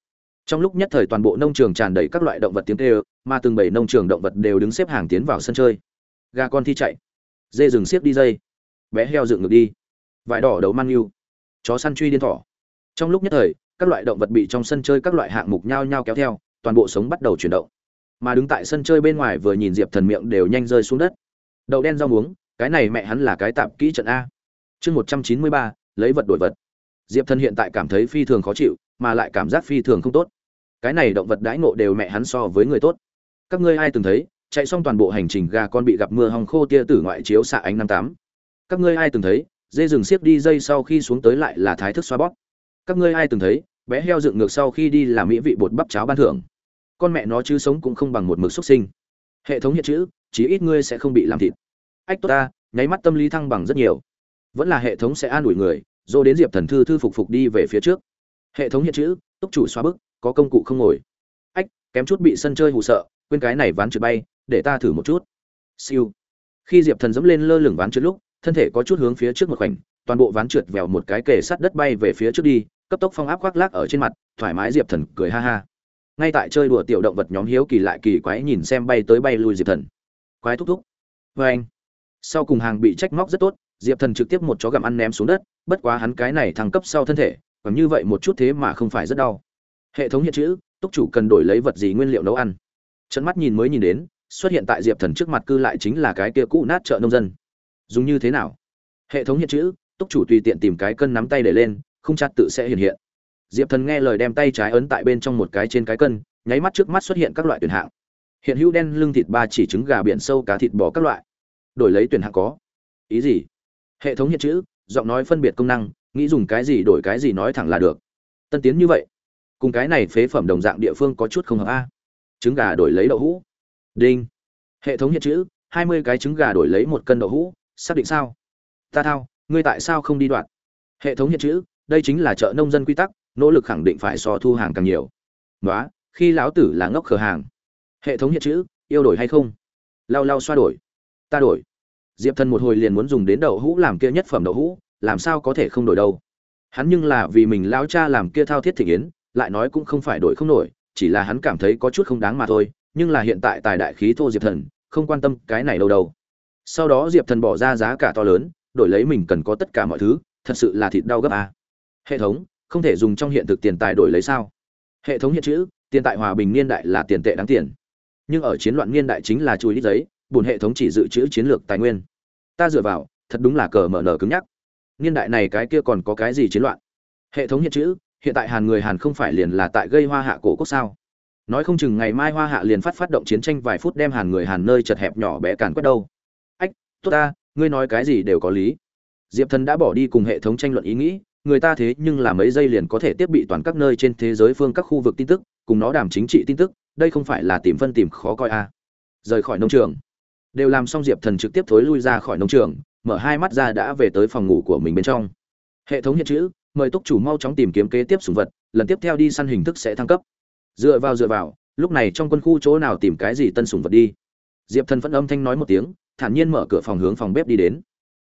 Trong lúc nhất thời toàn bộ nông trường tràn đầy các loại động vật tiếng kêu mà từng bảy nông trường động vật đều đứng xếp hàng tiến vào sân chơi. Gà con thi chạy. Dê rừng xiếc đi dây. Bé heo dựng ngược đi. Vải đỏ đấu man yêu. Chó săn truy điên thỏ. Trong lúc nhất thời, các loại động vật bị trong sân chơi các loại hạng mục nhao nhao kéo theo, toàn bộ sống bắt đầu chuyển động. Mà đứng tại sân chơi bên ngoài vừa nhìn diệp thần miệng đều nhanh rơi xuống đất. Đậu đen rau muống, cái này mẹ hắn là cái tạp kỹ trận a. Chương một trăm chín mươi ba, lấy vật đổi vật. Diệp thần hiện tại cảm thấy phi thường khó chịu, mà lại cảm giác phi thường không tốt. Cái này động vật đãi ngộ đều mẹ hắn so với người tốt các ngươi ai từng thấy, chạy xong toàn bộ hành trình gà con bị gặp mưa hòng khô tia tử ngoại chiếu xạ ánh năm tám. Các ngươi ai từng thấy, dê rừng xiếc đi dây sau khi xuống tới lại là thái thức xoa bóp. Các ngươi ai từng thấy, bé heo dựng ngược sau khi đi làm mỹ vị bột bắp cháo ban thưởng. Con mẹ nó chứ sống cũng không bằng một mực xuất sinh. Hệ thống hiện chữ, chí ít ngươi sẽ không bị làm thịt. Ách tốt ta, nháy mắt tâm lý thăng bằng rất nhiều. Vẫn là hệ thống sẽ an ủi người, dô đến diệp thần thư thư phục phục đi về phía trước. Hệ thống hiện chữ, túc chủ xóa bức, có công cụ không ngồi. Ách, kém chút bị sân chơi hụ sợ quên cái này ván trượt bay, để ta thử một chút. Siêu. Khi diệp thần dẫm lên lơ lửng ván trượt lúc, thân thể có chút hướng phía trước một khoảnh, toàn bộ ván trượt vèo một cái kề sát đất bay về phía trước đi, cấp tốc phong áp khoác lác ở trên mặt, thoải mái diệp thần cười ha ha. Ngay tại chơi đùa tiểu động vật nhóm hiếu kỳ lại kỳ quái nhìn xem bay tới bay lui diệp thần. Quái thúc thúc. Vê anh. Sau cùng hàng bị trách móc rất tốt, diệp thần trực tiếp một chó gặm ăn ném xuống đất, bất quá hắn cái này thăng cấp sau thân thể, còn như vậy một chút thế mà không phải rất đau. Hệ thống hiện chữ, túc chủ cần đổi lấy vật gì nguyên liệu nấu ăn? Trận mắt nhìn mới nhìn đến, xuất hiện tại diệp thần trước mặt cư lại chính là cái kia cũ nát chợ nông dân. Dùng như thế nào? Hệ thống hiện chữ, túc chủ tùy tiện tìm cái cân nắm tay để lên, không chặt tự sẽ hiện hiện. Diệp thần nghe lời đem tay trái ấn tại bên trong một cái trên cái cân, nháy mắt trước mắt xuất hiện các loại tuyển hạng. Hiện hữu đen lưng thịt ba chỉ trứng gà biển sâu cá thịt bò các loại. Đổi lấy tuyển hạng có. Ý gì? Hệ thống hiện chữ, giọng nói phân biệt công năng, nghĩ dùng cái gì đổi cái gì nói thẳng là được. Tân tiến như vậy. Cùng cái này phế phẩm đồng dạng địa phương có chút không hợp a trứng gà đổi lấy đậu hũ. Đinh. Hệ thống hiện chữ, hai mươi cái trứng gà đổi lấy một cân đậu hũ, xác định sao? Ta thao, ngươi tại sao không đi đoạn? Hệ thống hiện chữ, đây chính là chợ nông dân quy tắc, nỗ lực khẳng định phải so thu hàng càng nhiều. Nói khi lão tử là ngốc khờ hàng. Hệ thống hiện chữ, yêu đổi hay không? Lao lao xoa đổi. Ta đổi. Diệp thần một hồi liền muốn dùng đến đậu hũ làm kia nhất phẩm đậu hũ, làm sao có thể không đổi đâu? Hắn nhưng là vì mình lão cha làm kia thao thiết thị yến, lại nói cũng không phải đổi không nổi chỉ là hắn cảm thấy có chút không đáng mà thôi, nhưng là hiện tại tài đại khí thô diệp thần, không quan tâm cái này đâu đâu. Sau đó diệp thần bỏ ra giá cả to lớn, đổi lấy mình cần có tất cả mọi thứ, thật sự là thịt đau gấp a hệ thống, không thể dùng trong hiện thực tiền tài đổi lấy sao? Hệ thống hiện chữ, tiền tại hòa bình niên đại là tiền tệ đáng tiền. Nhưng ở chiến loạn niên đại chính là chui lít giấy bùn hệ thống chỉ dự trữ chiến lược tài nguyên. Ta dựa vào, thật đúng là cờ mở nở cứng nhắc. Niên đại này cái kia còn có cái gì chiến loạn? Hệ thống hiện chữ hiện tại hàn người hàn không phải liền là tại gây hoa hạ cổ quốc sao? Nói không chừng ngày mai hoa hạ liền phát phát động chiến tranh vài phút đem hàn người hàn nơi chật hẹp nhỏ bé càn quét đâu. Ách, tốt ta, ngươi nói cái gì đều có lý. Diệp thần đã bỏ đi cùng hệ thống tranh luận ý nghĩ, người ta thế nhưng là mấy giây liền có thể tiếp bị toàn các nơi trên thế giới phương các khu vực tin tức, cùng nó đàm chính trị tin tức, đây không phải là tìm phân tìm khó coi a à. rời khỏi nông trường. Đều làm xong diệp thần trực tiếp thối lui ra khỏi nông trường, mở hai mắt ra đã về tới phòng ngủ của mình bên trong. Hệ thống hiện chữ mời túc chủ mau chóng tìm kiếm kế tiếp sùng vật, lần tiếp theo đi săn hình thức sẽ thăng cấp. Dựa vào dựa vào, lúc này trong quân khu chỗ nào tìm cái gì tân sùng vật đi? Diệp thần vẫn âm thanh nói một tiếng, thản nhiên mở cửa phòng hướng phòng bếp đi đến.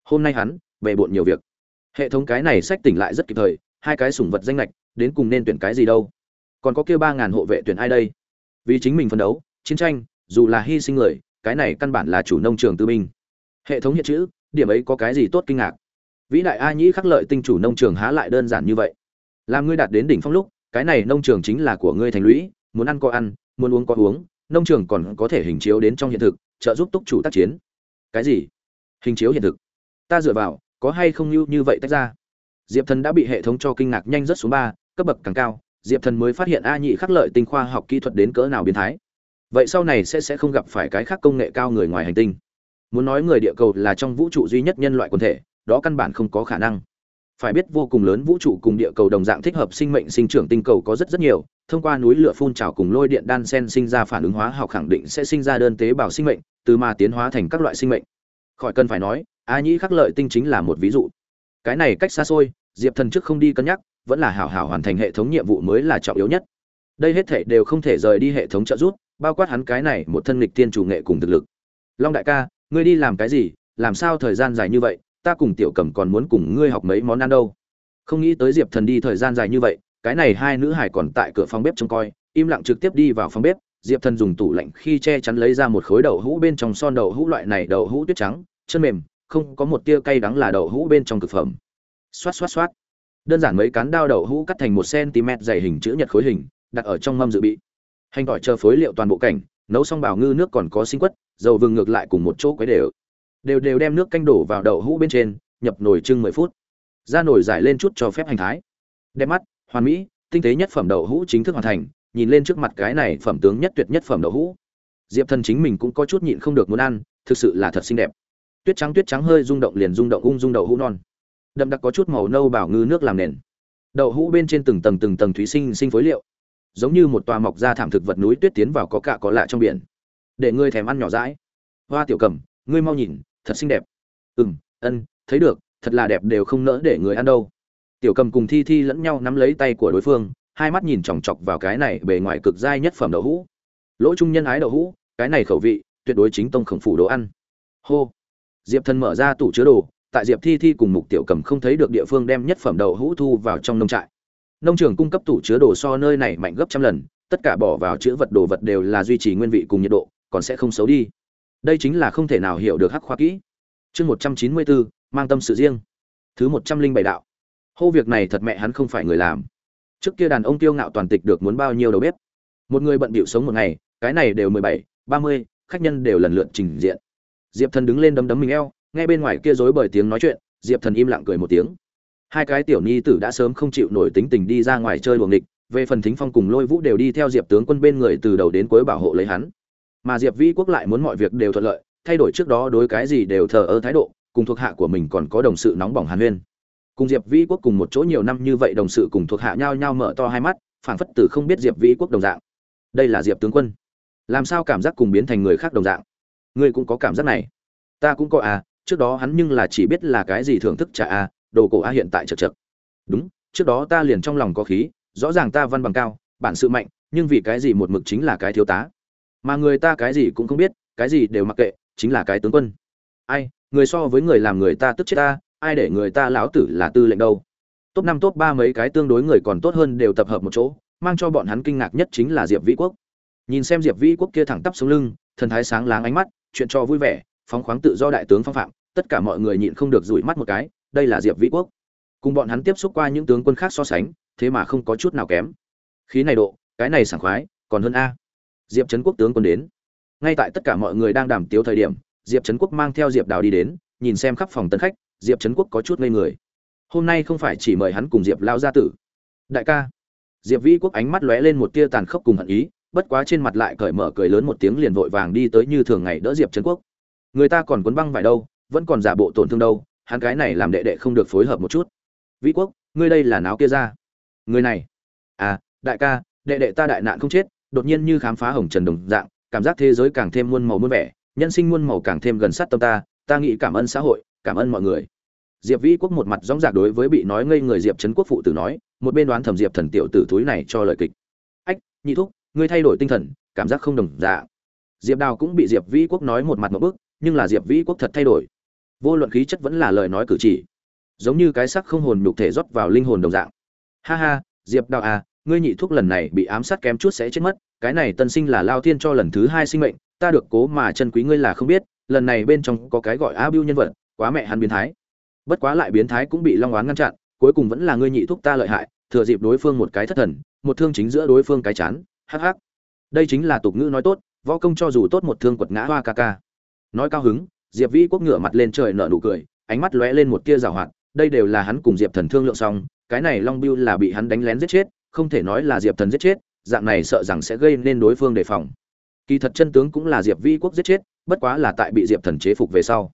Hôm nay hắn, bề bộn nhiều việc. Hệ thống cái này sách tỉnh lại rất kịp thời, hai cái sủng vật danh lệch, đến cùng nên tuyển cái gì đâu? Còn có kêu ba ngàn hộ vệ tuyển ai đây? Vì chính mình phấn đấu, chiến tranh, dù là hy sinh người, cái này căn bản là chủ nông trường tư binh. Hệ thống hiện chữ, điểm ấy có cái gì tốt kinh ngạc? Vĩ đại a nhĩ khắc lợi tinh chủ nông trường há lại đơn giản như vậy. Làm ngươi đạt đến đỉnh phong lúc, cái này nông trường chính là của ngươi thành lũy, muốn ăn có ăn, muốn uống có uống, nông trường còn có thể hình chiếu đến trong hiện thực, trợ giúp túc chủ tác chiến. Cái gì? Hình chiếu hiện thực. Ta dựa vào, có hay không như như vậy tách ra? Diệp thần đã bị hệ thống cho kinh ngạc nhanh rất xuống ba, cấp bậc càng cao, diệp thần mới phát hiện a nhị khắc lợi tinh khoa học kỹ thuật đến cỡ nào biến thái. Vậy sau này sẽ sẽ không gặp phải cái khác công nghệ cao người ngoài hành tinh. Muốn nói người địa cầu là trong vũ trụ duy nhất nhân loại quần thể đó căn bản không có khả năng. Phải biết vô cùng lớn vũ trụ cùng địa cầu đồng dạng thích hợp sinh mệnh sinh trưởng tinh cầu có rất rất nhiều, thông qua núi lửa phun trào cùng lôi điện đan sen sinh ra phản ứng hóa học khẳng định sẽ sinh ra đơn tế bào sinh mệnh, từ mà tiến hóa thành các loại sinh mệnh. Khỏi cần phải nói, a nhĩ khắc lợi tinh chính là một ví dụ. Cái này cách xa xôi, diệp thần trước không đi cân nhắc, vẫn là hảo hảo hoàn thành hệ thống nhiệm vụ mới là trọng yếu nhất. Đây hết thể đều không thể rời đi hệ thống trợ giúp, bao quát hắn cái này một thân lịch tiên chủ nghệ cùng thực lực. Long đại ca, ngươi đi làm cái gì? Làm sao thời gian dài như vậy? Ta cùng tiểu cầm còn muốn cùng ngươi học mấy món ăn đâu. Không nghĩ tới diệp thần đi thời gian dài như vậy, cái này hai nữ hải còn tại cửa phòng bếp trông coi, im lặng trực tiếp đi vào phòng bếp, diệp thần dùng tủ lạnh khi che chắn lấy ra một khối đậu hũ bên trong son đậu hũ loại này, đậu hũ tuyết trắng, chân mềm, không có một tia cay đắng là đậu hũ bên trong thực phẩm. Xoát xoát xoát. Đơn giản mấy cán đao đậu hũ cắt thành một cm dày hình chữ nhật khối hình, đặt ở trong mâm dự bị. Hành tỏi chờ phối liệu toàn bộ cảnh, nấu xong bảo ngư nước còn có sinh quất, dầu vừng ngược lại cùng một chỗ quấy đều đều đều đem nước canh đổ vào đậu hũ bên trên, nhập nồi trưng mười phút. Ra nồi giải lên chút cho phép hành thái. Đẹp mắt, hoàn mỹ, tinh tế nhất phẩm đậu hũ chính thức hoàn thành, nhìn lên trước mặt cái này phẩm tướng nhất tuyệt nhất phẩm đậu hũ. Diệp thần chính mình cũng có chút nhịn không được muốn ăn, thực sự là thật xinh đẹp. Tuyết trắng tuyết trắng hơi rung động liền rung động ung dung đậu hũ non. Đậm đặc có chút màu nâu bảo ngư nước làm nền. Đậu hũ bên trên từng tầng từng tầng thúy sinh sinh phối liệu. Giống như một tòa mọc ra thảm thực vật núi tuyết tiến vào có cả có lạ trong biển. Để ngươi thèm ăn nhỏ rãi hoa tiểu cầm, ngươi mau nhìn thật xinh đẹp. Ừ m ân, thấy được, thật là đẹp đều không nỡ để người ăn đâu. Tiểu cầm cùng thi thi lẫn nhau nắm lấy tay của đối phương, hai mắt nhìn chòng chọc vào cái này bề ngoài cực dai nhất phẩm đậu hũ. Lỗ trung nhân ái đậu hũ, cái này khẩu vị, tuyệt đối chính tông khổng phủ đồ ăn. Hô. Diệp thần mở ra tủ chứa đồ, tại diệp thi thi cùng mục tiểu cầm không thấy được địa phương đem nhất phẩm đậu hũ thu vào trong nông trại. Nông trường cung cấp tủ chứa đồ so nơi này mạnh gấp trăm lần, tất cả bỏ vào chữ vật đồ vật đều là duy trì nguyên vị cùng nhiệt độ, còn sẽ không xấu đi đây chính là không thể nào hiểu được hắc khoa kỹ. Chương một trăm chín mươi bốn mang tâm sự riêng. Thứ một trăm linh bảy đạo. Hô việc này thật mẹ hắn không phải người làm. Trước kia đàn ông tiêu ngạo toàn tịch được muốn bao nhiêu đầu bếp. Một người bận bịu sống một ngày, cái này đều mười bảy, ba mươi, khách nhân đều lần lượt trình diện. Diệp thần đứng lên đấm đấm mình eo, nghe bên ngoài kia rối bởi tiếng nói chuyện, diệp thần im lặng cười một tiếng. Hai cái tiểu nhi tử đã sớm không chịu nổi tính tình đi ra ngoài chơi luồng địch về phần thính phong cùng lôi vũ đều đi theo diệp tướng quân bên người từ đầu đến cuối bảo hộ lấy hắn mà diệp vĩ quốc lại muốn mọi việc đều thuận lợi, thay đổi trước đó đối cái gì đều thờ ơ thái độ, cùng thuộc hạ của mình còn có đồng sự nóng bỏng hàn huyên. Cùng diệp vĩ quốc cùng một chỗ nhiều năm như vậy đồng sự cùng thuộc hạ nhau nhau mở to hai mắt, phảng phất tử không biết diệp vĩ quốc đồng dạng. Đây là diệp tướng quân. Làm sao cảm giác cùng biến thành người khác đồng dạng? Ngươi cũng có cảm giác này. Ta cũng có à trước đó hắn nhưng là chỉ biết là cái gì thưởng thức trả a à, đồ cổ a hiện tại chật chật. Đúng, trước đó ta liền trong lòng có khí, rõ ràng ta văn bằng cao, bản sự mạnh, nhưng vì cái gì một mực chính là cái thiếu tá? Mà người ta cái gì cũng không biết, cái gì đều mặc kệ, chính là cái tướng quân. Ai, người so với người làm người ta tức chết ta, ai để người ta lão tử là tư lệnh đâu? Top năm, top ba mấy cái tương đối người còn tốt hơn đều tập hợp một chỗ, mang cho bọn hắn kinh ngạc nhất chính là diệp vĩ quốc. Nhìn xem diệp vĩ quốc kia thẳng tắp xuống lưng, thần thái sáng láng ánh mắt, chuyện cho vui vẻ, phóng khoáng tự do đại tướng phong phạm, tất cả mọi người nhịn không được rủi mắt một cái, đây là diệp vĩ quốc. Cùng bọn hắn tiếp xúc qua những tướng quân khác so sánh, thế mà không có chút nào kém. Khí này độ, cái này sảng khoái, còn hơn a diệp trấn quốc tướng quân đến. Ngay tại tất cả mọi người đang đàm tiếu thời điểm, diệp trấn quốc mang theo diệp đào đi đến, nhìn xem khắp phòng tân khách, diệp trấn quốc có chút ngây người. Hôm nay không phải chỉ mời hắn cùng diệp lao gia tử. Đại ca. Diệp vĩ quốc ánh mắt lóe lên một tia tàn khốc cùng hận ý, bất quá trên mặt lại cởi mở cười lớn một tiếng liền vội vàng đi tới như thường ngày đỡ diệp trấn quốc. Người ta còn cuốn băng vải đâu, vẫn còn giả bộ tổn thương đâu, hắn cái này làm đệ đệ không được phối hợp một chút. Vĩ quốc, ngươi đây là náo kia ra. Người này. À đại ca, đệ đệ ta đại nạn không chết đột nhiên như khám phá hồng trần đồng dạng, cảm giác thế giới càng thêm muôn màu muôn vẻ, nhân sinh muôn màu càng thêm gần sát tâm ta ta nghĩ cảm ơn xã hội, cảm ơn mọi người. Diệp vĩ quốc một mặt dõng dạc đối với bị nói ngây người diệp trấn quốc phụ tử nói, một bên đoán thẩm diệp thần tiểu tử thúi này cho lời kịch. Ách, nhị thúc, ngươi thay đổi tinh thần, cảm giác không đồng dạ diệp đào cũng bị diệp vĩ quốc nói một mặt một bức, nhưng là diệp vĩ quốc thật thay đổi. Vô luận khí chất vẫn là lời nói cử chỉ. Giống như cái sắc không hồn nhục thể rót vào linh hồn đồng dạng. Ha ha, diệp đào à ngươi nhị thuốc lần này bị ám sát kém chút sẽ chết mất, cái này tân sinh là lao thiên cho lần thứ hai sinh mệnh, ta được cố mà chân quý ngươi là không biết, lần này bên trong có cái gọi a bưu nhân vật, quá mẹ hắn biến thái. Bất quá lại biến thái cũng bị long oán ngăn chặn, cuối cùng vẫn là ngươi nhị thuốc ta lợi hại, thừa dịp đối phương một cái thất thần, một thương chính giữa đối phương cái chán, hắc hắc. Đây chính là tục ngữ nói tốt, võ công cho dù tốt một thương quật ngã hoa ca ca. Nói cao hứng, diệp vĩ quốc ngửa mặt lên trời nở nụ cười, ánh mắt lóe lên một tia rào hoạt, đây đều là hắn cùng diệp thần thương lượng xong, cái này long biêu là bị hắn đánh lén giết chết không thể nói là diệp thần giết chết, dạng này sợ rằng sẽ gây nên đối phương đề phòng. Kỳ thật chân tướng cũng là diệp Vi quốc giết chết, bất quá là tại bị diệp thần chế phục về sau.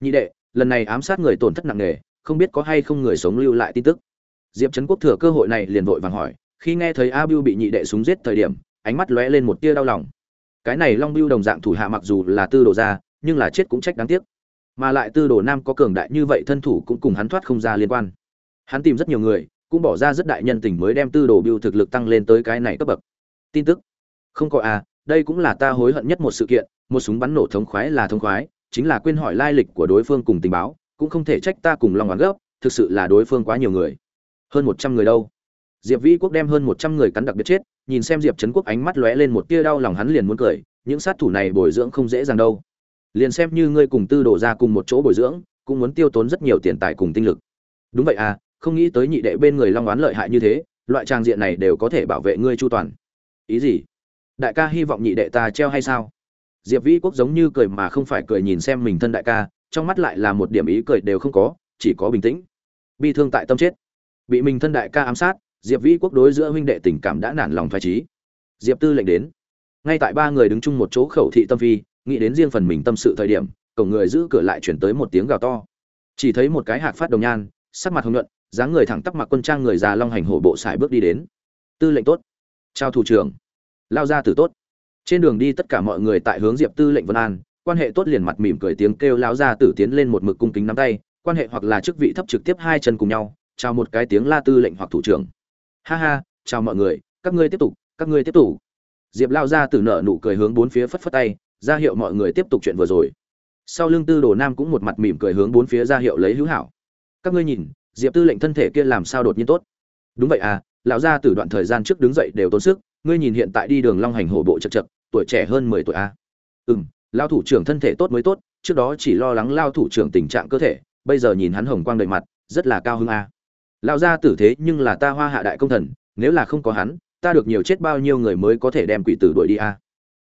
Nhị đệ, lần này ám sát người tổn thất nặng nề, không biết có hay không người sống lưu lại tin tức. Diệp trấn quốc thừa cơ hội này liền vội vàng hỏi, khi nghe thấy a biu bị nhị đệ súng giết thời điểm, ánh mắt lóe lên một tia đau lòng. Cái này long Biu đồng dạng thủ hạ mặc dù là tư đồ ra nhưng là chết cũng trách đáng tiếc. Mà lại tư đồ nam có cường đại như vậy thân thủ cũng cùng hắn thoát không ra liên quan. Hắn tìm rất nhiều người cũng bỏ ra rất đại nhân tình mới đem tư đồ biêu thực lực tăng lên tới cái này cấp bậc. Tin tức? Không có à đây cũng là ta hối hận nhất một sự kiện, một súng bắn nổ thống khoái là thống khoái, chính là quên hỏi lai lịch của đối phương cùng tình báo, cũng không thể trách ta cùng long oán gấp, thực sự là đối phương quá nhiều người. Hơn một trăm người đâu? Diệp vĩ quốc đem hơn một trăm người cắn đặc biệt chết, nhìn xem diệp trấn quốc ánh mắt lóe lên một tia đau lòng hắn liền muốn cười, những sát thủ này bồi dưỡng không dễ dàng đâu. Liền xem như ngươi cùng tư đổ ra cùng một chỗ bồi dưỡng, cũng muốn tiêu tốn rất nhiều tiền tài cùng tinh lực. Đúng vậy à không nghĩ tới nhị đệ bên người long oán lợi hại như thế, loại trang diện này đều có thể bảo vệ ngươi chu toàn. Ý gì? Đại ca hy vọng nhị đệ ta treo hay sao? Diệp vĩ quốc giống như cười mà không phải cười nhìn xem mình thân đại ca, trong mắt lại là một điểm ý cười đều không có, chỉ có bình tĩnh. Bi thương tại tâm chết. Bị mình thân đại ca ám sát, diệp vĩ quốc đối giữa huynh đệ tình cảm đã nản lòng thoải trí diệp tư lệnh đến. Ngay tại ba người đứng chung một chỗ khẩu thị tâm phi, nghĩ đến riêng phần mình tâm sự thời điểm, cổng người giữ cửa lại chuyển tới một tiếng gào to. Chỉ thấy một cái hạc phát đồng nhan, sắc mặt hồng nhuận dáng người thẳng tắp mặc quân trang người già long hành hổ bộ xài bước đi đến. Tư lệnh tốt. Chào thủ trưởng. Lao ra tử tốt. Trên đường đi tất cả mọi người tại hướng diệp tư lệnh vân an, quan hệ tốt liền mặt mỉm cười tiếng kêu lao ra tử tiến lên một mực cung kính nắm tay, quan hệ hoặc là chức vị thấp trực tiếp hai chân cùng nhau, chào một cái tiếng la tư lệnh hoặc thủ trưởng. Ha ha, chào mọi người, các ngươi tiếp tục, các ngươi tiếp tục. Diệp lao ra từ nợ nụ cười hướng bốn phía phất phất tay, ra hiệu mọi người tiếp tục chuyện vừa rồi. Sau lưng tư đồ nam cũng một mặt mỉm cười hướng bốn phía ra hiệu lấy hữu hảo. Các ngươi nhìn diệp tư lệnh thân thể kia làm sao đột nhiên tốt? Đúng vậy à lão gia từ đoạn thời gian trước đứng dậy đều tốn sức, ngươi nhìn hiện tại đi đường long hành hổ bộ chật chật, tuổi trẻ hơn mười tuổi à. ừ m lao thủ trưởng thân thể tốt mới tốt, trước đó chỉ lo lắng lao thủ trưởng tình trạng cơ thể, bây giờ nhìn hắn hồng quang đầy mặt, rất là cao hưng à? Lão gia tử thế nhưng là ta hoa hạ đại công thần, nếu là không có hắn, ta được nhiều chết bao nhiêu người mới có thể đem quỷ tử đuổi đi a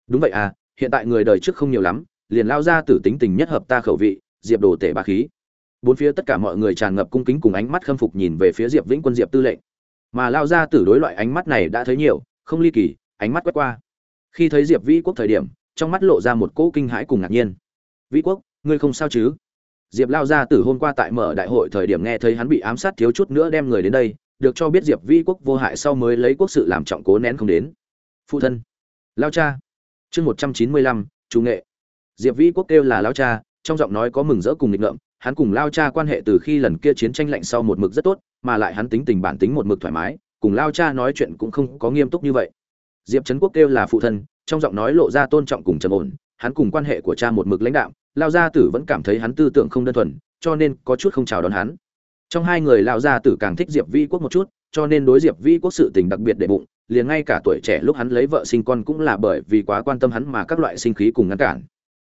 đúng vậy à hiện tại người đời trước không nhiều lắm, liền lao gia tử tính tình nhất hợp ta khẩu vị, diệp đồ tể bà khí bốn phía tất cả mọi người tràn ngập cung kính cùng ánh mắt khâm phục nhìn về phía diệp vĩnh quân diệp tư lệnh mà lao gia tử đối loại ánh mắt này đã thấy nhiều không ly kỳ ánh mắt quét qua khi thấy diệp vĩ quốc thời điểm trong mắt lộ ra một cỗ kinh hãi cùng ngạc nhiên vĩ quốc ngươi không sao chứ Diệp Lao gia tử hôm qua tại mở đại hội thời điểm nghe thấy hắn bị ám sát thiếu chút nữa đem người đến đây, được cho biết Diệp Vi quốc vô hại sau mới lấy quốc sự làm trọng cố nén không đến. Phụ thân, Lao cha. Chương một trăm chín mươi lăm, chủ nghệ. Diệp Vi quốc kêu là Lao cha, trong giọng nói có mừng rỡ cùng nghịch ngợm, hắn cùng Lao cha quan hệ từ khi lần kia chiến tranh lạnh sau một mực rất tốt, mà lại hắn tính tình bản tính một mực thoải mái, cùng Lao cha nói chuyện cũng không có nghiêm túc như vậy. Diệp Trấn Quốc kêu là phụ thân, trong giọng nói lộ ra tôn trọng cùng trầm ổn, hắn cùng quan hệ của cha một mực lãnh đạo, lao gia tử vẫn cảm thấy hắn tư tưởng không đơn thuần cho nên có chút không chào đón hắn trong hai người lao gia tử càng thích diệp vi quốc một chút cho nên đối diệp vi quốc sự tình đặc biệt đệ bụng liền ngay cả tuổi trẻ lúc hắn lấy vợ sinh con cũng là bởi vì quá quan tâm hắn mà các loại sinh khí cùng ngăn cản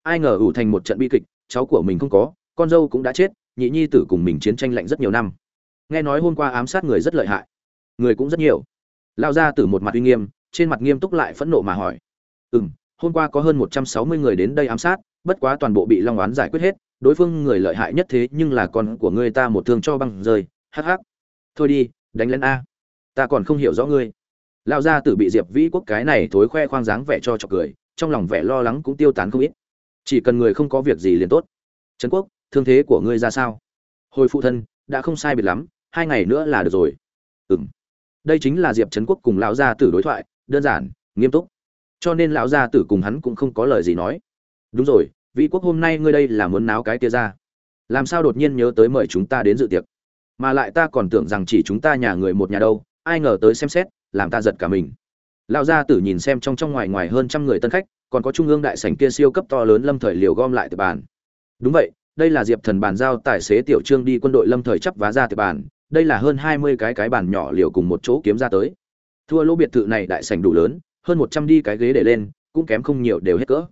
ai ngờ ủ thành một trận bi kịch cháu của mình không có con dâu cũng đã chết, nhị nhi tử cùng mình chiến tranh lạnh rất nhiều năm. Nghe nói hôm qua ám sát người rất lợi hại. Người cũng rất nhiều. Lao gia tử một mặt uy nghiêm, trên mặt nghiêm túc lại phẫn nộ mà hỏi. Ừ m hôm qua có hơn một trăm sáu mươi người đến đây ám sát, bất quá toàn bộ bị long oán giải quyết hết, đối phương người lợi hại nhất thế nhưng là con của ngươi ta một thương cho băng rơi, hắc hắc. Thôi đi, đánh lên a. Ta còn không hiểu rõ ngươi. Lao ra tử bị diệp vĩ quốc cái này thối khoe khoang dáng vẻ cho chọc cười, trong lòng vẻ lo lắng cũng tiêu tán không ít. Chỉ cần người không có việc gì liền tốt. Trấn quốc thương thế của ngươi ra sao? Hồi phụ thân, đã không sai biệt lắm, hai ngày nữa là được rồi. Ừng đây chính là diệp trấn quốc cùng lão gia tử đối thoại, đơn giản, nghiêm túc. Cho nên lão gia tử cùng hắn cũng không có lời gì nói. Đúng rồi, vĩ quốc hôm nay ngươi đây là muốn náo cái tia ra. Làm sao đột nhiên nhớ tới mời chúng ta đến dự tiệc? Mà lại ta còn tưởng rằng chỉ chúng ta nhà người một nhà đâu, ai ngờ tới xem xét, làm ta giật cả mình. Lão gia tử nhìn xem trong trong ngoài ngoài hơn trăm người tân khách, còn có trung ương đại sảnh kia siêu cấp to lớn lâm thời liều gom lại từ bàn. Đúng vậy đây là diệp thần bàn giao tài xế tiểu trương đi quân đội lâm thời chấp vá ra từ bàn. Đây là hơn hai mươi cái cái bàn nhỏ liều cùng một chỗ kiếm ra tới. Thua lỗ biệt thự này đại sảnh đủ lớn, hơn một trăm đi cái ghế để lên, cũng kém không nhiều đều hết cỡ.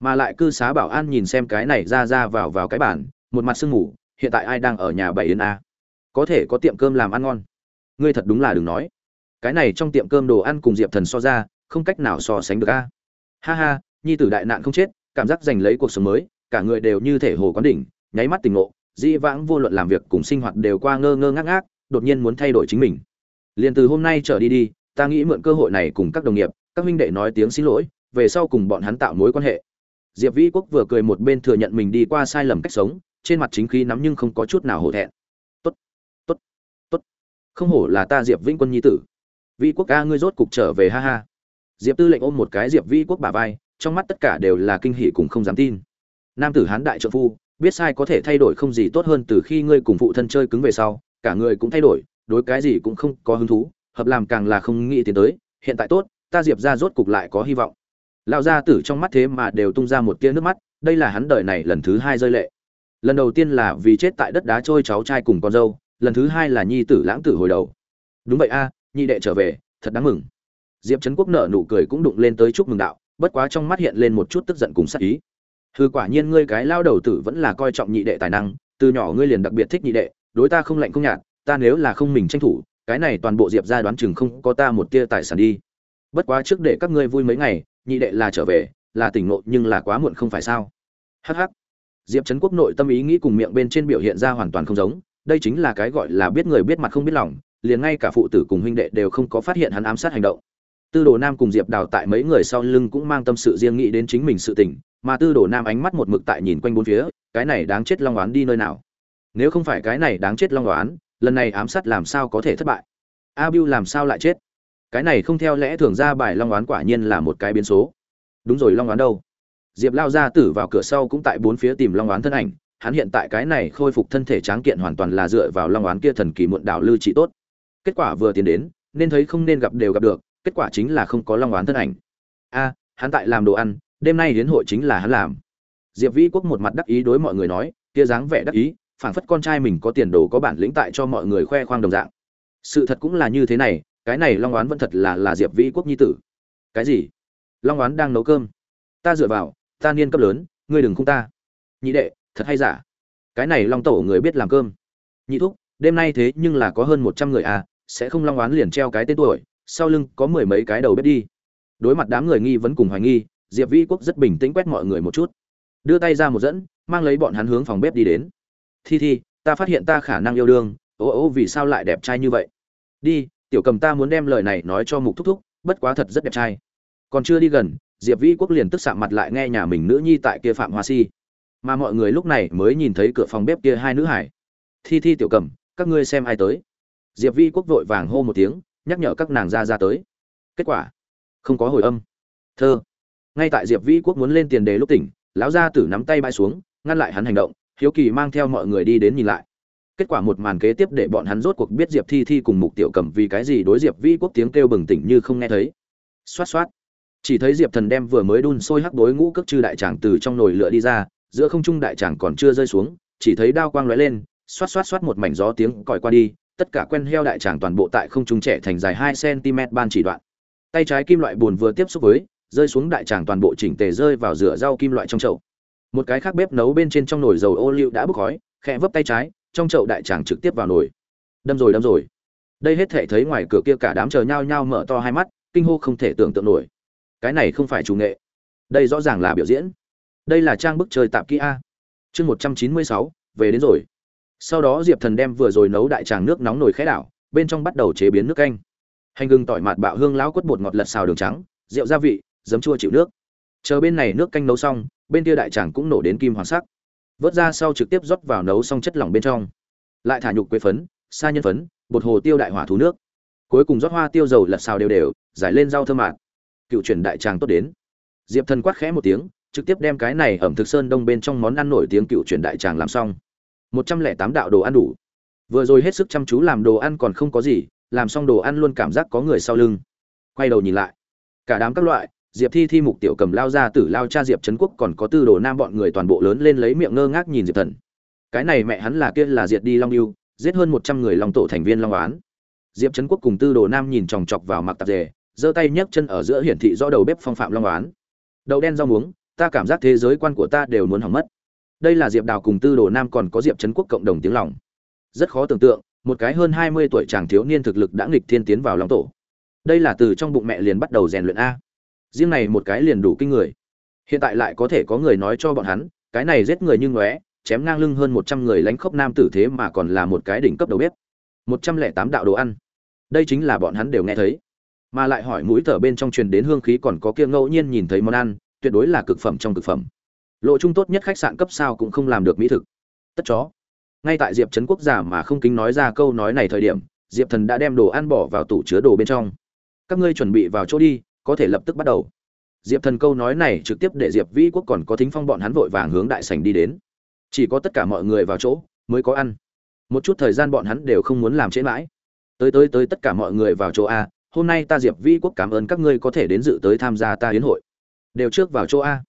Mà lại cư xá bảo an nhìn xem cái này ra ra vào vào cái bàn, một mặt sương ngủ hiện tại ai đang ở nhà bảy yên a? Có thể có tiệm cơm làm ăn ngon. Ngươi thật đúng là đừng nói. Cái này trong tiệm cơm đồ ăn cùng diệp thần so ra, không cách nào so sánh được a. Ha ha, nhi tử đại nạn không chết, cảm giác giành lấy cuộc sống mới cả người đều như thể hồ quán đỉnh, nháy mắt tình ngộ di vãng vô luận làm việc cùng sinh hoạt đều qua ngơ ngơ ngác ngác, đột nhiên muốn thay đổi chính mình. Liền từ hôm nay trở đi đi, ta nghĩ mượn cơ hội này cùng các đồng nghiệp, các huynh đệ nói tiếng xin lỗi, về sau cùng bọn hắn tạo mối quan hệ. Diệp vĩ quốc vừa cười một bên thừa nhận mình đi qua sai lầm cách sống, trên mặt chính khí nắm nhưng không có chút nào hổ thẹn. Tốt tốt tốt, không hổ là ta diệp vĩnh quân nhi tử. Vĩ quốc ca ngươi rốt cục trở về ha ha. Diệp tư lệnh ôm một cái diệp vĩ quốc bà vai, trong mắt tất cả đều là kinh hỉ cùng không dám tin nam tử hán đại trợ phu biết sai có thể thay đổi không gì tốt hơn từ khi ngươi cùng phụ thân chơi cứng về sau cả người cũng thay đổi đối cái gì cũng không có hứng thú hợp làm càng là không nghĩ tiến tới hiện tại tốt ta diệp ra rốt cục lại có hy vọng. Lão gia tử trong mắt thế mà đều tung ra một tia nước mắt đây là hắn đời này lần thứ hai rơi lệ. Lần đầu tiên là vì chết tại đất đá trôi cháu trai cùng con dâu lần thứ hai là nhi tử lãng tử hồi đầu. Đúng vậy a à, nhi đệ trở về thật đáng mừng. Diệp trấn quốc nợ nụ cười cũng đụng lên tới chúc mừng đạo bất quá trong mắt hiện lên một chút tức giận cùng sắc ý hư quả nhiên ngươi cái lao đầu tử vẫn là coi trọng nhị đệ tài năng, từ nhỏ ngươi liền đặc biệt thích nhị đệ, đối ta không lạnh không nhạt, ta nếu là không mình tranh thủ, cái này toàn bộ diệp ra đoán chừng không có ta một tia tài sản đi. Bất quá trước để các ngươi vui mấy ngày, nhị đệ là trở về, là tỉnh ngộ nhưng là quá muộn không phải sao? Hh diệp trấn quốc nội tâm ý nghĩ cùng miệng bên trên biểu hiện ra hoàn toàn không giống, đây chính là cái gọi là biết người biết mặt không biết lòng, liền ngay cả phụ tử cùng huynh đệ đều không có phát hiện hắn ám sát hành động. Tư đồ nam cùng diệp đào tại mấy người sau lưng cũng mang tâm sự riêng nghĩ đến chính mình sự tình mà tư đồ nam ánh mắt một mực tại nhìn quanh bốn phía, cái này đáng chết long oán đi nơi nào? Nếu không phải cái này đáng chết long oán, lần này ám sát làm sao có thể thất bại? A bưu làm sao lại chết? Cái này không theo lẽ thường ra bài long oán quả nhiên là một cái biến số. Đúng rồi, long oán đâu? Diệp lao ra tử vào cửa sau cũng tại bốn phía tìm long oán thân ảnh, hắn hiện tại cái này khôi phục thân thể tráng kiện hoàn toàn là dựa vào long oán kia thần kỳ muộn đảo lưu trị tốt. Kết quả vừa tiến đến, nên thấy không nên gặp đều gặp được, kết quả chính là không có long oán thân ảnh. A, hắn tại làm đồ ăn đêm nay đến hội chính là hắn làm. Diệp vĩ quốc một mặt đắc ý đối mọi người nói, kia dáng vẻ đắc ý, phảng phất con trai mình có tiền đồ có bản lĩnh tại cho mọi người khoe khoang đồng dạng. Sự thật cũng là như thế này, cái này long oán vẫn thật là là diệp vĩ quốc nhi tử. Cái gì? Long oán đang nấu cơm. Ta dựa vào, ta niên cấp lớn, ngươi đừng không ta. Nhị đệ, thật hay giả? Cái này long tổ người biết làm cơm. Nhị thúc, đêm nay thế nhưng là có hơn một trăm người à sẽ không long oán liền treo cái tên tuổi, sau lưng có mười mấy cái đầu bếp đi. Đối mặt đám người nghi vấn cùng hoài nghi diệp vĩ quốc rất bình tĩnh quét mọi người một chút. Đưa tay ra một dẫn, mang lấy bọn hắn hướng phòng bếp đi đến. Thi thi, ta phát hiện ta khả năng yêu đương. Ô ô, vì sao lại đẹp trai như vậy? Đi, tiểu cầm ta muốn đem lời này nói cho mục thúc thúc, bất quá thật rất đẹp trai. Còn chưa đi gần, diệp vĩ quốc liền tức sạm mặt lại nghe nhà mình nữ nhi tại kia phạm hoa si. Mà mọi người lúc này mới nhìn thấy cửa phòng bếp kia hai nữ hải. Thi thi tiểu cầm, các ngươi xem ai tới? Diệp vĩ quốc vội vàng hô một tiếng, nhắc nhở các nàng ra ra tới. Kết quả, không có hồi âm. Thơ ngay tại diệp vĩ quốc muốn lên tiền đề lúc tỉnh, lão gia tử nắm tay bay xuống, ngăn lại hắn hành động, hiếu kỳ mang theo mọi người đi đến nhìn lại. Kết quả một màn kế tiếp để bọn hắn rốt cuộc biết diệp thi thi cùng mục tiểu cầm vì cái gì đối diệp vĩ quốc tiếng kêu bừng tỉnh như không nghe thấy. Xoát xoát. Chỉ thấy diệp thần đem vừa mới đun sôi hắc đối ngũ cước chư đại tràng từ trong nồi lửa đi ra, giữa không trung đại tràng còn chưa rơi xuống, chỉ thấy đao quang lóe lên, xoát xoát xoát một mảnh gió tiếng còi qua đi, tất cả quen heo đại tràng toàn bộ tại không trung trẻ thành dài hai cm ban chỉ đoạn. Tay trái kim loại bùn vừa tiếp xúc với rơi xuống đại tràng toàn bộ chỉnh tề rơi vào rửa rau kim loại trong chậu. Một cái khác bếp nấu bên trên trong nồi dầu ô liu đã bốc khói, khẽ vấp tay trái, trong chậu đại tràng trực tiếp vào nồi. Đâm rồi đâm rồi. Đây hết thể thấy ngoài cửa kia cả đám chờ nhau nhau mở to hai mắt, kinh hô không thể tưởng tượng nổi. Cái này không phải chủ nghệ. Đây rõ ràng là biểu diễn. Đây là trang bức chơi tạp kỹ a. Chương một trăm chín mươi sáu, về đến rồi. Sau đó diệp thần đem vừa rồi nấu đại tràng nước nóng nồi khẽ đảo, bên trong bắt đầu chế biến nước canh. Hành gừng tỏi mạt bạo hương lão quất bột ngọt lật xào đường trắng, rượu gia vị giấm chua chịu nước. Chờ bên này nước canh nấu xong, bên kia đại tràng cũng nổ đến kim hoàng sắc. Vớt ra sau trực tiếp rót vào nấu xong chất lỏng bên trong. Lại thả nhục quế phấn, sa nhân phấn, bột hồ tiêu đại hỏa thú nước. Cuối cùng rót hoa tiêu dầu lật xào đều đều, giải lên rau thơm mạt. Cựu chuyển đại tràng tốt đến. Diệp thần quát khẽ một tiếng, trực tiếp đem cái này ẩm thực sơn đông bên trong món ăn nổi tiếng cựu chuyển đại tràng làm xong. Một trăm lẻ tám đạo đồ ăn đủ. Vừa rồi hết sức chăm chú làm đồ ăn còn không có gì, làm xong đồ ăn luôn cảm giác có người sau lưng. Quay đầu nhìn lại. Cả đám các loại diệp thi thi mục tiểu cầm lao ra tử lao cha diệp trấn quốc còn có tư đồ nam bọn người toàn bộ lớn lên lấy miệng ngơ ngác nhìn diệp thần. Cái này mẹ hắn là kia là diệt đi long yêu, giết hơn một trăm người long tổ thành viên long oán. Diệp trấn quốc cùng tư đồ nam nhìn chòng chọc vào mặc tạp dề, giơ tay nhấc chân ở giữa hiển thị do đầu bếp phong phạm long oán. Đậu đen rau muống, ta cảm giác thế giới quan của ta đều muốn hỏng mất. Đây là diệp đào cùng tư đồ nam còn có diệp trấn quốc cộng đồng tiếng lòng. Rất khó tưởng tượng, một cái hơn hai mươi tuổi chàng thiếu niên thực lực đã nghịch thiên tiến vào long tổ. Đây là từ trong bụng mẹ liền bắt đầu rèn luyện a riêng này một cái liền đủ kinh người. Hiện tại lại có thể có người nói cho bọn hắn, cái này giết người như ngóe, chém ngang lưng hơn một trăm người lánh khốc nam tử thế mà còn là một cái đỉnh cấp đầu bếp. Một trăm lẻ tám đạo đồ ăn. Đây chính là bọn hắn đều nghe thấy. Mà lại hỏi mũi thở bên trong truyền đến hương khí còn có kia ngẫu nhiên nhìn thấy món ăn, tuyệt đối là cực phẩm trong cực phẩm. Lộ trung tốt nhất khách sạn cấp sao cũng không làm được mỹ thực. Tất chó. Ngay tại diệp trấn quốc giả mà không kính nói ra câu nói này thời điểm, diệp thần đã đem đồ ăn bỏ vào tủ chứa đồ bên trong. Các ngươi chuẩn bị vào chỗ đi có thể lập tức bắt đầu. Diệp thần câu nói này trực tiếp để diệp vĩ quốc còn có thính phong bọn hắn vội vàng hướng đại sành đi đến. Chỉ có tất cả mọi người vào chỗ, mới có ăn. Một chút thời gian bọn hắn đều không muốn làm trễ mãi. Tới tới tới tất cả mọi người vào chỗ a, hôm nay ta diệp vĩ quốc cảm ơn các ngươi có thể đến dự tới tham gia ta hiến hội. Đều trước vào chỗ a.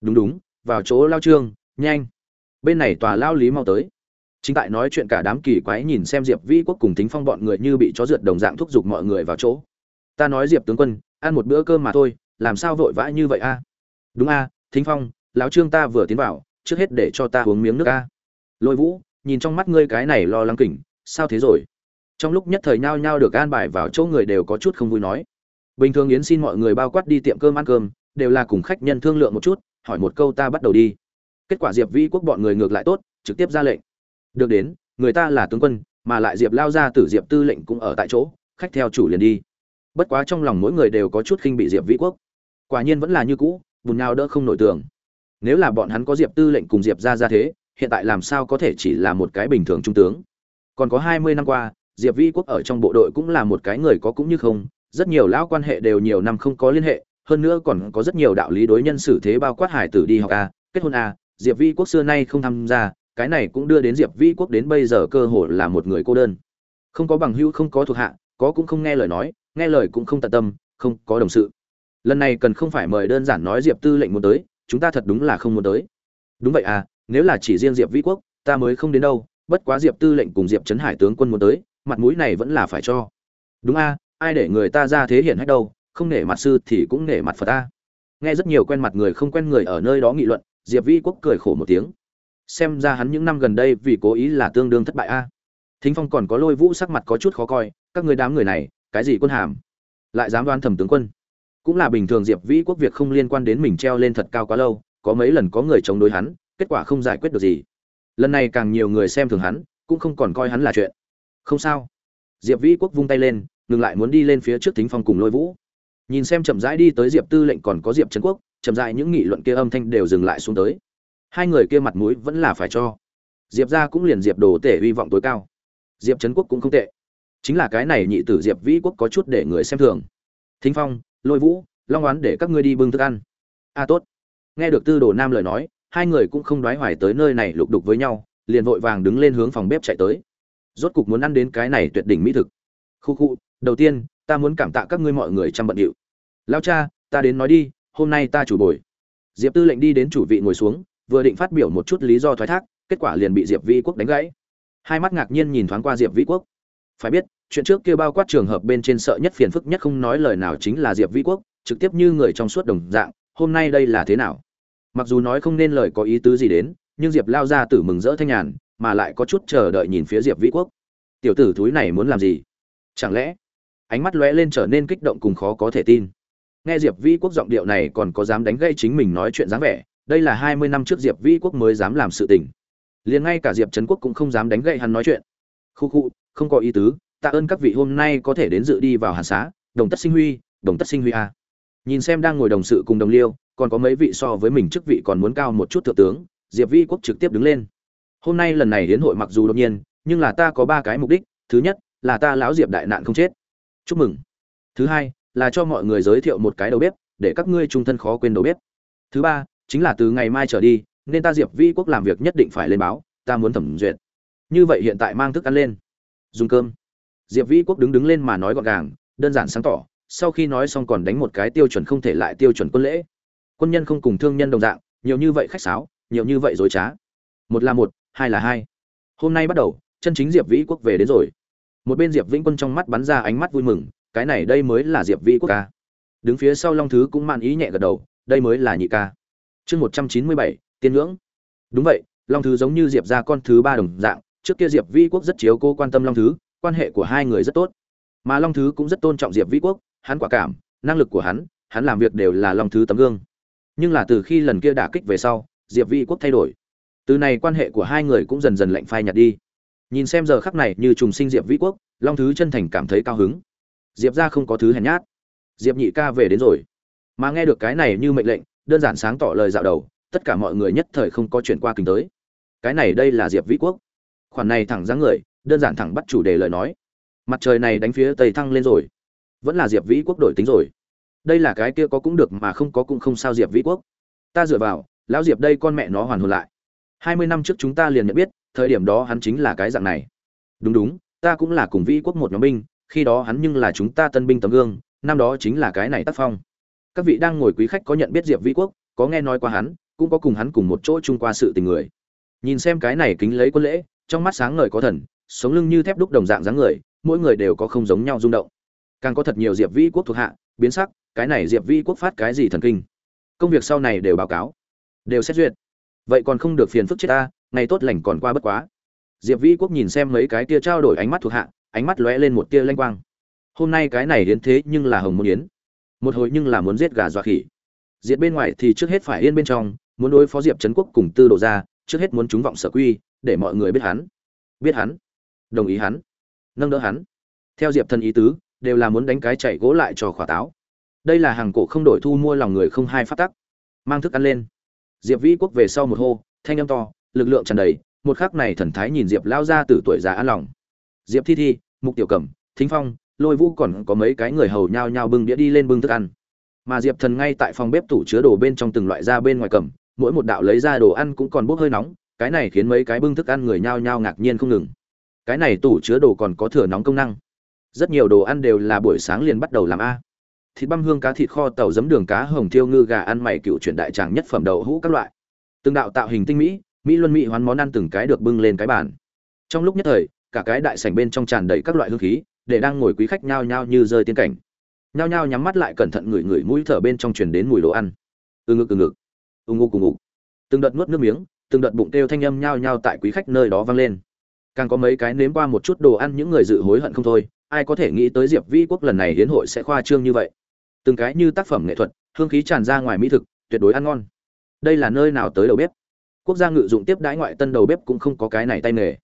Đúng đúng, vào chỗ lao trương, nhanh. Bên này tòa lao lý mau tới. Chính tại nói chuyện cả đám kỳ quái nhìn xem diệp vĩ quốc cùng Thính phong bọn người như bị chó rượt đồng dạng thúc giục mọi người vào chỗ. Ta nói diệp tướng quân ăn một bữa cơm mà thôi, làm sao vội vã như vậy a? Đúng a, thính phong, lão trương ta vừa tiến vào, trước hết để cho ta uống miếng nước a. Lôi vũ, nhìn trong mắt ngươi cái này lo lắng kỉnh, sao thế rồi? Trong lúc nhất thời nhao nhao được an bài vào chỗ người đều có chút không vui nói. Bình thường yến xin mọi người bao quát đi tiệm cơm ăn cơm, đều là cùng khách nhân thương lượng một chút, hỏi một câu ta bắt đầu đi. Kết quả diệp vĩ quốc bọn người ngược lại tốt, trực tiếp ra lệnh. Được đến, người ta là tướng quân, mà lại diệp lao ra tử diệp tư lệnh cũng ở tại chỗ, khách theo chủ liền đi bất quá trong lòng mỗi người đều có chút khinh bị diệp vĩ quốc. Quả nhiên vẫn là như cũ, bùn nhau đỡ không nổi tường. Nếu là bọn hắn có diệp tư lệnh cùng diệp ra ra thế, hiện tại làm sao có thể chỉ là một cái bình thường trung tướng? Còn có hai mươi năm qua, diệp vĩ quốc ở trong bộ đội cũng là một cái người có cũng như không, rất nhiều lão quan hệ đều nhiều năm không có liên hệ, hơn nữa còn có rất nhiều đạo lý đối nhân xử thế bao quát hải tử đi học a, kết hôn a, diệp vĩ quốc xưa nay không tham gia, cái này cũng đưa đến diệp vĩ quốc đến bây giờ cơ hội là một người cô đơn. Không có bằng hữu không có thuộc hạ, có cũng không nghe lời nói nghe lời cũng không tận tâm, không có đồng sự. Lần này cần không phải mời đơn giản nói diệp tư lệnh muốn tới, chúng ta thật đúng là không muốn tới. Đúng vậy à nếu là chỉ riêng diệp vĩ quốc, ta mới không đến đâu, bất quá diệp tư lệnh cùng diệp trấn hải tướng quân muốn tới, mặt mũi này vẫn là phải cho. Đúng a ai để người ta ra thế hiện hết đâu, không nể mặt sư thì cũng nể mặt phật ta. Nghe rất nhiều quen mặt người không quen người ở nơi đó nghị luận, diệp vĩ quốc cười khổ một tiếng. Xem ra hắn những năm gần đây vì cố ý là tương đương thất bại a. Thính phong còn có lôi vũ sắc mặt có chút khó coi, các người đám người này cái gì quân hàm? Lại dám đoan thẩm tướng quân. Cũng là bình thường diệp vĩ quốc việc không liên quan đến mình treo lên thật cao quá lâu, có mấy lần có người chống đối hắn, kết quả không giải quyết được gì. Lần này càng nhiều người xem thường hắn, cũng không còn coi hắn là chuyện. Không sao. Diệp vĩ quốc vung tay lên, ngừng lại muốn đi lên phía trước thính phong cùng lôi vũ. Nhìn xem chậm rãi đi tới diệp tư lệnh còn có diệp trấn quốc, chậm rãi những nghị luận kia âm thanh đều dừng lại xuống tới. Hai người kia mặt mũi vẫn là phải cho. Diệp ra cũng liền diệp đồ tể hy vọng tối cao. Diệp trấn quốc cũng không tệ chính là cái này nhị tử diệp vĩ quốc có chút để người xem thường. Thính phong, lôi vũ, long oán để các ngươi đi bưng thức ăn. A tốt. Nghe được tư đồ nam lời nói, hai người cũng không đoái hoài tới nơi này lục đục với nhau, liền vội vàng đứng lên hướng phòng bếp chạy tới. Rốt cục muốn ăn đến cái này tuyệt đỉnh mỹ thực. Khu khu, đầu tiên, ta muốn cảm tạ các ngươi mọi người chăm bận điệu. Lao cha, ta đến nói đi, hôm nay ta chủ bồi diệp tư lệnh đi đến chủ vị ngồi xuống, vừa định phát biểu một chút lý do thoái thác, kết quả liền bị diệp vĩ quốc đánh gãy. Hai mắt ngạc nhiên nhìn thoáng qua diệp vĩ quốc phải biết, chuyện trước kia bao quát trường hợp bên trên sợ nhất phiền phức nhất không nói lời nào chính là diệp vĩ quốc, trực tiếp như người trong suốt đồng dạng, hôm nay đây là thế nào? Mặc dù nói không nên lời có ý tứ gì đến, nhưng diệp lao ra tử mừng rỡ thanh nhàn, mà lại có chút chờ đợi nhìn phía diệp vĩ quốc. Tiểu tử thúi này muốn làm gì? Chẳng lẽ, ánh mắt lóe lên trở nên kích động cùng khó có thể tin. Nghe diệp vĩ quốc giọng điệu này còn có dám đánh gây chính mình nói chuyện dáng vẻ, đây là hai mươi năm trước diệp vĩ quốc mới dám làm sự tình. Liền ngay cả diệp trấn quốc cũng không dám đánh gậy hắn nói chuyện. Khu khu không có ý tứ, tạ ơn các vị hôm nay có thể đến dự đi vào hàn xá, đồng tất sinh huy, đồng tất sinh huy a. Nhìn xem đang ngồi đồng sự cùng đồng liêu, còn có mấy vị so với mình chức vị còn muốn cao một chút thượng tướng, diệp vi quốc trực tiếp đứng lên. Hôm nay lần này đến hội mặc dù đột nhiên, nhưng là ta có ba cái mục đích, thứ nhất là ta lão diệp đại nạn không chết. Chúc mừng. Thứ hai là cho mọi người giới thiệu một cái đầu bếp, để các ngươi trung thân khó quên đầu bếp. Thứ ba chính là từ ngày mai trở đi, nên ta diệp vi quốc làm việc nhất định phải lên báo, ta muốn thẩm duyệt. Như vậy hiện tại mang thức ăn lên dùng cơm. Diệp vĩ quốc đứng đứng lên mà nói gọn gàng, đơn giản sáng tỏ, sau khi nói xong còn đánh một cái tiêu chuẩn không thể lại tiêu chuẩn quân lễ. Quân nhân không cùng thương nhân đồng dạng, nhiều như vậy khách sáo, nhiều như vậy dối trá. Một là một, hai là hai. Hôm nay bắt đầu, chân chính diệp vĩ quốc về đến rồi. Một bên diệp vĩnh quân trong mắt bắn ra ánh mắt vui mừng, cái này đây mới là diệp vĩ quốc ca. Đứng phía sau long thứ cũng man ý nhẹ gật đầu, đây mới là nhị ca. Chương một trăm chín mươi bảy, tiên ngưỡng. Đúng vậy, long thứ giống như diệp ra con thứ ba đồng dạng trước kia diệp Vi quốc rất chiếu cô quan tâm long thứ, quan hệ của hai người rất tốt. Mà long thứ cũng rất tôn trọng diệp Vi quốc, hắn quả cảm, năng lực của hắn hắn làm việc đều là long thứ tấm gương. Nhưng là từ khi lần kia đả kích về sau, diệp Vi quốc thay đổi. Từ này quan hệ của hai người cũng dần dần lạnh phai nhạt đi. Nhìn xem giờ khắc này như trùng sinh diệp Vi quốc, long thứ chân thành cảm thấy cao hứng. Diệp ra không có thứ hèn nhát. Diệp nhị ca về đến rồi. Mà nghe được cái này như mệnh lệnh, đơn giản sáng tỏ lời dạo đầu, tất cả mọi người nhất thời không có chuyển qua kính tới. Cái này đây là diệp vĩ quốc khoản này thẳng dáng người, đơn giản thẳng bắt chủ đề lời nói. Mặt trời này đánh phía tây thăng lên rồi. Vẫn là diệp vĩ quốc đổi tính rồi. Đây là cái kia có cũng được mà không có cũng không sao diệp vĩ quốc. Ta dựa vào, lão diệp đây con mẹ nó hoàn hồn lại. Hai mươi năm trước chúng ta liền nhận biết, thời điểm đó hắn chính là cái dạng này. Đúng đúng, ta cũng là cùng vĩ quốc một nhóm binh, khi đó hắn nhưng là chúng ta tân binh tấm gương, năm đó chính là cái này tác phong. Các vị đang ngồi quý khách có nhận biết diệp vĩ quốc, có nghe nói qua hắn, cũng có cùng hắn cùng một chỗ chung qua sự tình người. Nhìn xem cái này kính lấy quân lễ trong mắt sáng ngời có thần, sống lưng như thép đúc đồng dạng dáng người, mỗi người đều có không giống nhau rung động. Càng có thật nhiều diệp vĩ quốc thuộc hạ, biến sắc, cái này diệp vĩ quốc phát cái gì thần kinh? Công việc sau này đều báo cáo, đều xét duyệt. Vậy còn không được phiền phức chết ta, ngày tốt lành còn qua bất quá. Diệp vĩ quốc nhìn xem mấy cái tia trao đổi ánh mắt thuộc hạ, ánh mắt lóe lên một tia lanh quang. Hôm nay cái này đến thế nhưng là hồng môn yến một hồi nhưng là muốn giết gà dọa khỉ. Diệt bên ngoài thì trước hết phải yên bên trong, muốn đối phó diệp trấn quốc cùng tư đồ ra trước hết muốn chúng vọng sở quy để mọi người biết hắn. Biết hắn. Đồng ý hắn. Nâng đỡ hắn. Theo diệp thần ý tứ, đều là muốn đánh cái chạy gỗ lại cho khỏa táo. Đây là hàng cổ không đổi thu mua lòng người không hai phát tắc. Mang thức ăn lên. Diệp vĩ quốc về sau một hô, thanh âm to, lực lượng tràn đầy, một khắc này thần thái nhìn diệp lao ra từ tuổi già an lòng. Diệp thi thi, mục tiểu cẩm, thính phong, lôi vũ còn có mấy cái người hầu nhao nhao bưng đĩa đi lên bưng thức ăn. Mà diệp thần ngay tại phòng bếp tủ chứa đồ bên trong từng loại ra bên ngoài cầm, mỗi một đạo lấy ra đồ ăn cũng còn bốc hơi nóng cái này khiến mấy cái bưng thức ăn người nhao nhao ngạc nhiên không ngừng. Cái này tủ chứa đồ còn có thừa nóng công năng. Rất nhiều đồ ăn đều là buổi sáng liền bắt đầu làm a. Thịt băm hương cá thịt kho, tàu giấm đường cá, hồng thiêu ngư gà ăn mày cựu chuyển đại tràng nhất phẩm đậu hũ các loại. Từng đạo tạo hình tinh mỹ mỹ luân mỹ hoán món ăn từng cái được bưng lên cái bàn. Trong lúc nhất thời, cả cái đại sảnh bên trong tràn đầy các loại hương khí, để đang ngồi quý khách nhao nhao như rơi tiên cảnh. Nhao nhao nhắm mắt lại cẩn thận ngửi ngửi mũi thở bên trong truyền đến mùi đồ ăn. Ừ ngực ừ ngực. Ù ngục cùng ngục. Từng đợt nuốt nước miếng từng đợt bụng kêu thanh âm nhao nhao tại quý khách nơi đó vang lên. Càng có mấy cái nếm qua một chút đồ ăn, những người dự hối hận không thôi, ai có thể nghĩ tới diệp vi quốc lần này hiến hội sẽ khoa trương như vậy. Từng cái như tác phẩm nghệ thuật, hương khí tràn ra ngoài mỹ thực, tuyệt đối ăn ngon. Đây là nơi nào tới đầu bếp? Quốc gia ngự dụng tiếp đãi ngoại tân đầu bếp cũng không có cái này tay nghề.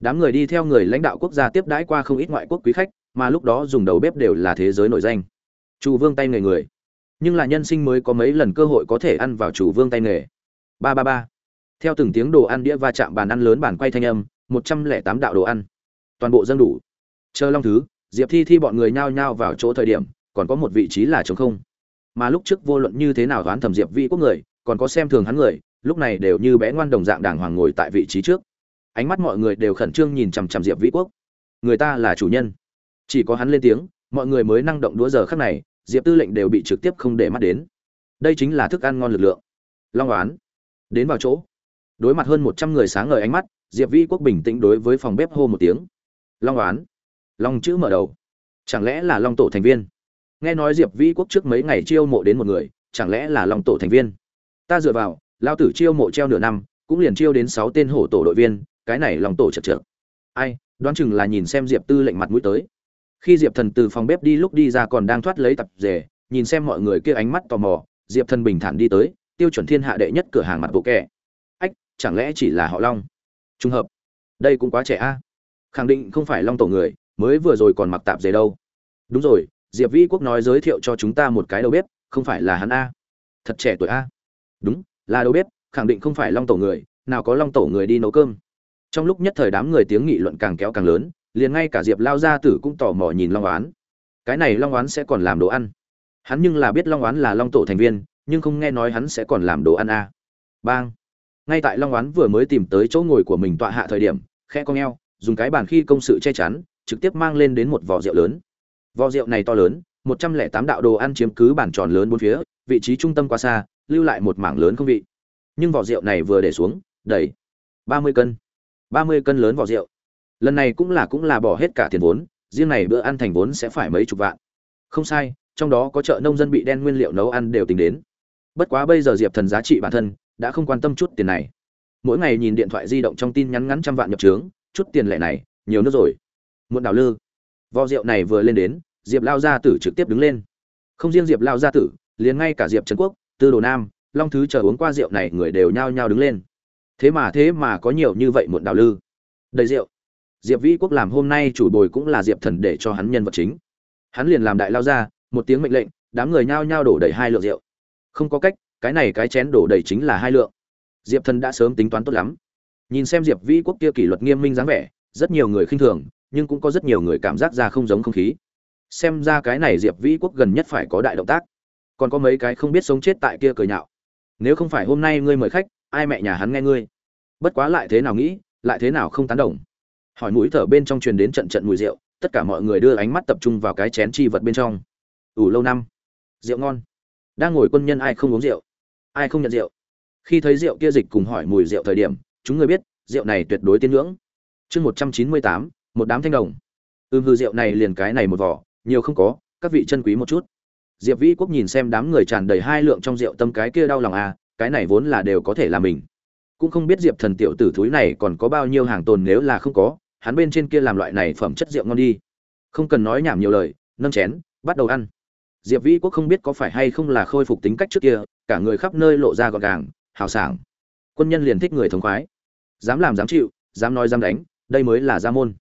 Đám người đi theo người lãnh đạo quốc gia tiếp đãi qua không ít ngoại quốc quý khách, mà lúc đó dùng đầu bếp đều là thế giới nổi danh. Chủ vương tay nghề người. Nhưng là nhân sinh mới có mấy lần cơ hội có thể ăn vào chủ vương tay nghề. Ba ba ba theo từng tiếng đồ ăn đĩa va chạm bàn ăn lớn bàn quay thanh âm, một trăm lẻ tám đạo đồ ăn. Toàn bộ dân đủ. Chờ long thứ, diệp thi thi bọn người nhao nhao vào chỗ thời điểm, còn có một vị trí là trống không. Mà lúc trước vô luận như thế nào đoán thẩm diệp vi quốc người, còn có xem thường hắn người, lúc này đều như bé ngoan đồng dạng đàng hoàng ngồi tại vị trí trước. Ánh mắt mọi người đều khẩn trương nhìn chằm chằm diệp vĩ quốc. Người ta là chủ nhân. Chỉ có hắn lên tiếng, mọi người mới năng động đũa giờ khắc này, diệp tư lệnh đều bị trực tiếp không để mắt đến. Đây chính là thức ăn ngon lực lượng. Long oán. Đến vào chỗ đối mặt hơn một trăm người sáng ngời ánh mắt, diệp vĩ quốc bình tĩnh đối với phòng bếp hô một tiếng. Long oán. Long chữ mở đầu. Chẳng lẽ là long tổ thành viên? Nghe nói diệp vĩ quốc trước mấy ngày chiêu mộ đến một người, chẳng lẽ là long tổ thành viên? Ta dựa vào, lao tử chiêu mộ treo nửa năm, cũng liền chiêu đến sáu tên hổ tổ đội viên, cái này lòng tổ chật chật ai, đoán chừng là nhìn xem diệp tư lệnh mặt mũi tới. Khi diệp thần từ phòng bếp đi lúc đi ra còn đang thoát lấy tập rể, nhìn xem mọi người kia ánh mắt tò mò, diệp thần bình thản đi tới, tiêu chuẩn thiên hạ đệ nhất cửa hàng mặt bộ kẹ chẳng lẽ chỉ là họ long? Trùng hợp. Đây cũng quá trẻ a. Khẳng định không phải long tổ người, mới vừa rồi còn mặc tạp dề đâu. Đúng rồi, diệp vĩ quốc nói giới thiệu cho chúng ta một cái đầu bếp, không phải là hắn a. Thật trẻ tuổi a. Đúng, là đầu bếp, khẳng định không phải long tổ người, nào có long tổ người đi nấu cơm. Trong lúc nhất thời đám người tiếng nghị luận càng kéo càng lớn, liền ngay cả diệp lao gia tử cũng tò mò nhìn long oán. Cái này long oán sẽ còn làm đồ ăn. Hắn nhưng là biết long oán là long tổ thành viên, nhưng không nghe nói hắn sẽ còn làm đồ ăn a. Bang ngay tại long oán vừa mới tìm tới chỗ ngồi của mình tọa hạ thời điểm khe con eo, dùng cái bàn khi công sự che chắn, trực tiếp mang lên đến một vò rượu lớn. Vò rượu này to lớn, một trăm lẻ tám đạo đồ ăn chiếm cứ bản tròn lớn bốn phía, vị trí trung tâm quá xa, lưu lại một mảng lớn không vị. Nhưng vỏ rượu này vừa để xuống, đầy ba mươi cân. Ba mươi cân lớn vỏ rượu. Lần này cũng là cũng là bỏ hết cả tiền vốn, riêng này bữa ăn thành vốn sẽ phải mấy chục vạn. Không sai, trong đó có chợ nông dân bị đen nguyên liệu nấu ăn đều tính đến. Bất quá bây giờ diệp thần giá trị bản thân đã không quan tâm chút tiền này. Mỗi ngày nhìn điện thoại di động trong tin nhắn ngắn trăm vạn nhập trướng, chút tiền lệ này, nhiều nước rồi. Muộn đào lư. Vò rượu này vừa lên đến, diệp lao gia tử trực tiếp đứng lên. Không riêng diệp lao gia tử, liền ngay cả diệp trần quốc, tư đồ nam, long thứ chờ uống qua rượu này người đều nhao nhao đứng lên. Thế mà thế mà có nhiều như vậy muộn đào lư. Đầy rượu. Diệp vĩ quốc làm hôm nay chủ bồi cũng là diệp thần để cho hắn nhân vật chính. Hắn liền làm đại lao ra một tiếng mệnh lệnh, đám người nhao nhao đổ đầy hai lượng rượu. Không có cách cái này cái chén đổ đầy chính là hai lượng. Diệp thần đã sớm tính toán tốt lắm. Nhìn xem diệp vĩ quốc kia kỷ luật nghiêm minh dáng vẻ, rất nhiều người khinh thường, nhưng cũng có rất nhiều người cảm giác ra không giống không khí. Xem ra cái này diệp vĩ quốc gần nhất phải có đại động tác. Còn có mấy cái không biết sống chết tại kia cười nhạo. Nếu không phải hôm nay ngươi mời khách, ai mẹ nhà hắn nghe ngươi? Bất quá lại thế nào nghĩ, lại thế nào không tán đồng. Hỏi mũi thở bên trong truyền đến trận trận mùi rượu, tất cả mọi người đưa ánh mắt tập trung vào cái chén chi vật bên trong. Ủ lâu năm. Rượu ngon. Đang ngồi quân nhân ai không uống rượu? Ai không nhận rượu? Khi thấy rượu kia dịch cùng hỏi mùi rượu thời điểm, chúng người biết, rượu này tuyệt đối tiên ngưỡng. Chương một trăm chín mươi tám, một đám thanh đồng. Ưm hư rượu này liền cái này một vỏ nhiều không có, các vị chân quý một chút. Diệp vĩ quốc nhìn xem đám người tràn đầy hai lượng trong rượu tâm cái kia đau lòng à cái này vốn là đều có thể là mình. Cũng không biết diệp thần tiểu tử thúi này còn có bao nhiêu hàng tồn nếu là không có, hắn bên trên kia làm loại này phẩm chất rượu ngon đi. Không cần nói nhảm nhiều lời, nâng chén, bắt đầu ăn. Diệp vĩ quốc không biết có phải hay không là khôi phục tính cách trước kia cả người khắp nơi lộ ra gọn gàng, hào sảng. Quân nhân liền thích người thống khoái. Dám làm dám chịu, dám nói dám đánh, đây mới là gia môn.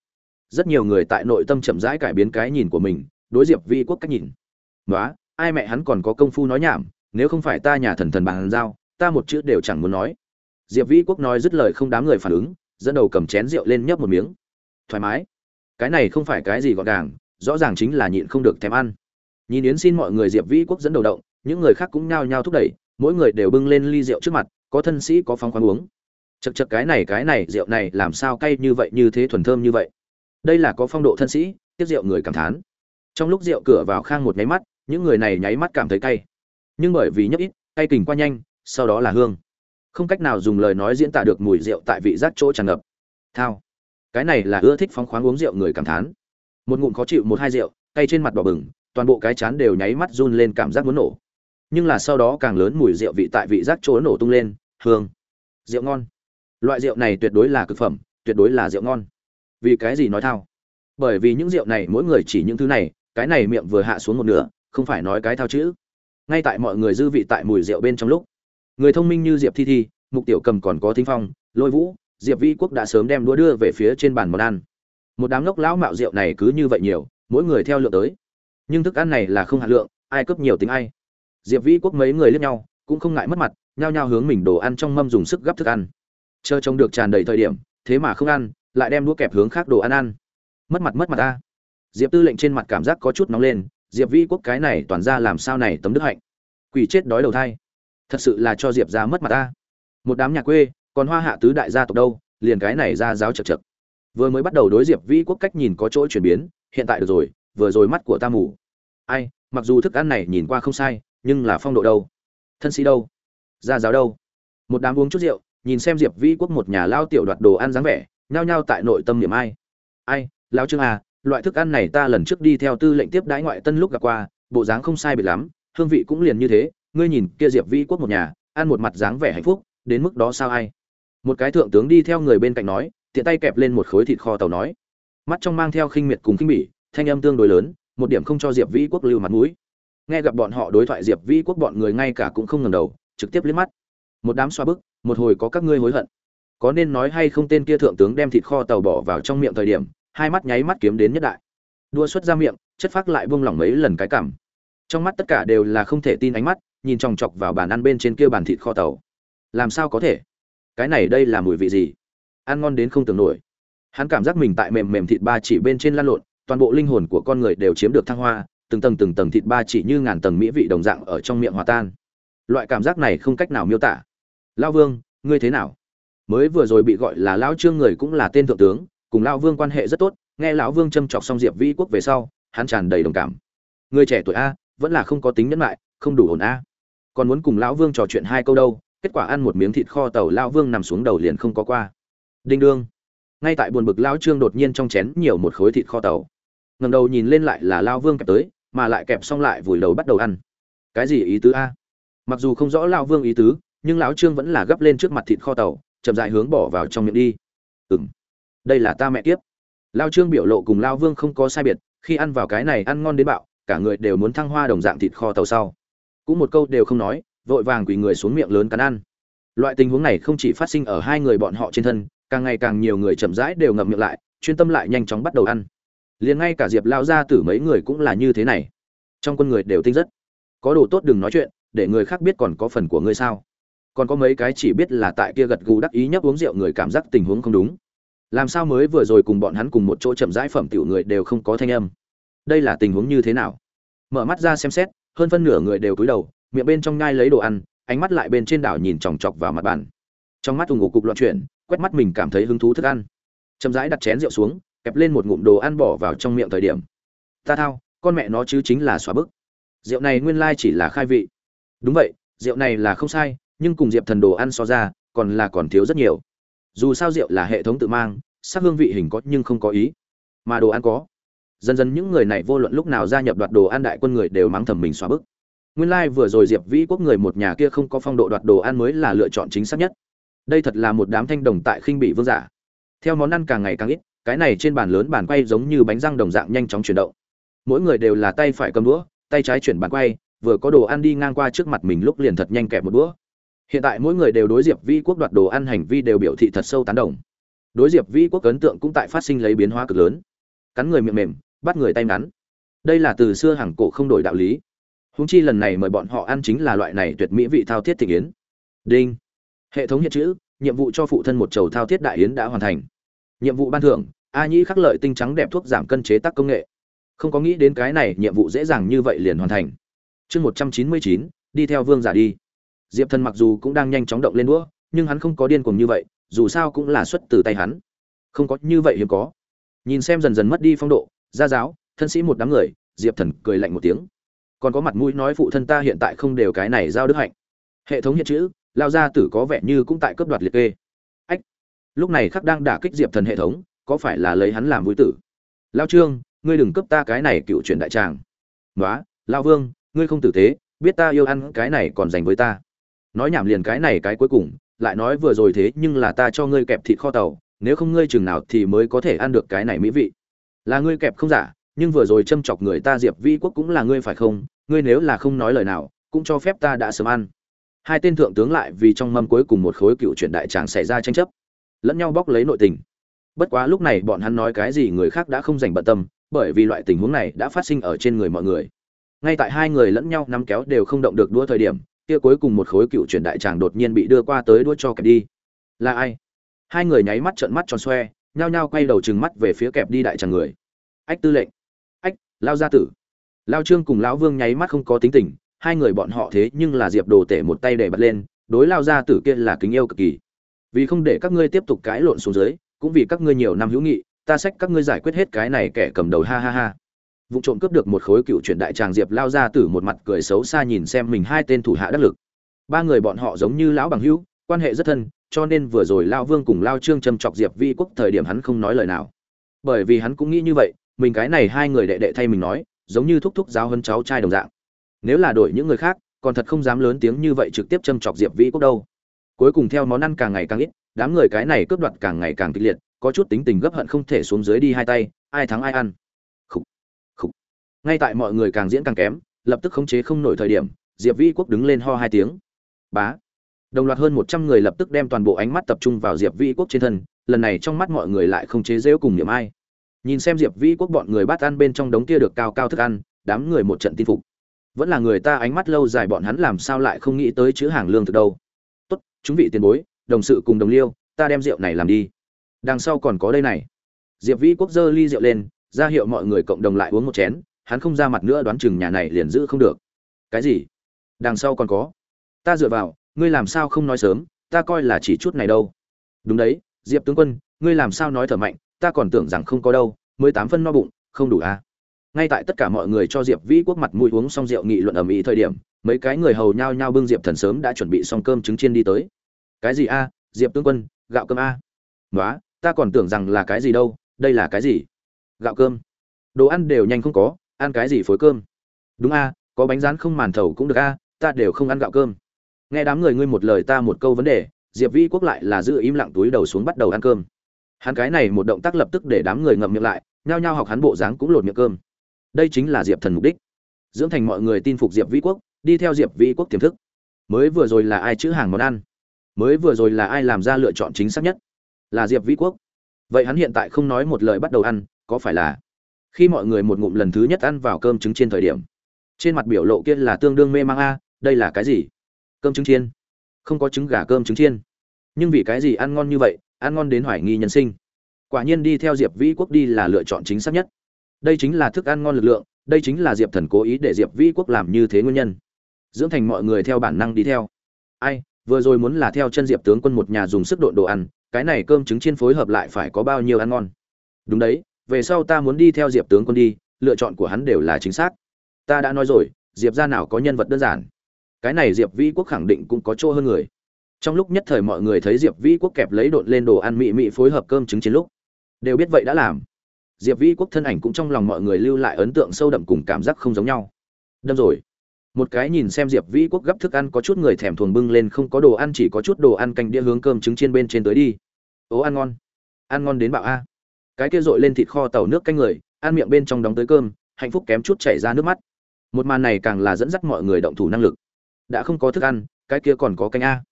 Rất nhiều người tại nội tâm chậm rãi cải biến cái nhìn của mình, đối diệp Vi quốc cách nhìn. Nói ai mẹ hắn còn có công phu nói nhảm, nếu không phải ta nhà thần thần bàn giao, ta một chữ đều chẳng muốn nói. Diệp Vi quốc nói dứt lời không đám người phản ứng, dẫn đầu cầm chén rượu lên nhấp một miếng. Thoải mái. Cái này không phải cái gì gọn gàng, rõ ràng chính là nhịn không được thèm ăn. Nhìn yến xin mọi người diệp Vi quốc dẫn đầu động những người khác cũng nhao nhao thúc đẩy, mỗi người đều bưng lên ly rượu trước mặt, có thân sĩ, có phong khoáng uống. Chật chật cái này cái này, rượu này làm sao cay như vậy, như thế thuần thơm như vậy? Đây là có phong độ thân sĩ, tiếp rượu người cảm thán. Trong lúc rượu cửa vào khang một nháy mắt, những người này nháy mắt cảm thấy cay. Nhưng bởi vì nhấp ít, cay kình qua nhanh, sau đó là hương. Không cách nào dùng lời nói diễn tả được mùi rượu tại vị giác chỗ tràn ngập. Thao. Cái này là ưa thích phóng khoáng uống rượu người cảm thán. Một ngụm khó chịu, một hai rượu, cay trên mặt đỏ bừng, toàn bộ cái chán đều nháy mắt run lên cảm giác muốn nổ nhưng là sau đó càng lớn mùi rượu vị tại vị giác chỗ nổ tung lên, hương, rượu ngon. Loại rượu này tuyệt đối là cực phẩm, tuyệt đối là rượu ngon. Vì cái gì nói thao? Bởi vì những rượu này mỗi người chỉ những thứ này, cái này miệng vừa hạ xuống một nửa, không phải nói cái thao chữ. Ngay tại mọi người dư vị tại mùi rượu bên trong lúc, người thông minh như diệp thi thi, mục tiểu cầm còn có thính phong, lôi vũ, diệp vi quốc đã sớm đem đũa đưa về phía trên bàn món ăn. Một đám ngốc lão mạo rượu này cứ như vậy nhiều, mỗi người theo lượng tới. Nhưng thức ăn này là không hạt lượng, ai cướp nhiều tính ai diệp vi quốc mấy người liếc nhau, cũng không ngại mất mặt, nhao nhao hướng mình đồ ăn trong mâm dùng sức gấp thức ăn. Chờ trông được tràn đầy thời điểm, thế mà không ăn, lại đem đũa kẹp hướng khác đồ ăn ăn. Mất mặt mất mặt ta. Diệp tư lệnh trên mặt cảm giác có chút nóng lên, diệp vi quốc cái này toàn ra làm sao này tấm đức hạnh. Quỷ chết đói đầu thai. Thật sự là cho diệp ra mất mặt ta. Một đám nhà quê, còn hoa hạ tứ đại gia tộc đâu, liền cái này ra giáo chật chật. Vừa mới bắt đầu đối diệp vi quốc cách nhìn có chỗ chuyển biến, hiện tại được rồi, vừa rồi mắt của ta mù. Ai, mặc dù thức ăn này nhìn qua không sai nhưng là phong độ đâu? Thân sĩ đâu? Gia giáo đâu? Một đám uống chút rượu, nhìn xem diệp vi quốc một nhà lao tiểu đoạt đồ ăn dáng vẻ, nhao nhao tại nội tâm niệm ai. Ai, lao trương à loại thức ăn này ta lần trước đi theo tư lệnh tiếp đãi ngoại tân lúc gặp qua, bộ dáng không sai biệt lắm, hương vị cũng liền như thế, ngươi nhìn kia diệp vi quốc một nhà, ăn một mặt dáng vẻ hạnh phúc, đến mức đó sao ai? Một cái thượng tướng đi theo người bên cạnh nói, tiện tay kẹp lên một khối thịt kho tàu nói. Mắt trong mang theo khinh miệt cùng khinh bỉ, thanh âm tương đối lớn, một điểm không cho diệp vĩ quốc lưu mặt mũi nghe gặp bọn họ đối thoại diệp vĩ quốc bọn người ngay cả cũng không ngẩng đầu, trực tiếp liếc mắt. Một đám xoa bức, một hồi có các ngươi hối hận. Có nên nói hay không tên kia thượng tướng đem thịt kho tàu bỏ vào trong miệng thời điểm, hai mắt nháy mắt kiếm đến nhất đại. Đua xuất ra miệng, chất phát lại buông lỏng mấy lần cái cảm. Trong mắt tất cả đều là không thể tin ánh mắt, nhìn chòng chọc vào bàn ăn bên trên kia bàn thịt kho tàu. Làm sao có thể? Cái này đây là mùi vị gì? Ăn ngon đến không tưởng nổi. Hắn cảm giác mình tại mềm mềm thịt ba chỉ bên trên lăn lộn, toàn bộ linh hồn của con người đều chiếm được thăng hoa từng tầng từng tầng thịt ba chỉ như ngàn tầng mỹ vị đồng dạng ở trong miệng hòa tan. Loại cảm giác này không cách nào miêu tả. Lao vương, ngươi thế nào? Mới vừa rồi bị gọi là lão trương người cũng là tên thượng tướng, cùng lao vương quan hệ rất tốt, nghe lão vương châm chọc xong diệp vĩ quốc về sau, hắn tràn đầy đồng cảm. Người trẻ tuổi a, vẫn là không có tính nhẫn lại không đủ ổn a. Còn muốn cùng lão vương trò chuyện hai câu đâu, kết quả ăn một miếng thịt kho tàu lão vương nằm xuống đầu liền không có qua. Đinh đương. Ngay tại buồn bực lão trương đột nhiên trong chén nhiều một khối thịt kho tàu. Ngầm đầu nhìn lên lại là lão vương kẹp tới mà lại kẹp xong lại vùi đầu bắt đầu ăn. Cái gì ý tứ a? Mặc dù không rõ lão vương ý tứ, nhưng lão trương vẫn là gấp lên trước mặt thịt kho tàu, chậm dại hướng bỏ vào trong miệng đi. Ừng đây là ta mẹ tiếp lao trương biểu lộ cùng lao vương không có sai biệt, khi ăn vào cái này ăn ngon đến bạo, cả người đều muốn thăng hoa đồng dạng thịt kho tàu sau. Cũng một câu đều không nói, vội vàng quỳ người xuống miệng lớn cắn ăn. Loại tình huống này không chỉ phát sinh ở hai người bọn họ trên thân, càng ngày càng nhiều người chậm rãi đều ngậm miệng lại, chuyên tâm lại nhanh chóng bắt đầu ăn liền ngay cả diệp lao ra tử mấy người cũng là như thế này. Trong quân người đều tinh rất. Có đồ tốt đừng nói chuyện, để người khác biết còn có phần của ngươi sao. Còn có mấy cái chỉ biết là tại kia gật gù đắc ý nhấp uống rượu người cảm giác tình huống không đúng. Làm sao mới vừa rồi cùng bọn hắn cùng một chỗ chậm rãi phẩm tiểu người đều không có thanh âm? Đây là tình huống như thế nào? Mở mắt ra xem xét, hơn phân nửa người đều cúi đầu, miệng bên trong ngai lấy đồ ăn, ánh mắt lại bên trên đảo nhìn chòng chọc vào mặt bàn. Trong mắt ủng ngục cục loạn chuyển, quét mắt mình cảm thấy hứng thú thức ăn. Chậm rãi đặt chén rượu xuống kẹp lên một ngụm đồ ăn bỏ vào trong miệng thời điểm. Ta thao, con mẹ nó chứ chính là xóa bức. Rượu này nguyên lai chỉ là khai vị. Đúng vậy, rượu này là không sai, nhưng cùng diệp thần đồ ăn so ra, còn là còn thiếu rất nhiều. Dù sao rượu là hệ thống tự mang, sắc hương vị hình có nhưng không có ý. Mà đồ ăn có. Dần dần những người này vô luận lúc nào gia nhập đoạt đồ ăn đại quân người đều mắng thầm mình xóa bức. Nguyên lai vừa rồi diệp vĩ quốc người một nhà kia không có phong độ đoạt đồ ăn mới là lựa chọn chính xác nhất. Đây thật là một đám thanh đồng tại khinh bị vương giả. Theo món ăn càng ngày càng ít cái này trên bàn lớn bàn quay giống như bánh răng đồng dạng nhanh chóng chuyển động. Mỗi người đều là tay phải cầm đũa, tay trái chuyển bàn quay, vừa có đồ ăn đi ngang qua trước mặt mình lúc liền thật nhanh kẹp một đũa. Hiện tại mỗi người đều đối diệp vi quốc đoạt đồ ăn hành vi đều biểu thị thật sâu tán đồng. Đối diệp vi quốc ấn tượng cũng tại phát sinh lấy biến hóa cực lớn. Cắn người miệng mềm, bắt người tay ngắn. Đây là từ xưa hàng cổ không đổi đạo lý. Húng chi lần này mời bọn họ ăn chính là loại này tuyệt mỹ vị thao thiết thị yến. Đinh. Hệ thống hiện chữ, nhiệm vụ cho phụ thân một chầu thao thiết đại yến đã hoàn thành nhiệm vụ ban thưởng, a nhĩ khắc lợi tinh trắng đẹp thuốc giảm cân chế tác công nghệ. Không có nghĩ đến cái này, nhiệm vụ dễ dàng như vậy liền hoàn thành. Chương một trăm chín mươi chín, đi theo vương giả đi. Diệp thần mặc dù cũng đang nhanh chóng động lên đũa, nhưng hắn không có điên cuồng như vậy, dù sao cũng là xuất từ tay hắn. Không có như vậy hiếm có. Nhìn xem dần dần mất đi phong độ, gia giáo, thân sĩ một đám người, diệp thần cười lạnh một tiếng. Còn có mặt mũi nói phụ thân ta hiện tại không đều cái này giao đức hạnh. Hệ thống hiện chữ, lao gia tử có vẻ như cũng tại cấp đoạt liệt kê lúc này khắc đang đả kích diệp thần hệ thống, có phải là lấy hắn làm vui tử? Lao trương, ngươi đừng cấp ta cái này cựu truyền đại tràng. Nói lao vương, ngươi không tử tế, biết ta yêu ăn cái này còn dành với ta. Nói nhảm liền cái này cái cuối cùng, lại nói vừa rồi thế nhưng là ta cho ngươi kẹp thịt kho tàu, nếu không ngươi chừng nào thì mới có thể ăn được cái này mỹ vị. Là ngươi kẹp không giả, nhưng vừa rồi châm chọc người ta diệp vi quốc cũng là ngươi phải không? Ngươi nếu là không nói lời nào, cũng cho phép ta đã sớm ăn. Hai tên thượng tướng lại vì trong mâm cuối cùng một khối cựu truyền đại tràng xảy ra tranh chấp lẫn nhau bóc lấy nội tình. Bất quá lúc này bọn hắn nói cái gì người khác đã không dành bận tâm, bởi vì loại tình huống này đã phát sinh ở trên người mọi người. Ngay tại hai người lẫn nhau nắm kéo đều không động được đua thời điểm, kia cuối cùng một khối cựu truyền đại tràng đột nhiên bị đưa qua tới đua cho kẹp đi. Là ai? Hai người nháy mắt trợn mắt tròn xoe, nhao nhao quay đầu trừng mắt về phía kẹp đi đại tràng người. Ách tư lệnh. Ách, lao gia tử. Lao trương cùng lão vương nháy mắt không có tính tình, hai người bọn họ thế nhưng là diệp đồ tể một tay để bật lên, đối lao gia tử kia là kính yêu cực kỳ vì không để các ngươi tiếp tục cãi lộn xuống dưới, cũng vì các ngươi nhiều năm hữu nghị, ta xách các ngươi giải quyết hết cái này kẻ cầm đầu ha ha ha. Vụ trộm cướp được một khối cựu truyền đại tràng diệp lao ra từ một mặt cười xấu xa nhìn xem mình hai tên thủ hạ đắc lực. Ba người bọn họ giống như lão bằng hữu, quan hệ rất thân, cho nên vừa rồi lao vương cùng lao trương châm chọc diệp vi quốc thời điểm hắn không nói lời nào. Bởi vì hắn cũng nghĩ như vậy, mình cái này hai người đệ đệ thay mình nói, giống như thúc thúc giáo hơn cháu trai đồng dạng. Nếu là đổi những người khác, còn thật không dám lớn tiếng như vậy trực tiếp châm chọc diệp vi quốc đâu cuối cùng theo món ăn càng ngày càng ít, đám người cái này cướp đoạt càng ngày càng kịch liệt, có chút tính tình gấp hận không thể xuống dưới đi hai tay, ai thắng ai ăn. Ngay tại mọi người càng diễn càng kém, lập tức khống chế không nổi thời điểm, diệp vĩ quốc đứng lên ho hai tiếng. Bá. Đồng loạt hơn một trăm người lập tức đem toàn bộ ánh mắt tập trung vào diệp vĩ quốc trên thân, lần này trong mắt mọi người lại không chế rễu cùng niệm ai. Nhìn xem diệp vĩ quốc bọn người bắt ăn bên trong đống kia được cao cao thức ăn, đám người một trận tin phục. Vẫn là người ta ánh mắt lâu dài bọn hắn làm sao lại không nghĩ tới chữ hàng lương thực đâu chúng vị tiền bối, đồng sự cùng đồng liêu, ta đem rượu này làm đi. Đằng sau còn có đây này. Diệp vĩ quốc dơ ly rượu lên, ra hiệu mọi người cộng đồng lại uống một chén, hắn không ra mặt nữa đoán chừng nhà này liền giữ không được. Cái gì? Đằng sau còn có. Ta dựa vào, ngươi làm sao không nói sớm, ta coi là chỉ chút này đâu. Đúng đấy, diệp tướng quân, ngươi làm sao nói thở mạnh, ta còn tưởng rằng không có đâu mới tám phân no bụng, không đủ à? Ngay tại tất cả mọi người cho diệp vĩ quốc mặt mũi uống xong rượu nghị luận ầm ĩ thời điểm, mấy cái người hầu nhao nhao bưng diệp thần sớm đã chuẩn bị xong cơm trứng chiên đi tới. Cái gì a? Diệp tướng quân, gạo cơm a? Nói ta còn tưởng rằng là cái gì đâu, đây là cái gì? Gạo cơm. Đồ ăn đều nhanh không có, ăn cái gì phối cơm? Đúng a, có bánh rán không màn thầu cũng được a, ta đều không ăn gạo cơm. Nghe đám người ngươi một lời ta một câu vấn đề, diệp vĩ quốc lại là giữ im lặng túi đầu xuống bắt đầu ăn cơm. Hắn cái này một động tác lập tức để đám người ngậm miệng lại, nhao nhao học hắn bộ dáng cũng lột miệng cơm đây chính là diệp thần mục đích. Dưỡng thành mọi người tin phục diệp vĩ quốc, đi theo diệp vĩ quốc tiềm thức. Mới vừa rồi là ai chữ hàng món ăn? Mới vừa rồi là ai làm ra lựa chọn chính xác nhất? Là diệp vĩ quốc. Vậy hắn hiện tại không nói một lời bắt đầu ăn, có phải là khi mọi người một ngụm lần thứ nhất ăn vào cơm trứng chiên thời điểm, trên mặt biểu lộ kia là tương đương mê mang a, đây là cái gì? Cơm trứng chiên. Không có trứng gà cơm trứng chiên. Nhưng vì cái gì ăn ngon như vậy, ăn ngon đến hoài nghi nhân sinh. Quả nhiên đi theo diệp vĩ quốc đi là lựa chọn chính xác nhất đây chính là thức ăn ngon lực lượng, đây chính là diệp thần cố ý để diệp vĩ quốc làm như thế nguyên nhân. Dưỡng thành mọi người theo bản năng đi theo. Ai, vừa rồi muốn là theo chân diệp tướng quân một nhà dùng sức độn đồ ăn, cái này cơm trứng chiên phối hợp lại phải có bao nhiêu ăn ngon? Đúng đấy, về sau ta muốn đi theo diệp tướng quân đi, lựa chọn của hắn đều là chính xác. Ta đã nói rồi, diệp ra nào có nhân vật đơn giản. Cái này diệp vĩ quốc khẳng định cũng có chỗ hơn người. Trong lúc nhất thời mọi người thấy diệp vĩ quốc kẹp lấy đột lên đồ ăn mị mị phối hợp cơm trứng chiến lúc, đều biết vậy đã làm diệp vĩ quốc thân ảnh cũng trong lòng mọi người lưu lại ấn tượng sâu đậm cùng cảm giác không giống nhau. Đâm rồi. Một cái nhìn xem diệp vĩ quốc gấp thức ăn có chút người thèm thuồng bưng lên không có đồ ăn, chỉ có chút đồ ăn canh đĩa hướng cơm trứng chiên bên trên tới đi. Ố ăn ngon. Ăn ngon đến bạo a. Cái kia dội lên thịt kho tàu nước canh người, ăn miệng bên trong đóng tới cơm, hạnh phúc kém chút chảy ra nước mắt. Một màn này càng là dẫn dắt mọi người động thủ năng lực. Đã không có thức ăn, cái kia còn có canh a.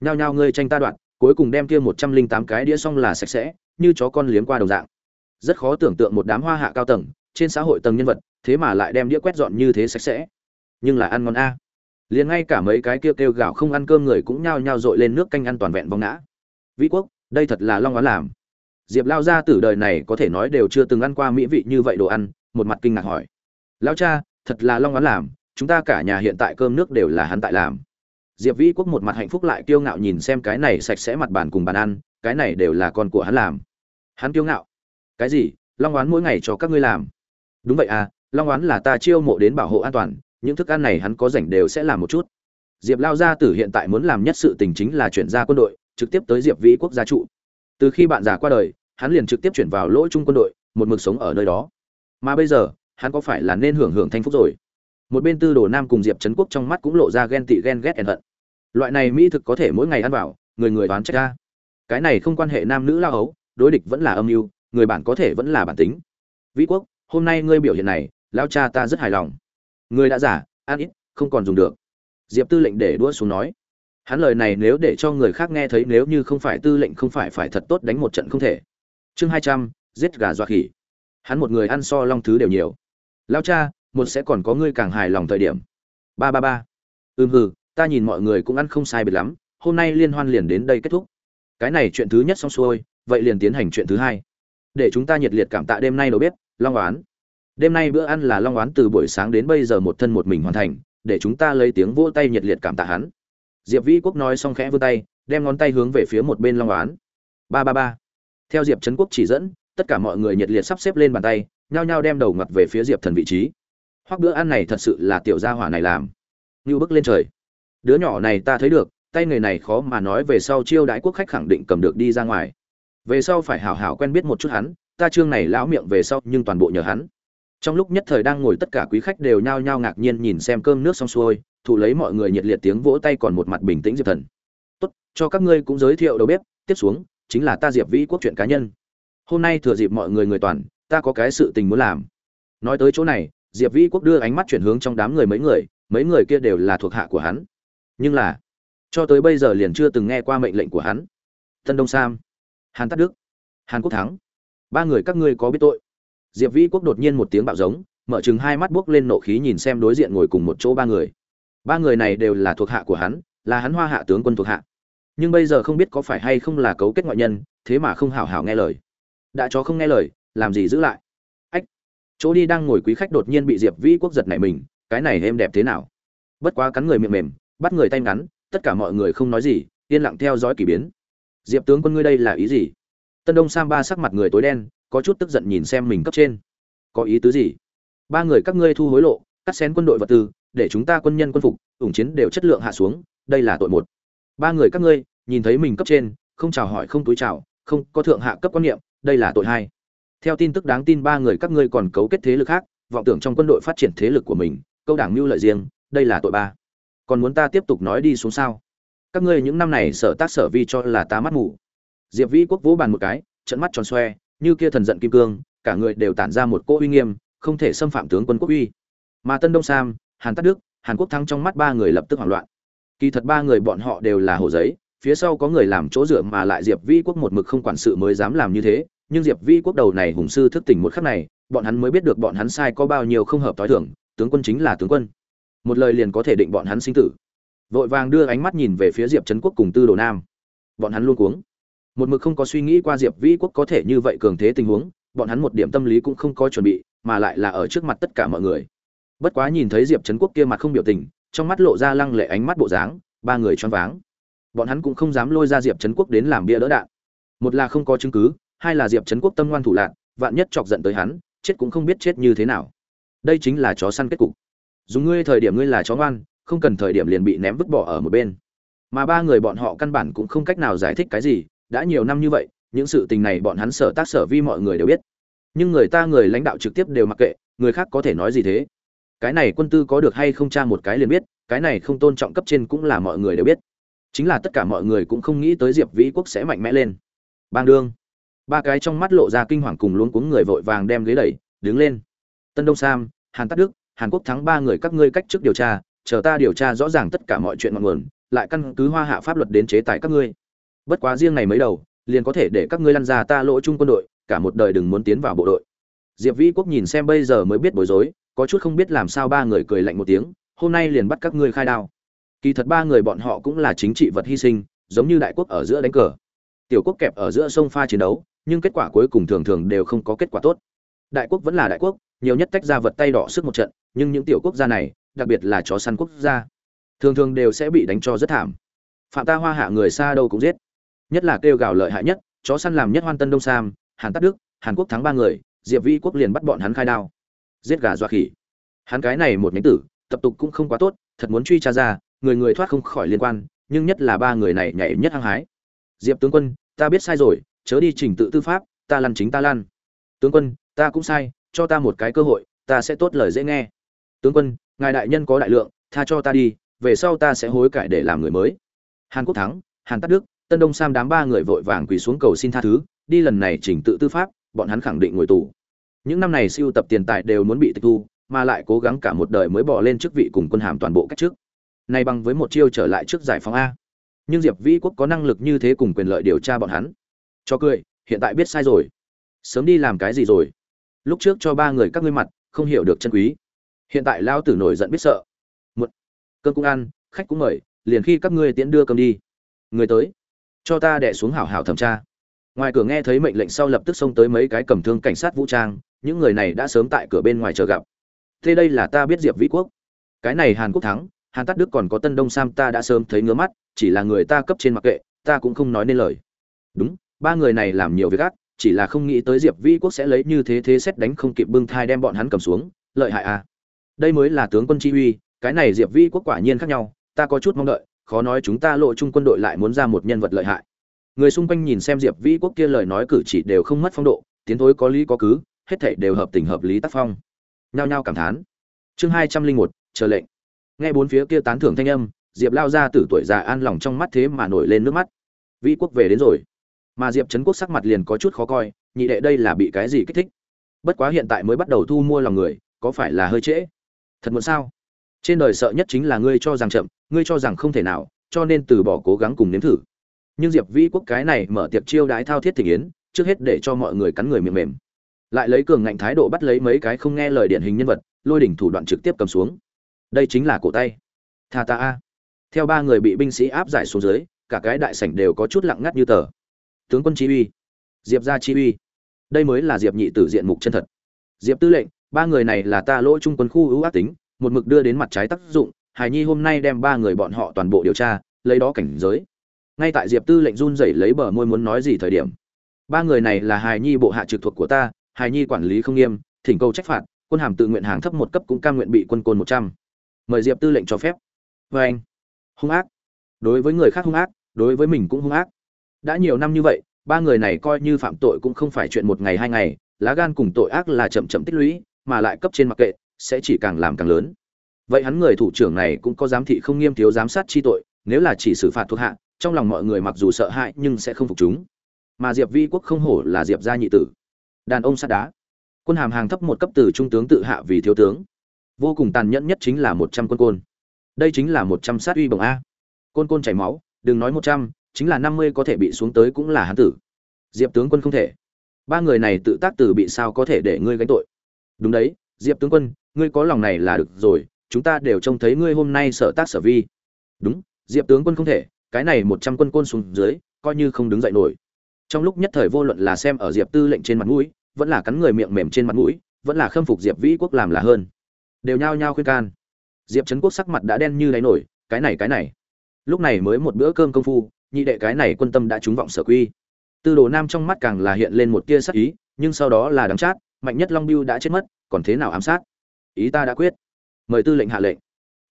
Nhao nhao ngươi tranh ta đoạn, cuối cùng đem kia một trăm linh tám cái đĩa xong là sạch sẽ, như chó con liếm qua đầu dạng rất khó tưởng tượng một đám hoa hạ cao tầng, trên xã hội tầng nhân vật, thế mà lại đem đĩa quét dọn như thế sạch sẽ. Nhưng là ăn ngon a. Liền ngay cả mấy cái kêu kêu gạo không ăn cơm người cũng nhao nhao dội lên nước canh ăn toàn vẹn vong ngã. Vĩ quốc, đây thật là long oán làm. Diệp lao ra tử đời này có thể nói đều chưa từng ăn qua mỹ vị như vậy đồ ăn, một mặt kinh ngạc hỏi. Lão cha, thật là long oán làm, chúng ta cả nhà hiện tại cơm nước đều là hắn tại làm. Diệp vĩ quốc một mặt hạnh phúc lại kiêu ngạo nhìn xem cái này sạch sẽ mặt bàn cùng bàn ăn, cái này đều là con của hắn làm. Hắn kiêu ngạo cái gì? Long oán mỗi ngày cho các ngươi làm. Đúng vậy à long oán là ta chiêu mộ đến bảo hộ an toàn, những thức ăn này hắn có rảnh đều sẽ làm một chút. Diệp lao gia tử hiện tại muốn làm nhất sự tình chính là chuyển ra quân đội, trực tiếp tới diệp vĩ quốc gia trụ. Từ khi bạn già qua đời, hắn liền trực tiếp chuyển vào lỗ trung quân đội, một mực sống ở nơi đó. Mà bây giờ, hắn có phải là nên hưởng hưởng thanh phúc rồi? Một bên tư đồ nam cùng diệp trấn quốc trong mắt cũng lộ ra ghen tị ghen ghét ẩn hận. Loại này mỹ thực có thể mỗi ngày ăn vào, người người đoán trách ra cái này không quan hệ nam nữ lao ấu, đối địch vẫn là âm mưu người bản có thể vẫn là bản tính. Vĩ quốc, hôm nay ngươi biểu hiện này lao cha ta rất hài lòng. Người đã giả, ăn ít, không còn dùng được. Diệp tư lệnh để đua xuống nói. Hắn lời này nếu để cho người khác nghe thấy, nếu như không phải tư lệnh không phải phải thật tốt đánh một trận không thể. Chương hai trăm, giết gà dọa khỉ. Hắn một người ăn so long thứ đều nhiều. Lao cha, một sẽ còn có ngươi càng hài lòng thời điểm. Ba ba ba. Ừm hừ, ta nhìn mọi người cũng ăn không sai biệt lắm, hôm nay liên hoan liền đến đây kết thúc. Cái này chuyện thứ nhất xong xuôi, vậy liền tiến hành chuyện thứ hai để chúng ta nhiệt liệt cảm tạ đêm nay đầu bếp, long oán. Đêm nay bữa ăn là long oán từ buổi sáng đến bây giờ một thân một mình hoàn thành, để chúng ta lấy tiếng vỗ tay nhiệt liệt cảm tạ hắn. Diệp vĩ quốc nói xong khẽ vươn tay, đem ngón tay hướng về phía một bên long oán. Ba ba ba. Theo diệp trấn quốc chỉ dẫn, tất cả mọi người nhiệt liệt sắp xếp lên bàn tay, nhao nhao đem đầu ngặt về phía diệp thần vị trí. Hoặc bữa ăn này thật sự là tiểu gia hỏa này làm. Như bước lên trời. Đứa nhỏ này ta thấy được, tay người này khó mà nói về sau chiêu đãi quốc khách khẳng định cầm được đi ra ngoài về sau phải hảo hảo quen biết một chút hắn, ta trương này lão miệng về sau nhưng toàn bộ nhờ hắn. Trong lúc nhất thời đang ngồi tất cả quý khách đều nhao nhao ngạc nhiên nhìn xem cơm nước xong xuôi, thụ lấy mọi người nhiệt liệt tiếng vỗ tay còn một mặt bình tĩnh diệp thần. Tốt, cho các ngươi cũng giới thiệu đầu bếp, tiếp xuống chính là ta diệp vĩ quốc chuyện cá nhân. Hôm nay thừa dịp mọi người người toàn, ta có cái sự tình muốn làm. Nói tới chỗ này, diệp vĩ quốc đưa ánh mắt chuyển hướng trong đám người mấy người mấy người kia đều là thuộc hạ của hắn. Nhưng là, cho tới bây giờ liền chưa từng nghe qua mệnh lệnh của hắn. Tân đông sam hàn tắc đức. Hàn quốc thắng. Ba người các ngươi có biết tội? Diệp vĩ quốc đột nhiên một tiếng bạo giống, mở chừng hai mắt buốc lên nộ khí nhìn xem đối diện ngồi cùng một chỗ ba người. Ba người này đều là thuộc hạ của hắn, là hắn hoa hạ tướng quân thuộc hạ. Nhưng bây giờ không biết có phải hay không là cấu kết ngoại nhân, thế mà không hảo hảo nghe lời. Đã chó không nghe lời, làm gì giữ lại? Ách! Chỗ đi đang ngồi quý khách đột nhiên bị diệp vĩ quốc giật nảy mình, cái này êm đẹp thế nào? Bất quá cắn người miệng mềm, bắt người tay ngắn, tất cả mọi người không nói gì, yên lặng theo dõi kỳ biến diệp tướng quân ngươi đây là ý gì? Tân đông sam ba sắc mặt người tối đen, có chút tức giận nhìn xem mình cấp trên. Có ý tứ gì? Ba người các ngươi thu hối lộ, cắt xén quân đội vật tư, để chúng ta quân nhân quân phục, ủng chiến đều chất lượng hạ xuống, đây là tội một. Ba người các ngươi, nhìn thấy mình cấp trên, không chào hỏi, không túi chào, không có thượng hạ cấp quan niệm, đây là tội hai. Theo tin tức đáng tin ba người các ngươi còn cấu kết thế lực khác, vọng tưởng trong quân đội phát triển thế lực của mình, câu đảng mưu lợi riêng, đây là tội ba. Còn muốn ta tiếp tục nói đi xuống sao? Các ngươi những năm này sở tác sở vi cho là ta mắt ngủ diệp vĩ quốc vỗ bàn một cái trận mắt tròn xoe, như kia thần giận kim cương, cả người đều tản ra một cỗ uy nghiêm, không thể xâm phạm tướng quân quốc uy. Mà tân đông sam, hàn tắc đức, hàn quốc thắng trong mắt ba người lập tức hoảng loạn. Kỳ thật ba người bọn họ đều là hồ giấy, phía sau có người làm chỗ dựa mà lại diệp vĩ quốc một mực không quản sự mới dám làm như thế, nhưng diệp vĩ quốc đầu này hùng sư thức tỉnh một khắc này, bọn hắn mới biết được bọn hắn sai có bao nhiêu không hợp t h i tướng quân chính là tướng quân. Một lời liền có thể định bọn hắn sinh tử vội vàng đưa ánh mắt nhìn về phía diệp trấn quốc cùng tư đồ nam. Bọn hắn luôn cuống. Một mực không có suy nghĩ qua diệp vĩ quốc có thể như vậy cường thế tình huống, bọn hắn một điểm tâm lý cũng không có chuẩn bị, mà lại là ở trước mặt tất cả mọi người. Bất quá nhìn thấy diệp trấn quốc kia mặt không biểu tình, trong mắt lộ ra lăng lệ ánh mắt bộ dáng, ba người choáng váng. Bọn hắn cũng không dám lôi ra diệp trấn quốc đến làm bia đỡ đạn. Một là không có chứng cứ, hai là diệp trấn quốc tâm ngoan thủ lạc vạn nhất chọc giận tới hắn, chết cũng không biết chết như thế nào. Đây chính là chó săn kết cục. Dùng ngươi thời điểm ngươi là chó ngoan không cần thời điểm liền bị ném vứt bỏ ở một bên. Mà ba người bọn họ căn bản cũng không cách nào giải thích cái gì, đã nhiều năm như vậy, những sự tình này bọn hắn sở tác sở vi mọi người đều biết. Nhưng người ta người lãnh đạo trực tiếp đều mặc kệ, người khác có thể nói gì thế? Cái này quân tư có được hay không tra một cái liền biết, cái này không tôn trọng cấp trên cũng là mọi người đều biết. Chính là tất cả mọi người cũng không nghĩ tới diệp vĩ quốc sẽ mạnh mẽ lên. Bang đương. Ba cái trong mắt lộ ra kinh hoàng cùng luống cuống người vội vàng đem ghế đẩy, đứng lên. Tân đông sam, hàn tắc đức, hàn quốc thắng ba người các ngươi cách trước điều tra chờ ta điều tra rõ ràng tất cả mọi chuyện ngọn nguồn, lại căn cứ hoa hạ pháp luật đến chế tài các ngươi. Bất quá riêng này mấy đầu, liền có thể để các ngươi lăn ra ta lỗ chung quân đội, cả một đời đừng muốn tiến vào bộ đội. Diệp vĩ quốc nhìn xem bây giờ mới biết bối rối, có chút không biết làm sao ba người cười lạnh một tiếng, hôm nay liền bắt các ngươi khai đao. Kỳ thật ba người bọn họ cũng là chính trị vật hy sinh, giống như đại quốc ở giữa đánh cờ. Tiểu quốc kẹp ở giữa sông pha chiến đấu, nhưng kết quả cuối cùng thường thường đều không có kết quả tốt. Đại quốc vẫn là đại quốc, nhiều nhất tách ra vật tay đỏ sức một trận, nhưng những tiểu quốc gia này đặc biệt là chó săn quốc gia. Thường thường đều sẽ bị đánh cho rất thảm. Phạm ta hoa hạ người xa đâu cũng giết. Nhất là kêu gào lợi hại nhất, chó săn làm nhất hoan tân đông sam, hàn tắc đức, hàn quốc thắng ba người, diệp vi quốc liền bắt bọn hắn khai đao. Giết gà dọa khỉ. Hắn cái này một nhánh tử, tập tục cũng không quá tốt, thật muốn truy tra ra, người người thoát không khỏi liên quan, nhưng nhất là ba người này nhảy nhất hăng hái. Diệp tướng quân, ta biết sai rồi, chớ đi trình tự tư pháp, ta lăn chính ta lăn. Tướng quân, ta cũng sai, cho ta một cái cơ hội, ta sẽ tốt lời dễ nghe. Tướng quân ngài đại nhân có đại lượng, tha cho ta đi, về sau ta sẽ hối cải để làm người mới. Hàn quốc thắng, hàn tắc đức, tân đông sam đám ba người vội vàng quỳ xuống cầu xin tha thứ, đi lần này chỉnh tự tư pháp, bọn hắn khẳng định ngồi tù. Những năm này siêu tập tiền tài đều muốn bị tịch thu, mà lại cố gắng cả một đời mới bỏ lên chức vị cùng quân hàm toàn bộ cách trước nay bằng với một chiêu trở lại trước giải phóng a. Nhưng diệp vĩ quốc có năng lực như thế cùng quyền lợi điều tra bọn hắn. Cho cười, hiện tại biết sai rồi. Sớm đi làm cái gì rồi? Lúc trước cho ba người các ngươi mặt, không hiểu được chân quý hiện tại lao tử nổi giận biết sợ. Một, cơm cũng ăn, khách cũng mời, liền khi các ngươi tiễn đưa cơm đi. Người tới. Cho ta đẻ xuống hảo hảo thẩm tra. Ngoài cửa nghe thấy mệnh lệnh sau lập tức xông tới mấy cái cầm thương cảnh sát vũ trang, những người này đã sớm tại cửa bên ngoài chờ gặp. Thế đây là ta biết diệp vĩ quốc. Cái này hàn quốc thắng, hàn tắc đức còn có tân đông sam ta đã sớm thấy ngứa mắt, chỉ là người ta cấp trên mặc kệ, ta cũng không nói nên lời. Đúng, ba người này làm nhiều việc ác, chỉ là không nghĩ tới diệp vĩ quốc sẽ lấy như thế thế xét đánh không kịp bưng thai đem bọn hắn cầm xuống, lợi hại à đây mới là tướng quân chi uy, cái này diệp vĩ quốc quả nhiên khác nhau, ta có chút mong đợi, khó nói chúng ta lộ chung quân đội lại muốn ra một nhân vật lợi hại. Người xung quanh nhìn xem diệp vĩ quốc kia lời nói cử chỉ đều không mất phong độ, tiến thối có lý có cứ, hết thảy đều hợp tình hợp lý tác phong. Nhao nhao cảm thán. Chương hai trăm linh một, chờ lệnh. Nghe bốn phía kia tán thưởng thanh âm, diệp lao ra từ tuổi già an lòng trong mắt thế mà nổi lên nước mắt. Vĩ quốc về đến rồi. Mà diệp trấn quốc sắc mặt liền có chút khó coi, nhị đệ đây là bị cái gì kích thích? Bất quá hiện tại mới bắt đầu thu mua lòng người, có phải là hơi trễ? Thật muốn sao? Trên đời sợ nhất chính là ngươi cho rằng chậm, ngươi cho rằng không thể nào, cho nên từ bỏ cố gắng cùng nếm thử. Nhưng diệp vĩ quốc cái này mở tiệc chiêu đái thao thiết thị yến, trước hết để cho mọi người cắn người mềm mềm. Lại lấy cường ngạnh thái độ bắt lấy mấy cái không nghe lời điển hình nhân vật, lôi đỉnh thủ đoạn trực tiếp cầm xuống. Đây chính là cổ tay. Tha ta a. Theo ba người bị binh sĩ áp giải xuống dưới, cả cái đại sảnh đều có chút lặng ngắt như tờ. Tướng quân chi uy. Diệp gia chi uy. Đây mới là diệp nhị tử diện mục chân thật. Diệp tư lệnh ba người này là ta lỗ trung quân khu ưu ác tính, một mực đưa đến mặt trái tác dụng, hải nhi hôm nay đem ba người bọn họ toàn bộ điều tra, lấy đó cảnh giới. Ngay tại diệp tư lệnh run rẩy lấy bờ môi muốn nói gì thời điểm, ba người này là Hải nhi bộ hạ trực thuộc của ta, Hải nhi quản lý không nghiêm, thỉnh cầu trách phạt, quân hàm tự nguyện hàng thấp một cấp cũng cam nguyện bị quân côn một trăm. Mời diệp tư lệnh cho phép. Vê anh, hung ác. Đối với người khác hung ác, đối với mình cũng hung ác. Đã nhiều năm như vậy, ba người này coi như phạm tội cũng không phải chuyện một ngày hai ngày, lá gan cùng tội ác là chậm chậm tích lũy mà lại cấp trên mặc kệ, sẽ chỉ càng làm càng lớn. Vậy hắn người thủ trưởng này cũng có giám thị không nghiêm thiếu giám sát chi tội, nếu là chỉ xử phạt thuộc hạ, trong lòng mọi người mặc dù sợ hãi nhưng sẽ không phục chúng. Mà diệp vi quốc không hổ là diệp gia nhị tử. Đàn ông sát đá. Quân hàm hàng thấp một cấp từ trung tướng tự hạ vì thiếu tướng. Vô cùng tàn nhẫn nhất chính là một trăm quân côn. Đây chính là một trăm sát uy bồng a. Côn côn chảy máu, đừng nói một trăm, chính là năm mươi có thể bị xuống tới cũng là hán tử. Diệp tướng quân không thể. Ba người này tự tác từ bị sao có thể để ngươi gánh tội? Đúng đấy, diệp tướng quân, ngươi có lòng này là được rồi, chúng ta đều trông thấy ngươi hôm nay sở tác sở vi. Đúng, diệp tướng quân không thể, cái này một trăm quân côn xuống dưới, coi như không đứng dậy nổi. Trong lúc nhất thời vô luận là xem ở diệp tư lệnh trên mặt mũi, vẫn là cắn người miệng mềm trên mặt mũi, vẫn là khâm phục diệp vĩ quốc làm là hơn. Đều nhao nhao khuyên can. Diệp trấn quốc sắc mặt đã đen như đáy nổi, cái này cái này. Lúc này mới một bữa cơm công phu, nhị đệ cái này quân tâm đã trúng vọng sở quy. Tư đồ nam trong mắt càng là hiện lên một tia sắc ý, nhưng sau đó là đắng chát mạnh nhất long biêu đã chết mất, còn thế nào ám sát? Ý ta đã quyết. Mời tư lệnh hạ lệnh.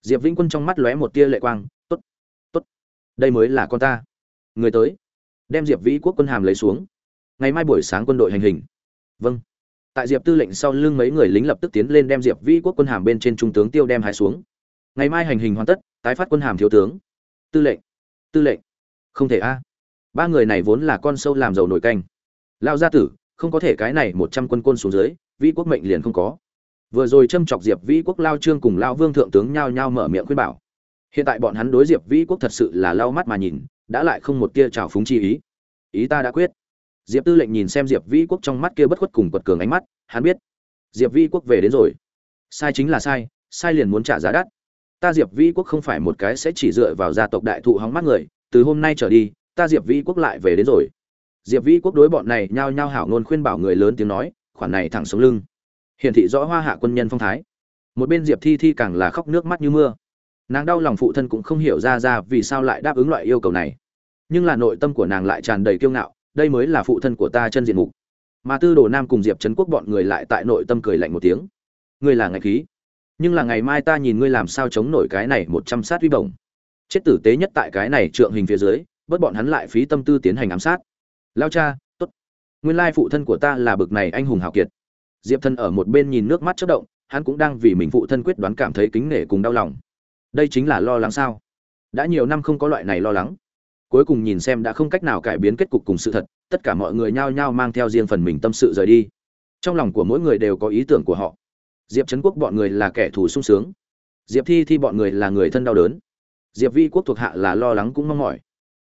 Diệp vĩnh quân trong mắt lóe một tia lệ quang, tốt tốt, đây mới là con ta. Người tới, đem diệp vĩ quốc quân hàm lấy xuống. Ngày mai buổi sáng quân đội hành hình. Vâng. Tại diệp tư lệnh sau lưng mấy người lính lập tức tiến lên đem diệp vĩ quốc quân hàm bên trên trung tướng tiêu đem hai xuống. Ngày mai hành hình hoàn tất, tái phát quân hàm thiếu tướng. Tư lệnh tư lệnh. Không thể a. Ba người này vốn là con sâu làm dầu nổi canh. Lao gia tử không có thể cái này một trăm quân quân xuống dưới, vĩ quốc mệnh liền không có. Vừa rồi châm chọc diệp vĩ quốc lao trương cùng lao vương thượng tướng nhao nhao mở miệng khuyên bảo. Hiện tại bọn hắn đối diệp vĩ quốc thật sự là lau mắt mà nhìn, đã lại không một tia trào phúng chi ý. Ý ta đã quyết. Diệp tư lệnh nhìn xem diệp vĩ quốc trong mắt kia bất khuất cùng quật cường ánh mắt, hắn biết, diệp vĩ quốc về đến rồi. Sai chính là sai sai liền muốn trả giá đắt. Ta diệp vĩ quốc không phải một cái sẽ chỉ dựa vào gia tộc đại thụ hóng mắt người, từ hôm nay trở đi, ta diệp vĩ quốc lại về đến rồi diệp vĩ quốc đối bọn này nhao nhao hảo ngôn khuyên bảo người lớn tiếng nói, khoản này thẳng sống lưng. Hiển thị rõ hoa hạ quân nhân phong thái. Một bên diệp thi thi càng là khóc nước mắt như mưa. Nàng đau lòng phụ thân cũng không hiểu ra ra vì sao lại đáp ứng loại yêu cầu này. Nhưng là nội tâm của nàng lại tràn đầy kiêu ngạo, đây mới là phụ thân của ta chân diện mục. Mà tư đồ nam cùng diệp trấn quốc bọn người lại tại nội tâm cười lạnh một tiếng. Ngươi là ngạch khí, nhưng là ngày mai ta nhìn ngươi làm sao chống nổi cái này một trăm sát uy bổng. Chết tử tế nhất tại cái này trượng hình phía dưới, bớt bọn hắn lại phí tâm tư tiến hành ám sát lao cha, tốt. Nguyên lai phụ thân của ta là bực này anh hùng hào kiệt. Diệp thân ở một bên nhìn nước mắt chất động, hắn cũng đang vì mình phụ thân quyết đoán cảm thấy kính nể cùng đau lòng. Đây chính là lo lắng sao? Đã nhiều năm không có loại này lo lắng. Cuối cùng nhìn xem đã không cách nào cải biến kết cục cùng sự thật, tất cả mọi người nhao nhao mang theo riêng phần mình tâm sự rời đi. Trong lòng của mỗi người đều có ý tưởng của họ. Diệp trấn quốc bọn người là kẻ thù sung sướng. Diệp thi thi bọn người là người thân đau đớn. Diệp vi quốc thuộc hạ là lo lắng cũng mong mỏi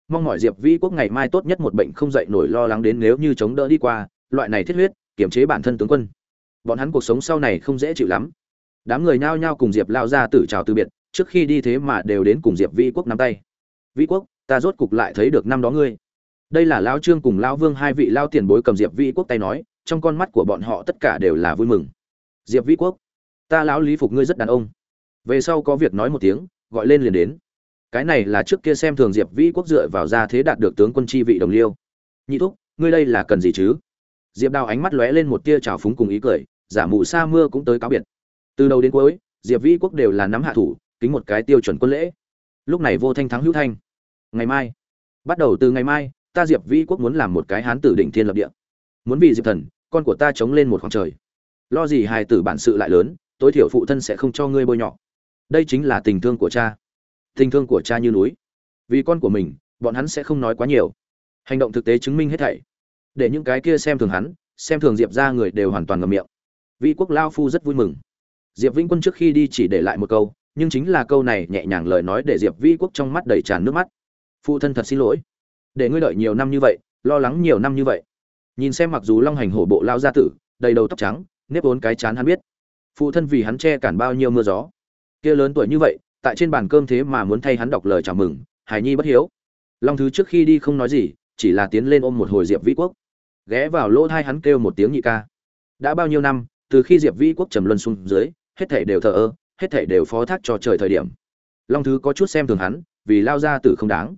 mong mỏi diệp vi quốc ngày mai tốt nhất một bệnh không dậy nổi lo lắng đến nếu như chống đỡ đi qua, loại này thiết huyết kiểm chế bản thân tướng quân. Bọn hắn cuộc sống sau này không dễ chịu lắm. Đám người nhao nhao cùng diệp lao ra tử chào từ biệt, trước khi đi thế mà đều đến cùng diệp vi quốc nắm tay. Vi quốc, ta rốt cục lại thấy được năm đó ngươi. Đây là lao trương cùng lao vương hai vị lao tiền bối cầm diệp vi quốc tay nói, trong con mắt của bọn họ tất cả đều là vui mừng. Diệp vi quốc, ta lão lý phục ngươi rất đàn ông. Về sau có việc nói một tiếng, gọi lên liền đến cái này là trước kia xem thường diệp vĩ quốc dựa vào ra thế đạt được tướng quân chi vị đồng liêu. Nhị thúc, ngươi đây là cần gì chứ? Diệp đào ánh mắt lóe lên một tia trào phúng cùng ý cười, giả mù sa mưa cũng tới cáo biệt. Từ đầu đến cuối, diệp vĩ quốc đều là nắm hạ thủ, kính một cái tiêu chuẩn quân lễ. Lúc này vô thanh thắng hữu thanh. Ngày mai, bắt đầu từ ngày mai, ta diệp vĩ quốc muốn làm một cái hán tử đỉnh thiên lập địa. Muốn vì diệp thần, con của ta chống lên một khoảng trời. Lo gì hài tử bản sự lại lớn, tối thiểu phụ thân sẽ không cho ngươi bôi nhọ. Đây chính là tình thương của cha tình thương của cha như núi. Vì con của mình, bọn hắn sẽ không nói quá nhiều. Hành động thực tế chứng minh hết thảy. Để những cái kia xem thường hắn, xem thường diệp ra người đều hoàn toàn ngầm miệng. Vị quốc lao phu rất vui mừng. Diệp vĩnh quân trước khi đi chỉ để lại một câu, nhưng chính là câu này nhẹ nhàng lời nói để diệp vĩ quốc trong mắt đầy tràn nước mắt. Phụ thân thật xin lỗi. Để ngươi đợi nhiều năm như vậy, lo lắng nhiều năm như vậy. Nhìn xem mặc dù long hành hổ bộ lao gia tử, đầy đầu tóc trắng, nếp ốn cái chán hắn biết. Phụ thân vì hắn che cản bao nhiêu mưa gió. Kia lớn tuổi như vậy tại trên bàn cơm thế mà muốn thay hắn đọc lời chào mừng hải nhi bất hiếu. Long thứ trước khi đi không nói gì, chỉ là tiến lên ôm một hồi diệp vĩ quốc. Ghé vào lỗ thai hắn kêu một tiếng nhị ca. Đã bao nhiêu năm, từ khi diệp vĩ quốc trầm luân xuống dưới, hết thể đều thờ ơ, hết thể đều phó thác cho trời thời điểm. Long thứ có chút xem thường hắn, vì lao ra tử không đáng.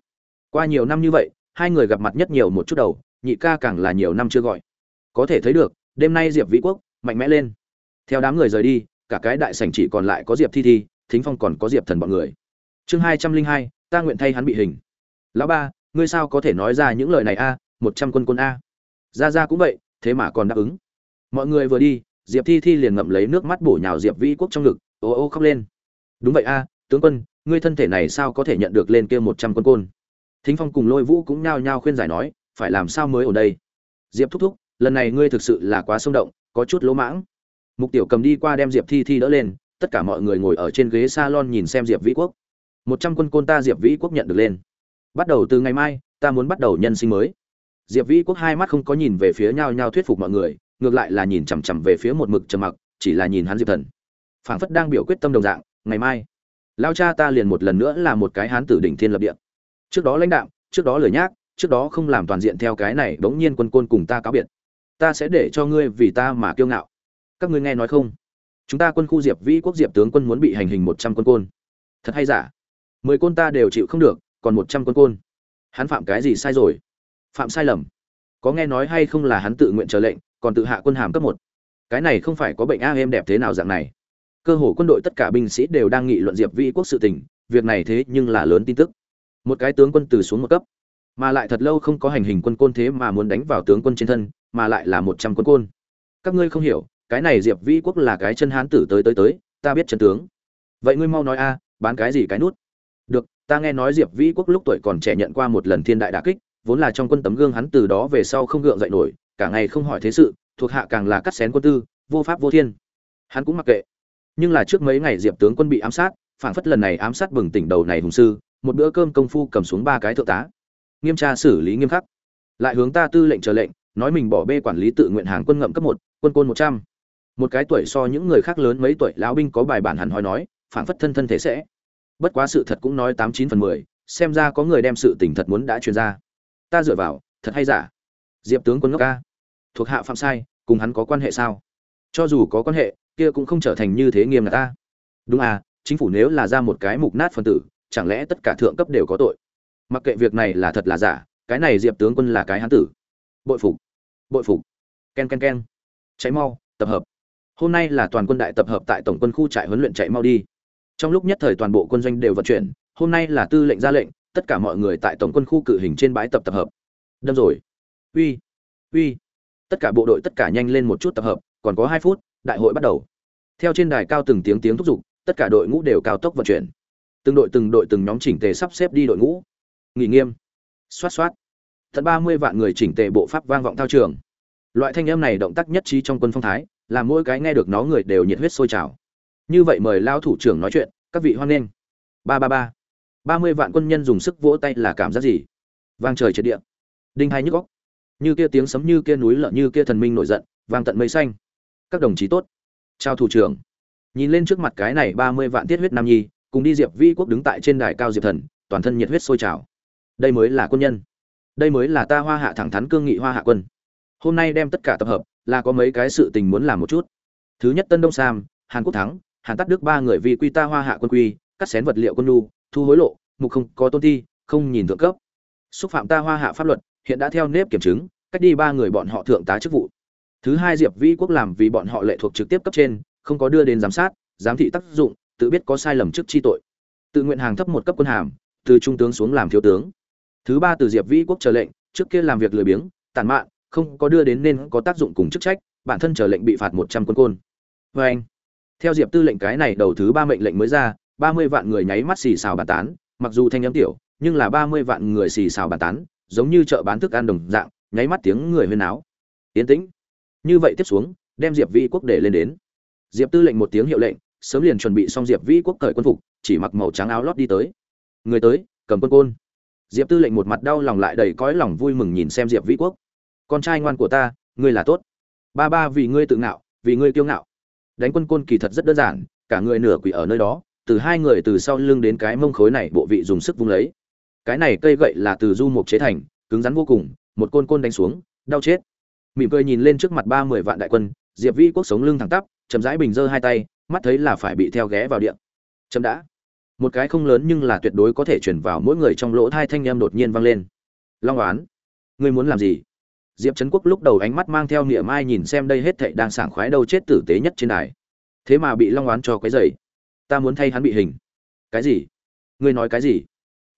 Qua nhiều năm như vậy, hai người gặp mặt nhất nhiều một chút đầu, nhị ca càng là nhiều năm chưa gọi. Có thể thấy được, đêm nay diệp vĩ quốc mạnh mẽ lên. Theo đám người rời đi, cả cái đại sảnh chỉ còn lại có diệp thi thi thính phong còn có diệp thần bọn người. Chương hai trăm linh hai, ta nguyện thay hắn bị hình. Lão ba, ngươi sao có thể nói ra những lời này a? Một trăm quân quân a. Ra ra cũng vậy, thế mà còn đáp ứng. Mọi người vừa đi, diệp thi thi liền ngậm lấy nước mắt bổ nhào diệp vĩ quốc trong ngực, ô ô khóc lên. Đúng vậy a, tướng quân, ngươi thân thể này sao có thể nhận được lên kia một trăm quân côn? Thính phong cùng lôi vũ cũng nhao nhao khuyên giải nói, phải làm sao mới ở đây? Diệp thúc thúc, lần này ngươi thực sự là quá xung động, có chút lỗ mãng. Mục tiểu cầm đi qua đem diệp thi thi đỡ lên tất cả mọi người ngồi ở trên ghế salon nhìn xem diệp vĩ quốc. Một trăm quân côn ta diệp vĩ quốc nhận được lên. Bắt đầu từ ngày mai, ta muốn bắt đầu nhân sinh mới. Diệp vĩ quốc hai mắt không có nhìn về phía nhau nhau thuyết phục mọi người, ngược lại là nhìn chằm chằm về phía một mực trầm mặc, chỉ là nhìn hắn diệp thần. Phảng phất đang biểu quyết tâm đồng dạng, ngày mai, lao cha ta liền một lần nữa là một cái hán tử đỉnh thiên lập địa. Trước đó lãnh đạo, trước đó lời nhác, trước đó không làm toàn diện theo cái này bỗng nhiên quân côn cùng ta cáo biệt. Ta sẽ để cho ngươi vì ta mà kiêu ngạo. Các ngươi nghe nói không? Chúng ta quân khu diệp vĩ quốc diệp tướng quân muốn bị hành hình một trăm quân côn. Thật hay giả? Mười côn ta đều chịu không được, còn một trăm quân côn. Hắn phạm cái gì sai rồi? Phạm sai lầm. Có nghe nói hay không là hắn tự nguyện chờ lệnh, còn tự hạ quân hàm cấp một. Cái này không phải có bệnh a em đẹp thế nào dạng này. Cơ hồ quân đội tất cả binh sĩ đều đang nghị luận diệp vĩ quốc sự tình, việc này thế nhưng là lớn tin tức. Một cái tướng quân từ xuống một cấp, mà lại thật lâu không có hành hình quân côn thế mà muốn đánh vào tướng quân trên thân, mà lại là một trăm quân côn. Các ngươi không hiểu cái này diệp vĩ quốc là cái chân hán tử tới tới tới, ta biết chân tướng. Vậy ngươi mau nói a, bán cái gì cái nút? Được, ta nghe nói diệp vĩ quốc lúc tuổi còn trẻ nhận qua một lần thiên đại đà kích, vốn là trong quân tấm gương hắn từ đó về sau không gượng dậy nổi, cả ngày không hỏi thế sự, thuộc hạ càng là cắt xén quân tư, vô pháp vô thiên. Hắn cũng mặc kệ. Nhưng là trước mấy ngày diệp tướng quân bị ám sát phản phất lần này ám sát bừng tỉnh đầu này hùng sư, một bữa cơm công phu cầm xuống ba cái thượng tá. Nghiêm tra xử lý nghiêm khắc. Lại hướng ta tư lệnh chờ lệnh, nói mình bỏ bê quản lý tự nguyện hàng quân ngậm cấp một, quân côn một trăm một cái tuổi so những người khác lớn mấy tuổi lão binh có bài bản hẳn hoi nói phản phất thân thân thế sẽ. Bất quá sự thật cũng nói tám chín phần mười, xem ra có người đem sự tình thật muốn đã truyền ra. Ta dựa vào, thật hay giả? Diệp tướng quân ngốc ca. Thuộc hạ phạm sai, cùng hắn có quan hệ sao? Cho dù có quan hệ, kia cũng không trở thành như thế nghiêm ngặt ta. Đúng à chính phủ nếu là ra một cái mục nát phân tử, chẳng lẽ tất cả thượng cấp đều có tội? Mặc kệ việc này là thật là giả, cái này diệp tướng quân là cái hán tử. Bội phục bội phục. Ken ken ken. Cháy mau, tập hợp hôm nay là toàn quân đại tập hợp tại tổng quân khu trại huấn luyện chạy mau đi. Trong lúc nhất thời toàn bộ quân doanh đều vận chuyển, hôm nay là tư lệnh ra lệnh, tất cả mọi người tại tổng quân khu cử hình trên bãi tập tập hợp. Đâm rồi. Uy uy. Tất cả bộ đội tất cả nhanh lên một chút tập hợp, còn có hai phút, đại hội bắt đầu. Theo trên đài cao từng tiếng tiếng thúc giục, tất cả đội ngũ đều cao tốc vận chuyển. Từng đội từng đội từng nhóm chỉnh tề sắp xếp đi đội ngũ. Nghỉ nghiêm. Xoát xoát. Tận ba mươi vạn người chỉnh tề bộ pháp vang vọng thao trường. Loại thanh âm này động tác nhất trí trong quân phong thái làm mỗi cái nghe được nó người đều nhiệt huyết sôi trào. Như vậy mời lao thủ trưởng nói chuyện, các vị hoan nghênh. Ba ba ba. Ba mươi vạn quân nhân dùng sức vỗ tay là cảm giác gì? Vang trời triệt địa. Đinh hai nhức góc như kia tiếng sấm, như kia núi lở, như kia thần minh nổi giận, vang tận mây xanh. Các đồng chí tốt. Chào thủ trưởng. Nhìn lên trước mặt cái này ba mươi vạn tiết huyết nam nhi, cùng đi diệp vi quốc đứng tại trên đài cao diệp thần, toàn thân nhiệt huyết sôi trào. Đây mới là quân nhân. Đây mới là ta hoa hạ thẳng thắn cương nghị hoa hạ quân. Hôm nay đem tất cả tập hợp là có mấy cái sự tình muốn làm một chút. Thứ nhất tân đông sam, hàn quốc thắng, hàn tắt đức ba người vì quy ta hoa hạ quân quy, cắt xén vật liệu quân nhu, thu hối lộ, mục không có tôn thi, không nhìn thượng cấp. Xúc phạm ta hoa hạ pháp luật, hiện đã theo nếp kiểm chứng, cách đi ba người bọn họ thượng tá chức vụ. Thứ hai diệp vĩ quốc làm vì bọn họ lệ thuộc trực tiếp cấp trên, không có đưa đến giám sát, giám thị tác dụng, tự biết có sai lầm trước chi tội. Tự nguyện hàng thấp một cấp quân hàm, từ trung tướng xuống làm thiếu tướng. Thứ ba từ diệp vĩ quốc chờ lệnh, trước kia làm việc lười biếng, tàn mạn không có đưa đến nên có tác dụng cùng chức trách, bản thân chờ lệnh bị phạt một trăm quân côn. Vê anh, theo diệp tư lệnh cái này đầu thứ ba mệnh lệnh mới ra, ba mươi vạn người nháy mắt xì xào bàn tán, mặc dù thanh âm tiểu, nhưng là ba mươi vạn người xì xào bàn tán, giống như chợ bán thức ăn đồng dạng, nháy mắt tiếng người huyên áo tiến tĩnh. Như vậy tiếp xuống, đem diệp vĩ quốc để lên đến. Diệp tư lệnh một tiếng hiệu lệnh, sớm liền chuẩn bị xong diệp vĩ quốc cởi quân phục, chỉ mặc màu trắng áo lót đi tới. Người tới, cầm quân côn. Diệp tư lệnh một mặt đau lòng lại đầy cõi lòng vui mừng nhìn xem diệp vĩ quốc con trai ngoan của ta, ngươi là tốt. Ba ba vì ngươi tự ngạo, vì ngươi kiêu ngạo. Đánh quân côn kỳ thật rất đơn giản, cả người nửa quỷ ở nơi đó, từ hai người từ sau lưng đến cái mông khối này bộ vị dùng sức vung lấy. Cái này cây gậy là từ du mục chế thành, cứng rắn vô cùng, một côn côn đánh xuống, đau chết. Mỉm cười nhìn lên trước mặt ba mươi vạn đại quân, diệp vĩ quốc sống lưng thẳng tắp, chậm rãi bình giơ hai tay, mắt thấy là phải bị theo ghé vào điện. Chậm đã. Một cái không lớn nhưng là tuyệt đối có thể chuyển vào mỗi người trong lỗ thai thanh em đột nhiên vang lên. Long oán, ngươi muốn làm gì? Diệp trấn quốc lúc đầu ánh mắt mang theo niệm ai nhìn xem đây hết thảy đang sảng khoái đâu chết tử tế nhất trên đài. Thế mà bị long oán cho cái dày ta muốn thay hắn bị hình. Cái gì? Ngươi nói cái gì?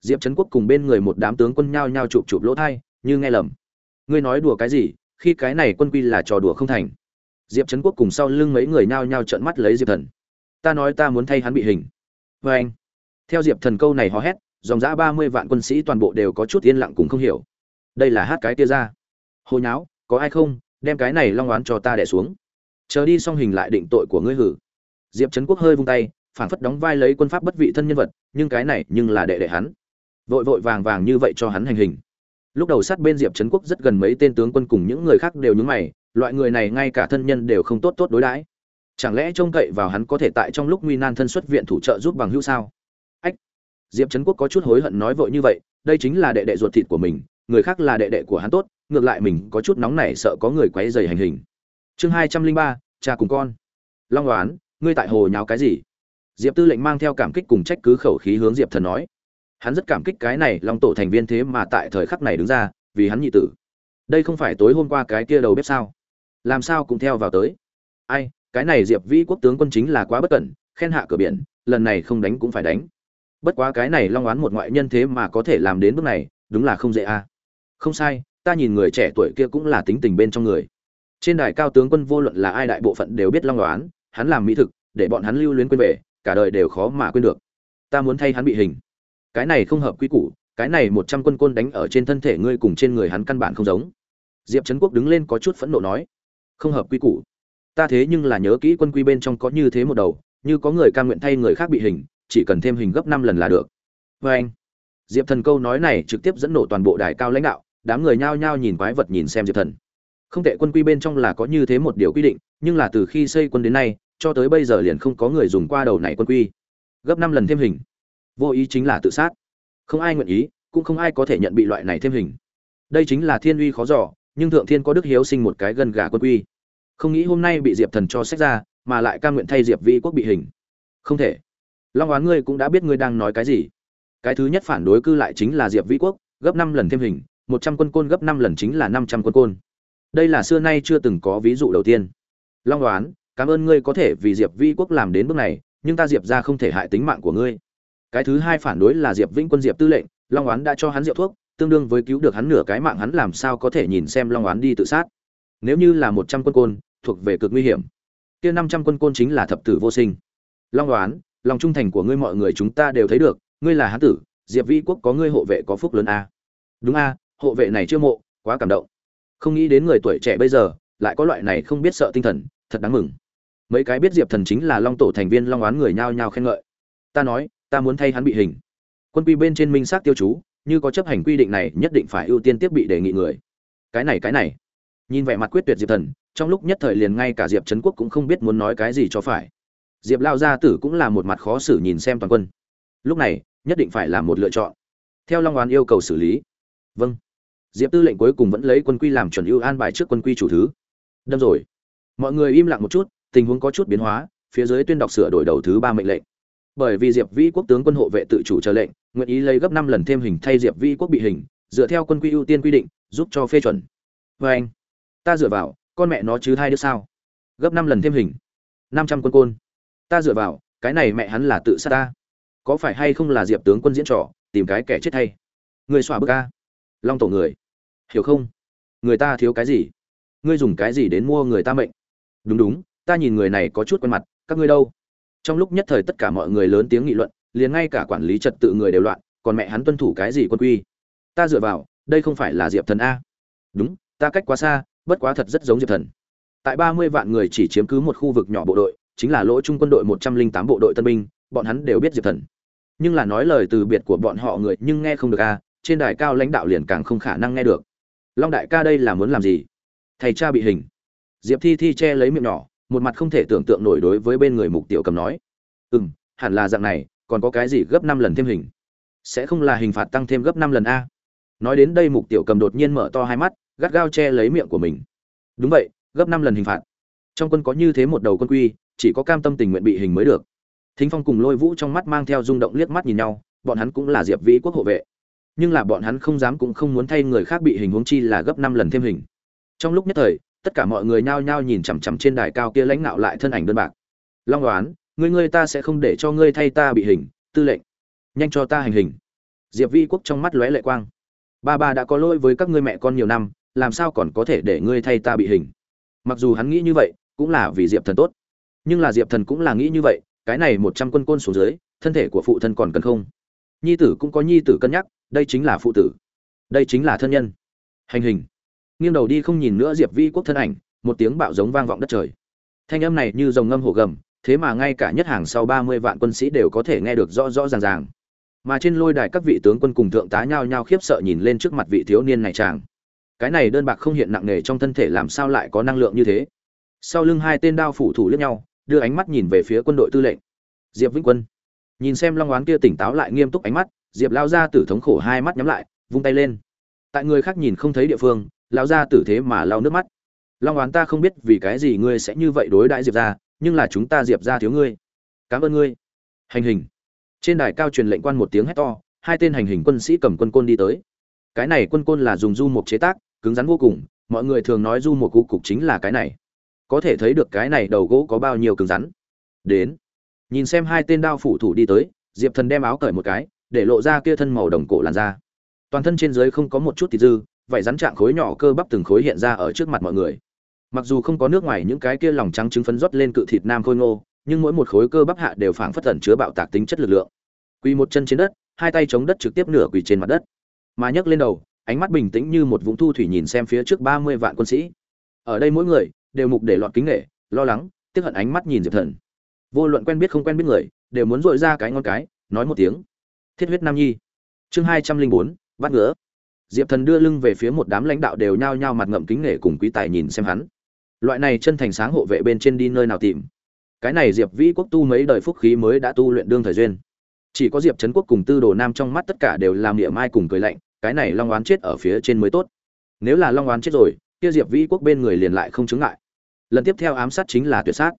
Diệp trấn quốc cùng bên người một đám tướng quân nhao nhao chụp chụp lỗ thai như nghe lầm. Ngươi nói đùa cái gì? Khi cái này quân quy là trò đùa không thành. Diệp trấn quốc cùng sau lưng mấy người nhao nhao trợn mắt lấy diệp thần. Ta nói ta muốn thay hắn bị hình. Vê anh. Theo diệp thần câu này hò hét, dòng giã ba mươi vạn quân sĩ toàn bộ đều có chút yên lặng cùng không hiểu. Đây là hát cái tia ra hồi nháo, có ai không? Đem cái này long oán cho ta đẻ xuống. Chờ đi xong hình lại định tội của ngươi hử. Diệp trấn quốc hơi vung tay, phản phất đóng vai lấy quân pháp bất vị thân nhân vật, nhưng cái này nhưng là đệ đệ hắn. Vội vội vàng vàng như vậy cho hắn hành hình. Lúc đầu sát bên diệp trấn quốc rất gần mấy tên tướng quân cùng những người khác đều nhúng mày, loại người này ngay cả thân nhân đều không tốt tốt đối đãi. Chẳng lẽ trông cậy vào hắn có thể tại trong lúc nguy nan thân xuất viện thủ trợ giúp bằng hữu sao? Ách! Diệp trấn quốc có chút hối hận nói vội như vậy, đây chính là đệ đệ ruột thịt của mình người khác là đệ đệ của hắn tốt, ngược lại mình có chút nóng nảy sợ có người quấy dày hành hình. Chương hai trăm linh ba, cha cùng con. Long đoán ngươi tại hồ nháo cái gì? Diệp tư lệnh mang theo cảm kích cùng trách cứ khẩu khí hướng diệp thần nói. Hắn rất cảm kích cái này long tổ thành viên thế mà tại thời khắc này đứng ra, vì hắn nhị tử. Đây không phải tối hôm qua cái kia đầu bếp sao? Làm sao cũng theo vào tới? Ai, cái này diệp vĩ quốc tướng quân chính là quá bất cẩn, khen hạ cửa biển, lần này không đánh cũng phải đánh. Bất quá cái này long oán một ngoại nhân thế mà có thể làm đến bước này, đúng là không dễ a à không sai, ta nhìn người trẻ tuổi kia cũng là tính tình bên trong người. Trên đài cao tướng quân vô luận là ai đại bộ phận đều biết long đoán, hắn làm mỹ thực, để bọn hắn lưu luyến quên về, cả đời đều khó mà quên được. Ta muốn thay hắn bị hình. Cái này không hợp quy củ, cái này một trăm quân côn đánh ở trên thân thể ngươi cùng trên người hắn căn bản không giống. Diệp trấn quốc đứng lên có chút phẫn nộ nói, không hợp quy củ. Ta thế nhưng là nhớ kỹ quân quy bên trong có như thế một đầu, như có người ca nguyện thay người khác bị hình, chỉ cần thêm hình gấp năm lần là được. Vê anh diệp thần câu nói này trực tiếp dẫn nổ toàn bộ đài cao lãnh đạo đám người nhao nhao nhìn quái vật nhìn xem diệp thần. Không tệ, quân quy bên trong là có như thế một điều quy định, nhưng là từ khi xây quân đến nay, cho tới bây giờ liền không có người dùng qua đầu này quân quy. Gấp năm lần thêm hình. Vô ý chính là tự sát. Không ai nguyện ý, cũng không ai có thể nhận bị loại này thêm hình. Đây chính là thiên uy khó giỏ nhưng thượng thiên có đức hiếu sinh một cái gần gà quân quy. Không nghĩ hôm nay bị diệp thần cho xét ra, mà lại ca nguyện thay diệp vĩ quốc bị hình. Không thể. Long oán ngươi cũng đã biết ngươi đang nói cái gì. Cái thứ nhất phản đối cư lại chính là diệp vĩ quốc, gấp năm lần thêm hình một trăm quân côn gấp năm lần chính là năm trăm quân côn. Đây là xưa nay chưa từng có ví dụ đầu tiên. Long đoán, cảm ơn ngươi có thể vì diệp Vi quốc làm đến bước này, nhưng ta diệp ra không thể hại tính mạng của ngươi. Cái thứ hai phản đối là diệp vĩnh quân diệp tư lệnh, long oán đã cho hắn rượu thuốc, tương đương với cứu được hắn nửa cái mạng, hắn làm sao có thể nhìn xem long oán đi tự sát? Nếu như là một trăm quân côn, thuộc về cực nguy hiểm. Kia năm trăm quân côn chính là thập tử vô sinh. Long oán lòng trung thành của ngươi mọi người chúng ta đều thấy được, ngươi là hán tử, diệp vĩ quốc có ngươi hộ vệ có phúc lớn a. Đúng a hộ vệ này chưa mộ, quá cảm động. Không nghĩ đến người tuổi trẻ bây giờ lại có loại này không biết sợ tinh thần, thật đáng mừng. Mấy cái biết diệp thần chính là long tổ thành viên long oán người nhao nhao khen ngợi. Ta nói, ta muốn thay hắn bị hình. Quân quy bên trên minh xác tiêu chú, như có chấp hành quy định này nhất định phải ưu tiên tiếp bị đề nghị người. Cái này cái này. Nhìn vẻ mặt quyết tuyệt diệp thần, trong lúc nhất thời liền ngay cả diệp trấn quốc cũng không biết muốn nói cái gì cho phải. Diệp lao gia tử cũng là một mặt khó xử nhìn xem toàn quân. Lúc này, nhất định phải làm một lựa chọn. Theo long oán yêu cầu xử lý. Vâng diệp tư lệnh cuối cùng vẫn lấy quân quy làm chuẩn ưu an bài trước quân quy chủ thứ. Đâm rồi. Mọi người im lặng một chút, tình huống có chút biến hóa, phía dưới tuyên đọc sửa đổi đầu thứ ba mệnh lệnh. Bởi vì diệp vĩ quốc tướng quân hộ vệ tự chủ chờ lệnh, nguyện ý lấy gấp năm lần thêm hình thay diệp vĩ quốc bị hình, dựa theo quân quy ưu tiên quy định, giúp cho phê chuẩn. Vê anh, ta dựa vào, con mẹ nó chứ hai đứa sao? Gấp năm lần thêm hình. Năm trăm quân côn. Ta dựa vào, cái này mẹ hắn là tự sát ta. Có phải hay không là diệp tướng quân diễn trò, tìm cái kẻ chết hay? người xóa bức a. Long tổ người hiểu không? Người ta thiếu cái gì? Ngươi dùng cái gì đến mua người ta mệnh? Đúng đúng, ta nhìn người này có chút quen mặt, các ngươi đâu? Trong lúc nhất thời tất cả mọi người lớn tiếng nghị luận, liền ngay cả quản lý trật tự người đều loạn, còn mẹ hắn tuân thủ cái gì quân quy? Ta dựa vào, đây không phải là diệp thần a. Đúng, ta cách quá xa, bất quá thật rất giống diệp thần. Tại ba mươi vạn người chỉ chiếm cứ một khu vực nhỏ bộ đội, chính là lỗ trung quân đội một trăm linh tám bộ đội tân binh, bọn hắn đều biết diệp thần. Nhưng là nói lời từ biệt của bọn họ người nhưng nghe không được a, trên đài cao lãnh đạo liền càng không khả năng nghe được long đại ca đây là muốn làm gì? Thầy cha bị hình. Diệp thi thi che lấy miệng nhỏ, một mặt không thể tưởng tượng nổi đối với bên người mục tiểu cầm nói. Ừ m hẳn là dạng này, còn có cái gì gấp năm lần thêm hình? Sẽ không là hình phạt tăng thêm gấp năm lần a? Nói đến đây mục tiểu cầm đột nhiên mở to hai mắt, gắt gao che lấy miệng của mình. Đúng vậy, gấp năm lần hình phạt. Trong quân có như thế một đầu quân quy, chỉ có cam tâm tình nguyện bị hình mới được. Thính phong cùng lôi vũ trong mắt mang theo rung động liếc mắt nhìn nhau, bọn hắn cũng là diệp vĩ quốc hộ vệ nhưng là bọn hắn không dám cũng không muốn thay người khác bị hình huống chi là gấp năm lần thêm hình. Trong lúc nhất thời, tất cả mọi người nhao nhao nhìn chằm chằm trên đài cao kia lãnh đạo lại thân ảnh đơn bạc. Long đoán ngươi ngươi ta sẽ không để cho ngươi thay ta bị hình, tư lệnh. Nhanh cho ta hành hình. Diệp vi quốc trong mắt lóe lệ quang. Ba ba đã có lỗi với các ngươi mẹ con nhiều năm, làm sao còn có thể để ngươi thay ta bị hình? Mặc dù hắn nghĩ như vậy, cũng là vì diệp thần tốt. Nhưng là diệp thần cũng là nghĩ như vậy, cái này một trăm quân côn xuống dưới, thân thể của phụ thân còn cần không? Nhi tử cũng có nhi tử cân nhắc đây chính là phụ tử, đây chính là thân nhân. Hành hình. Nghiêng đầu đi không nhìn nữa diệp vi quốc thân ảnh, một tiếng bạo giống vang vọng đất trời. Thanh âm này như dòng ngâm hổ gầm, thế mà ngay cả nhất hàng sau ba mươi vạn quân sĩ đều có thể nghe được rõ rõ ràng ràng. Mà trên lôi đài các vị tướng quân cùng thượng tá nhao nhao khiếp sợ nhìn lên trước mặt vị thiếu niên này chàng. Cái này đơn bạc không hiện nặng nề trong thân thể làm sao lại có năng lượng như thế? Sau lưng hai tên đao phủ thủ lướt nhau, đưa ánh mắt nhìn về phía quân đội tư lệnh. Diệp vĩnh quân. Nhìn xem long oán kia tỉnh táo lại nghiêm túc ánh mắt diệp lao ra tử thống khổ hai mắt nhắm lại, vung tay lên. Tại người khác nhìn không thấy địa phương lao ra tử thế mà lao nước mắt. Long oán ta không biết vì cái gì ngươi sẽ như vậy đối đãi diệp ra nhưng là chúng ta diệp ra thiếu ngươi. Cảm ơn ngươi. Hành hình. Trên đài cao truyền lệnh quan một tiếng hét to, hai tên hành hình quân sĩ cầm quân côn đi tới. Cái này quân côn là dùng du mục chế tác, cứng rắn vô cùng, mọi người thường nói du mục cụ cục chính là cái này. Có thể thấy được cái này đầu gỗ có bao nhiêu cứng rắn. Đến. Nhìn xem hai tên đao phủ thủ đi tới, diệp thần đem áo cởi một cái để lộ ra kia thân màu đồng cổ làn da. Toàn thân trên dưới không có một chút thịt dư vậy rắn trạng khối nhỏ cơ bắp từng khối hiện ra ở trước mặt mọi người. Mặc dù không có nước ngoài những cái kia lòng trắng trứng phấn rót lên cự thịt nam khôi ngô, nhưng mỗi một khối cơ bắp hạ đều phảng phất tẩn chứa bạo tạc tính chất lực lượng. Quỳ một chân trên đất, hai tay chống đất trực tiếp nửa quỳ trên mặt đất. Mà nhấc lên đầu, ánh mắt bình tĩnh như một vũng thu thủy nhìn xem phía trước ba mươi vạn quân sĩ. Ở đây mỗi người đều mục để lọt kính nghệ lo lắng, tiếc hận ánh mắt nhìn diệp thần. Vô luận quen biết không quen biết người, đều muốn dội ra cái ngon cái, nói một tiếng thiết huyết nam nhi. Chương hai trăm linh bốn, bắt ngứa diệp thần đưa lưng về phía một đám lãnh đạo đều nhao nhao mặt ngậm kính nể cùng quý tài nhìn xem hắn. Loại này chân thành sáng hộ vệ bên trên đi nơi nào tìm? Cái này diệp vĩ quốc tu mấy đời phúc khí mới đã tu luyện đương thời duyên. Chỉ có diệp trấn quốc cùng tư đồ nam trong mắt tất cả đều làm địa mai cùng cười lạnh, cái này long oán chết ở phía trên mới tốt. Nếu là long oán chết rồi, kia diệp vĩ quốc bên người liền lại không chứng ngại. Lần tiếp theo ám sát chính là tuyệt sát.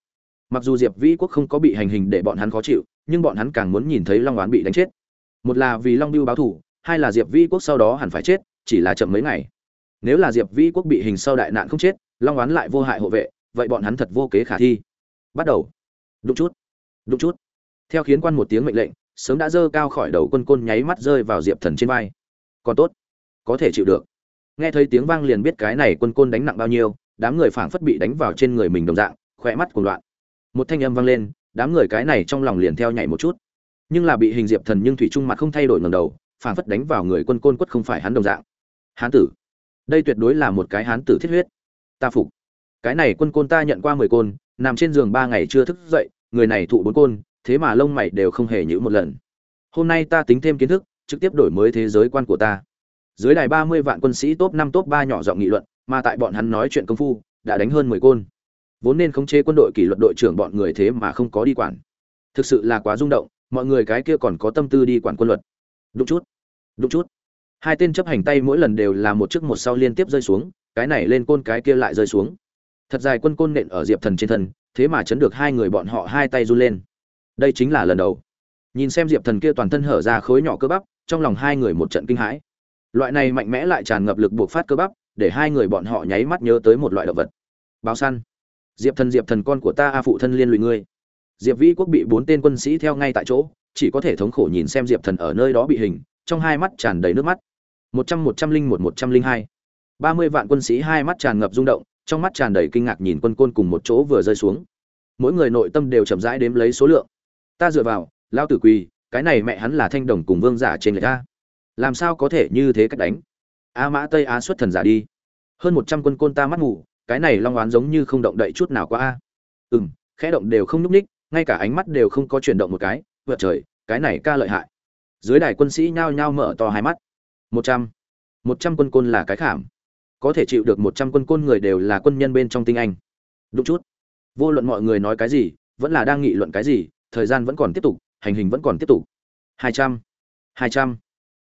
Mặc dù diệp vĩ quốc không có bị hành hình để bọn hắn khó chịu, nhưng bọn hắn càng muốn nhìn thấy long oán bị đánh chết một là vì long biêu báo thủ, hai là diệp vĩ quốc sau đó hẳn phải chết, chỉ là chậm mấy ngày. Nếu là diệp vĩ quốc bị hình sau đại nạn không chết, long oán lại vô hại hộ vệ, vậy bọn hắn thật vô kế khả thi. Bắt đầu. Đụng chút. Đụng chút. Theo khiến quan một tiếng mệnh lệnh, sớm đã dơ cao khỏi đầu quân côn nháy mắt rơi vào diệp thần trên vai. Còn tốt. Có thể chịu được. Nghe thấy tiếng vang liền biết cái này quân côn đánh nặng bao nhiêu, đám người phảng phất bị đánh vào trên người mình đồng dạng, khỏe mắt cuồng loạn. Một thanh âm vang lên, đám người cái này trong lòng liền theo nhảy một chút nhưng là bị hình diệp thần nhưng thủy trung mặt không thay đổi ngầm đầu, phảng phất đánh vào người quân côn quất không phải hắn đồng dạng. Hán tử, đây tuyệt đối là một cái hán tử thiết huyết. Ta phục. Cái này quân côn ta nhận qua mười côn, nằm trên giường ba ngày chưa thức dậy, người này thụ bốn côn, thế mà lông mày đều không hề nhữ một lần. Hôm nay ta tính thêm kiến thức, trực tiếp đổi mới thế giới quan của ta. Dưới đài ba mươi vạn quân sĩ top năm, top ba nhỏ giọng nghị luận, mà tại bọn hắn nói chuyện công phu, đã đánh hơn mười côn. Vốn nên khống chế quân đội kỷ luật đội trưởng bọn người thế mà không có đi quản. Thực sự là quá rung động mọi người cái kia còn có tâm tư đi quản quân luật. Đúng chút đúng chút. Hai tên chấp hành tay mỗi lần đều là một chiếc một sau liên tiếp rơi xuống, cái này lên côn cái kia lại rơi xuống. Thật dài quân côn nện ở diệp thần trên thân, thế mà chấn được hai người bọn họ hai tay run lên. Đây chính là lần đầu. Nhìn xem diệp thần kia toàn thân hở ra khối nhỏ cơ bắp, trong lòng hai người một trận kinh hãi. Loại này mạnh mẽ lại tràn ngập lực buộc phát cơ bắp, để hai người bọn họ nháy mắt nhớ tới một loại động vật. Báo săn. Diệp thần diệp thần, con của ta a phụ thân liên lụy ngươi diệp vĩ quốc bị bốn tên quân sĩ theo ngay tại chỗ, chỉ có thể thống khổ nhìn xem diệp thần ở nơi đó bị hình, trong hai mắt tràn đầy nước mắt. Một trăm một trăm linh một một trăm linh hai. Ba mươi vạn quân sĩ hai mắt tràn ngập rung động, trong mắt tràn đầy kinh ngạc nhìn quân côn cùng một chỗ vừa rơi xuống. Mỗi người nội tâm đều chậm rãi đếm lấy số lượng. Ta dựa vào, lao tử quỳ, cái này mẹ hắn là thanh đồng cùng vương giả trên người ta. Làm sao có thể như thế cách đánh? A mã tây á xuất thần giả đi. Hơn một trăm quân côn ta mắt ngủ cái này long oán giống như không động đậy chút nào qua a. Ừ m khẽ động đều không nhúc ních ngay cả ánh mắt đều không có chuyển động một cái vượt trời, cái này ca lợi hại. Dưới đài quân sĩ nhao nhao mở to hai mắt. Một trăm một trăm quân côn là cái khảm. Có thể chịu được một trăm quân côn người đều là quân nhân bên trong tinh anh. Đúng chút. Vô luận mọi người nói cái gì, vẫn là đang nghị luận cái gì, thời gian vẫn còn tiếp tục, hành hình vẫn còn tiếp tục. Hai trăm hai trăm.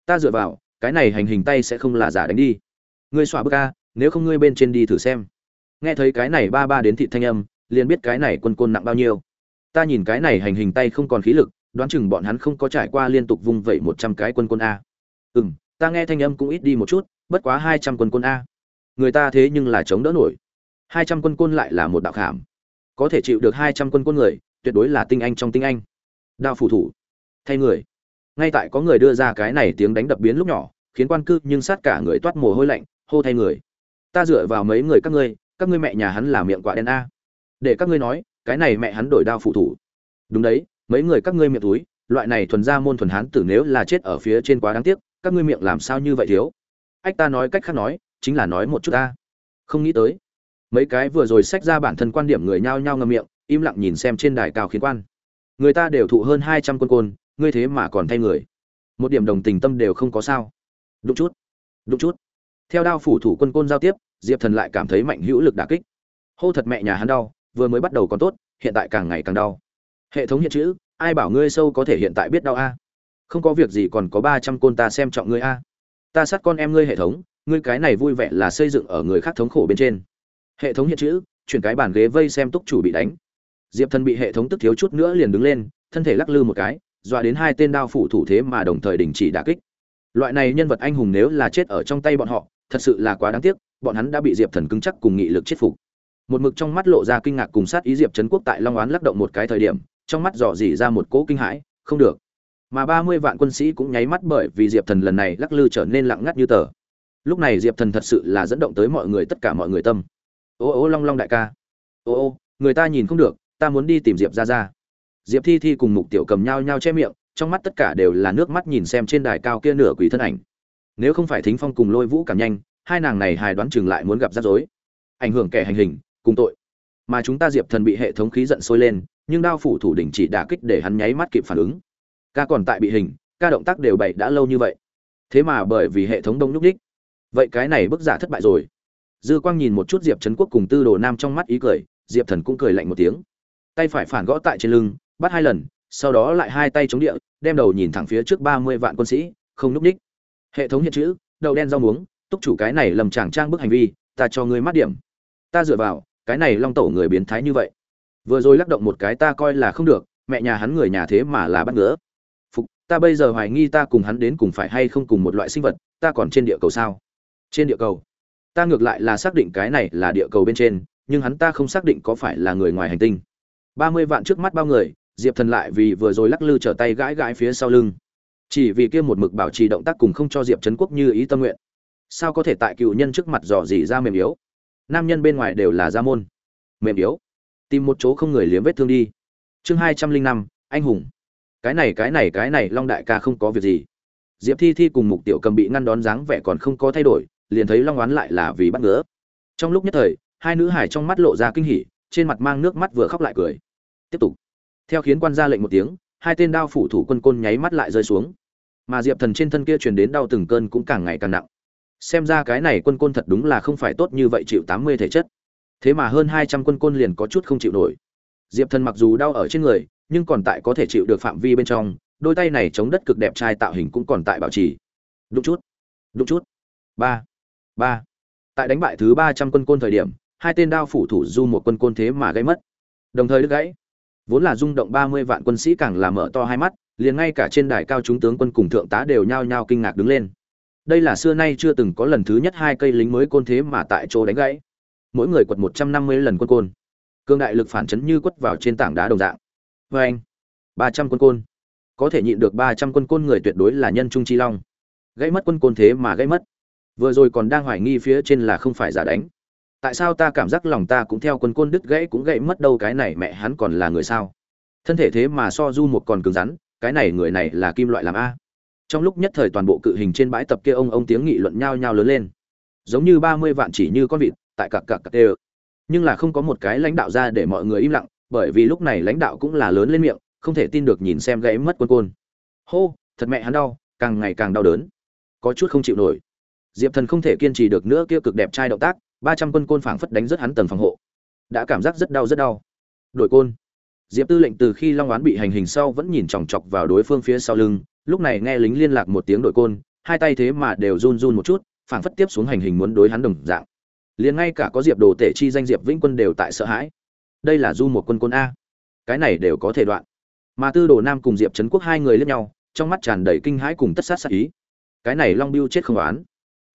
Ta dựa vào, cái này hành hình tay sẽ không là giả đánh đi. Ngươi xỏa bức ca nếu không ngươi bên trên đi thử xem. Nghe thấy cái này ba ba đến thị thanh âm, liền biết cái này quân côn nặng bao nhiêu ta nhìn cái này hành hình tay không còn khí lực, đoán chừng bọn hắn không có trải qua liên tục vung vẩy một trăm cái quân quân a. Ừ m ta nghe thanh âm cũng ít đi một chút, bất quá hai trăm quân quân a. Người ta thế nhưng là chống đỡ nổi. Hai trăm quân quân lại là một đạo khảm. Có thể chịu được hai trăm quân quân người, tuyệt đối là tinh anh trong tinh anh. Đao phủ thủ. Thay người. Ngay tại có người đưa ra cái này tiếng đánh đập biến lúc nhỏ, khiến quan cư nhưng sát cả người toát mồ hôi lạnh, hô thay người. Ta dựa vào mấy người các ngươi các ngươi mẹ nhà hắn là miệng quả đen a. Để các ngươi nói cái này mẹ hắn đổi đao phụ thủ. Đúng đấy, mấy người các ngươi miệng túi, loại này thuần ra môn thuần hán tử nếu là chết ở phía trên quá đáng tiếc, các ngươi miệng làm sao như vậy thiếu? Ách ta nói cách khác nói, chính là nói một chút ta. Không nghĩ tới. Mấy cái vừa rồi sách ra bản thân quan điểm người nhao nhao ngâm miệng, im lặng nhìn xem trên đài cao khiến quan. Người ta đều thụ hơn hai trăm quân côn, ngươi thế mà còn thay người. Một điểm đồng tình tâm đều không có sao. Đúng chút. Đúng chút. Theo đao phủ thủ quân côn giao tiếp, diệp thần lại cảm thấy mạnh hữu lực đà kích. Hô thật mẹ nhà hắn đau vừa mới bắt đầu còn tốt, hiện tại càng ngày càng đau. Hệ thống hiện chữ, ai bảo ngươi sâu có thể hiện tại biết đau a? Không có việc gì còn có ba trăm côn ta xem trọng ngươi a. Ta sát con em ngươi hệ thống, ngươi cái này vui vẻ là xây dựng ở người khác thống khổ bên trên. Hệ thống hiện chữ, chuyển cái bàn ghế vây xem túc chủ bị đánh. Diệp thần bị hệ thống tức thiếu chút nữa liền đứng lên, thân thể lắc lư một cái, dọa đến hai tên đao phủ thủ thế mà đồng thời đình chỉ đả kích. Loại này nhân vật anh hùng nếu là chết ở trong tay bọn họ, thật sự là quá đáng tiếc, bọn hắn đã bị diệp thần cứng chắc cùng nghị lực chết phục một mực trong mắt lộ ra kinh ngạc cùng sát ý diệp trấn quốc tại long oán lắc động một cái thời điểm, trong mắt dò dỉ ra một cỗ kinh hãi, không được. Mà ba mươi vạn quân sĩ cũng nháy mắt bởi vì diệp thần lần này lắc lư trở nên lặng ngắt như tờ. Lúc này diệp thần thật sự là dẫn động tới mọi người, tất cả mọi người tâm. Ô ô long long đại ca. Ô ô, người ta nhìn không được, ta muốn đi tìm diệp ra ra diệp thi thi cùng mục tiểu cầm nhau nhau che miệng, trong mắt tất cả đều là nước mắt nhìn xem trên đài cao kia nửa quỷ thân ảnh. Nếu không phải thính phong cùng lôi vũ cảm nhanh, hai nàng này hài đoán chừng lại muốn gặp rắc rối. Ảnh hưởng kẻ hành hình cùng tội. Mà chúng ta diệp thần bị hệ thống khí giận sôi lên, nhưng đao phủ thủ đỉnh chỉ đả kích để hắn nháy mắt kịp phản ứng. Ca còn tại bị hình, ca động tác đều bậy đã lâu như vậy. Thế mà bởi vì hệ thống đông nhúc ních vậy cái này bức giả thất bại rồi. Dư quang nhìn một chút diệp trấn quốc cùng tư đồ nam trong mắt ý cười, diệp thần cũng cười lạnh một tiếng. Tay phải phản gõ tại trên lưng, bắt hai lần, sau đó lại hai tay chống địa, đem đầu nhìn thẳng phía trước ba mươi vạn quân sĩ, không nhúc ních hệ thống hiện chữ đầu đen rau muống, túc chủ cái này lầm chàng trang bức hành vi, ta cho ngươi mát điểm. Ta dựa vào cái này long tổ người biến thái như vậy. Vừa rồi lắc động một cái ta coi là không được, mẹ nhà hắn người nhà thế mà là bắt ngứa. Phục, ta bây giờ hoài nghi ta cùng hắn đến cùng phải hay không cùng một loại sinh vật, ta còn trên địa cầu sao? Trên địa cầu. Ta ngược lại là xác định cái này là địa cầu bên trên, nhưng hắn ta không xác định có phải là người ngoài hành tinh. Ba mươi vạn trước mắt bao người, diệp thần lại vì vừa rồi lắc lư trở tay gãi gãi phía sau lưng. Chỉ vì kia một mực bảo trì động tác cùng không cho diệp trấn quốc như ý tâm nguyện. Sao có thể tại cựu nhân trước mặt dò dỉ ra mềm yếu? Nam nhân bên ngoài đều là gia môn. Mềm yếu. Tìm một chỗ không người liếm vết thương đi. Chương hai trăm linh năm, anh hùng. Cái này cái này cái này, long đại ca không có việc gì. Diệp thi thi cùng mục tiểu cầm bị ngăn đón dáng vẻ còn không có thay đổi, liền thấy long oán lại là vì bắt ngứa trong lúc nhất thời, hai nữ hải trong mắt lộ ra kinh hỉ, trên mặt mang nước mắt vừa khóc lại cười. Tiếp tục. Theo khiến quan ra lệnh một tiếng, hai tên đao phủ thủ quân côn nháy mắt lại rơi xuống. Mà diệp thần trên thân kia truyền đến đau từng cơn cũng càng ngày càng nặng xem ra cái này quân côn thật đúng là không phải tốt như vậy chịu tám mươi thể chất. Thế mà hơn hai trăm quân côn liền có chút không chịu nổi. Diệp thần mặc dù đau ở trên người, nhưng còn tại có thể chịu được phạm vi bên trong, đôi tay này chống đất cực đẹp trai tạo hình cũng còn tại bảo trì. Đúng chút đúng chút. Ba ba. Tại đánh bại thứ ba trăm quân côn thời điểm, hai tên đao phủ thủ du một quân côn thế mà gây mất. Đồng thời đứt gãy. Vốn là rung động ba mươi vạn quân sĩ càng làm mở to hai mắt, liền ngay cả trên đài cao chúng tướng quân cùng thượng tá đều nhao nhao kinh ngạc đứng lên đây là xưa nay chưa từng có lần thứ nhất hai cây lính mới côn thế mà tại chỗ đánh gãy. Mỗi người quật một trăm năm mươi lần quân côn. Cương đại lực phản chấn như quất vào trên tảng đá đồng dạng. Vê anh, ba trăm quân côn. Có thể nhịn được ba trăm quân côn người tuyệt đối là nhân trung chi long. Gãy mất quân côn thế mà gãy mất. Vừa rồi còn đang hoài nghi phía trên là không phải giả đánh. Tại sao ta cảm giác lòng ta cũng theo quân côn đứt gãy cũng gãy mất đâu, cái này mẹ hắn còn là người sao? Thân thể thế mà so du một còn cứng rắn, cái này người này là kim loại làm a trong lúc nhất thời toàn bộ cự hình trên bãi tập kia ông ông tiếng nghị luận nhao nhao lớn lên. Giống như ba mươi vạn chỉ như con vịt, tại cặp cặp cặp tê nhưng là không có một cái lãnh đạo ra để mọi người im lặng, bởi vì lúc này lãnh đạo cũng là lớn lên miệng, không thể tin được nhìn xem gãy mất quân côn. Hô, thật mẹ hắn đau, càng ngày càng đau đớn. Có chút không chịu nổi. Diệp thần không thể kiên trì được nữa kia cực đẹp trai động tác, ba trăm quân côn phảng phất đánh rất hắn tầng phòng hộ. Đã cảm giác rất đau rất đau. Đổi côn. Diệp tư lệnh từ khi long oán bị hành hình sau vẫn nhìn chòng chọc vào đối phương phía sau lưng lúc này nghe lính liên lạc một tiếng đội côn, hai tay thế mà đều run run một chút, phảng phất tiếp xuống hành hình muốn đối hắn đồng dạng. Liền ngay cả có diệp đồ tể chi danh diệp vĩnh quân đều tại sợ hãi. Đây là du một quân quân a. Cái này đều có thể đoạn. Mà tư đồ nam cùng diệp trấn quốc hai người lướt nhau, trong mắt tràn đầy kinh hãi cùng tất sát sát ý. Cái này long biêu chết không oán.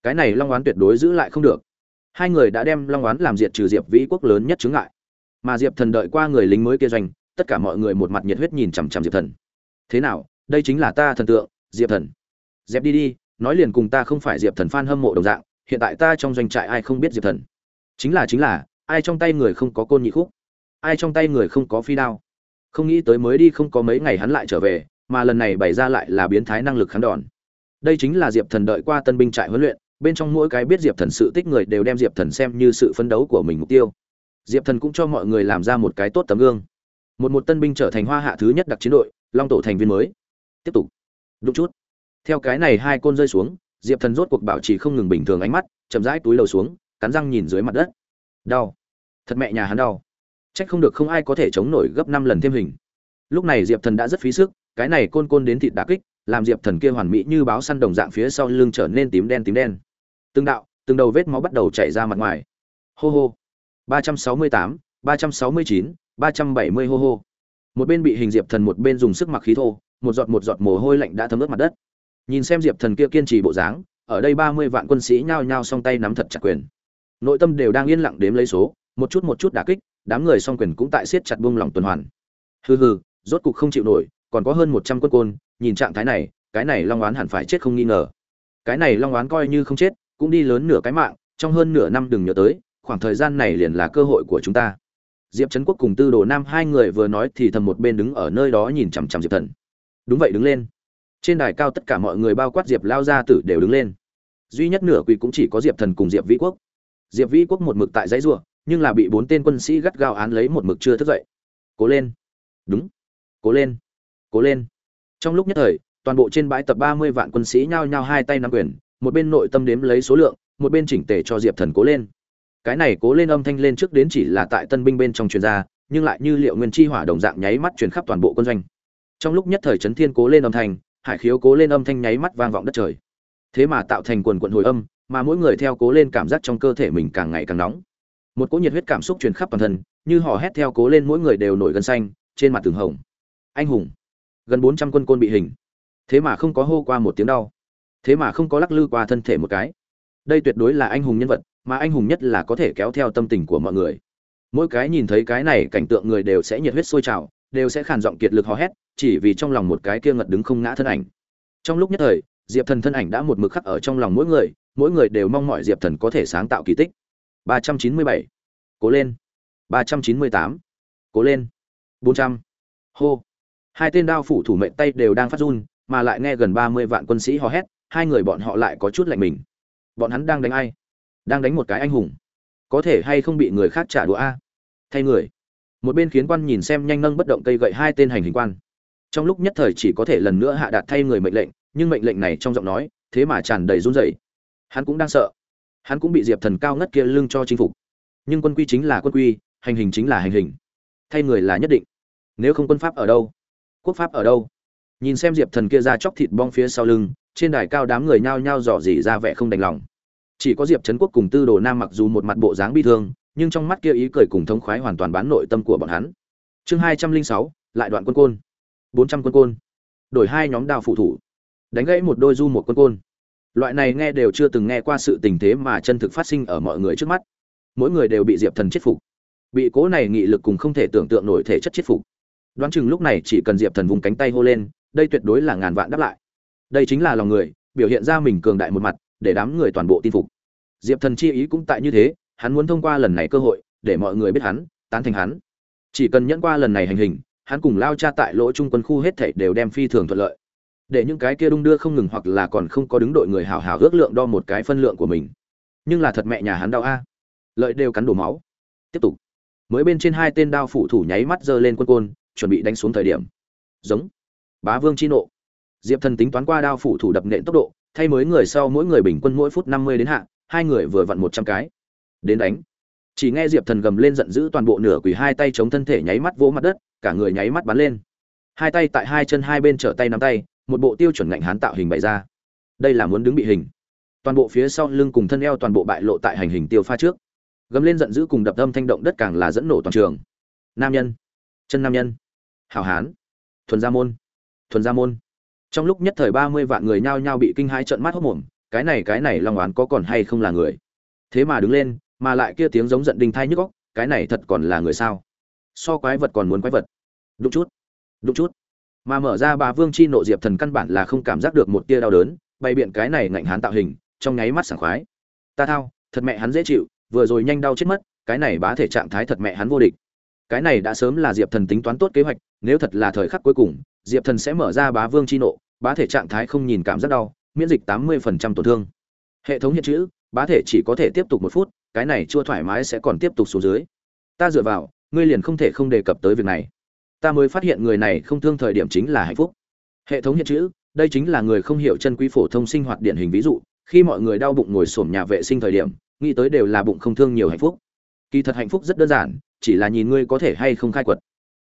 Cái này long oán tuyệt đối giữ lại không được. Hai người đã đem long oán làm diệt trừ diệp vĩ quốc lớn nhất chướng ngại. Mà diệp thần đợi qua người lính mới kia doanh, tất cả mọi người một mặt nhiệt huyết nhìn chằm chằm diệp thần. Thế nào đây chính là ta thần tượng, diệp thần. Dẹp đi đi, nói liền cùng ta không phải diệp thần f hâm mộ đồng dạng, hiện tại ta trong doanh trại ai không biết diệp thần? Chính là chính là, ai trong tay người không có côn nhị khúc? Ai trong tay người không có phi đao? Không nghĩ tới mới đi không có mấy ngày hắn lại trở về, mà lần này bày ra lại là biến thái năng lực khán đòn. Đây chính là diệp thần đợi qua tân binh trại huấn luyện, bên trong mỗi cái biết diệp thần sự tích người đều đem diệp thần xem như sự phấn đấu của mình mục tiêu. Diệp thần cũng cho mọi người làm ra một cái tốt tấm gương. Một một tân binh trở thành hoa hạ thứ nhất đặc chiến đội, long tổ thành viên mới tiếp tục. Đúng chút. Theo cái này hai côn rơi xuống, diệp thần rốt cuộc bảo trì không ngừng bình thường ánh mắt, chậm rãi túi đầu xuống, cắn răng nhìn dưới mặt đất. Đau. Thật mẹ nhà hắn đau. Trách không được không ai có thể chống nổi gấp năm lần thêm hình. Lúc này diệp thần đã rất phí sức, cái này côn côn đến thịt đà kích, làm diệp thần kia hoàn mỹ như báo săn đồng dạng phía sau lưng trở nên tím đen tím đen. Từng đạo, từng đầu vết máu bắt đầu chảy ra mặt ngoài. Hô hô. ba trăm sáu mươi tám, ba trăm sáu mươi chín, ba trăm bảy mươi hô hô. Một bên bị hình diệp thần một bên dùng sức mặc khí thô một giọt một giọt mồ hôi lạnh đã thấm ướt mặt đất. Nhìn xem diệp thần kia kiên trì bộ dáng, ở đây ba mươi vạn quân sĩ nhao nhao song tay nắm thật chặt quyền. Nội tâm đều đang yên lặng đếm lấy số, một chút một chút đả kích, đám người song quyền cũng tại siết chặt buông lỏng tuần hoàn. Hừ hừ, rốt cục không chịu nổi, còn có hơn một trăm quân côn, nhìn trạng thái này, cái này long oán hẳn phải chết không nghi ngờ. Cái này long oán coi như không chết, cũng đi lớn nửa cái mạng, trong hơn nửa năm đừng nhớ tới, khoảng thời gian này liền là cơ hội của chúng ta. Diệp trấn quốc cùng tư đồ nam hai người vừa nói thì thầm một bên đứng ở nơi đó nhìn chằm chằm diệp thần đúng vậy, đứng lên. Trên đài cao tất cả mọi người bao quát diệp lao gia tử đều đứng lên. Duy nhất nửa quỳ cũng chỉ có diệp thần cùng diệp vĩ quốc. Diệp vĩ quốc một mực tại dãy rùa nhưng là bị bốn tên quân sĩ gắt gao án lấy một mực chưa thức dậy. Cố lên. Đúng. Cố lên. Cố lên. Trong lúc nhất thời, toàn bộ trên bãi tập ba mươi vạn quân sĩ nhao nhao hai tay nắm quyền, một bên nội tâm đếm lấy số lượng, một bên chỉnh tề cho diệp thần cố lên. Cái này cố lên âm thanh lên trước đến chỉ là tại tân binh bên trong truyền gia nhưng lại như liệu nguyên chi hỏa đồng dạng nháy mắt truyền khắp toàn bộ quân doanh trong lúc nhất thời chấn thiên cố lên âm thanh, hải khiếu cố lên âm thanh nháy mắt vang vọng đất trời. Thế mà tạo thành quần quận hồi âm, mà mỗi người theo cố lên cảm giác trong cơ thể mình càng ngày càng nóng. Một cỗ nhiệt huyết cảm xúc truyền khắp toàn thân, như hò hét theo cố lên mỗi người đều nổi gân xanh, trên mặt tường hồng. Anh hùng. Gần bốn trăm quân côn bị hình. Thế mà không có hô qua một tiếng đau. Thế mà không có lắc lư qua thân thể một cái. Đây tuyệt đối là anh hùng nhân vật, mà anh hùng nhất là có thể kéo theo tâm tình của mọi người. Mỗi cái nhìn thấy cái này, cảnh tượng người đều sẽ nhiệt huyết sôi trào, đều sẽ khàn giọng kiệt lực hò hét chỉ vì trong lòng một cái kia ngật đứng không ngã thân ảnh. Trong lúc nhất thời, diệp thần thân ảnh đã một mực khắc ở trong lòng mỗi người mỗi người đều mong mọi diệp thần có thể sáng tạo kỳ tích. 397. cố lên. 398. cố lên. 400. hô. Hai tên đao phủ thủ mệnh tay đều đang phát run, mà lại nghe gần 30 vạn quân sĩ hò hét, hai người bọn họ lại có chút lạnh mình. Bọn hắn đang đánh ai? Đang đánh một cái anh hùng. Có thể hay không bị người khác trả đũa a? Thay người. Một bên khiến quan nhìn xem nhanh nâng bất động cây gậy hai tên hành hình quan trong lúc nhất thời chỉ có thể lần nữa hạ đạt thay người mệnh lệnh, nhưng mệnh lệnh này trong giọng nói, thế mà tràn đầy run rẩy. Hắn cũng đang sợ. Hắn cũng bị diệp thần cao ngất kia lưng cho chinh phục. Nhưng quân quy chính là quân quy, hành hình chính là hành hình. Thay người là nhất định. Nếu không quân pháp ở đâu? Quốc pháp ở đâu? Nhìn xem diệp thần kia ra chóc thịt bong phía sau lưng, trên đài cao đám người nhao nhao dò dỉ ra vẻ không đành lòng. Chỉ có diệp trấn quốc cùng tư đồ nam mặc dù một mặt bộ dáng bi thương, nhưng trong mắt kia ý cười cùng thống khoái hoàn toàn bán nội tâm của bọn hắn. Chương hai trăm linh sáu, lại đoạn quân côn bốn trăm quân côn. Đổi hai nhóm đao phụ thủ. Đánh gãy một đôi du một quân côn. Loại này nghe đều chưa từng nghe qua sự tình thế mà chân thực phát sinh ở mọi người trước mắt. Mỗi người đều bị diệp thần chết phục. Bị cố này nghị lực cùng không thể tưởng tượng nổi thể chất chết phục. Đoán chừng lúc này chỉ cần diệp thần vùng cánh tay hô lên, đây tuyệt đối là ngàn vạn đáp lại. Đây chính là lòng người, biểu hiện ra mình cường đại một mặt, để đám người toàn bộ tin phục. Diệp thần chi ý cũng tại như thế, hắn muốn thông qua lần này cơ hội, để mọi người biết hắn, tán thành hắn. Chỉ cần nhẫn qua lần này hành hình hắn cùng lao cha tại lỗ trung quân khu hết thảy đều đem phi thường thuận lợi. Để những cái kia đung đưa không ngừng hoặc là còn không có đứng đội người hào hào ước lượng đo một cái phân lượng của mình. Nhưng là thật mẹ nhà hắn đau a. Lợi đều cắn đổ máu. Tiếp tục. Mới bên trên hai tên đao phủ thủ nháy mắt giơ lên quân côn, chuẩn bị đánh xuống thời điểm. Giống. Bá vương chi nộ. Diệp thần tính toán qua đao phủ thủ đập nện tốc độ, thay mới người sau mỗi người bình quân mỗi phút năm mươi đến hạ, hai người vừa vặn một trăm cái. Đến đánh. Chỉ nghe diệp thần gầm lên giận dữ toàn bộ nửa quỳ hai tay chống thân thể nháy mắt vỗ mặt đất cả người nháy mắt bắn lên. Hai tay tại hai chân hai bên trở tay nắm tay, một bộ tiêu chuẩn ngạnh hán tạo hình bày ra. Đây là muốn đứng bị hình. Toàn bộ phía sau lưng cùng thân eo toàn bộ bại lộ tại hành hình tiêu pha trước. Gầm lên giận dữ cùng đập âm thanh động đất càng là dẫn nổ toàn trường. Nam nhân. Chân nam nhân. Hảo hán. Thuần gia môn. Thuần gia môn. Trong lúc nhất thời ba mươi vạn người nhao nhao bị kinh hai trận mắt hốc mồm, cái này cái này long oán có còn hay không là người? Thế mà đứng lên, mà lại kia tiếng giống giận đinh thai nhức óc, cái này thật còn là người sao? So quái vật còn muốn quái vật. Đúng chút đúng chút. Mà mở ra bà vương chi nộ diệp thần căn bản là không cảm giác được một tia đau đớn, bày biện cái này ngạnh hán tạo hình, trong nháy mắt sảng khoái. Ta thao, thật mẹ hắn dễ chịu, vừa rồi nhanh đau chết mất, cái này bá thể trạng thái thật mẹ hắn vô địch. Cái này đã sớm là diệp thần tính toán tốt kế hoạch, nếu thật là thời khắc cuối cùng, diệp thần sẽ mở ra bá vương chi nộ, bá thể trạng thái không nhìn cảm giác đau, miễn dịch tám mươi phần trăm tổn thương. Hệ thống hiện chữ, bá thể chỉ có thể tiếp tục một phút, cái này chưa thoải mái sẽ còn tiếp tục xuống dưới. Ta dựa vào ngươi liền không thể không đề cập tới việc này. Ta mới phát hiện người này không thương thời điểm chính là hạnh phúc. Hệ thống hiện chữ, đây chính là người không hiểu chân quý phổ thông sinh hoạt điển hình ví dụ, khi mọi người đau bụng ngồi xổm nhà vệ sinh thời điểm, nghĩ tới đều là bụng không thương nhiều hạnh phúc. Kỳ thật hạnh phúc rất đơn giản, chỉ là nhìn ngươi có thể hay không khai quật.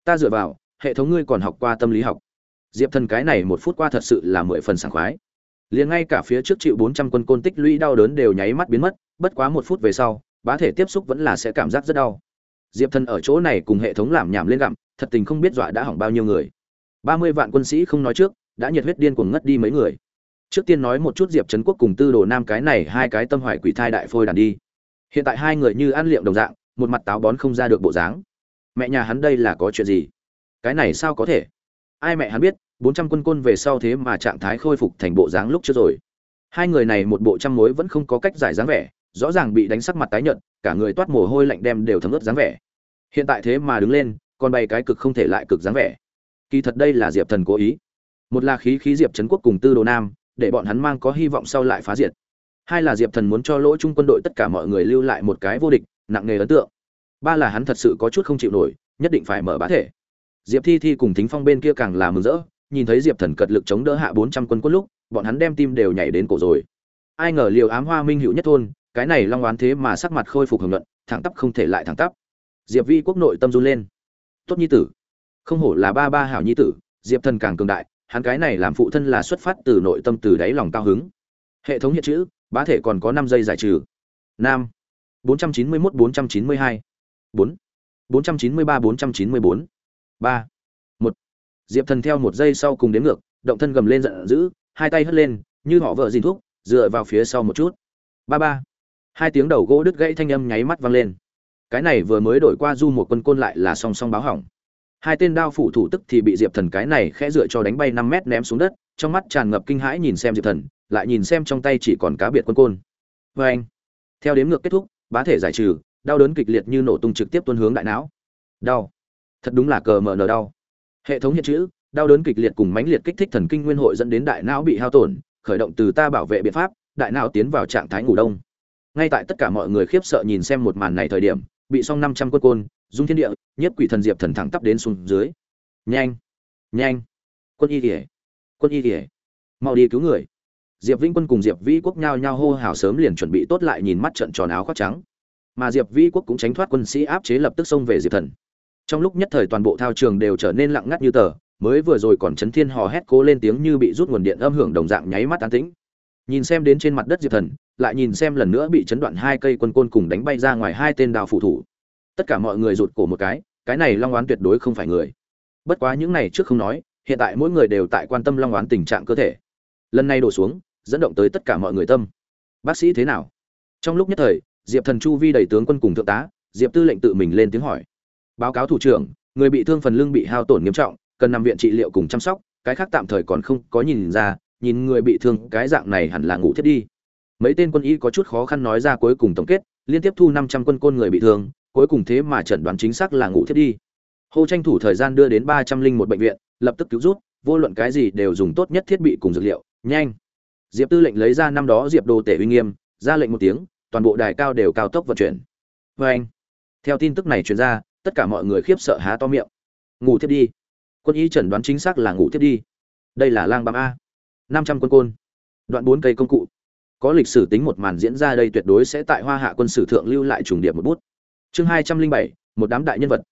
Ta dựa vào, hệ thống ngươi còn học qua tâm lý học. Diệp thần cái này một phút qua thật sự là mười phần sảng khoái. Liền ngay cả phía trước chịu bốn trăm quân côn tích lũy đau đớn đều nháy mắt biến mất, bất quá một phút về sau, bá thể tiếp xúc vẫn là sẽ cảm giác rất đau diệp thần ở chỗ này cùng hệ thống làm nhảm lên gặm, thật tình không biết dọa đã hỏng bao nhiêu người. Ba mươi vạn quân sĩ không nói trước, đã nhiệt huyết điên cuồng ngất đi mấy người. Trước tiên nói một chút diệp trấn quốc cùng tư đồ nam cái này hai cái tâm hoài quỷ thai đại phôi đàn đi. Hiện tại hai người như ăn liệm đồng dạng, một mặt táo bón không ra được bộ dáng. Mẹ nhà hắn đây là có chuyện gì? Cái này sao có thể? Ai mẹ hắn biết, bốn trăm quân côn về sau thế mà trạng thái khôi phục thành bộ dáng lúc trước rồi. Hai người này một bộ trăm mối vẫn không có cách giải dáng vẻ rõ ràng bị đánh sắc mặt tái nhợt, cả người toát mồ hôi lạnh đem đều thấm ướt dáng vẻ. Hiện tại thế mà đứng lên, còn bày cái cực không thể lại cực dáng vẻ. Kỳ thật đây là diệp thần cố ý. Một là khí khí diệp trấn quốc cùng tư đồ nam, để bọn hắn mang có hy vọng sau lại phá diệt. Hai là diệp thần muốn cho lỗ Trung quân đội tất cả mọi người lưu lại một cái vô địch, nặng nề ấn tượng. Ba là hắn thật sự có chút không chịu nổi, nhất định phải mở bá thể. Diệp thi thi cùng thính phong bên kia càng là mừng rỡ, nhìn thấy diệp thần cật lực chống đỡ hạ bốn trăm quân quân lúc, bọn hắn đem tim đều nhảy đến cổ rồi. Ai ngờ liều ám hoa minh hữu nhất thôn cái này long oán thế mà sắc mặt khôi phục hưởng luận, thẳng tắp không thể lại thẳng tắp. Diệp vi quốc nội tâm run lên. Tốt nhi tử. Không hổ là ba ba hảo nhi tử, diệp thần càng cường đại, hắn cái này làm phụ thân là xuất phát từ nội tâm từ đáy lòng cao hứng. Hệ thống hiện chữ, bá thể còn có năm giây giải trừ. Nam. bốn trăm chín mươi mốt, bốn trăm chín mươi hai. Bốn. bốn trăm chín mươi ba, bốn trăm chín mươi bốn. Ba. Một. Diệp thần theo một giây sau cùng đến ngược, động thân gầm lên giận dữ, hai tay hất lên, như họ vợ dìn thuốc, dựa vào phía sau một chút. Ba ba hai tiếng đầu gỗ đứt gãy thanh âm nháy mắt vang lên. Cái này vừa mới đổi qua du một quân côn lại là song song báo hỏng. Hai tên đao phủ thủ tức thì bị diệp thần cái này khẽ dựa cho đánh bay năm mét ném xuống đất, trong mắt tràn ngập kinh hãi nhìn xem diệp thần, lại nhìn xem trong tay chỉ còn cá biệt quân côn. Vê anh. Theo đếm ngược kết thúc, bá thể giải trừ, đau đớn kịch liệt như nổ tung trực tiếp tuôn hướng đại não. Đau. Thật đúng là cờ mờ nờ đau. Hệ thống hiện chữ, đau đớn kịch liệt cùng mãnh liệt kích thích thần kinh nguyên hội dẫn đến đại não bị hao tổn, khởi động từ ta bảo vệ biện pháp, đại não tiến vào trạng thái ngủ đông ngay tại tất cả mọi người khiếp sợ nhìn xem một màn này thời điểm, bị xong năm trăm quân côn, dung thiên địa nhất quỷ thần diệp thần thẳng tắp đến xuống dưới. Nhanh nhanh, quân y kỉa quân y kỉa mau đi cứu người. Diệp vĩnh quân cùng diệp vĩ quốc nhao nhao hô hào sớm liền chuẩn bị tốt lại nhìn mắt trận tròn áo khoác trắng. Mà diệp vĩ quốc cũng tránh thoát quân sĩ áp chế lập tức xông về diệp thần. Trong lúc nhất thời toàn bộ thao trường đều trở nên lặng ngắt như tờ, mới vừa rồi còn chấn thiên hò hét cố lên tiếng như bị rút nguồn điện âm hưởng đồng dạng nháy mắt tán tĩnh nhìn xem đến trên mặt đất diệp thần, lại nhìn xem lần nữa bị chấn đoạn hai cây quân côn cùng đánh bay ra ngoài hai tên đào phủ thủ. Tất cả mọi người rụt cổ một cái cái này long oán tuyệt đối không phải người. Bất quá những này trước không nói, hiện tại mỗi người đều tại quan tâm long oán tình trạng cơ thể. Lần này đổ xuống, dẫn động tới tất cả mọi người tâm. Bác sĩ thế nào? Trong lúc nhất thời, diệp thần chu vi đầy tướng quân cùng thượng tá, diệp tư lệnh tự mình lên tiếng hỏi. Báo cáo thủ trưởng, người bị thương phần lưng bị hao tổn nghiêm trọng, cần nằm viện trị liệu cùng chăm sóc, cái khác tạm thời còn không có nhìn ra nhìn người bị thương, cái dạng này hẳn là ngủ thiết đi. Mấy tên quân y có chút khó khăn nói ra cuối cùng tổng kết, liên tiếp thu năm trăm quân côn người bị thương, cuối cùng thế mà chẩn đoán chính xác là ngủ thiết đi. Hô tranh thủ thời gian đưa đến ba trăm linh một bệnh viện, lập tức cứu rút, vô luận cái gì đều dùng tốt nhất thiết bị cùng dược liệu, nhanh. Diệp tư lệnh lấy ra năm đó diệp đồ tể uy nghiêm, ra lệnh một tiếng, toàn bộ đài cao đều cao tốc vận chuyển. Vê anh. Theo tin tức này truyền ra, tất cả mọi người khiếp sợ há to miệng. Ngủ thiết đi. Quân y chẩn đoán chính xác là ngủ thiết đi. Đây là lang băm a năm trăm quân côn. Đoạn bốn cây công cụ. Có lịch sử tính một màn diễn ra đây tuyệt đối sẽ tại hoa hạ quân sử thượng lưu lại trùng điệp một bút. Chương hai trăm linh bảy, một đám đại nhân vật.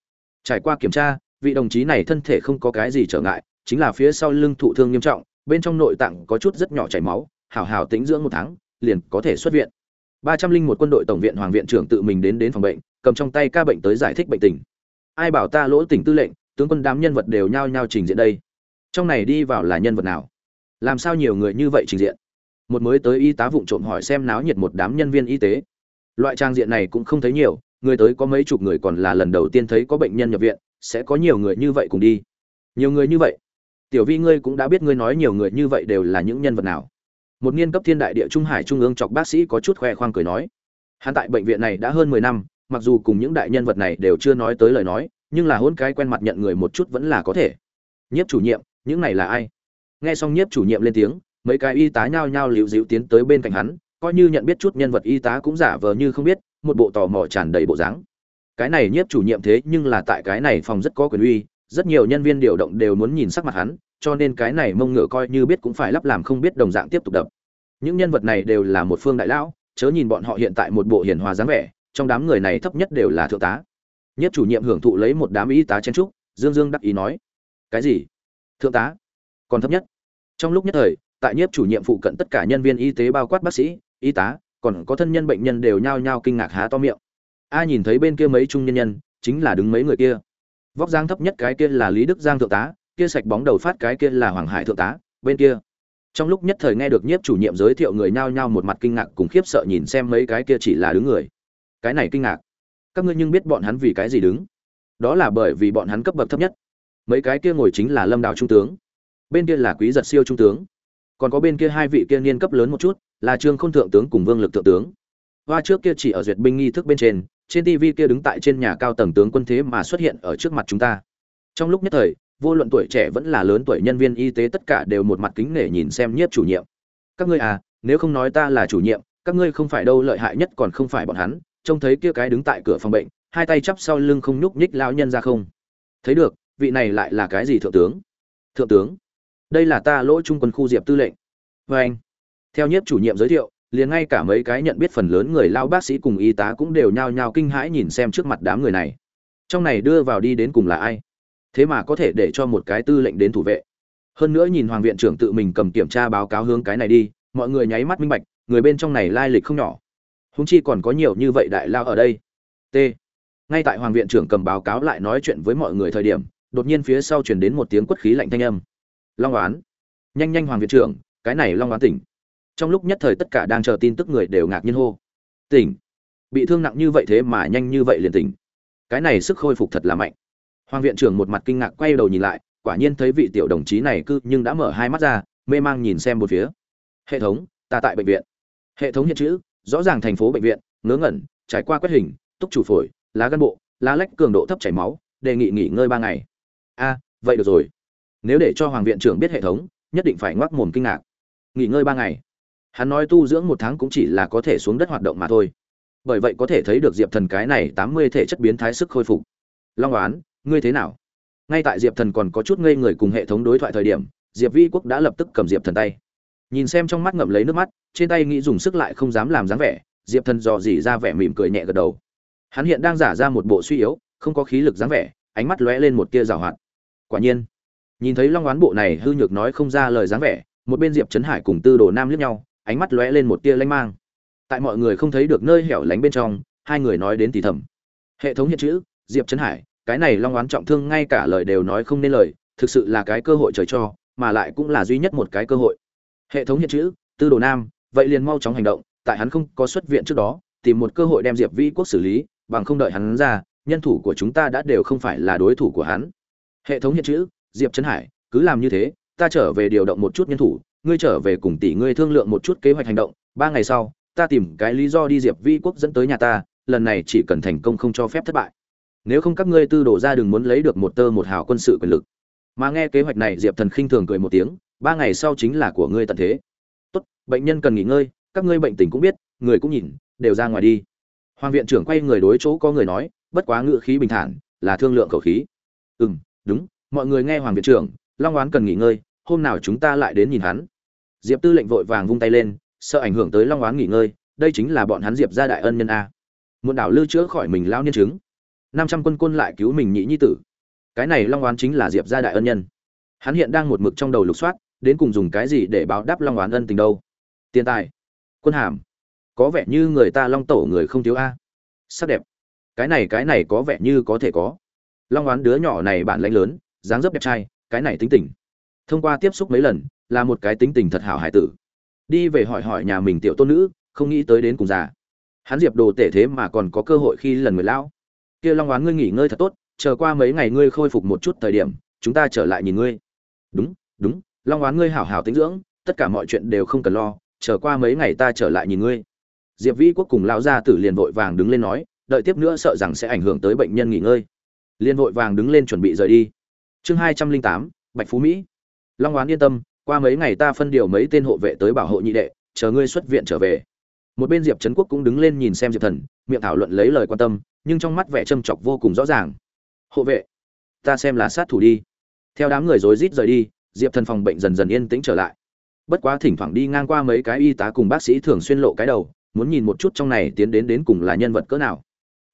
Trải qua kiểm tra, vị đồng chí này thân thể không có cái gì trở ngại, chính là phía sau lưng thụ thương nghiêm trọng, bên trong nội tạng có chút rất nhỏ chảy máu, hào hào tính dưỡng một tháng, liền có thể xuất viện. Ba trăm linh một quân đội tổng viện hoàng viện trưởng tự mình đến đến phòng bệnh, cầm trong tay ca bệnh tới giải thích bệnh tình. Ai bảo ta lỗ tỉnh tư lệnh, tướng quân đám nhân vật đều nhao nhao trình diện đây. Trong này đi vào là nhân vật nào? Làm sao nhiều người như vậy trình diện? Một mới tới y tá vụng trộm hỏi xem náo nhiệt một đám nhân viên y tế. Loại trang diện này cũng không thấy nhiều, người tới có mấy chục người còn là lần đầu tiên thấy có bệnh nhân nhập viện, sẽ có nhiều người như vậy cùng đi. Nhiều người như vậy? Tiểu vi ngươi cũng đã biết ngươi nói nhiều người như vậy đều là những nhân vật nào. Một nghiên cấp thiên đại địa trung hải trung ương chọc bác sĩ có chút khoe khoang cười nói. Hắn tại bệnh viện này đã hơn mười năm, mặc dù cùng những đại nhân vật này đều chưa nói tới lời nói, nhưng là hôn cái quen mặt nhận người một chút vẫn là có thể. Nhiếp chủ nhiệm, những này là ai? Nghe xong nhiếp chủ nhiệm lên tiếng, mấy cái y tá nhao nhao liễu dịu tiến tới bên cạnh hắn, coi như nhận biết chút nhân vật y tá cũng giả vờ như không biết, một bộ tò mò tràn đầy bộ dáng. Cái này nhiếp chủ nhiệm thế nhưng là tại cái này phòng rất có quyền uy, rất nhiều nhân viên điều động đều muốn nhìn sắc mặt hắn, cho nên cái này mông ngựa coi như biết cũng phải lắp làm không biết đồng dạng tiếp tục đập. Những nhân vật này đều là một phương đại lão, chớ nhìn bọn họ hiện tại một bộ hiền hòa dáng vẻ, trong đám người này thấp nhất đều là thượng tá. Nhất chủ nhiệm hưởng thụ lấy một đám y tá chen trúc dương dương đắc ý nói, cái gì? Thượng tá? Còn thấp nhất. Trong lúc nhất thời, tại nhiếp chủ nhiệm phụ cận tất cả nhân viên y tế bao quát bác sĩ, y tá, còn có thân nhân bệnh nhân đều nhao nhao kinh ngạc há to miệng. A nhìn thấy bên kia mấy trung nhân nhân, chính là đứng mấy người kia. Vóc dáng thấp nhất cái kia là lý đức giang thượng tá, kia sạch bóng đầu phát cái kia là hoàng hải thượng tá, bên kia. Trong lúc nhất thời nghe được nhiếp chủ nhiệm giới thiệu người nhao nhao một mặt kinh ngạc cùng khiếp sợ nhìn xem mấy cái kia chỉ là đứng người. Cái này kinh ngạc. Các ngươi nhưng biết bọn hắn vì cái gì đứng? Đó là bởi vì bọn hắn cấp bậc thấp nhất. Mấy cái kia ngồi chính là lâm đào trung tướng bên kia là quý giật siêu trung tướng. Còn có bên kia hai vị kia niên cấp lớn một chút, là trương khôn thượng tướng cùng vương lực thượng tướng. Hoa trước kia chỉ ở duyệt binh nghi thức bên trên trên tv kia đứng tại trên nhà cao tầng tướng quân thế mà xuất hiện ở trước mặt chúng ta. Trong lúc nhất thời, vô luận tuổi trẻ vẫn là lớn tuổi nhân viên y tế tất cả đều một mặt kính nể nhìn xem nhất chủ nhiệm. Các ngươi à nếu không nói ta là chủ nhiệm, các ngươi không phải đâu lợi hại nhất còn không phải bọn hắn, trông thấy kia cái đứng tại cửa phòng bệnh, hai tay chắp sau lưng không nhúc nhích lao nhân ra không? Thấy được, vị này lại là cái gì thượng tướng? Thượng tướng đây là ta lỗ trung quân khu diệp tư lệnh. Vê anh, theo nhiếp chủ nhiệm giới thiệu, liền ngay cả mấy cái nhận biết phần lớn người lao bác sĩ cùng y tá cũng đều nhao nhao kinh hãi nhìn xem trước mặt đám người này. Trong này đưa vào đi đến cùng là ai? Thế mà có thể để cho một cái tư lệnh đến thủ vệ. Hơn nữa nhìn hoàng viện trưởng tự mình cầm kiểm tra báo cáo hướng cái này đi, mọi người nháy mắt minh bạch, người bên trong này lai lịch không nhỏ. Húng chi còn có nhiều như vậy đại lao ở đây. T. Ngay tại hoàng viện trưởng cầm báo cáo lại nói chuyện với mọi người thời điểm, đột nhiên phía sau chuyển đến một tiếng quất khí lạnh thanh âm long oán. Nhanh nhanh hoàng viện trưởng, cái này long oán tỉnh. Trong lúc nhất thời tất cả đang chờ tin tức người đều ngạc nhiên hô. Tỉnh. Bị thương nặng như vậy thế mà nhanh như vậy liền tỉnh. Cái này sức khôi phục thật là mạnh. Hoàng viện trưởng một mặt kinh ngạc quay đầu nhìn lại, quả nhiên thấy vị tiểu đồng chí này cư nhưng đã mở hai mắt ra, mê mang nhìn xem một phía. Hệ thống, ta tại bệnh viện. Hệ thống hiện chữ, rõ ràng thành phố bệnh viện, ngớ ngẩn, trải qua quét hình, túc chủ phổi, lá gan bộ, lá lách cường độ thấp chảy máu, đề nghị nghỉ ngơi ba ngày. A, vậy được rồi nếu để cho hoàng viện trưởng biết hệ thống, nhất định phải ngoác mồm kinh ngạc. Nghỉ ngơi ba ngày. Hắn nói tu dưỡng một tháng cũng chỉ là có thể xuống đất hoạt động mà thôi. Bởi vậy có thể thấy được diệp thần cái này tám mươi thể chất biến thái sức khôi phục. Long oán, ngươi thế nào? Ngay tại diệp thần còn có chút ngây người cùng hệ thống đối thoại thời điểm, diệp vi quốc đã lập tức cầm diệp thần tay. Nhìn xem trong mắt ngậm lấy nước mắt, trên tay nghĩ dùng sức lại không dám làm dáng vẻ, diệp thần dò dỉ ra vẻ mỉm cười nhẹ gật đầu. Hắn hiện đang giả ra một bộ suy yếu, không có khí lực dáng vẻ, ánh mắt lóe lên một tia rào hoạt. Quả nhiên nhìn thấy long oán bộ này hư nhược nói không ra lời dáng vẻ, một bên diệp trấn hải cùng tư đồ nam liếc nhau, ánh mắt lóe lên một tia lanh mang. Tại mọi người không thấy được nơi hẻo lánh bên trong, hai người nói đến thì thầm. Hệ thống hiện chữ, diệp trấn hải, cái này long oán trọng thương ngay cả lời đều nói không nên lời, thực sự là cái cơ hội trời cho, mà lại cũng là duy nhất một cái cơ hội. Hệ thống hiện chữ, tư đồ nam, vậy liền mau chóng hành động, tại hắn không có xuất viện trước đó, tìm một cơ hội đem diệp vĩ quốc xử lý, bằng không đợi hắn ra, nhân thủ của chúng ta đã đều không phải là đối thủ của hắn. Hệ thống hiện chữ diệp trấn hải, cứ làm như thế, ta trở về điều động một chút nhân thủ, ngươi trở về cùng tỷ ngươi thương lượng một chút kế hoạch hành động, ba ngày sau, ta tìm cái lý do đi diệp vi quốc dẫn tới nhà ta, lần này chỉ cần thành công không cho phép thất bại. Nếu không các ngươi tư đổ ra đừng muốn lấy được một tơ một hào quân sự quyền lực. Mà nghe kế hoạch này, diệp thần khinh thường cười một tiếng, ba ngày sau chính là của ngươi tận thế. Tốt, bệnh nhân cần nghỉ ngơi, các ngươi bệnh tình cũng biết, người cũng nhìn, đều ra ngoài đi. Hoàng viện trưởng quay người đối chỗ có người nói, bất quá ngự khí bình thản, là thương lượng khẩu khí. Ừ m đúng mọi người nghe hoàng viện trưởng, long oán cần nghỉ ngơi, hôm nào chúng ta lại đến nhìn hắn. Diệp tư lệnh vội vàng vung tay lên, sợ ảnh hưởng tới long oán nghỉ ngơi, đây chính là bọn hắn diệp gia đại ân nhân a. Muộn đảo lưu chữa khỏi mình lao niên chứng. Năm trăm quân quân lại cứu mình nhị nhi tử. Cái này long oán chính là diệp gia đại ân nhân. Hắn hiện đang một mực trong đầu lục soát, đến cùng dùng cái gì để báo đáp long oán ân tình đâu. Tiền tài, quân hàm, có vẻ như người ta long tổ người không thiếu a. Sắc đẹp. Cái này cái này có vẻ như có thể có. Long oán đứa nhỏ này bản lãnh lớn dáng dấp đẹp trai, cái này tính tình. Thông qua tiếp xúc mấy lần, là một cái tính tình thật hảo hải tử. Đi về hỏi hỏi nhà mình tiểu tôn nữ, không nghĩ tới đến cùng già. Hắn diệp đồ tể thế mà còn có cơ hội khi lần người lão. Kia long oán ngươi nghỉ ngơi thật tốt, chờ qua mấy ngày ngươi khôi phục một chút thời điểm, chúng ta trở lại nhìn ngươi. Đúng đúng, long oán ngươi hảo hảo tính dưỡng, tất cả mọi chuyện đều không cần lo, chờ qua mấy ngày ta trở lại nhìn ngươi. Diệp vĩ quốc cùng lão gia tử liền vội vàng đứng lên nói, đợi tiếp nữa sợ rằng sẽ ảnh hưởng tới bệnh nhân nghỉ ngơi. Liền vội vàng đứng lên chuẩn bị rời đi chương hai trăm linh tám, bạch phú mỹ. Long oán yên tâm, qua mấy ngày ta phân điều mấy tên hộ vệ tới bảo hộ nhị đệ, chờ ngươi xuất viện trở về. Một bên diệp trấn quốc cũng đứng lên nhìn xem diệp thần, miệng thảo luận lấy lời quan tâm, nhưng trong mắt vẻ châm chọc vô cùng rõ ràng. Hộ vệ, ta xem là sát thủ đi. Theo đám người rối rít rời đi, diệp thần phòng bệnh dần dần yên tĩnh trở lại. Bất quá thỉnh thoảng đi ngang qua mấy cái y tá cùng bác sĩ thường xuyên lộ cái đầu, muốn nhìn một chút trong này tiến đến đến cùng là nhân vật cỡ nào.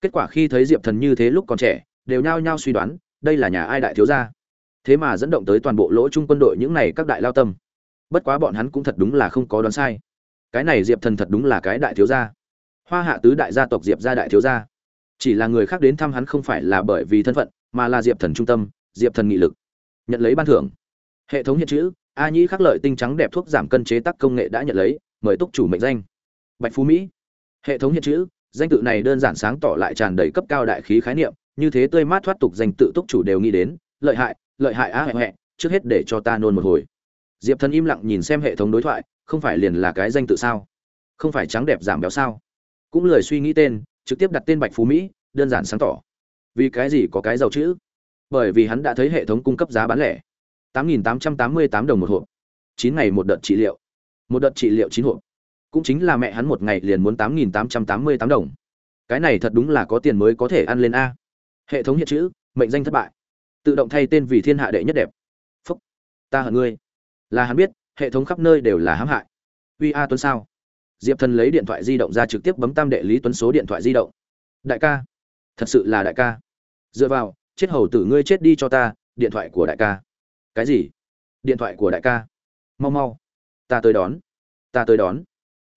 Kết quả khi thấy diệp thần như thế lúc còn trẻ, đều nhao nhao suy đoán, đây là nhà ai đại thiếu gia thế mà dẫn động tới toàn bộ lỗ trung quân đội những này các đại lao tâm. Bất quá bọn hắn cũng thật đúng là không có đoán sai. Cái này diệp thần thật đúng là cái đại thiếu gia. Hoa hạ tứ đại gia tộc diệp gia đại thiếu gia. Chỉ là người khác đến thăm hắn không phải là bởi vì thân phận, mà là diệp thần trung tâm, diệp thần nghị lực. Nhận lấy ban thưởng. Hệ thống hiện chữ, a nhĩ khắc lợi tinh trắng đẹp thuốc giảm cân chế tác công nghệ đã nhận lấy, mời túc chủ mệnh danh. Bạch phú mỹ. Hệ thống hiện chữ, danh tự này đơn giản sáng tỏ lại tràn đầy cấp cao đại khí khái niệm, như thế tươi mát thoát tục danh tự túc chủ đều nghĩ đến, lợi hại lợi hại á hẹ hẹ, trước hết để cho ta nôn một hồi. Diệp thần im lặng nhìn xem hệ thống đối thoại, không phải liền là cái danh tự sao? Không phải trắng đẹp giảm béo sao? Cũng lười suy nghĩ tên, trực tiếp đặt tên bạch phú mỹ, đơn giản sáng tỏ. Vì cái gì có cái giàu chữ? Bởi vì hắn đã thấy hệ thống cung cấp giá bán lẻ. tám nghìn tám trăm tám mươi tám đồng một hộp. Chín ngày một đợt trị liệu. Một đợt trị liệu chín hộp. Cũng chính là mẹ hắn một ngày liền muốn tám nghìn tám trăm tám mươi tám đồng. Cái này thật đúng là có tiền mới có thể ăn lên a. Hệ thống hiện chữ, mệnh danh thất bại tự động thay tên vì thiên hạ đệ nhất đẹp. Phúc. Ta hận ngươi. Là hắn biết, hệ thống khắp nơi đều là hãm hại. Uy a tuấn sao? Diệp thần lấy điện thoại di động ra trực tiếp bấm tam đệ lý tuấn số điện thoại di động. Đại ca. Thật sự là đại ca. Dựa vào, chết hầu tử ngươi chết đi cho ta, điện thoại của đại ca. Cái gì? Điện thoại của đại ca. Mau mau. Ta tới đón. Ta tới đón.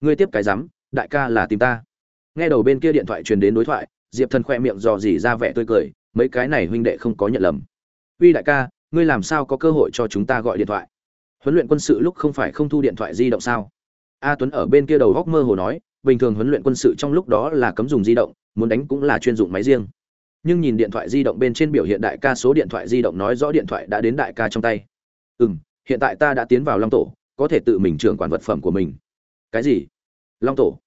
Ngươi tiếp cái rắm đại ca là tìm ta. Nghe đầu bên kia điện thoại truyền đến đối thoại, diệp thần khoe miệng dò dỉ ra vẻ tươi cười, mấy cái này huynh đệ không có nhận lầm uy đại ca, ngươi làm sao có cơ hội cho chúng ta gọi điện thoại? Huấn luyện quân sự lúc không phải không thu điện thoại di động sao? A tuấn ở bên kia đầu góc mơ hồ nói, bình thường huấn luyện quân sự trong lúc đó là cấm dùng di động, muốn đánh cũng là chuyên dụng máy riêng. Nhưng nhìn điện thoại di động bên trên biểu hiện đại ca số điện thoại di động nói rõ điện thoại đã đến đại ca trong tay. Ừ m hiện tại ta đã tiến vào long tổ, có thể tự mình trưởng quản vật phẩm của mình. Cái gì? Long tổ.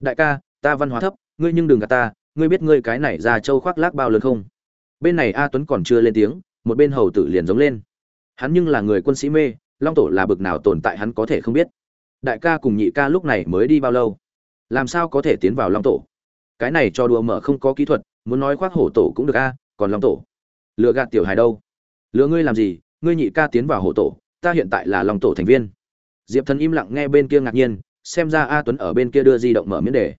Đại ca, ta văn hóa thấp, ngươi nhưng đừng gạt ta, ngươi biết ngươi cái này ra châu khoác lác bao lớn không? Bên này a tuấn còn chưa lên tiếng một bên hầu tử liền giống lên. Hắn nhưng là người quân sĩ mê, long tổ là bực nào tồn tại hắn có thể không biết. Đại ca cùng nhị ca lúc này mới đi bao lâu? Làm sao có thể tiến vào long tổ? Cái này cho đùa mở không có kỹ thuật, muốn nói khoác hổ tổ cũng được a, còn long tổ? Lựa gạt tiểu hài đâu? Lựa ngươi làm gì? Ngươi nhị ca tiến vào hổ tổ, ta hiện tại là long tổ thành viên. Diệp thần im lặng nghe bên kia ngạc nhiên, xem ra a tuấn ở bên kia đưa di động mở miễn đề.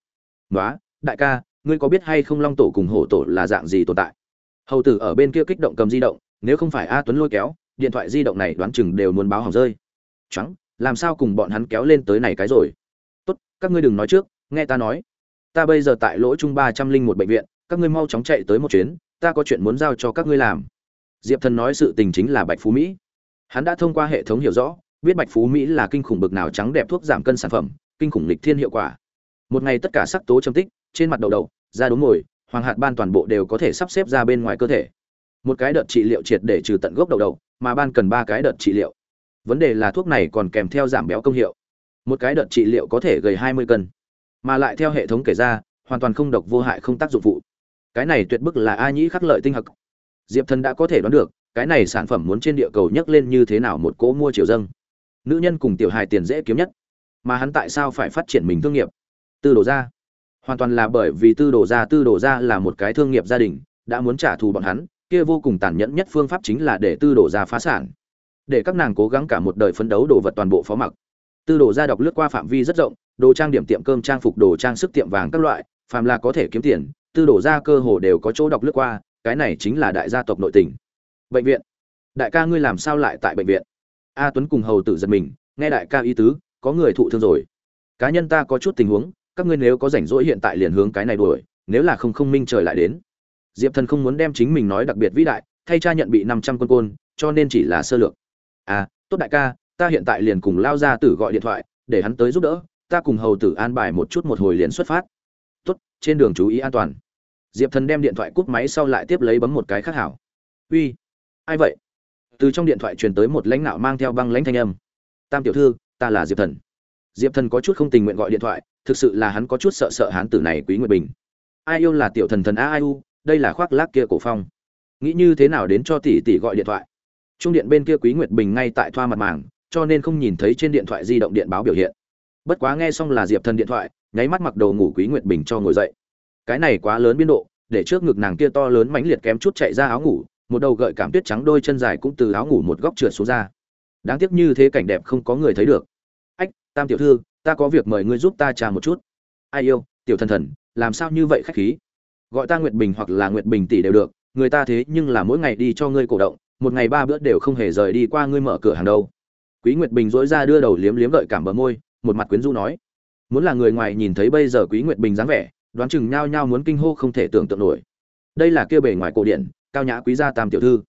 Nói đại ca, ngươi có biết hay không long tổ cùng hổ tổ là dạng gì tồn tại? Hầu tử ở bên kia kích động cầm di động nếu không phải a tuấn lôi kéo, điện thoại di động này đoán chừng đều muốn báo hỏng rơi. Trắng làm sao cùng bọn hắn kéo lên tới này cái rồi? Tốt, các ngươi đừng nói trước, nghe ta nói. Ta bây giờ tại lỗ trung ba trăm linh một bệnh viện, các ngươi mau chóng chạy tới một chuyến, ta có chuyện muốn giao cho các ngươi làm. Diệp thần nói sự tình chính là bạch phú mỹ. Hắn đã thông qua hệ thống hiểu rõ, biết bạch phú mỹ là kinh khủng bực nào trắng đẹp thuốc giảm cân sản phẩm, kinh khủng lịch thiên hiệu quả. Một ngày tất cả sắc tố châm tích, trên mặt đầu đầu da đốm mồi hoàng hạt ban toàn bộ đều có thể sắp xếp ra bên ngoài cơ thể một cái đợt trị liệu triệt để trừ tận gốc đầu đầu, mà ban cần ba cái đợt trị liệu. Vấn đề là thuốc này còn kèm theo giảm béo công hiệu. Một cái đợt trị liệu có thể gầy hai mươi cân, mà lại theo hệ thống kể ra, hoàn toàn không độc vô hại không tác dụng phụ. Cái này tuyệt bức là a nhĩ khắc lợi tinh hặc diệp thần đã có thể đoán được, cái này sản phẩm muốn trên địa cầu nhấc lên như thế nào một cỗ mua triều dâng. Nữ nhân cùng tiểu hài tiền dễ kiếm nhất, mà hắn tại sao phải phát triển mình thương nghiệp? Tư đồ ra hoàn toàn là bởi vì tư đồ ra tư đồ ra là một cái thương nghiệp gia đình, đã muốn trả thù bọn hắn kia vô cùng tàn nhẫn nhất phương pháp chính là để tư đổ ra phá sản. Để các nàng cố gắng cả một đời phấn đấu đồ vật toàn bộ phó mặc. Tư đồ ra đọc lướt qua phạm vi rất rộng, đồ trang điểm tiệm cơm, trang phục, đồ trang sức tiệm vàng các loại, phàm là có thể kiếm tiền, tư đồ ra cơ hồ đều có chỗ đọc lướt qua, cái này chính là đại gia tộc nội tình. Bệnh viện. Đại ca ngươi làm sao lại tại bệnh viện? A tuấn cùng hầu tử giật mình, nghe đại ca ý tứ, có người thụ thương rồi. Cá nhân ta có chút tình huống, các ngươi nếu có rảnh rỗi hiện tại liền hướng cái này đuổi, nếu là không không minh trời lại đến diệp thần không muốn đem chính mình nói đặc biệt vĩ đại, thay cha nhận bị năm trăm quân côn, cho nên chỉ là sơ lược. À tốt đại ca, ta hiện tại liền cùng lao ra tử gọi điện thoại, để hắn tới giúp đỡ, ta cùng hầu tử an bài một chút một hồi liền xuất phát. Tốt, trên đường chú ý an toàn. Diệp thần đem điện thoại cúp máy sau lại tiếp lấy bấm một cái khác hảo. Uy, ai vậy? Từ trong điện thoại truyền tới một lãnh đạo mang theo băng lãnh thanh âm. Tam tiểu thư, ta là diệp thần. Diệp thần có chút không tình nguyện gọi điện thoại, thực sự là hắn có chút sợ sợ hán tử này quý nguyệt bình. Ai yêu là tiểu thần thần a, ai u đây là khoác lác kia cổ phong. Nghĩ như thế nào đến cho tỷ tỷ gọi điện thoại? Trung điện bên kia quý nguyệt bình ngay tại thoa mặt màng, cho nên không nhìn thấy trên điện thoại di động điện báo biểu hiện. Bất quá nghe xong là diệp thần điện thoại, nháy mắt mặc đồ ngủ quý nguyệt bình cho ngồi dậy. Cái này quá lớn biên độ, để trước ngực nàng kia to lớn mãnh liệt kém chút chạy ra áo ngủ, một đầu gợi cảm tuyết trắng đôi chân dài cũng từ áo ngủ một góc trượt xuống ra. Đáng tiếc như thế cảnh đẹp không có người thấy được. Ách, tam tiểu thư, ta có việc mời ngươi giúp ta trà một chút. Ai yêu, tiểu thần thần, làm sao như vậy khách khí? Gọi ta nguyệt bình hoặc là nguyệt bình tỷ đều được, người ta thế nhưng là mỗi ngày đi cho ngươi cổ động, một ngày ba bữa đều không hề rời đi qua ngươi mở cửa hàng đâu. Quý nguyệt bình dỗi ra đưa đầu liếm liếm gợi cảm bờ môi, một mặt quyến rũ nói, muốn là người ngoài nhìn thấy bây giờ quý nguyệt bình dáng vẻ, đoán chừng nhao nhao muốn kinh hô không thể tưởng tượng nổi. Đây là kia bề ngoài cổ điển, cao nhã quý gia tam tiểu thư.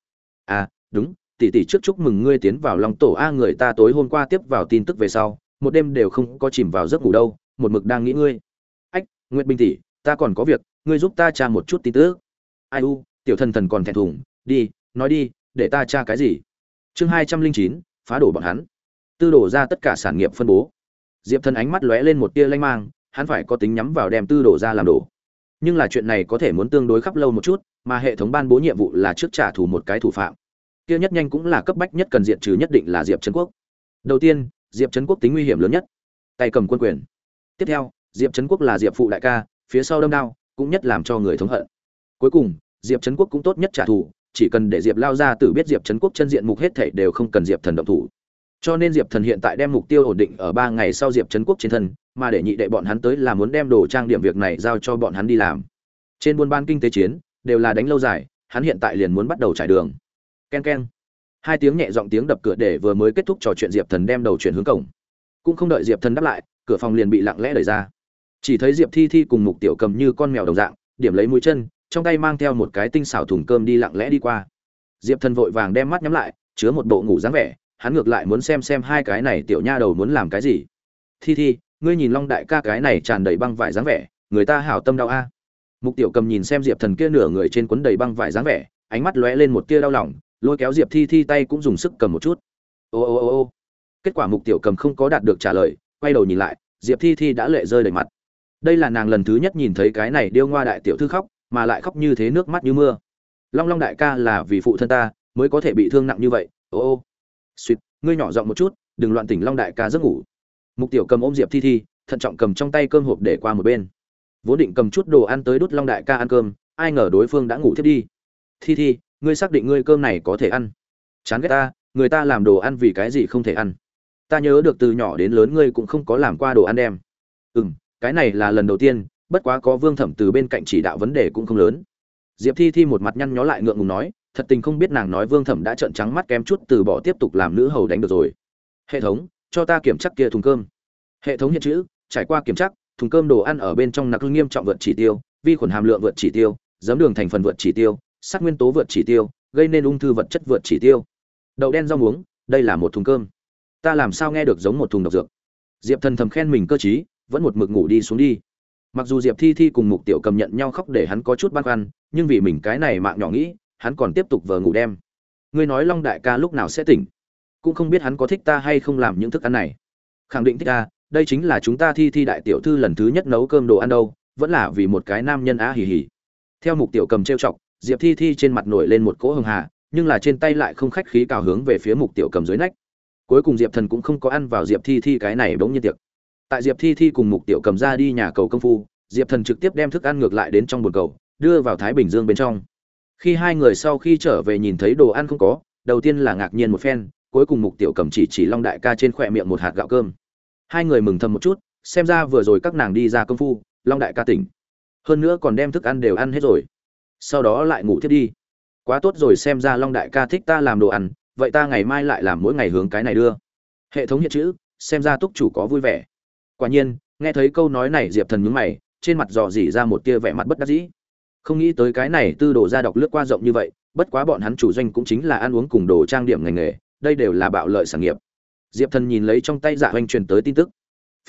À đúng, tỷ tỷ trước chúc mừng ngươi tiến vào lòng tổ a, người ta tối hôm qua tiếp vào tin tức về sau, một đêm đều không có chìm vào giấc ngủ đâu, một mực đang nghĩ ngươi. Ách, nguyệt bình tỷ, ta còn có việc ngươi giúp ta tra một chút tin tức. Ai u, tiểu thần thần còn thẹn thùng, đi, nói đi, để ta tra cái gì? Chương hai trăm linh chín, phá đổ bọn hắn. Tư đổ ra tất cả sản nghiệp phân bố. Diệp thần ánh mắt lóe lên một tia lanh mang, hắn phải có tính nhắm vào đem tư đổ ra làm đổ nhưng là chuyện này có thể muốn tương đối khắp lâu một chút, mà hệ thống ban bố nhiệm vụ là trước trả thù một cái thủ phạm. Kia nhất nhanh cũng là cấp bách nhất cần diện trừ nhất định là diệp trấn quốc. Đầu tiên, diệp trấn quốc tính nguy hiểm lớn nhất. Tay cầm quân quyền. Tiếp theo, diệp trấn quốc là diệp phụ đại ca, phía sau đâm đao cũng nhất làm cho người thống hận. Cuối cùng diệp trấn quốc cũng tốt nhất trả thù chỉ cần để diệp lao ra tử biết diệp trấn quốc chân diện mục hết thảy đều không cần diệp thần động thủ. Cho nên diệp thần hiện tại đem mục tiêu ổn định ở ba ngày sau diệp trấn quốc trên thân mà để nhị đệ bọn hắn tới là muốn đem đồ trang điểm việc này giao cho bọn hắn đi làm. Trên buôn ban kinh tế chiến đều là đánh lâu dài hắn hiện tại liền muốn bắt đầu trải đường. Ken ken, hai tiếng nhẹ giọng tiếng đập cửa để vừa mới kết thúc trò chuyện diệp thần đem đầu chuyển hướng cổng. Cũng không đợi diệp thần đáp lại cửa phòng liền bị lặng lẽ đẩy ra chỉ thấy diệp thi thi cùng mục tiểu cầm như con mèo đồng dạng, điểm lấy mũi chân, trong tay mang theo một cái tinh xảo thùng cơm đi lặng lẽ đi qua. Diệp thần vội vàng đem mắt nhắm lại, chứa một bộ ngủ dáng vẻ, hắn ngược lại muốn xem xem hai cái này tiểu nha đầu muốn làm cái gì. Thi thi, ngươi nhìn long đại ca cái này tràn đầy băng vải dáng vẻ, người ta hảo tâm đau a. Mục tiểu cầm nhìn xem diệp thần kia nửa người trên quấn đầy băng vải dáng vẻ, ánh mắt lóe lên một tia đau lòng, lôi kéo diệp thi thi tay cũng dùng sức cầm một chút. Ô ô ô ô. Kết quả mục tiểu cầm không có đạt được trả lời, quay đầu nhìn lại, diệp thi thi đã lệ rơi đầy mặt đây là nàng lần thứ nhất nhìn thấy cái này điêu ngoa đại tiểu thư khóc, mà lại khóc như thế nước mắt như mưa. Long long đại ca là vì phụ thân ta, mới có thể bị thương nặng như vậy. Ô ô. Suýt ngươi nhỏ giọng một chút, đừng loạn tỉnh long đại ca giấc ngủ. Mục tiểu cầm ôm diệp thi thi, thận trọng cầm trong tay cơm hộp để qua một bên. Vốn định cầm chút đồ ăn tới đút long đại ca ăn cơm, ai ngờ đối phương đã ngủ thiếp đi. Thi thi, ngươi xác định ngươi cơm này có thể ăn? Chán ghét ta, người ta làm đồ ăn vì cái gì không thể ăn? Ta nhớ được từ nhỏ đến lớn ngươi cũng không có làm qua đồ ăn đem. Ừ m cái này là lần đầu tiên, bất quá có vương thẩm từ bên cạnh chỉ đạo vấn đề cũng không lớn. Diệp thi thi một mặt nhăn nhó lại ngượng ngùng nói, thật tình không biết nàng nói vương thẩm đã trợn trắng mắt kém chút từ bỏ tiếp tục làm nữ hầu đánh được rồi. Hệ thống, cho ta kiểm chắc kia thùng cơm. Hệ thống hiện chữ, trải qua kiểm chắc thùng cơm đồ ăn ở bên trong nặc nghiêm trọng vượt chỉ tiêu, vi khuẩn hàm lượng vượt chỉ tiêu, giấm đường thành phần vượt chỉ tiêu, sắc nguyên tố vượt chỉ tiêu, gây nên ung thư vật chất vượt chỉ tiêu. Đậu đen rau muống, đây là một thùng cơm. Ta làm sao nghe được giống một thùng độc dược? Diệp thần thầm khen mình cơ t vẫn một mực ngủ đi xuống đi. Mặc dù diệp thi thi cùng mục tiểu cầm nhận nhau khóc để hắn có chút băn khoăn, nhưng vì mình cái này mạng nhỏ nghĩ, hắn còn tiếp tục vờ ngủ đêm ngươi nói long đại ca lúc nào sẽ tỉnh? Cũng không biết hắn có thích ta hay không làm những thức ăn này. Khẳng định thích ta, đây chính là chúng ta thi thi đại tiểu thư lần thứ nhất nấu cơm đồ ăn đâu, vẫn là vì một cái nam nhân á hì hì. Theo mục tiểu cầm trêu chọc, diệp thi thi trên mặt nổi lên một cỗ hưng hà, nhưng là trên tay lại không khách khí cào hướng về phía mục tiểu cầm dưới nách. Cuối cùng diệp thần cũng không có ăn vào diệp thi thi cái này bỗng nhiên tiệc tại diệp thi thi cùng mục tiểu cầm ra đi nhà cầu công phu, diệp thần trực tiếp đem thức ăn ngược lại đến trong bồn cầu, đưa vào thái bình dương bên trong. Khi hai người sau khi trở về nhìn thấy đồ ăn không có, đầu tiên là ngạc nhiên một phen, cuối cùng mục tiểu cầm chỉ chỉ long đại ca trên khỏe miệng một hạt gạo cơm. Hai người mừng thầm một chút, xem ra vừa rồi các nàng đi ra công phu, long đại ca tỉnh. Hơn nữa còn đem thức ăn đều ăn hết rồi. Sau đó lại ngủ thiết đi. Quá tốt rồi xem ra long đại ca thích ta làm đồ ăn, vậy ta ngày mai lại làm mỗi ngày hướng cái này đưa. Hệ thống hiện chữ, xem ra túc chủ có vui vẻ quả nhiên, nghe thấy câu nói này diệp thần nhúng mày, trên mặt dò dỉ ra một tia vẻ mặt bất đắc dĩ. Không nghĩ tới cái này tư đồ ra đọc lướt qua rộng như vậy, bất quá bọn hắn chủ doanh cũng chính là ăn uống cùng đồ trang điểm ngành nghề, đây đều là bạo lợi sản nghiệp. Diệp thần nhìn lấy trong tay dạ oanh truyền tới tin tức.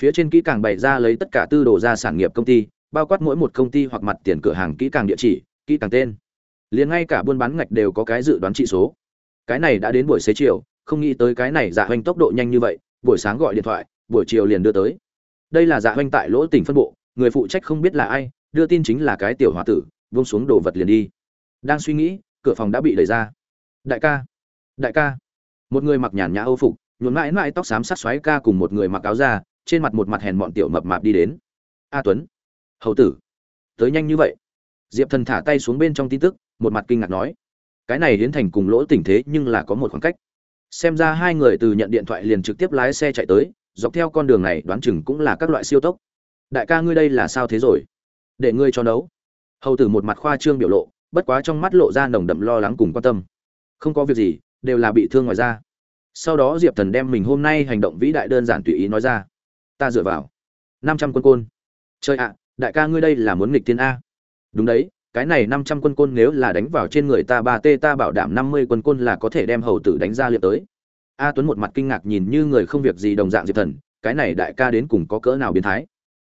Phía trên kỹ càng bày ra lấy tất cả tư đồ ra sản nghiệp công ty, bao quát mỗi một công ty hoặc mặt tiền cửa hàng kỹ càng địa chỉ, kỹ càng tên. Liền ngay cả buôn bán ngạch đều có cái dự đoán trị số. Cái này đã đến buổi xế chiều, không nghĩ tới cái này dạ hoành tốc độ nhanh như vậy, buổi sáng gọi điện thoại, buổi chiều liền đưa tới đây là dạ hoanh tại lỗ tỉnh phân bộ, người phụ trách không biết là ai, đưa tin chính là cái tiểu h tử, vung xuống đồ vật liền đi. Đang suy nghĩ, cửa phòng đã bị đẩy ra. Đại ca đại ca. Một người mặc nhàn nhã âu phục nhuộn mãi mãi tóc xám sát xoáy ca cùng một người mặc áo da, trên mặt một mặt hèn mọn tiểu mập mạp đi đến. A tuấn, hầu tử, tới nhanh như vậy. Diệp thần thả tay xuống bên trong tin tức, một mặt kinh ngạc nói. Cái này hiến thành cùng lỗ tình thế nhưng là có một khoảng cách. Xem ra hai người từ nhận điện thoại liền trực tiếp lái xe chạy tới dọc theo con đường này đoán chừng cũng là các loại siêu tốc. Đại ca ngươi đây là sao thế rồi? Để ngươi cho nấu. Hầu tử một mặt khoa trương biểu lộ, bất quá trong mắt lộ ra nồng đậm lo lắng cùng quan tâm. Không có việc gì, đều là bị thương ngoài ra sau đó diệp thần đem mình hôm nay hành động vĩ đại đơn giản tùy ý nói ra. Ta dựa vào năm trăm quân côn. Chơi ạ, đại ca ngươi đây là muốn nghịch thiên a. Đúng đấy, cái này năm trăm quân côn nếu là đánh vào trên người ta ba tê ta bảo đảm năm mươi quân côn là có thể đem hầu tử đánh ra liệp tới a tuấn một mặt kinh ngạc nhìn như người không việc gì đồng dạng diệp thần, cái này đại ca đến cùng có cỡ nào biến thái?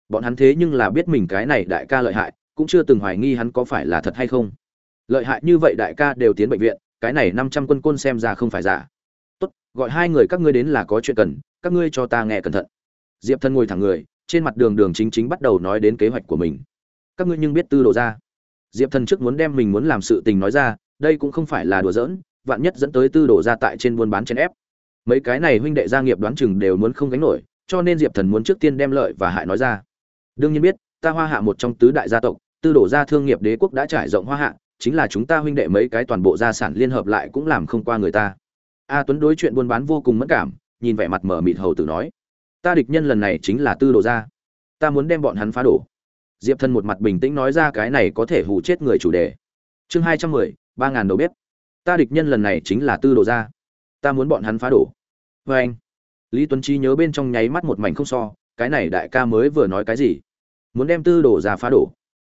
Bọn hắn thế nhưng là biết mình cái này đại ca lợi hại, cũng chưa từng hoài nghi hắn có phải là thật hay không. Lợi hại như vậy đại ca đều tiến bệnh viện, cái này năm trăm quân côn xem ra không phải giả. Tốt, gọi hai người các ngươi đến là có chuyện cần, các ngươi cho ta nghe cẩn thận. Diệp thân ngồi thẳng người, trên mặt đường đường chính chính bắt đầu nói đến kế hoạch của mình. Các ngươi nhưng biết tư đồ ra. Diệp thần trước muốn đem mình muốn làm sự tình nói ra, đây cũng không phải là đùa giỡn, vạn nhất dẫn tới tư đồ ra tại trên buôn bán chèn ép mấy cái này huynh đệ gia nghiệp đoán chừng đều muốn không gánh nổi, cho nên diệp thần muốn trước tiên đem lợi và hại nói ra. Đương nhiên biết, ta hoa hạ một trong tứ đại gia tộc, tư đổ gia thương nghiệp đế quốc đã trải rộng hoa hạ, chính là chúng ta huynh đệ mấy cái toàn bộ gia sản liên hợp lại cũng làm không qua người ta. A tuấn đối chuyện buôn bán vô cùng mất cảm, nhìn vẻ mặt mở mịt hầu tử nói, ta địch nhân lần này chính là tư đồ gia. Ta muốn đem bọn hắn phá đổ. Diệp thân một mặt bình tĩnh nói ra cái này có thể hù chết người chủ đề. Chương hai trăm mười, ba ngàn đầu bếp. Ta địch nhân lần này chính là tư đồ gia. Ta muốn bọn hắn phá đổ vê anh, lý tuấn trí nhớ bên trong nháy mắt một mảnh không so, cái này đại ca mới vừa nói cái gì? Muốn đem tư đồ ra phá đổ.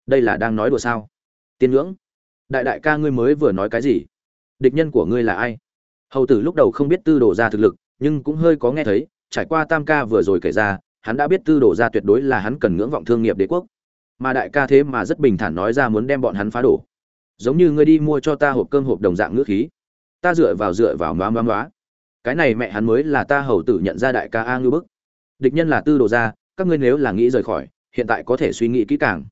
Đây là đang nói đùa sao? Tiên ngưỡng, đại đại ca ngươi mới vừa nói cái gì? Địch nhân của ngươi là ai? Hầu tử lúc đầu không biết tư đồ ra thực lực, nhưng cũng hơi có nghe thấy, trải qua tam ca vừa rồi kể ra, hắn đã biết tư đồ ra tuyệt đối là hắn cần ngưỡng vọng thương nghiệp đế quốc. Mà đại ca thế mà rất bình thản nói ra muốn đem bọn hắn phá đổ. Giống như ngươi đi mua cho ta hộp cơm hộp đồng dạng ngữ khí. Ta dựa vào dựa vào ngoá ngoá ngoá cái này mẹ hắn mới là ta hầu tử nhận ra đại ca a ngư bức. Địch nhân là tư đồ gia, các ngươi nếu là nghĩ rời khỏi, hiện tại có thể suy nghĩ kỹ càng.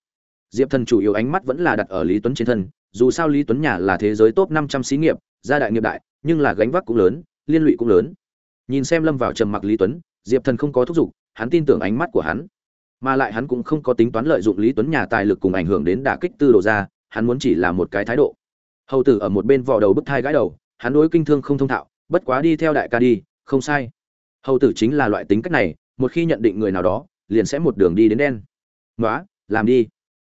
Diệp thần chủ yếu ánh mắt vẫn là đặt ở lý tuấn trên thân, dù sao lý tuấn nhà là thế giới top năm trăm xí nghiệp, gia đại nghiệp đại, nhưng là gánh vác cũng lớn, liên lụy cũng lớn. Nhìn xem lâm vào trầm mặc lý tuấn, diệp thần không có thúc giục, hắn tin tưởng ánh mắt của hắn. Mà lại hắn cũng không có tính toán lợi dụng lý tuấn nhà tài lực cùng ảnh hưởng đến đả kích tư đồ ra hắn muốn chỉ là một cái thái độ. Hầu tử ở một bên vò đầu bức thai gãi đầu, hắn đối kinh thương không thông thạo bất quá đi theo đại ca đi, không sai. Hầu tử chính là loại tính cách này, một khi nhận định người nào đó, liền sẽ một đường đi đến đen. Nói làm đi.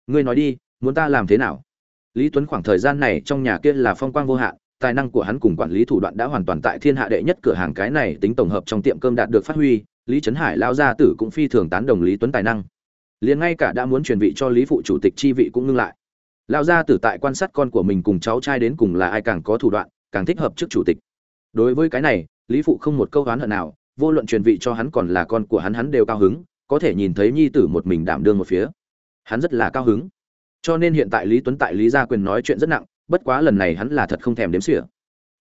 Ngươi nói đi, muốn ta làm thế nào? Lý tuấn khoảng thời gian này trong nhà kia là phong quang vô hạn, tài năng của hắn cùng quản lý thủ đoạn đã hoàn toàn tại thiên hạ đệ nhất cửa hàng cái này tính tổng hợp trong tiệm cơm đạt được phát huy, lý trấn hải lao gia tử cũng phi thường tán đồng lý tuấn tài năng. Liền ngay cả đã muốn truyền vị cho lý phụ chủ tịch chi vị cũng ngưng lại. Lao gia tử tại quan sát con của mình cùng cháu trai đến cùng là ai càng có thủ đoạn, càng thích hợp trước chủ tịch đối với cái này, lý phụ không một câu oán hận nào, vô luận truyền vị cho hắn còn là con của hắn hắn đều cao hứng, có thể nhìn thấy nhi tử một mình đảm đương một phía. Hắn rất là cao hứng. Cho nên hiện tại lý tuấn tại lý gia quyền nói chuyện rất nặng, bất quá lần này hắn là thật không thèm đếm xỉa.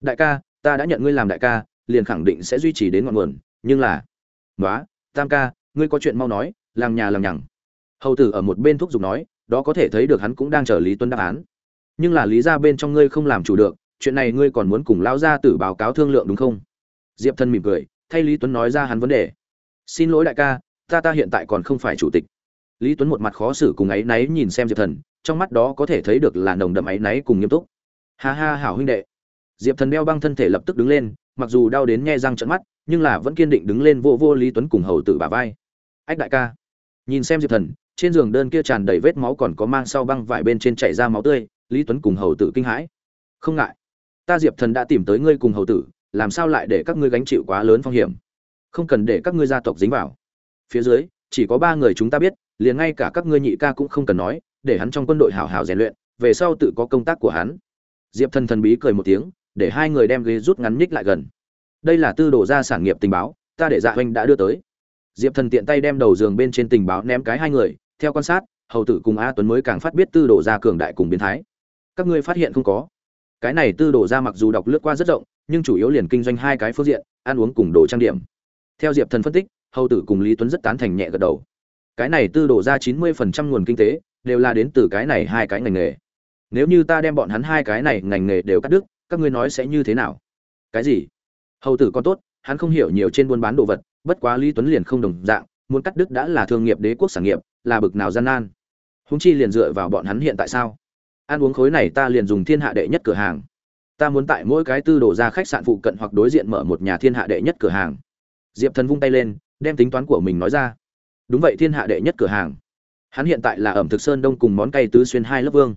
Đại ca, ta đã nhận ngươi làm đại ca, liền khẳng định sẽ duy trì đến ngọn nguồn, nhưng là nói tam ca, ngươi có chuyện mau nói, làng nhà làng nhằng. Hầu tử ở một bên thúc giục nói, đó có thể thấy được hắn cũng đang chờ lý tuấn đáp án. Nhưng là lý gia bên trong ngươi không làm chủ được chuyện này ngươi còn muốn cùng lão gia tử báo cáo thương lượng đúng không? Diệp thân mỉm cười, thay lý tuấn nói ra hắn vấn đề. Xin lỗi đại ca, ta ta hiện tại còn không phải chủ tịch. Lý tuấn một mặt khó xử cùng áy náy nhìn xem diệp thần, trong mắt đó có thể thấy được là nồng đậm áy náy cùng nghiêm túc. Ha ha, hảo huynh đệ. Diệp thần đeo băng thân thể lập tức đứng lên, mặc dù đau đến nhe răng trận mắt, nhưng là vẫn kiên định đứng lên vô vô lý tuấn cùng hầu tử bà vai. Ách đại ca. Nhìn xem diệp thần, trên giường đơn kia tràn đầy vết máu còn có mang sau băng vải bên trên chảy ra máu tươi, lý tuấn cùng hầu tử kinh hãi. Không ngại ta diệp thần đã tìm tới ngươi cùng hầu tử, làm sao lại để các ngươi gánh chịu quá lớn phong hiểm? Không cần để các ngươi gia tộc dính vào. Phía dưới, chỉ có ba người chúng ta biết, liền ngay cả các ngươi nhị ca cũng không cần nói, để hắn trong quân đội hảo hảo rèn luyện, về sau tự có công tác của hắn. Diệp thần thần bí cười một tiếng, để hai người đem ghế rút ngắn nhích lại gần. Đây là tư đồ ra sản nghiệp tình báo, ta để dạ huynh đã đưa tới. Diệp thần tiện tay đem đầu giường bên trên tình báo ném cái hai người, theo quan sát, hầu tử cùng a tuấn mới càng phát biết tư đồ gia cường đại cùng biến thái. Các ngươi phát hiện không có cái này tư đồ ra mặc dù đọc lướt qua rất rộng, nhưng chủ yếu liền kinh doanh hai cái phương diện, ăn uống cùng đồ trang điểm. Theo diệp thần phân tích, hầu tử cùng lý tuấn rất tán thành nhẹ gật đầu. Cái này tư đồ ra chín mươi phần trăm nguồn kinh tế, đều là đến từ cái này hai cái ngành nghề. Nếu như ta đem bọn hắn hai cái này ngành nghề đều cắt đứt, các ngươi nói sẽ như thế nào? Cái gì? Hầu tử con tốt, hắn không hiểu nhiều trên buôn bán đồ vật, bất quá lý tuấn liền không đồng dạng, muốn cắt đứt đã là thương nghiệp đế quốc sản nghiệp, là bực nào gian nan. Húng chi liền dựa vào bọn hắn hiện tại sao? Ăn uống khối này ta liền dùng thiên hạ đệ nhất cửa hàng. Ta muốn tại mỗi cái tư đồ ra khách sạn phụ cận hoặc đối diện mở một nhà thiên hạ đệ nhất cửa hàng. Diệp thần vung tay lên, đem tính toán của mình nói ra. Đúng vậy, thiên hạ đệ nhất cửa hàng. Hắn hiện tại là ẩm thực sơn đông cùng món cay tứ xuyên hai lớp vương.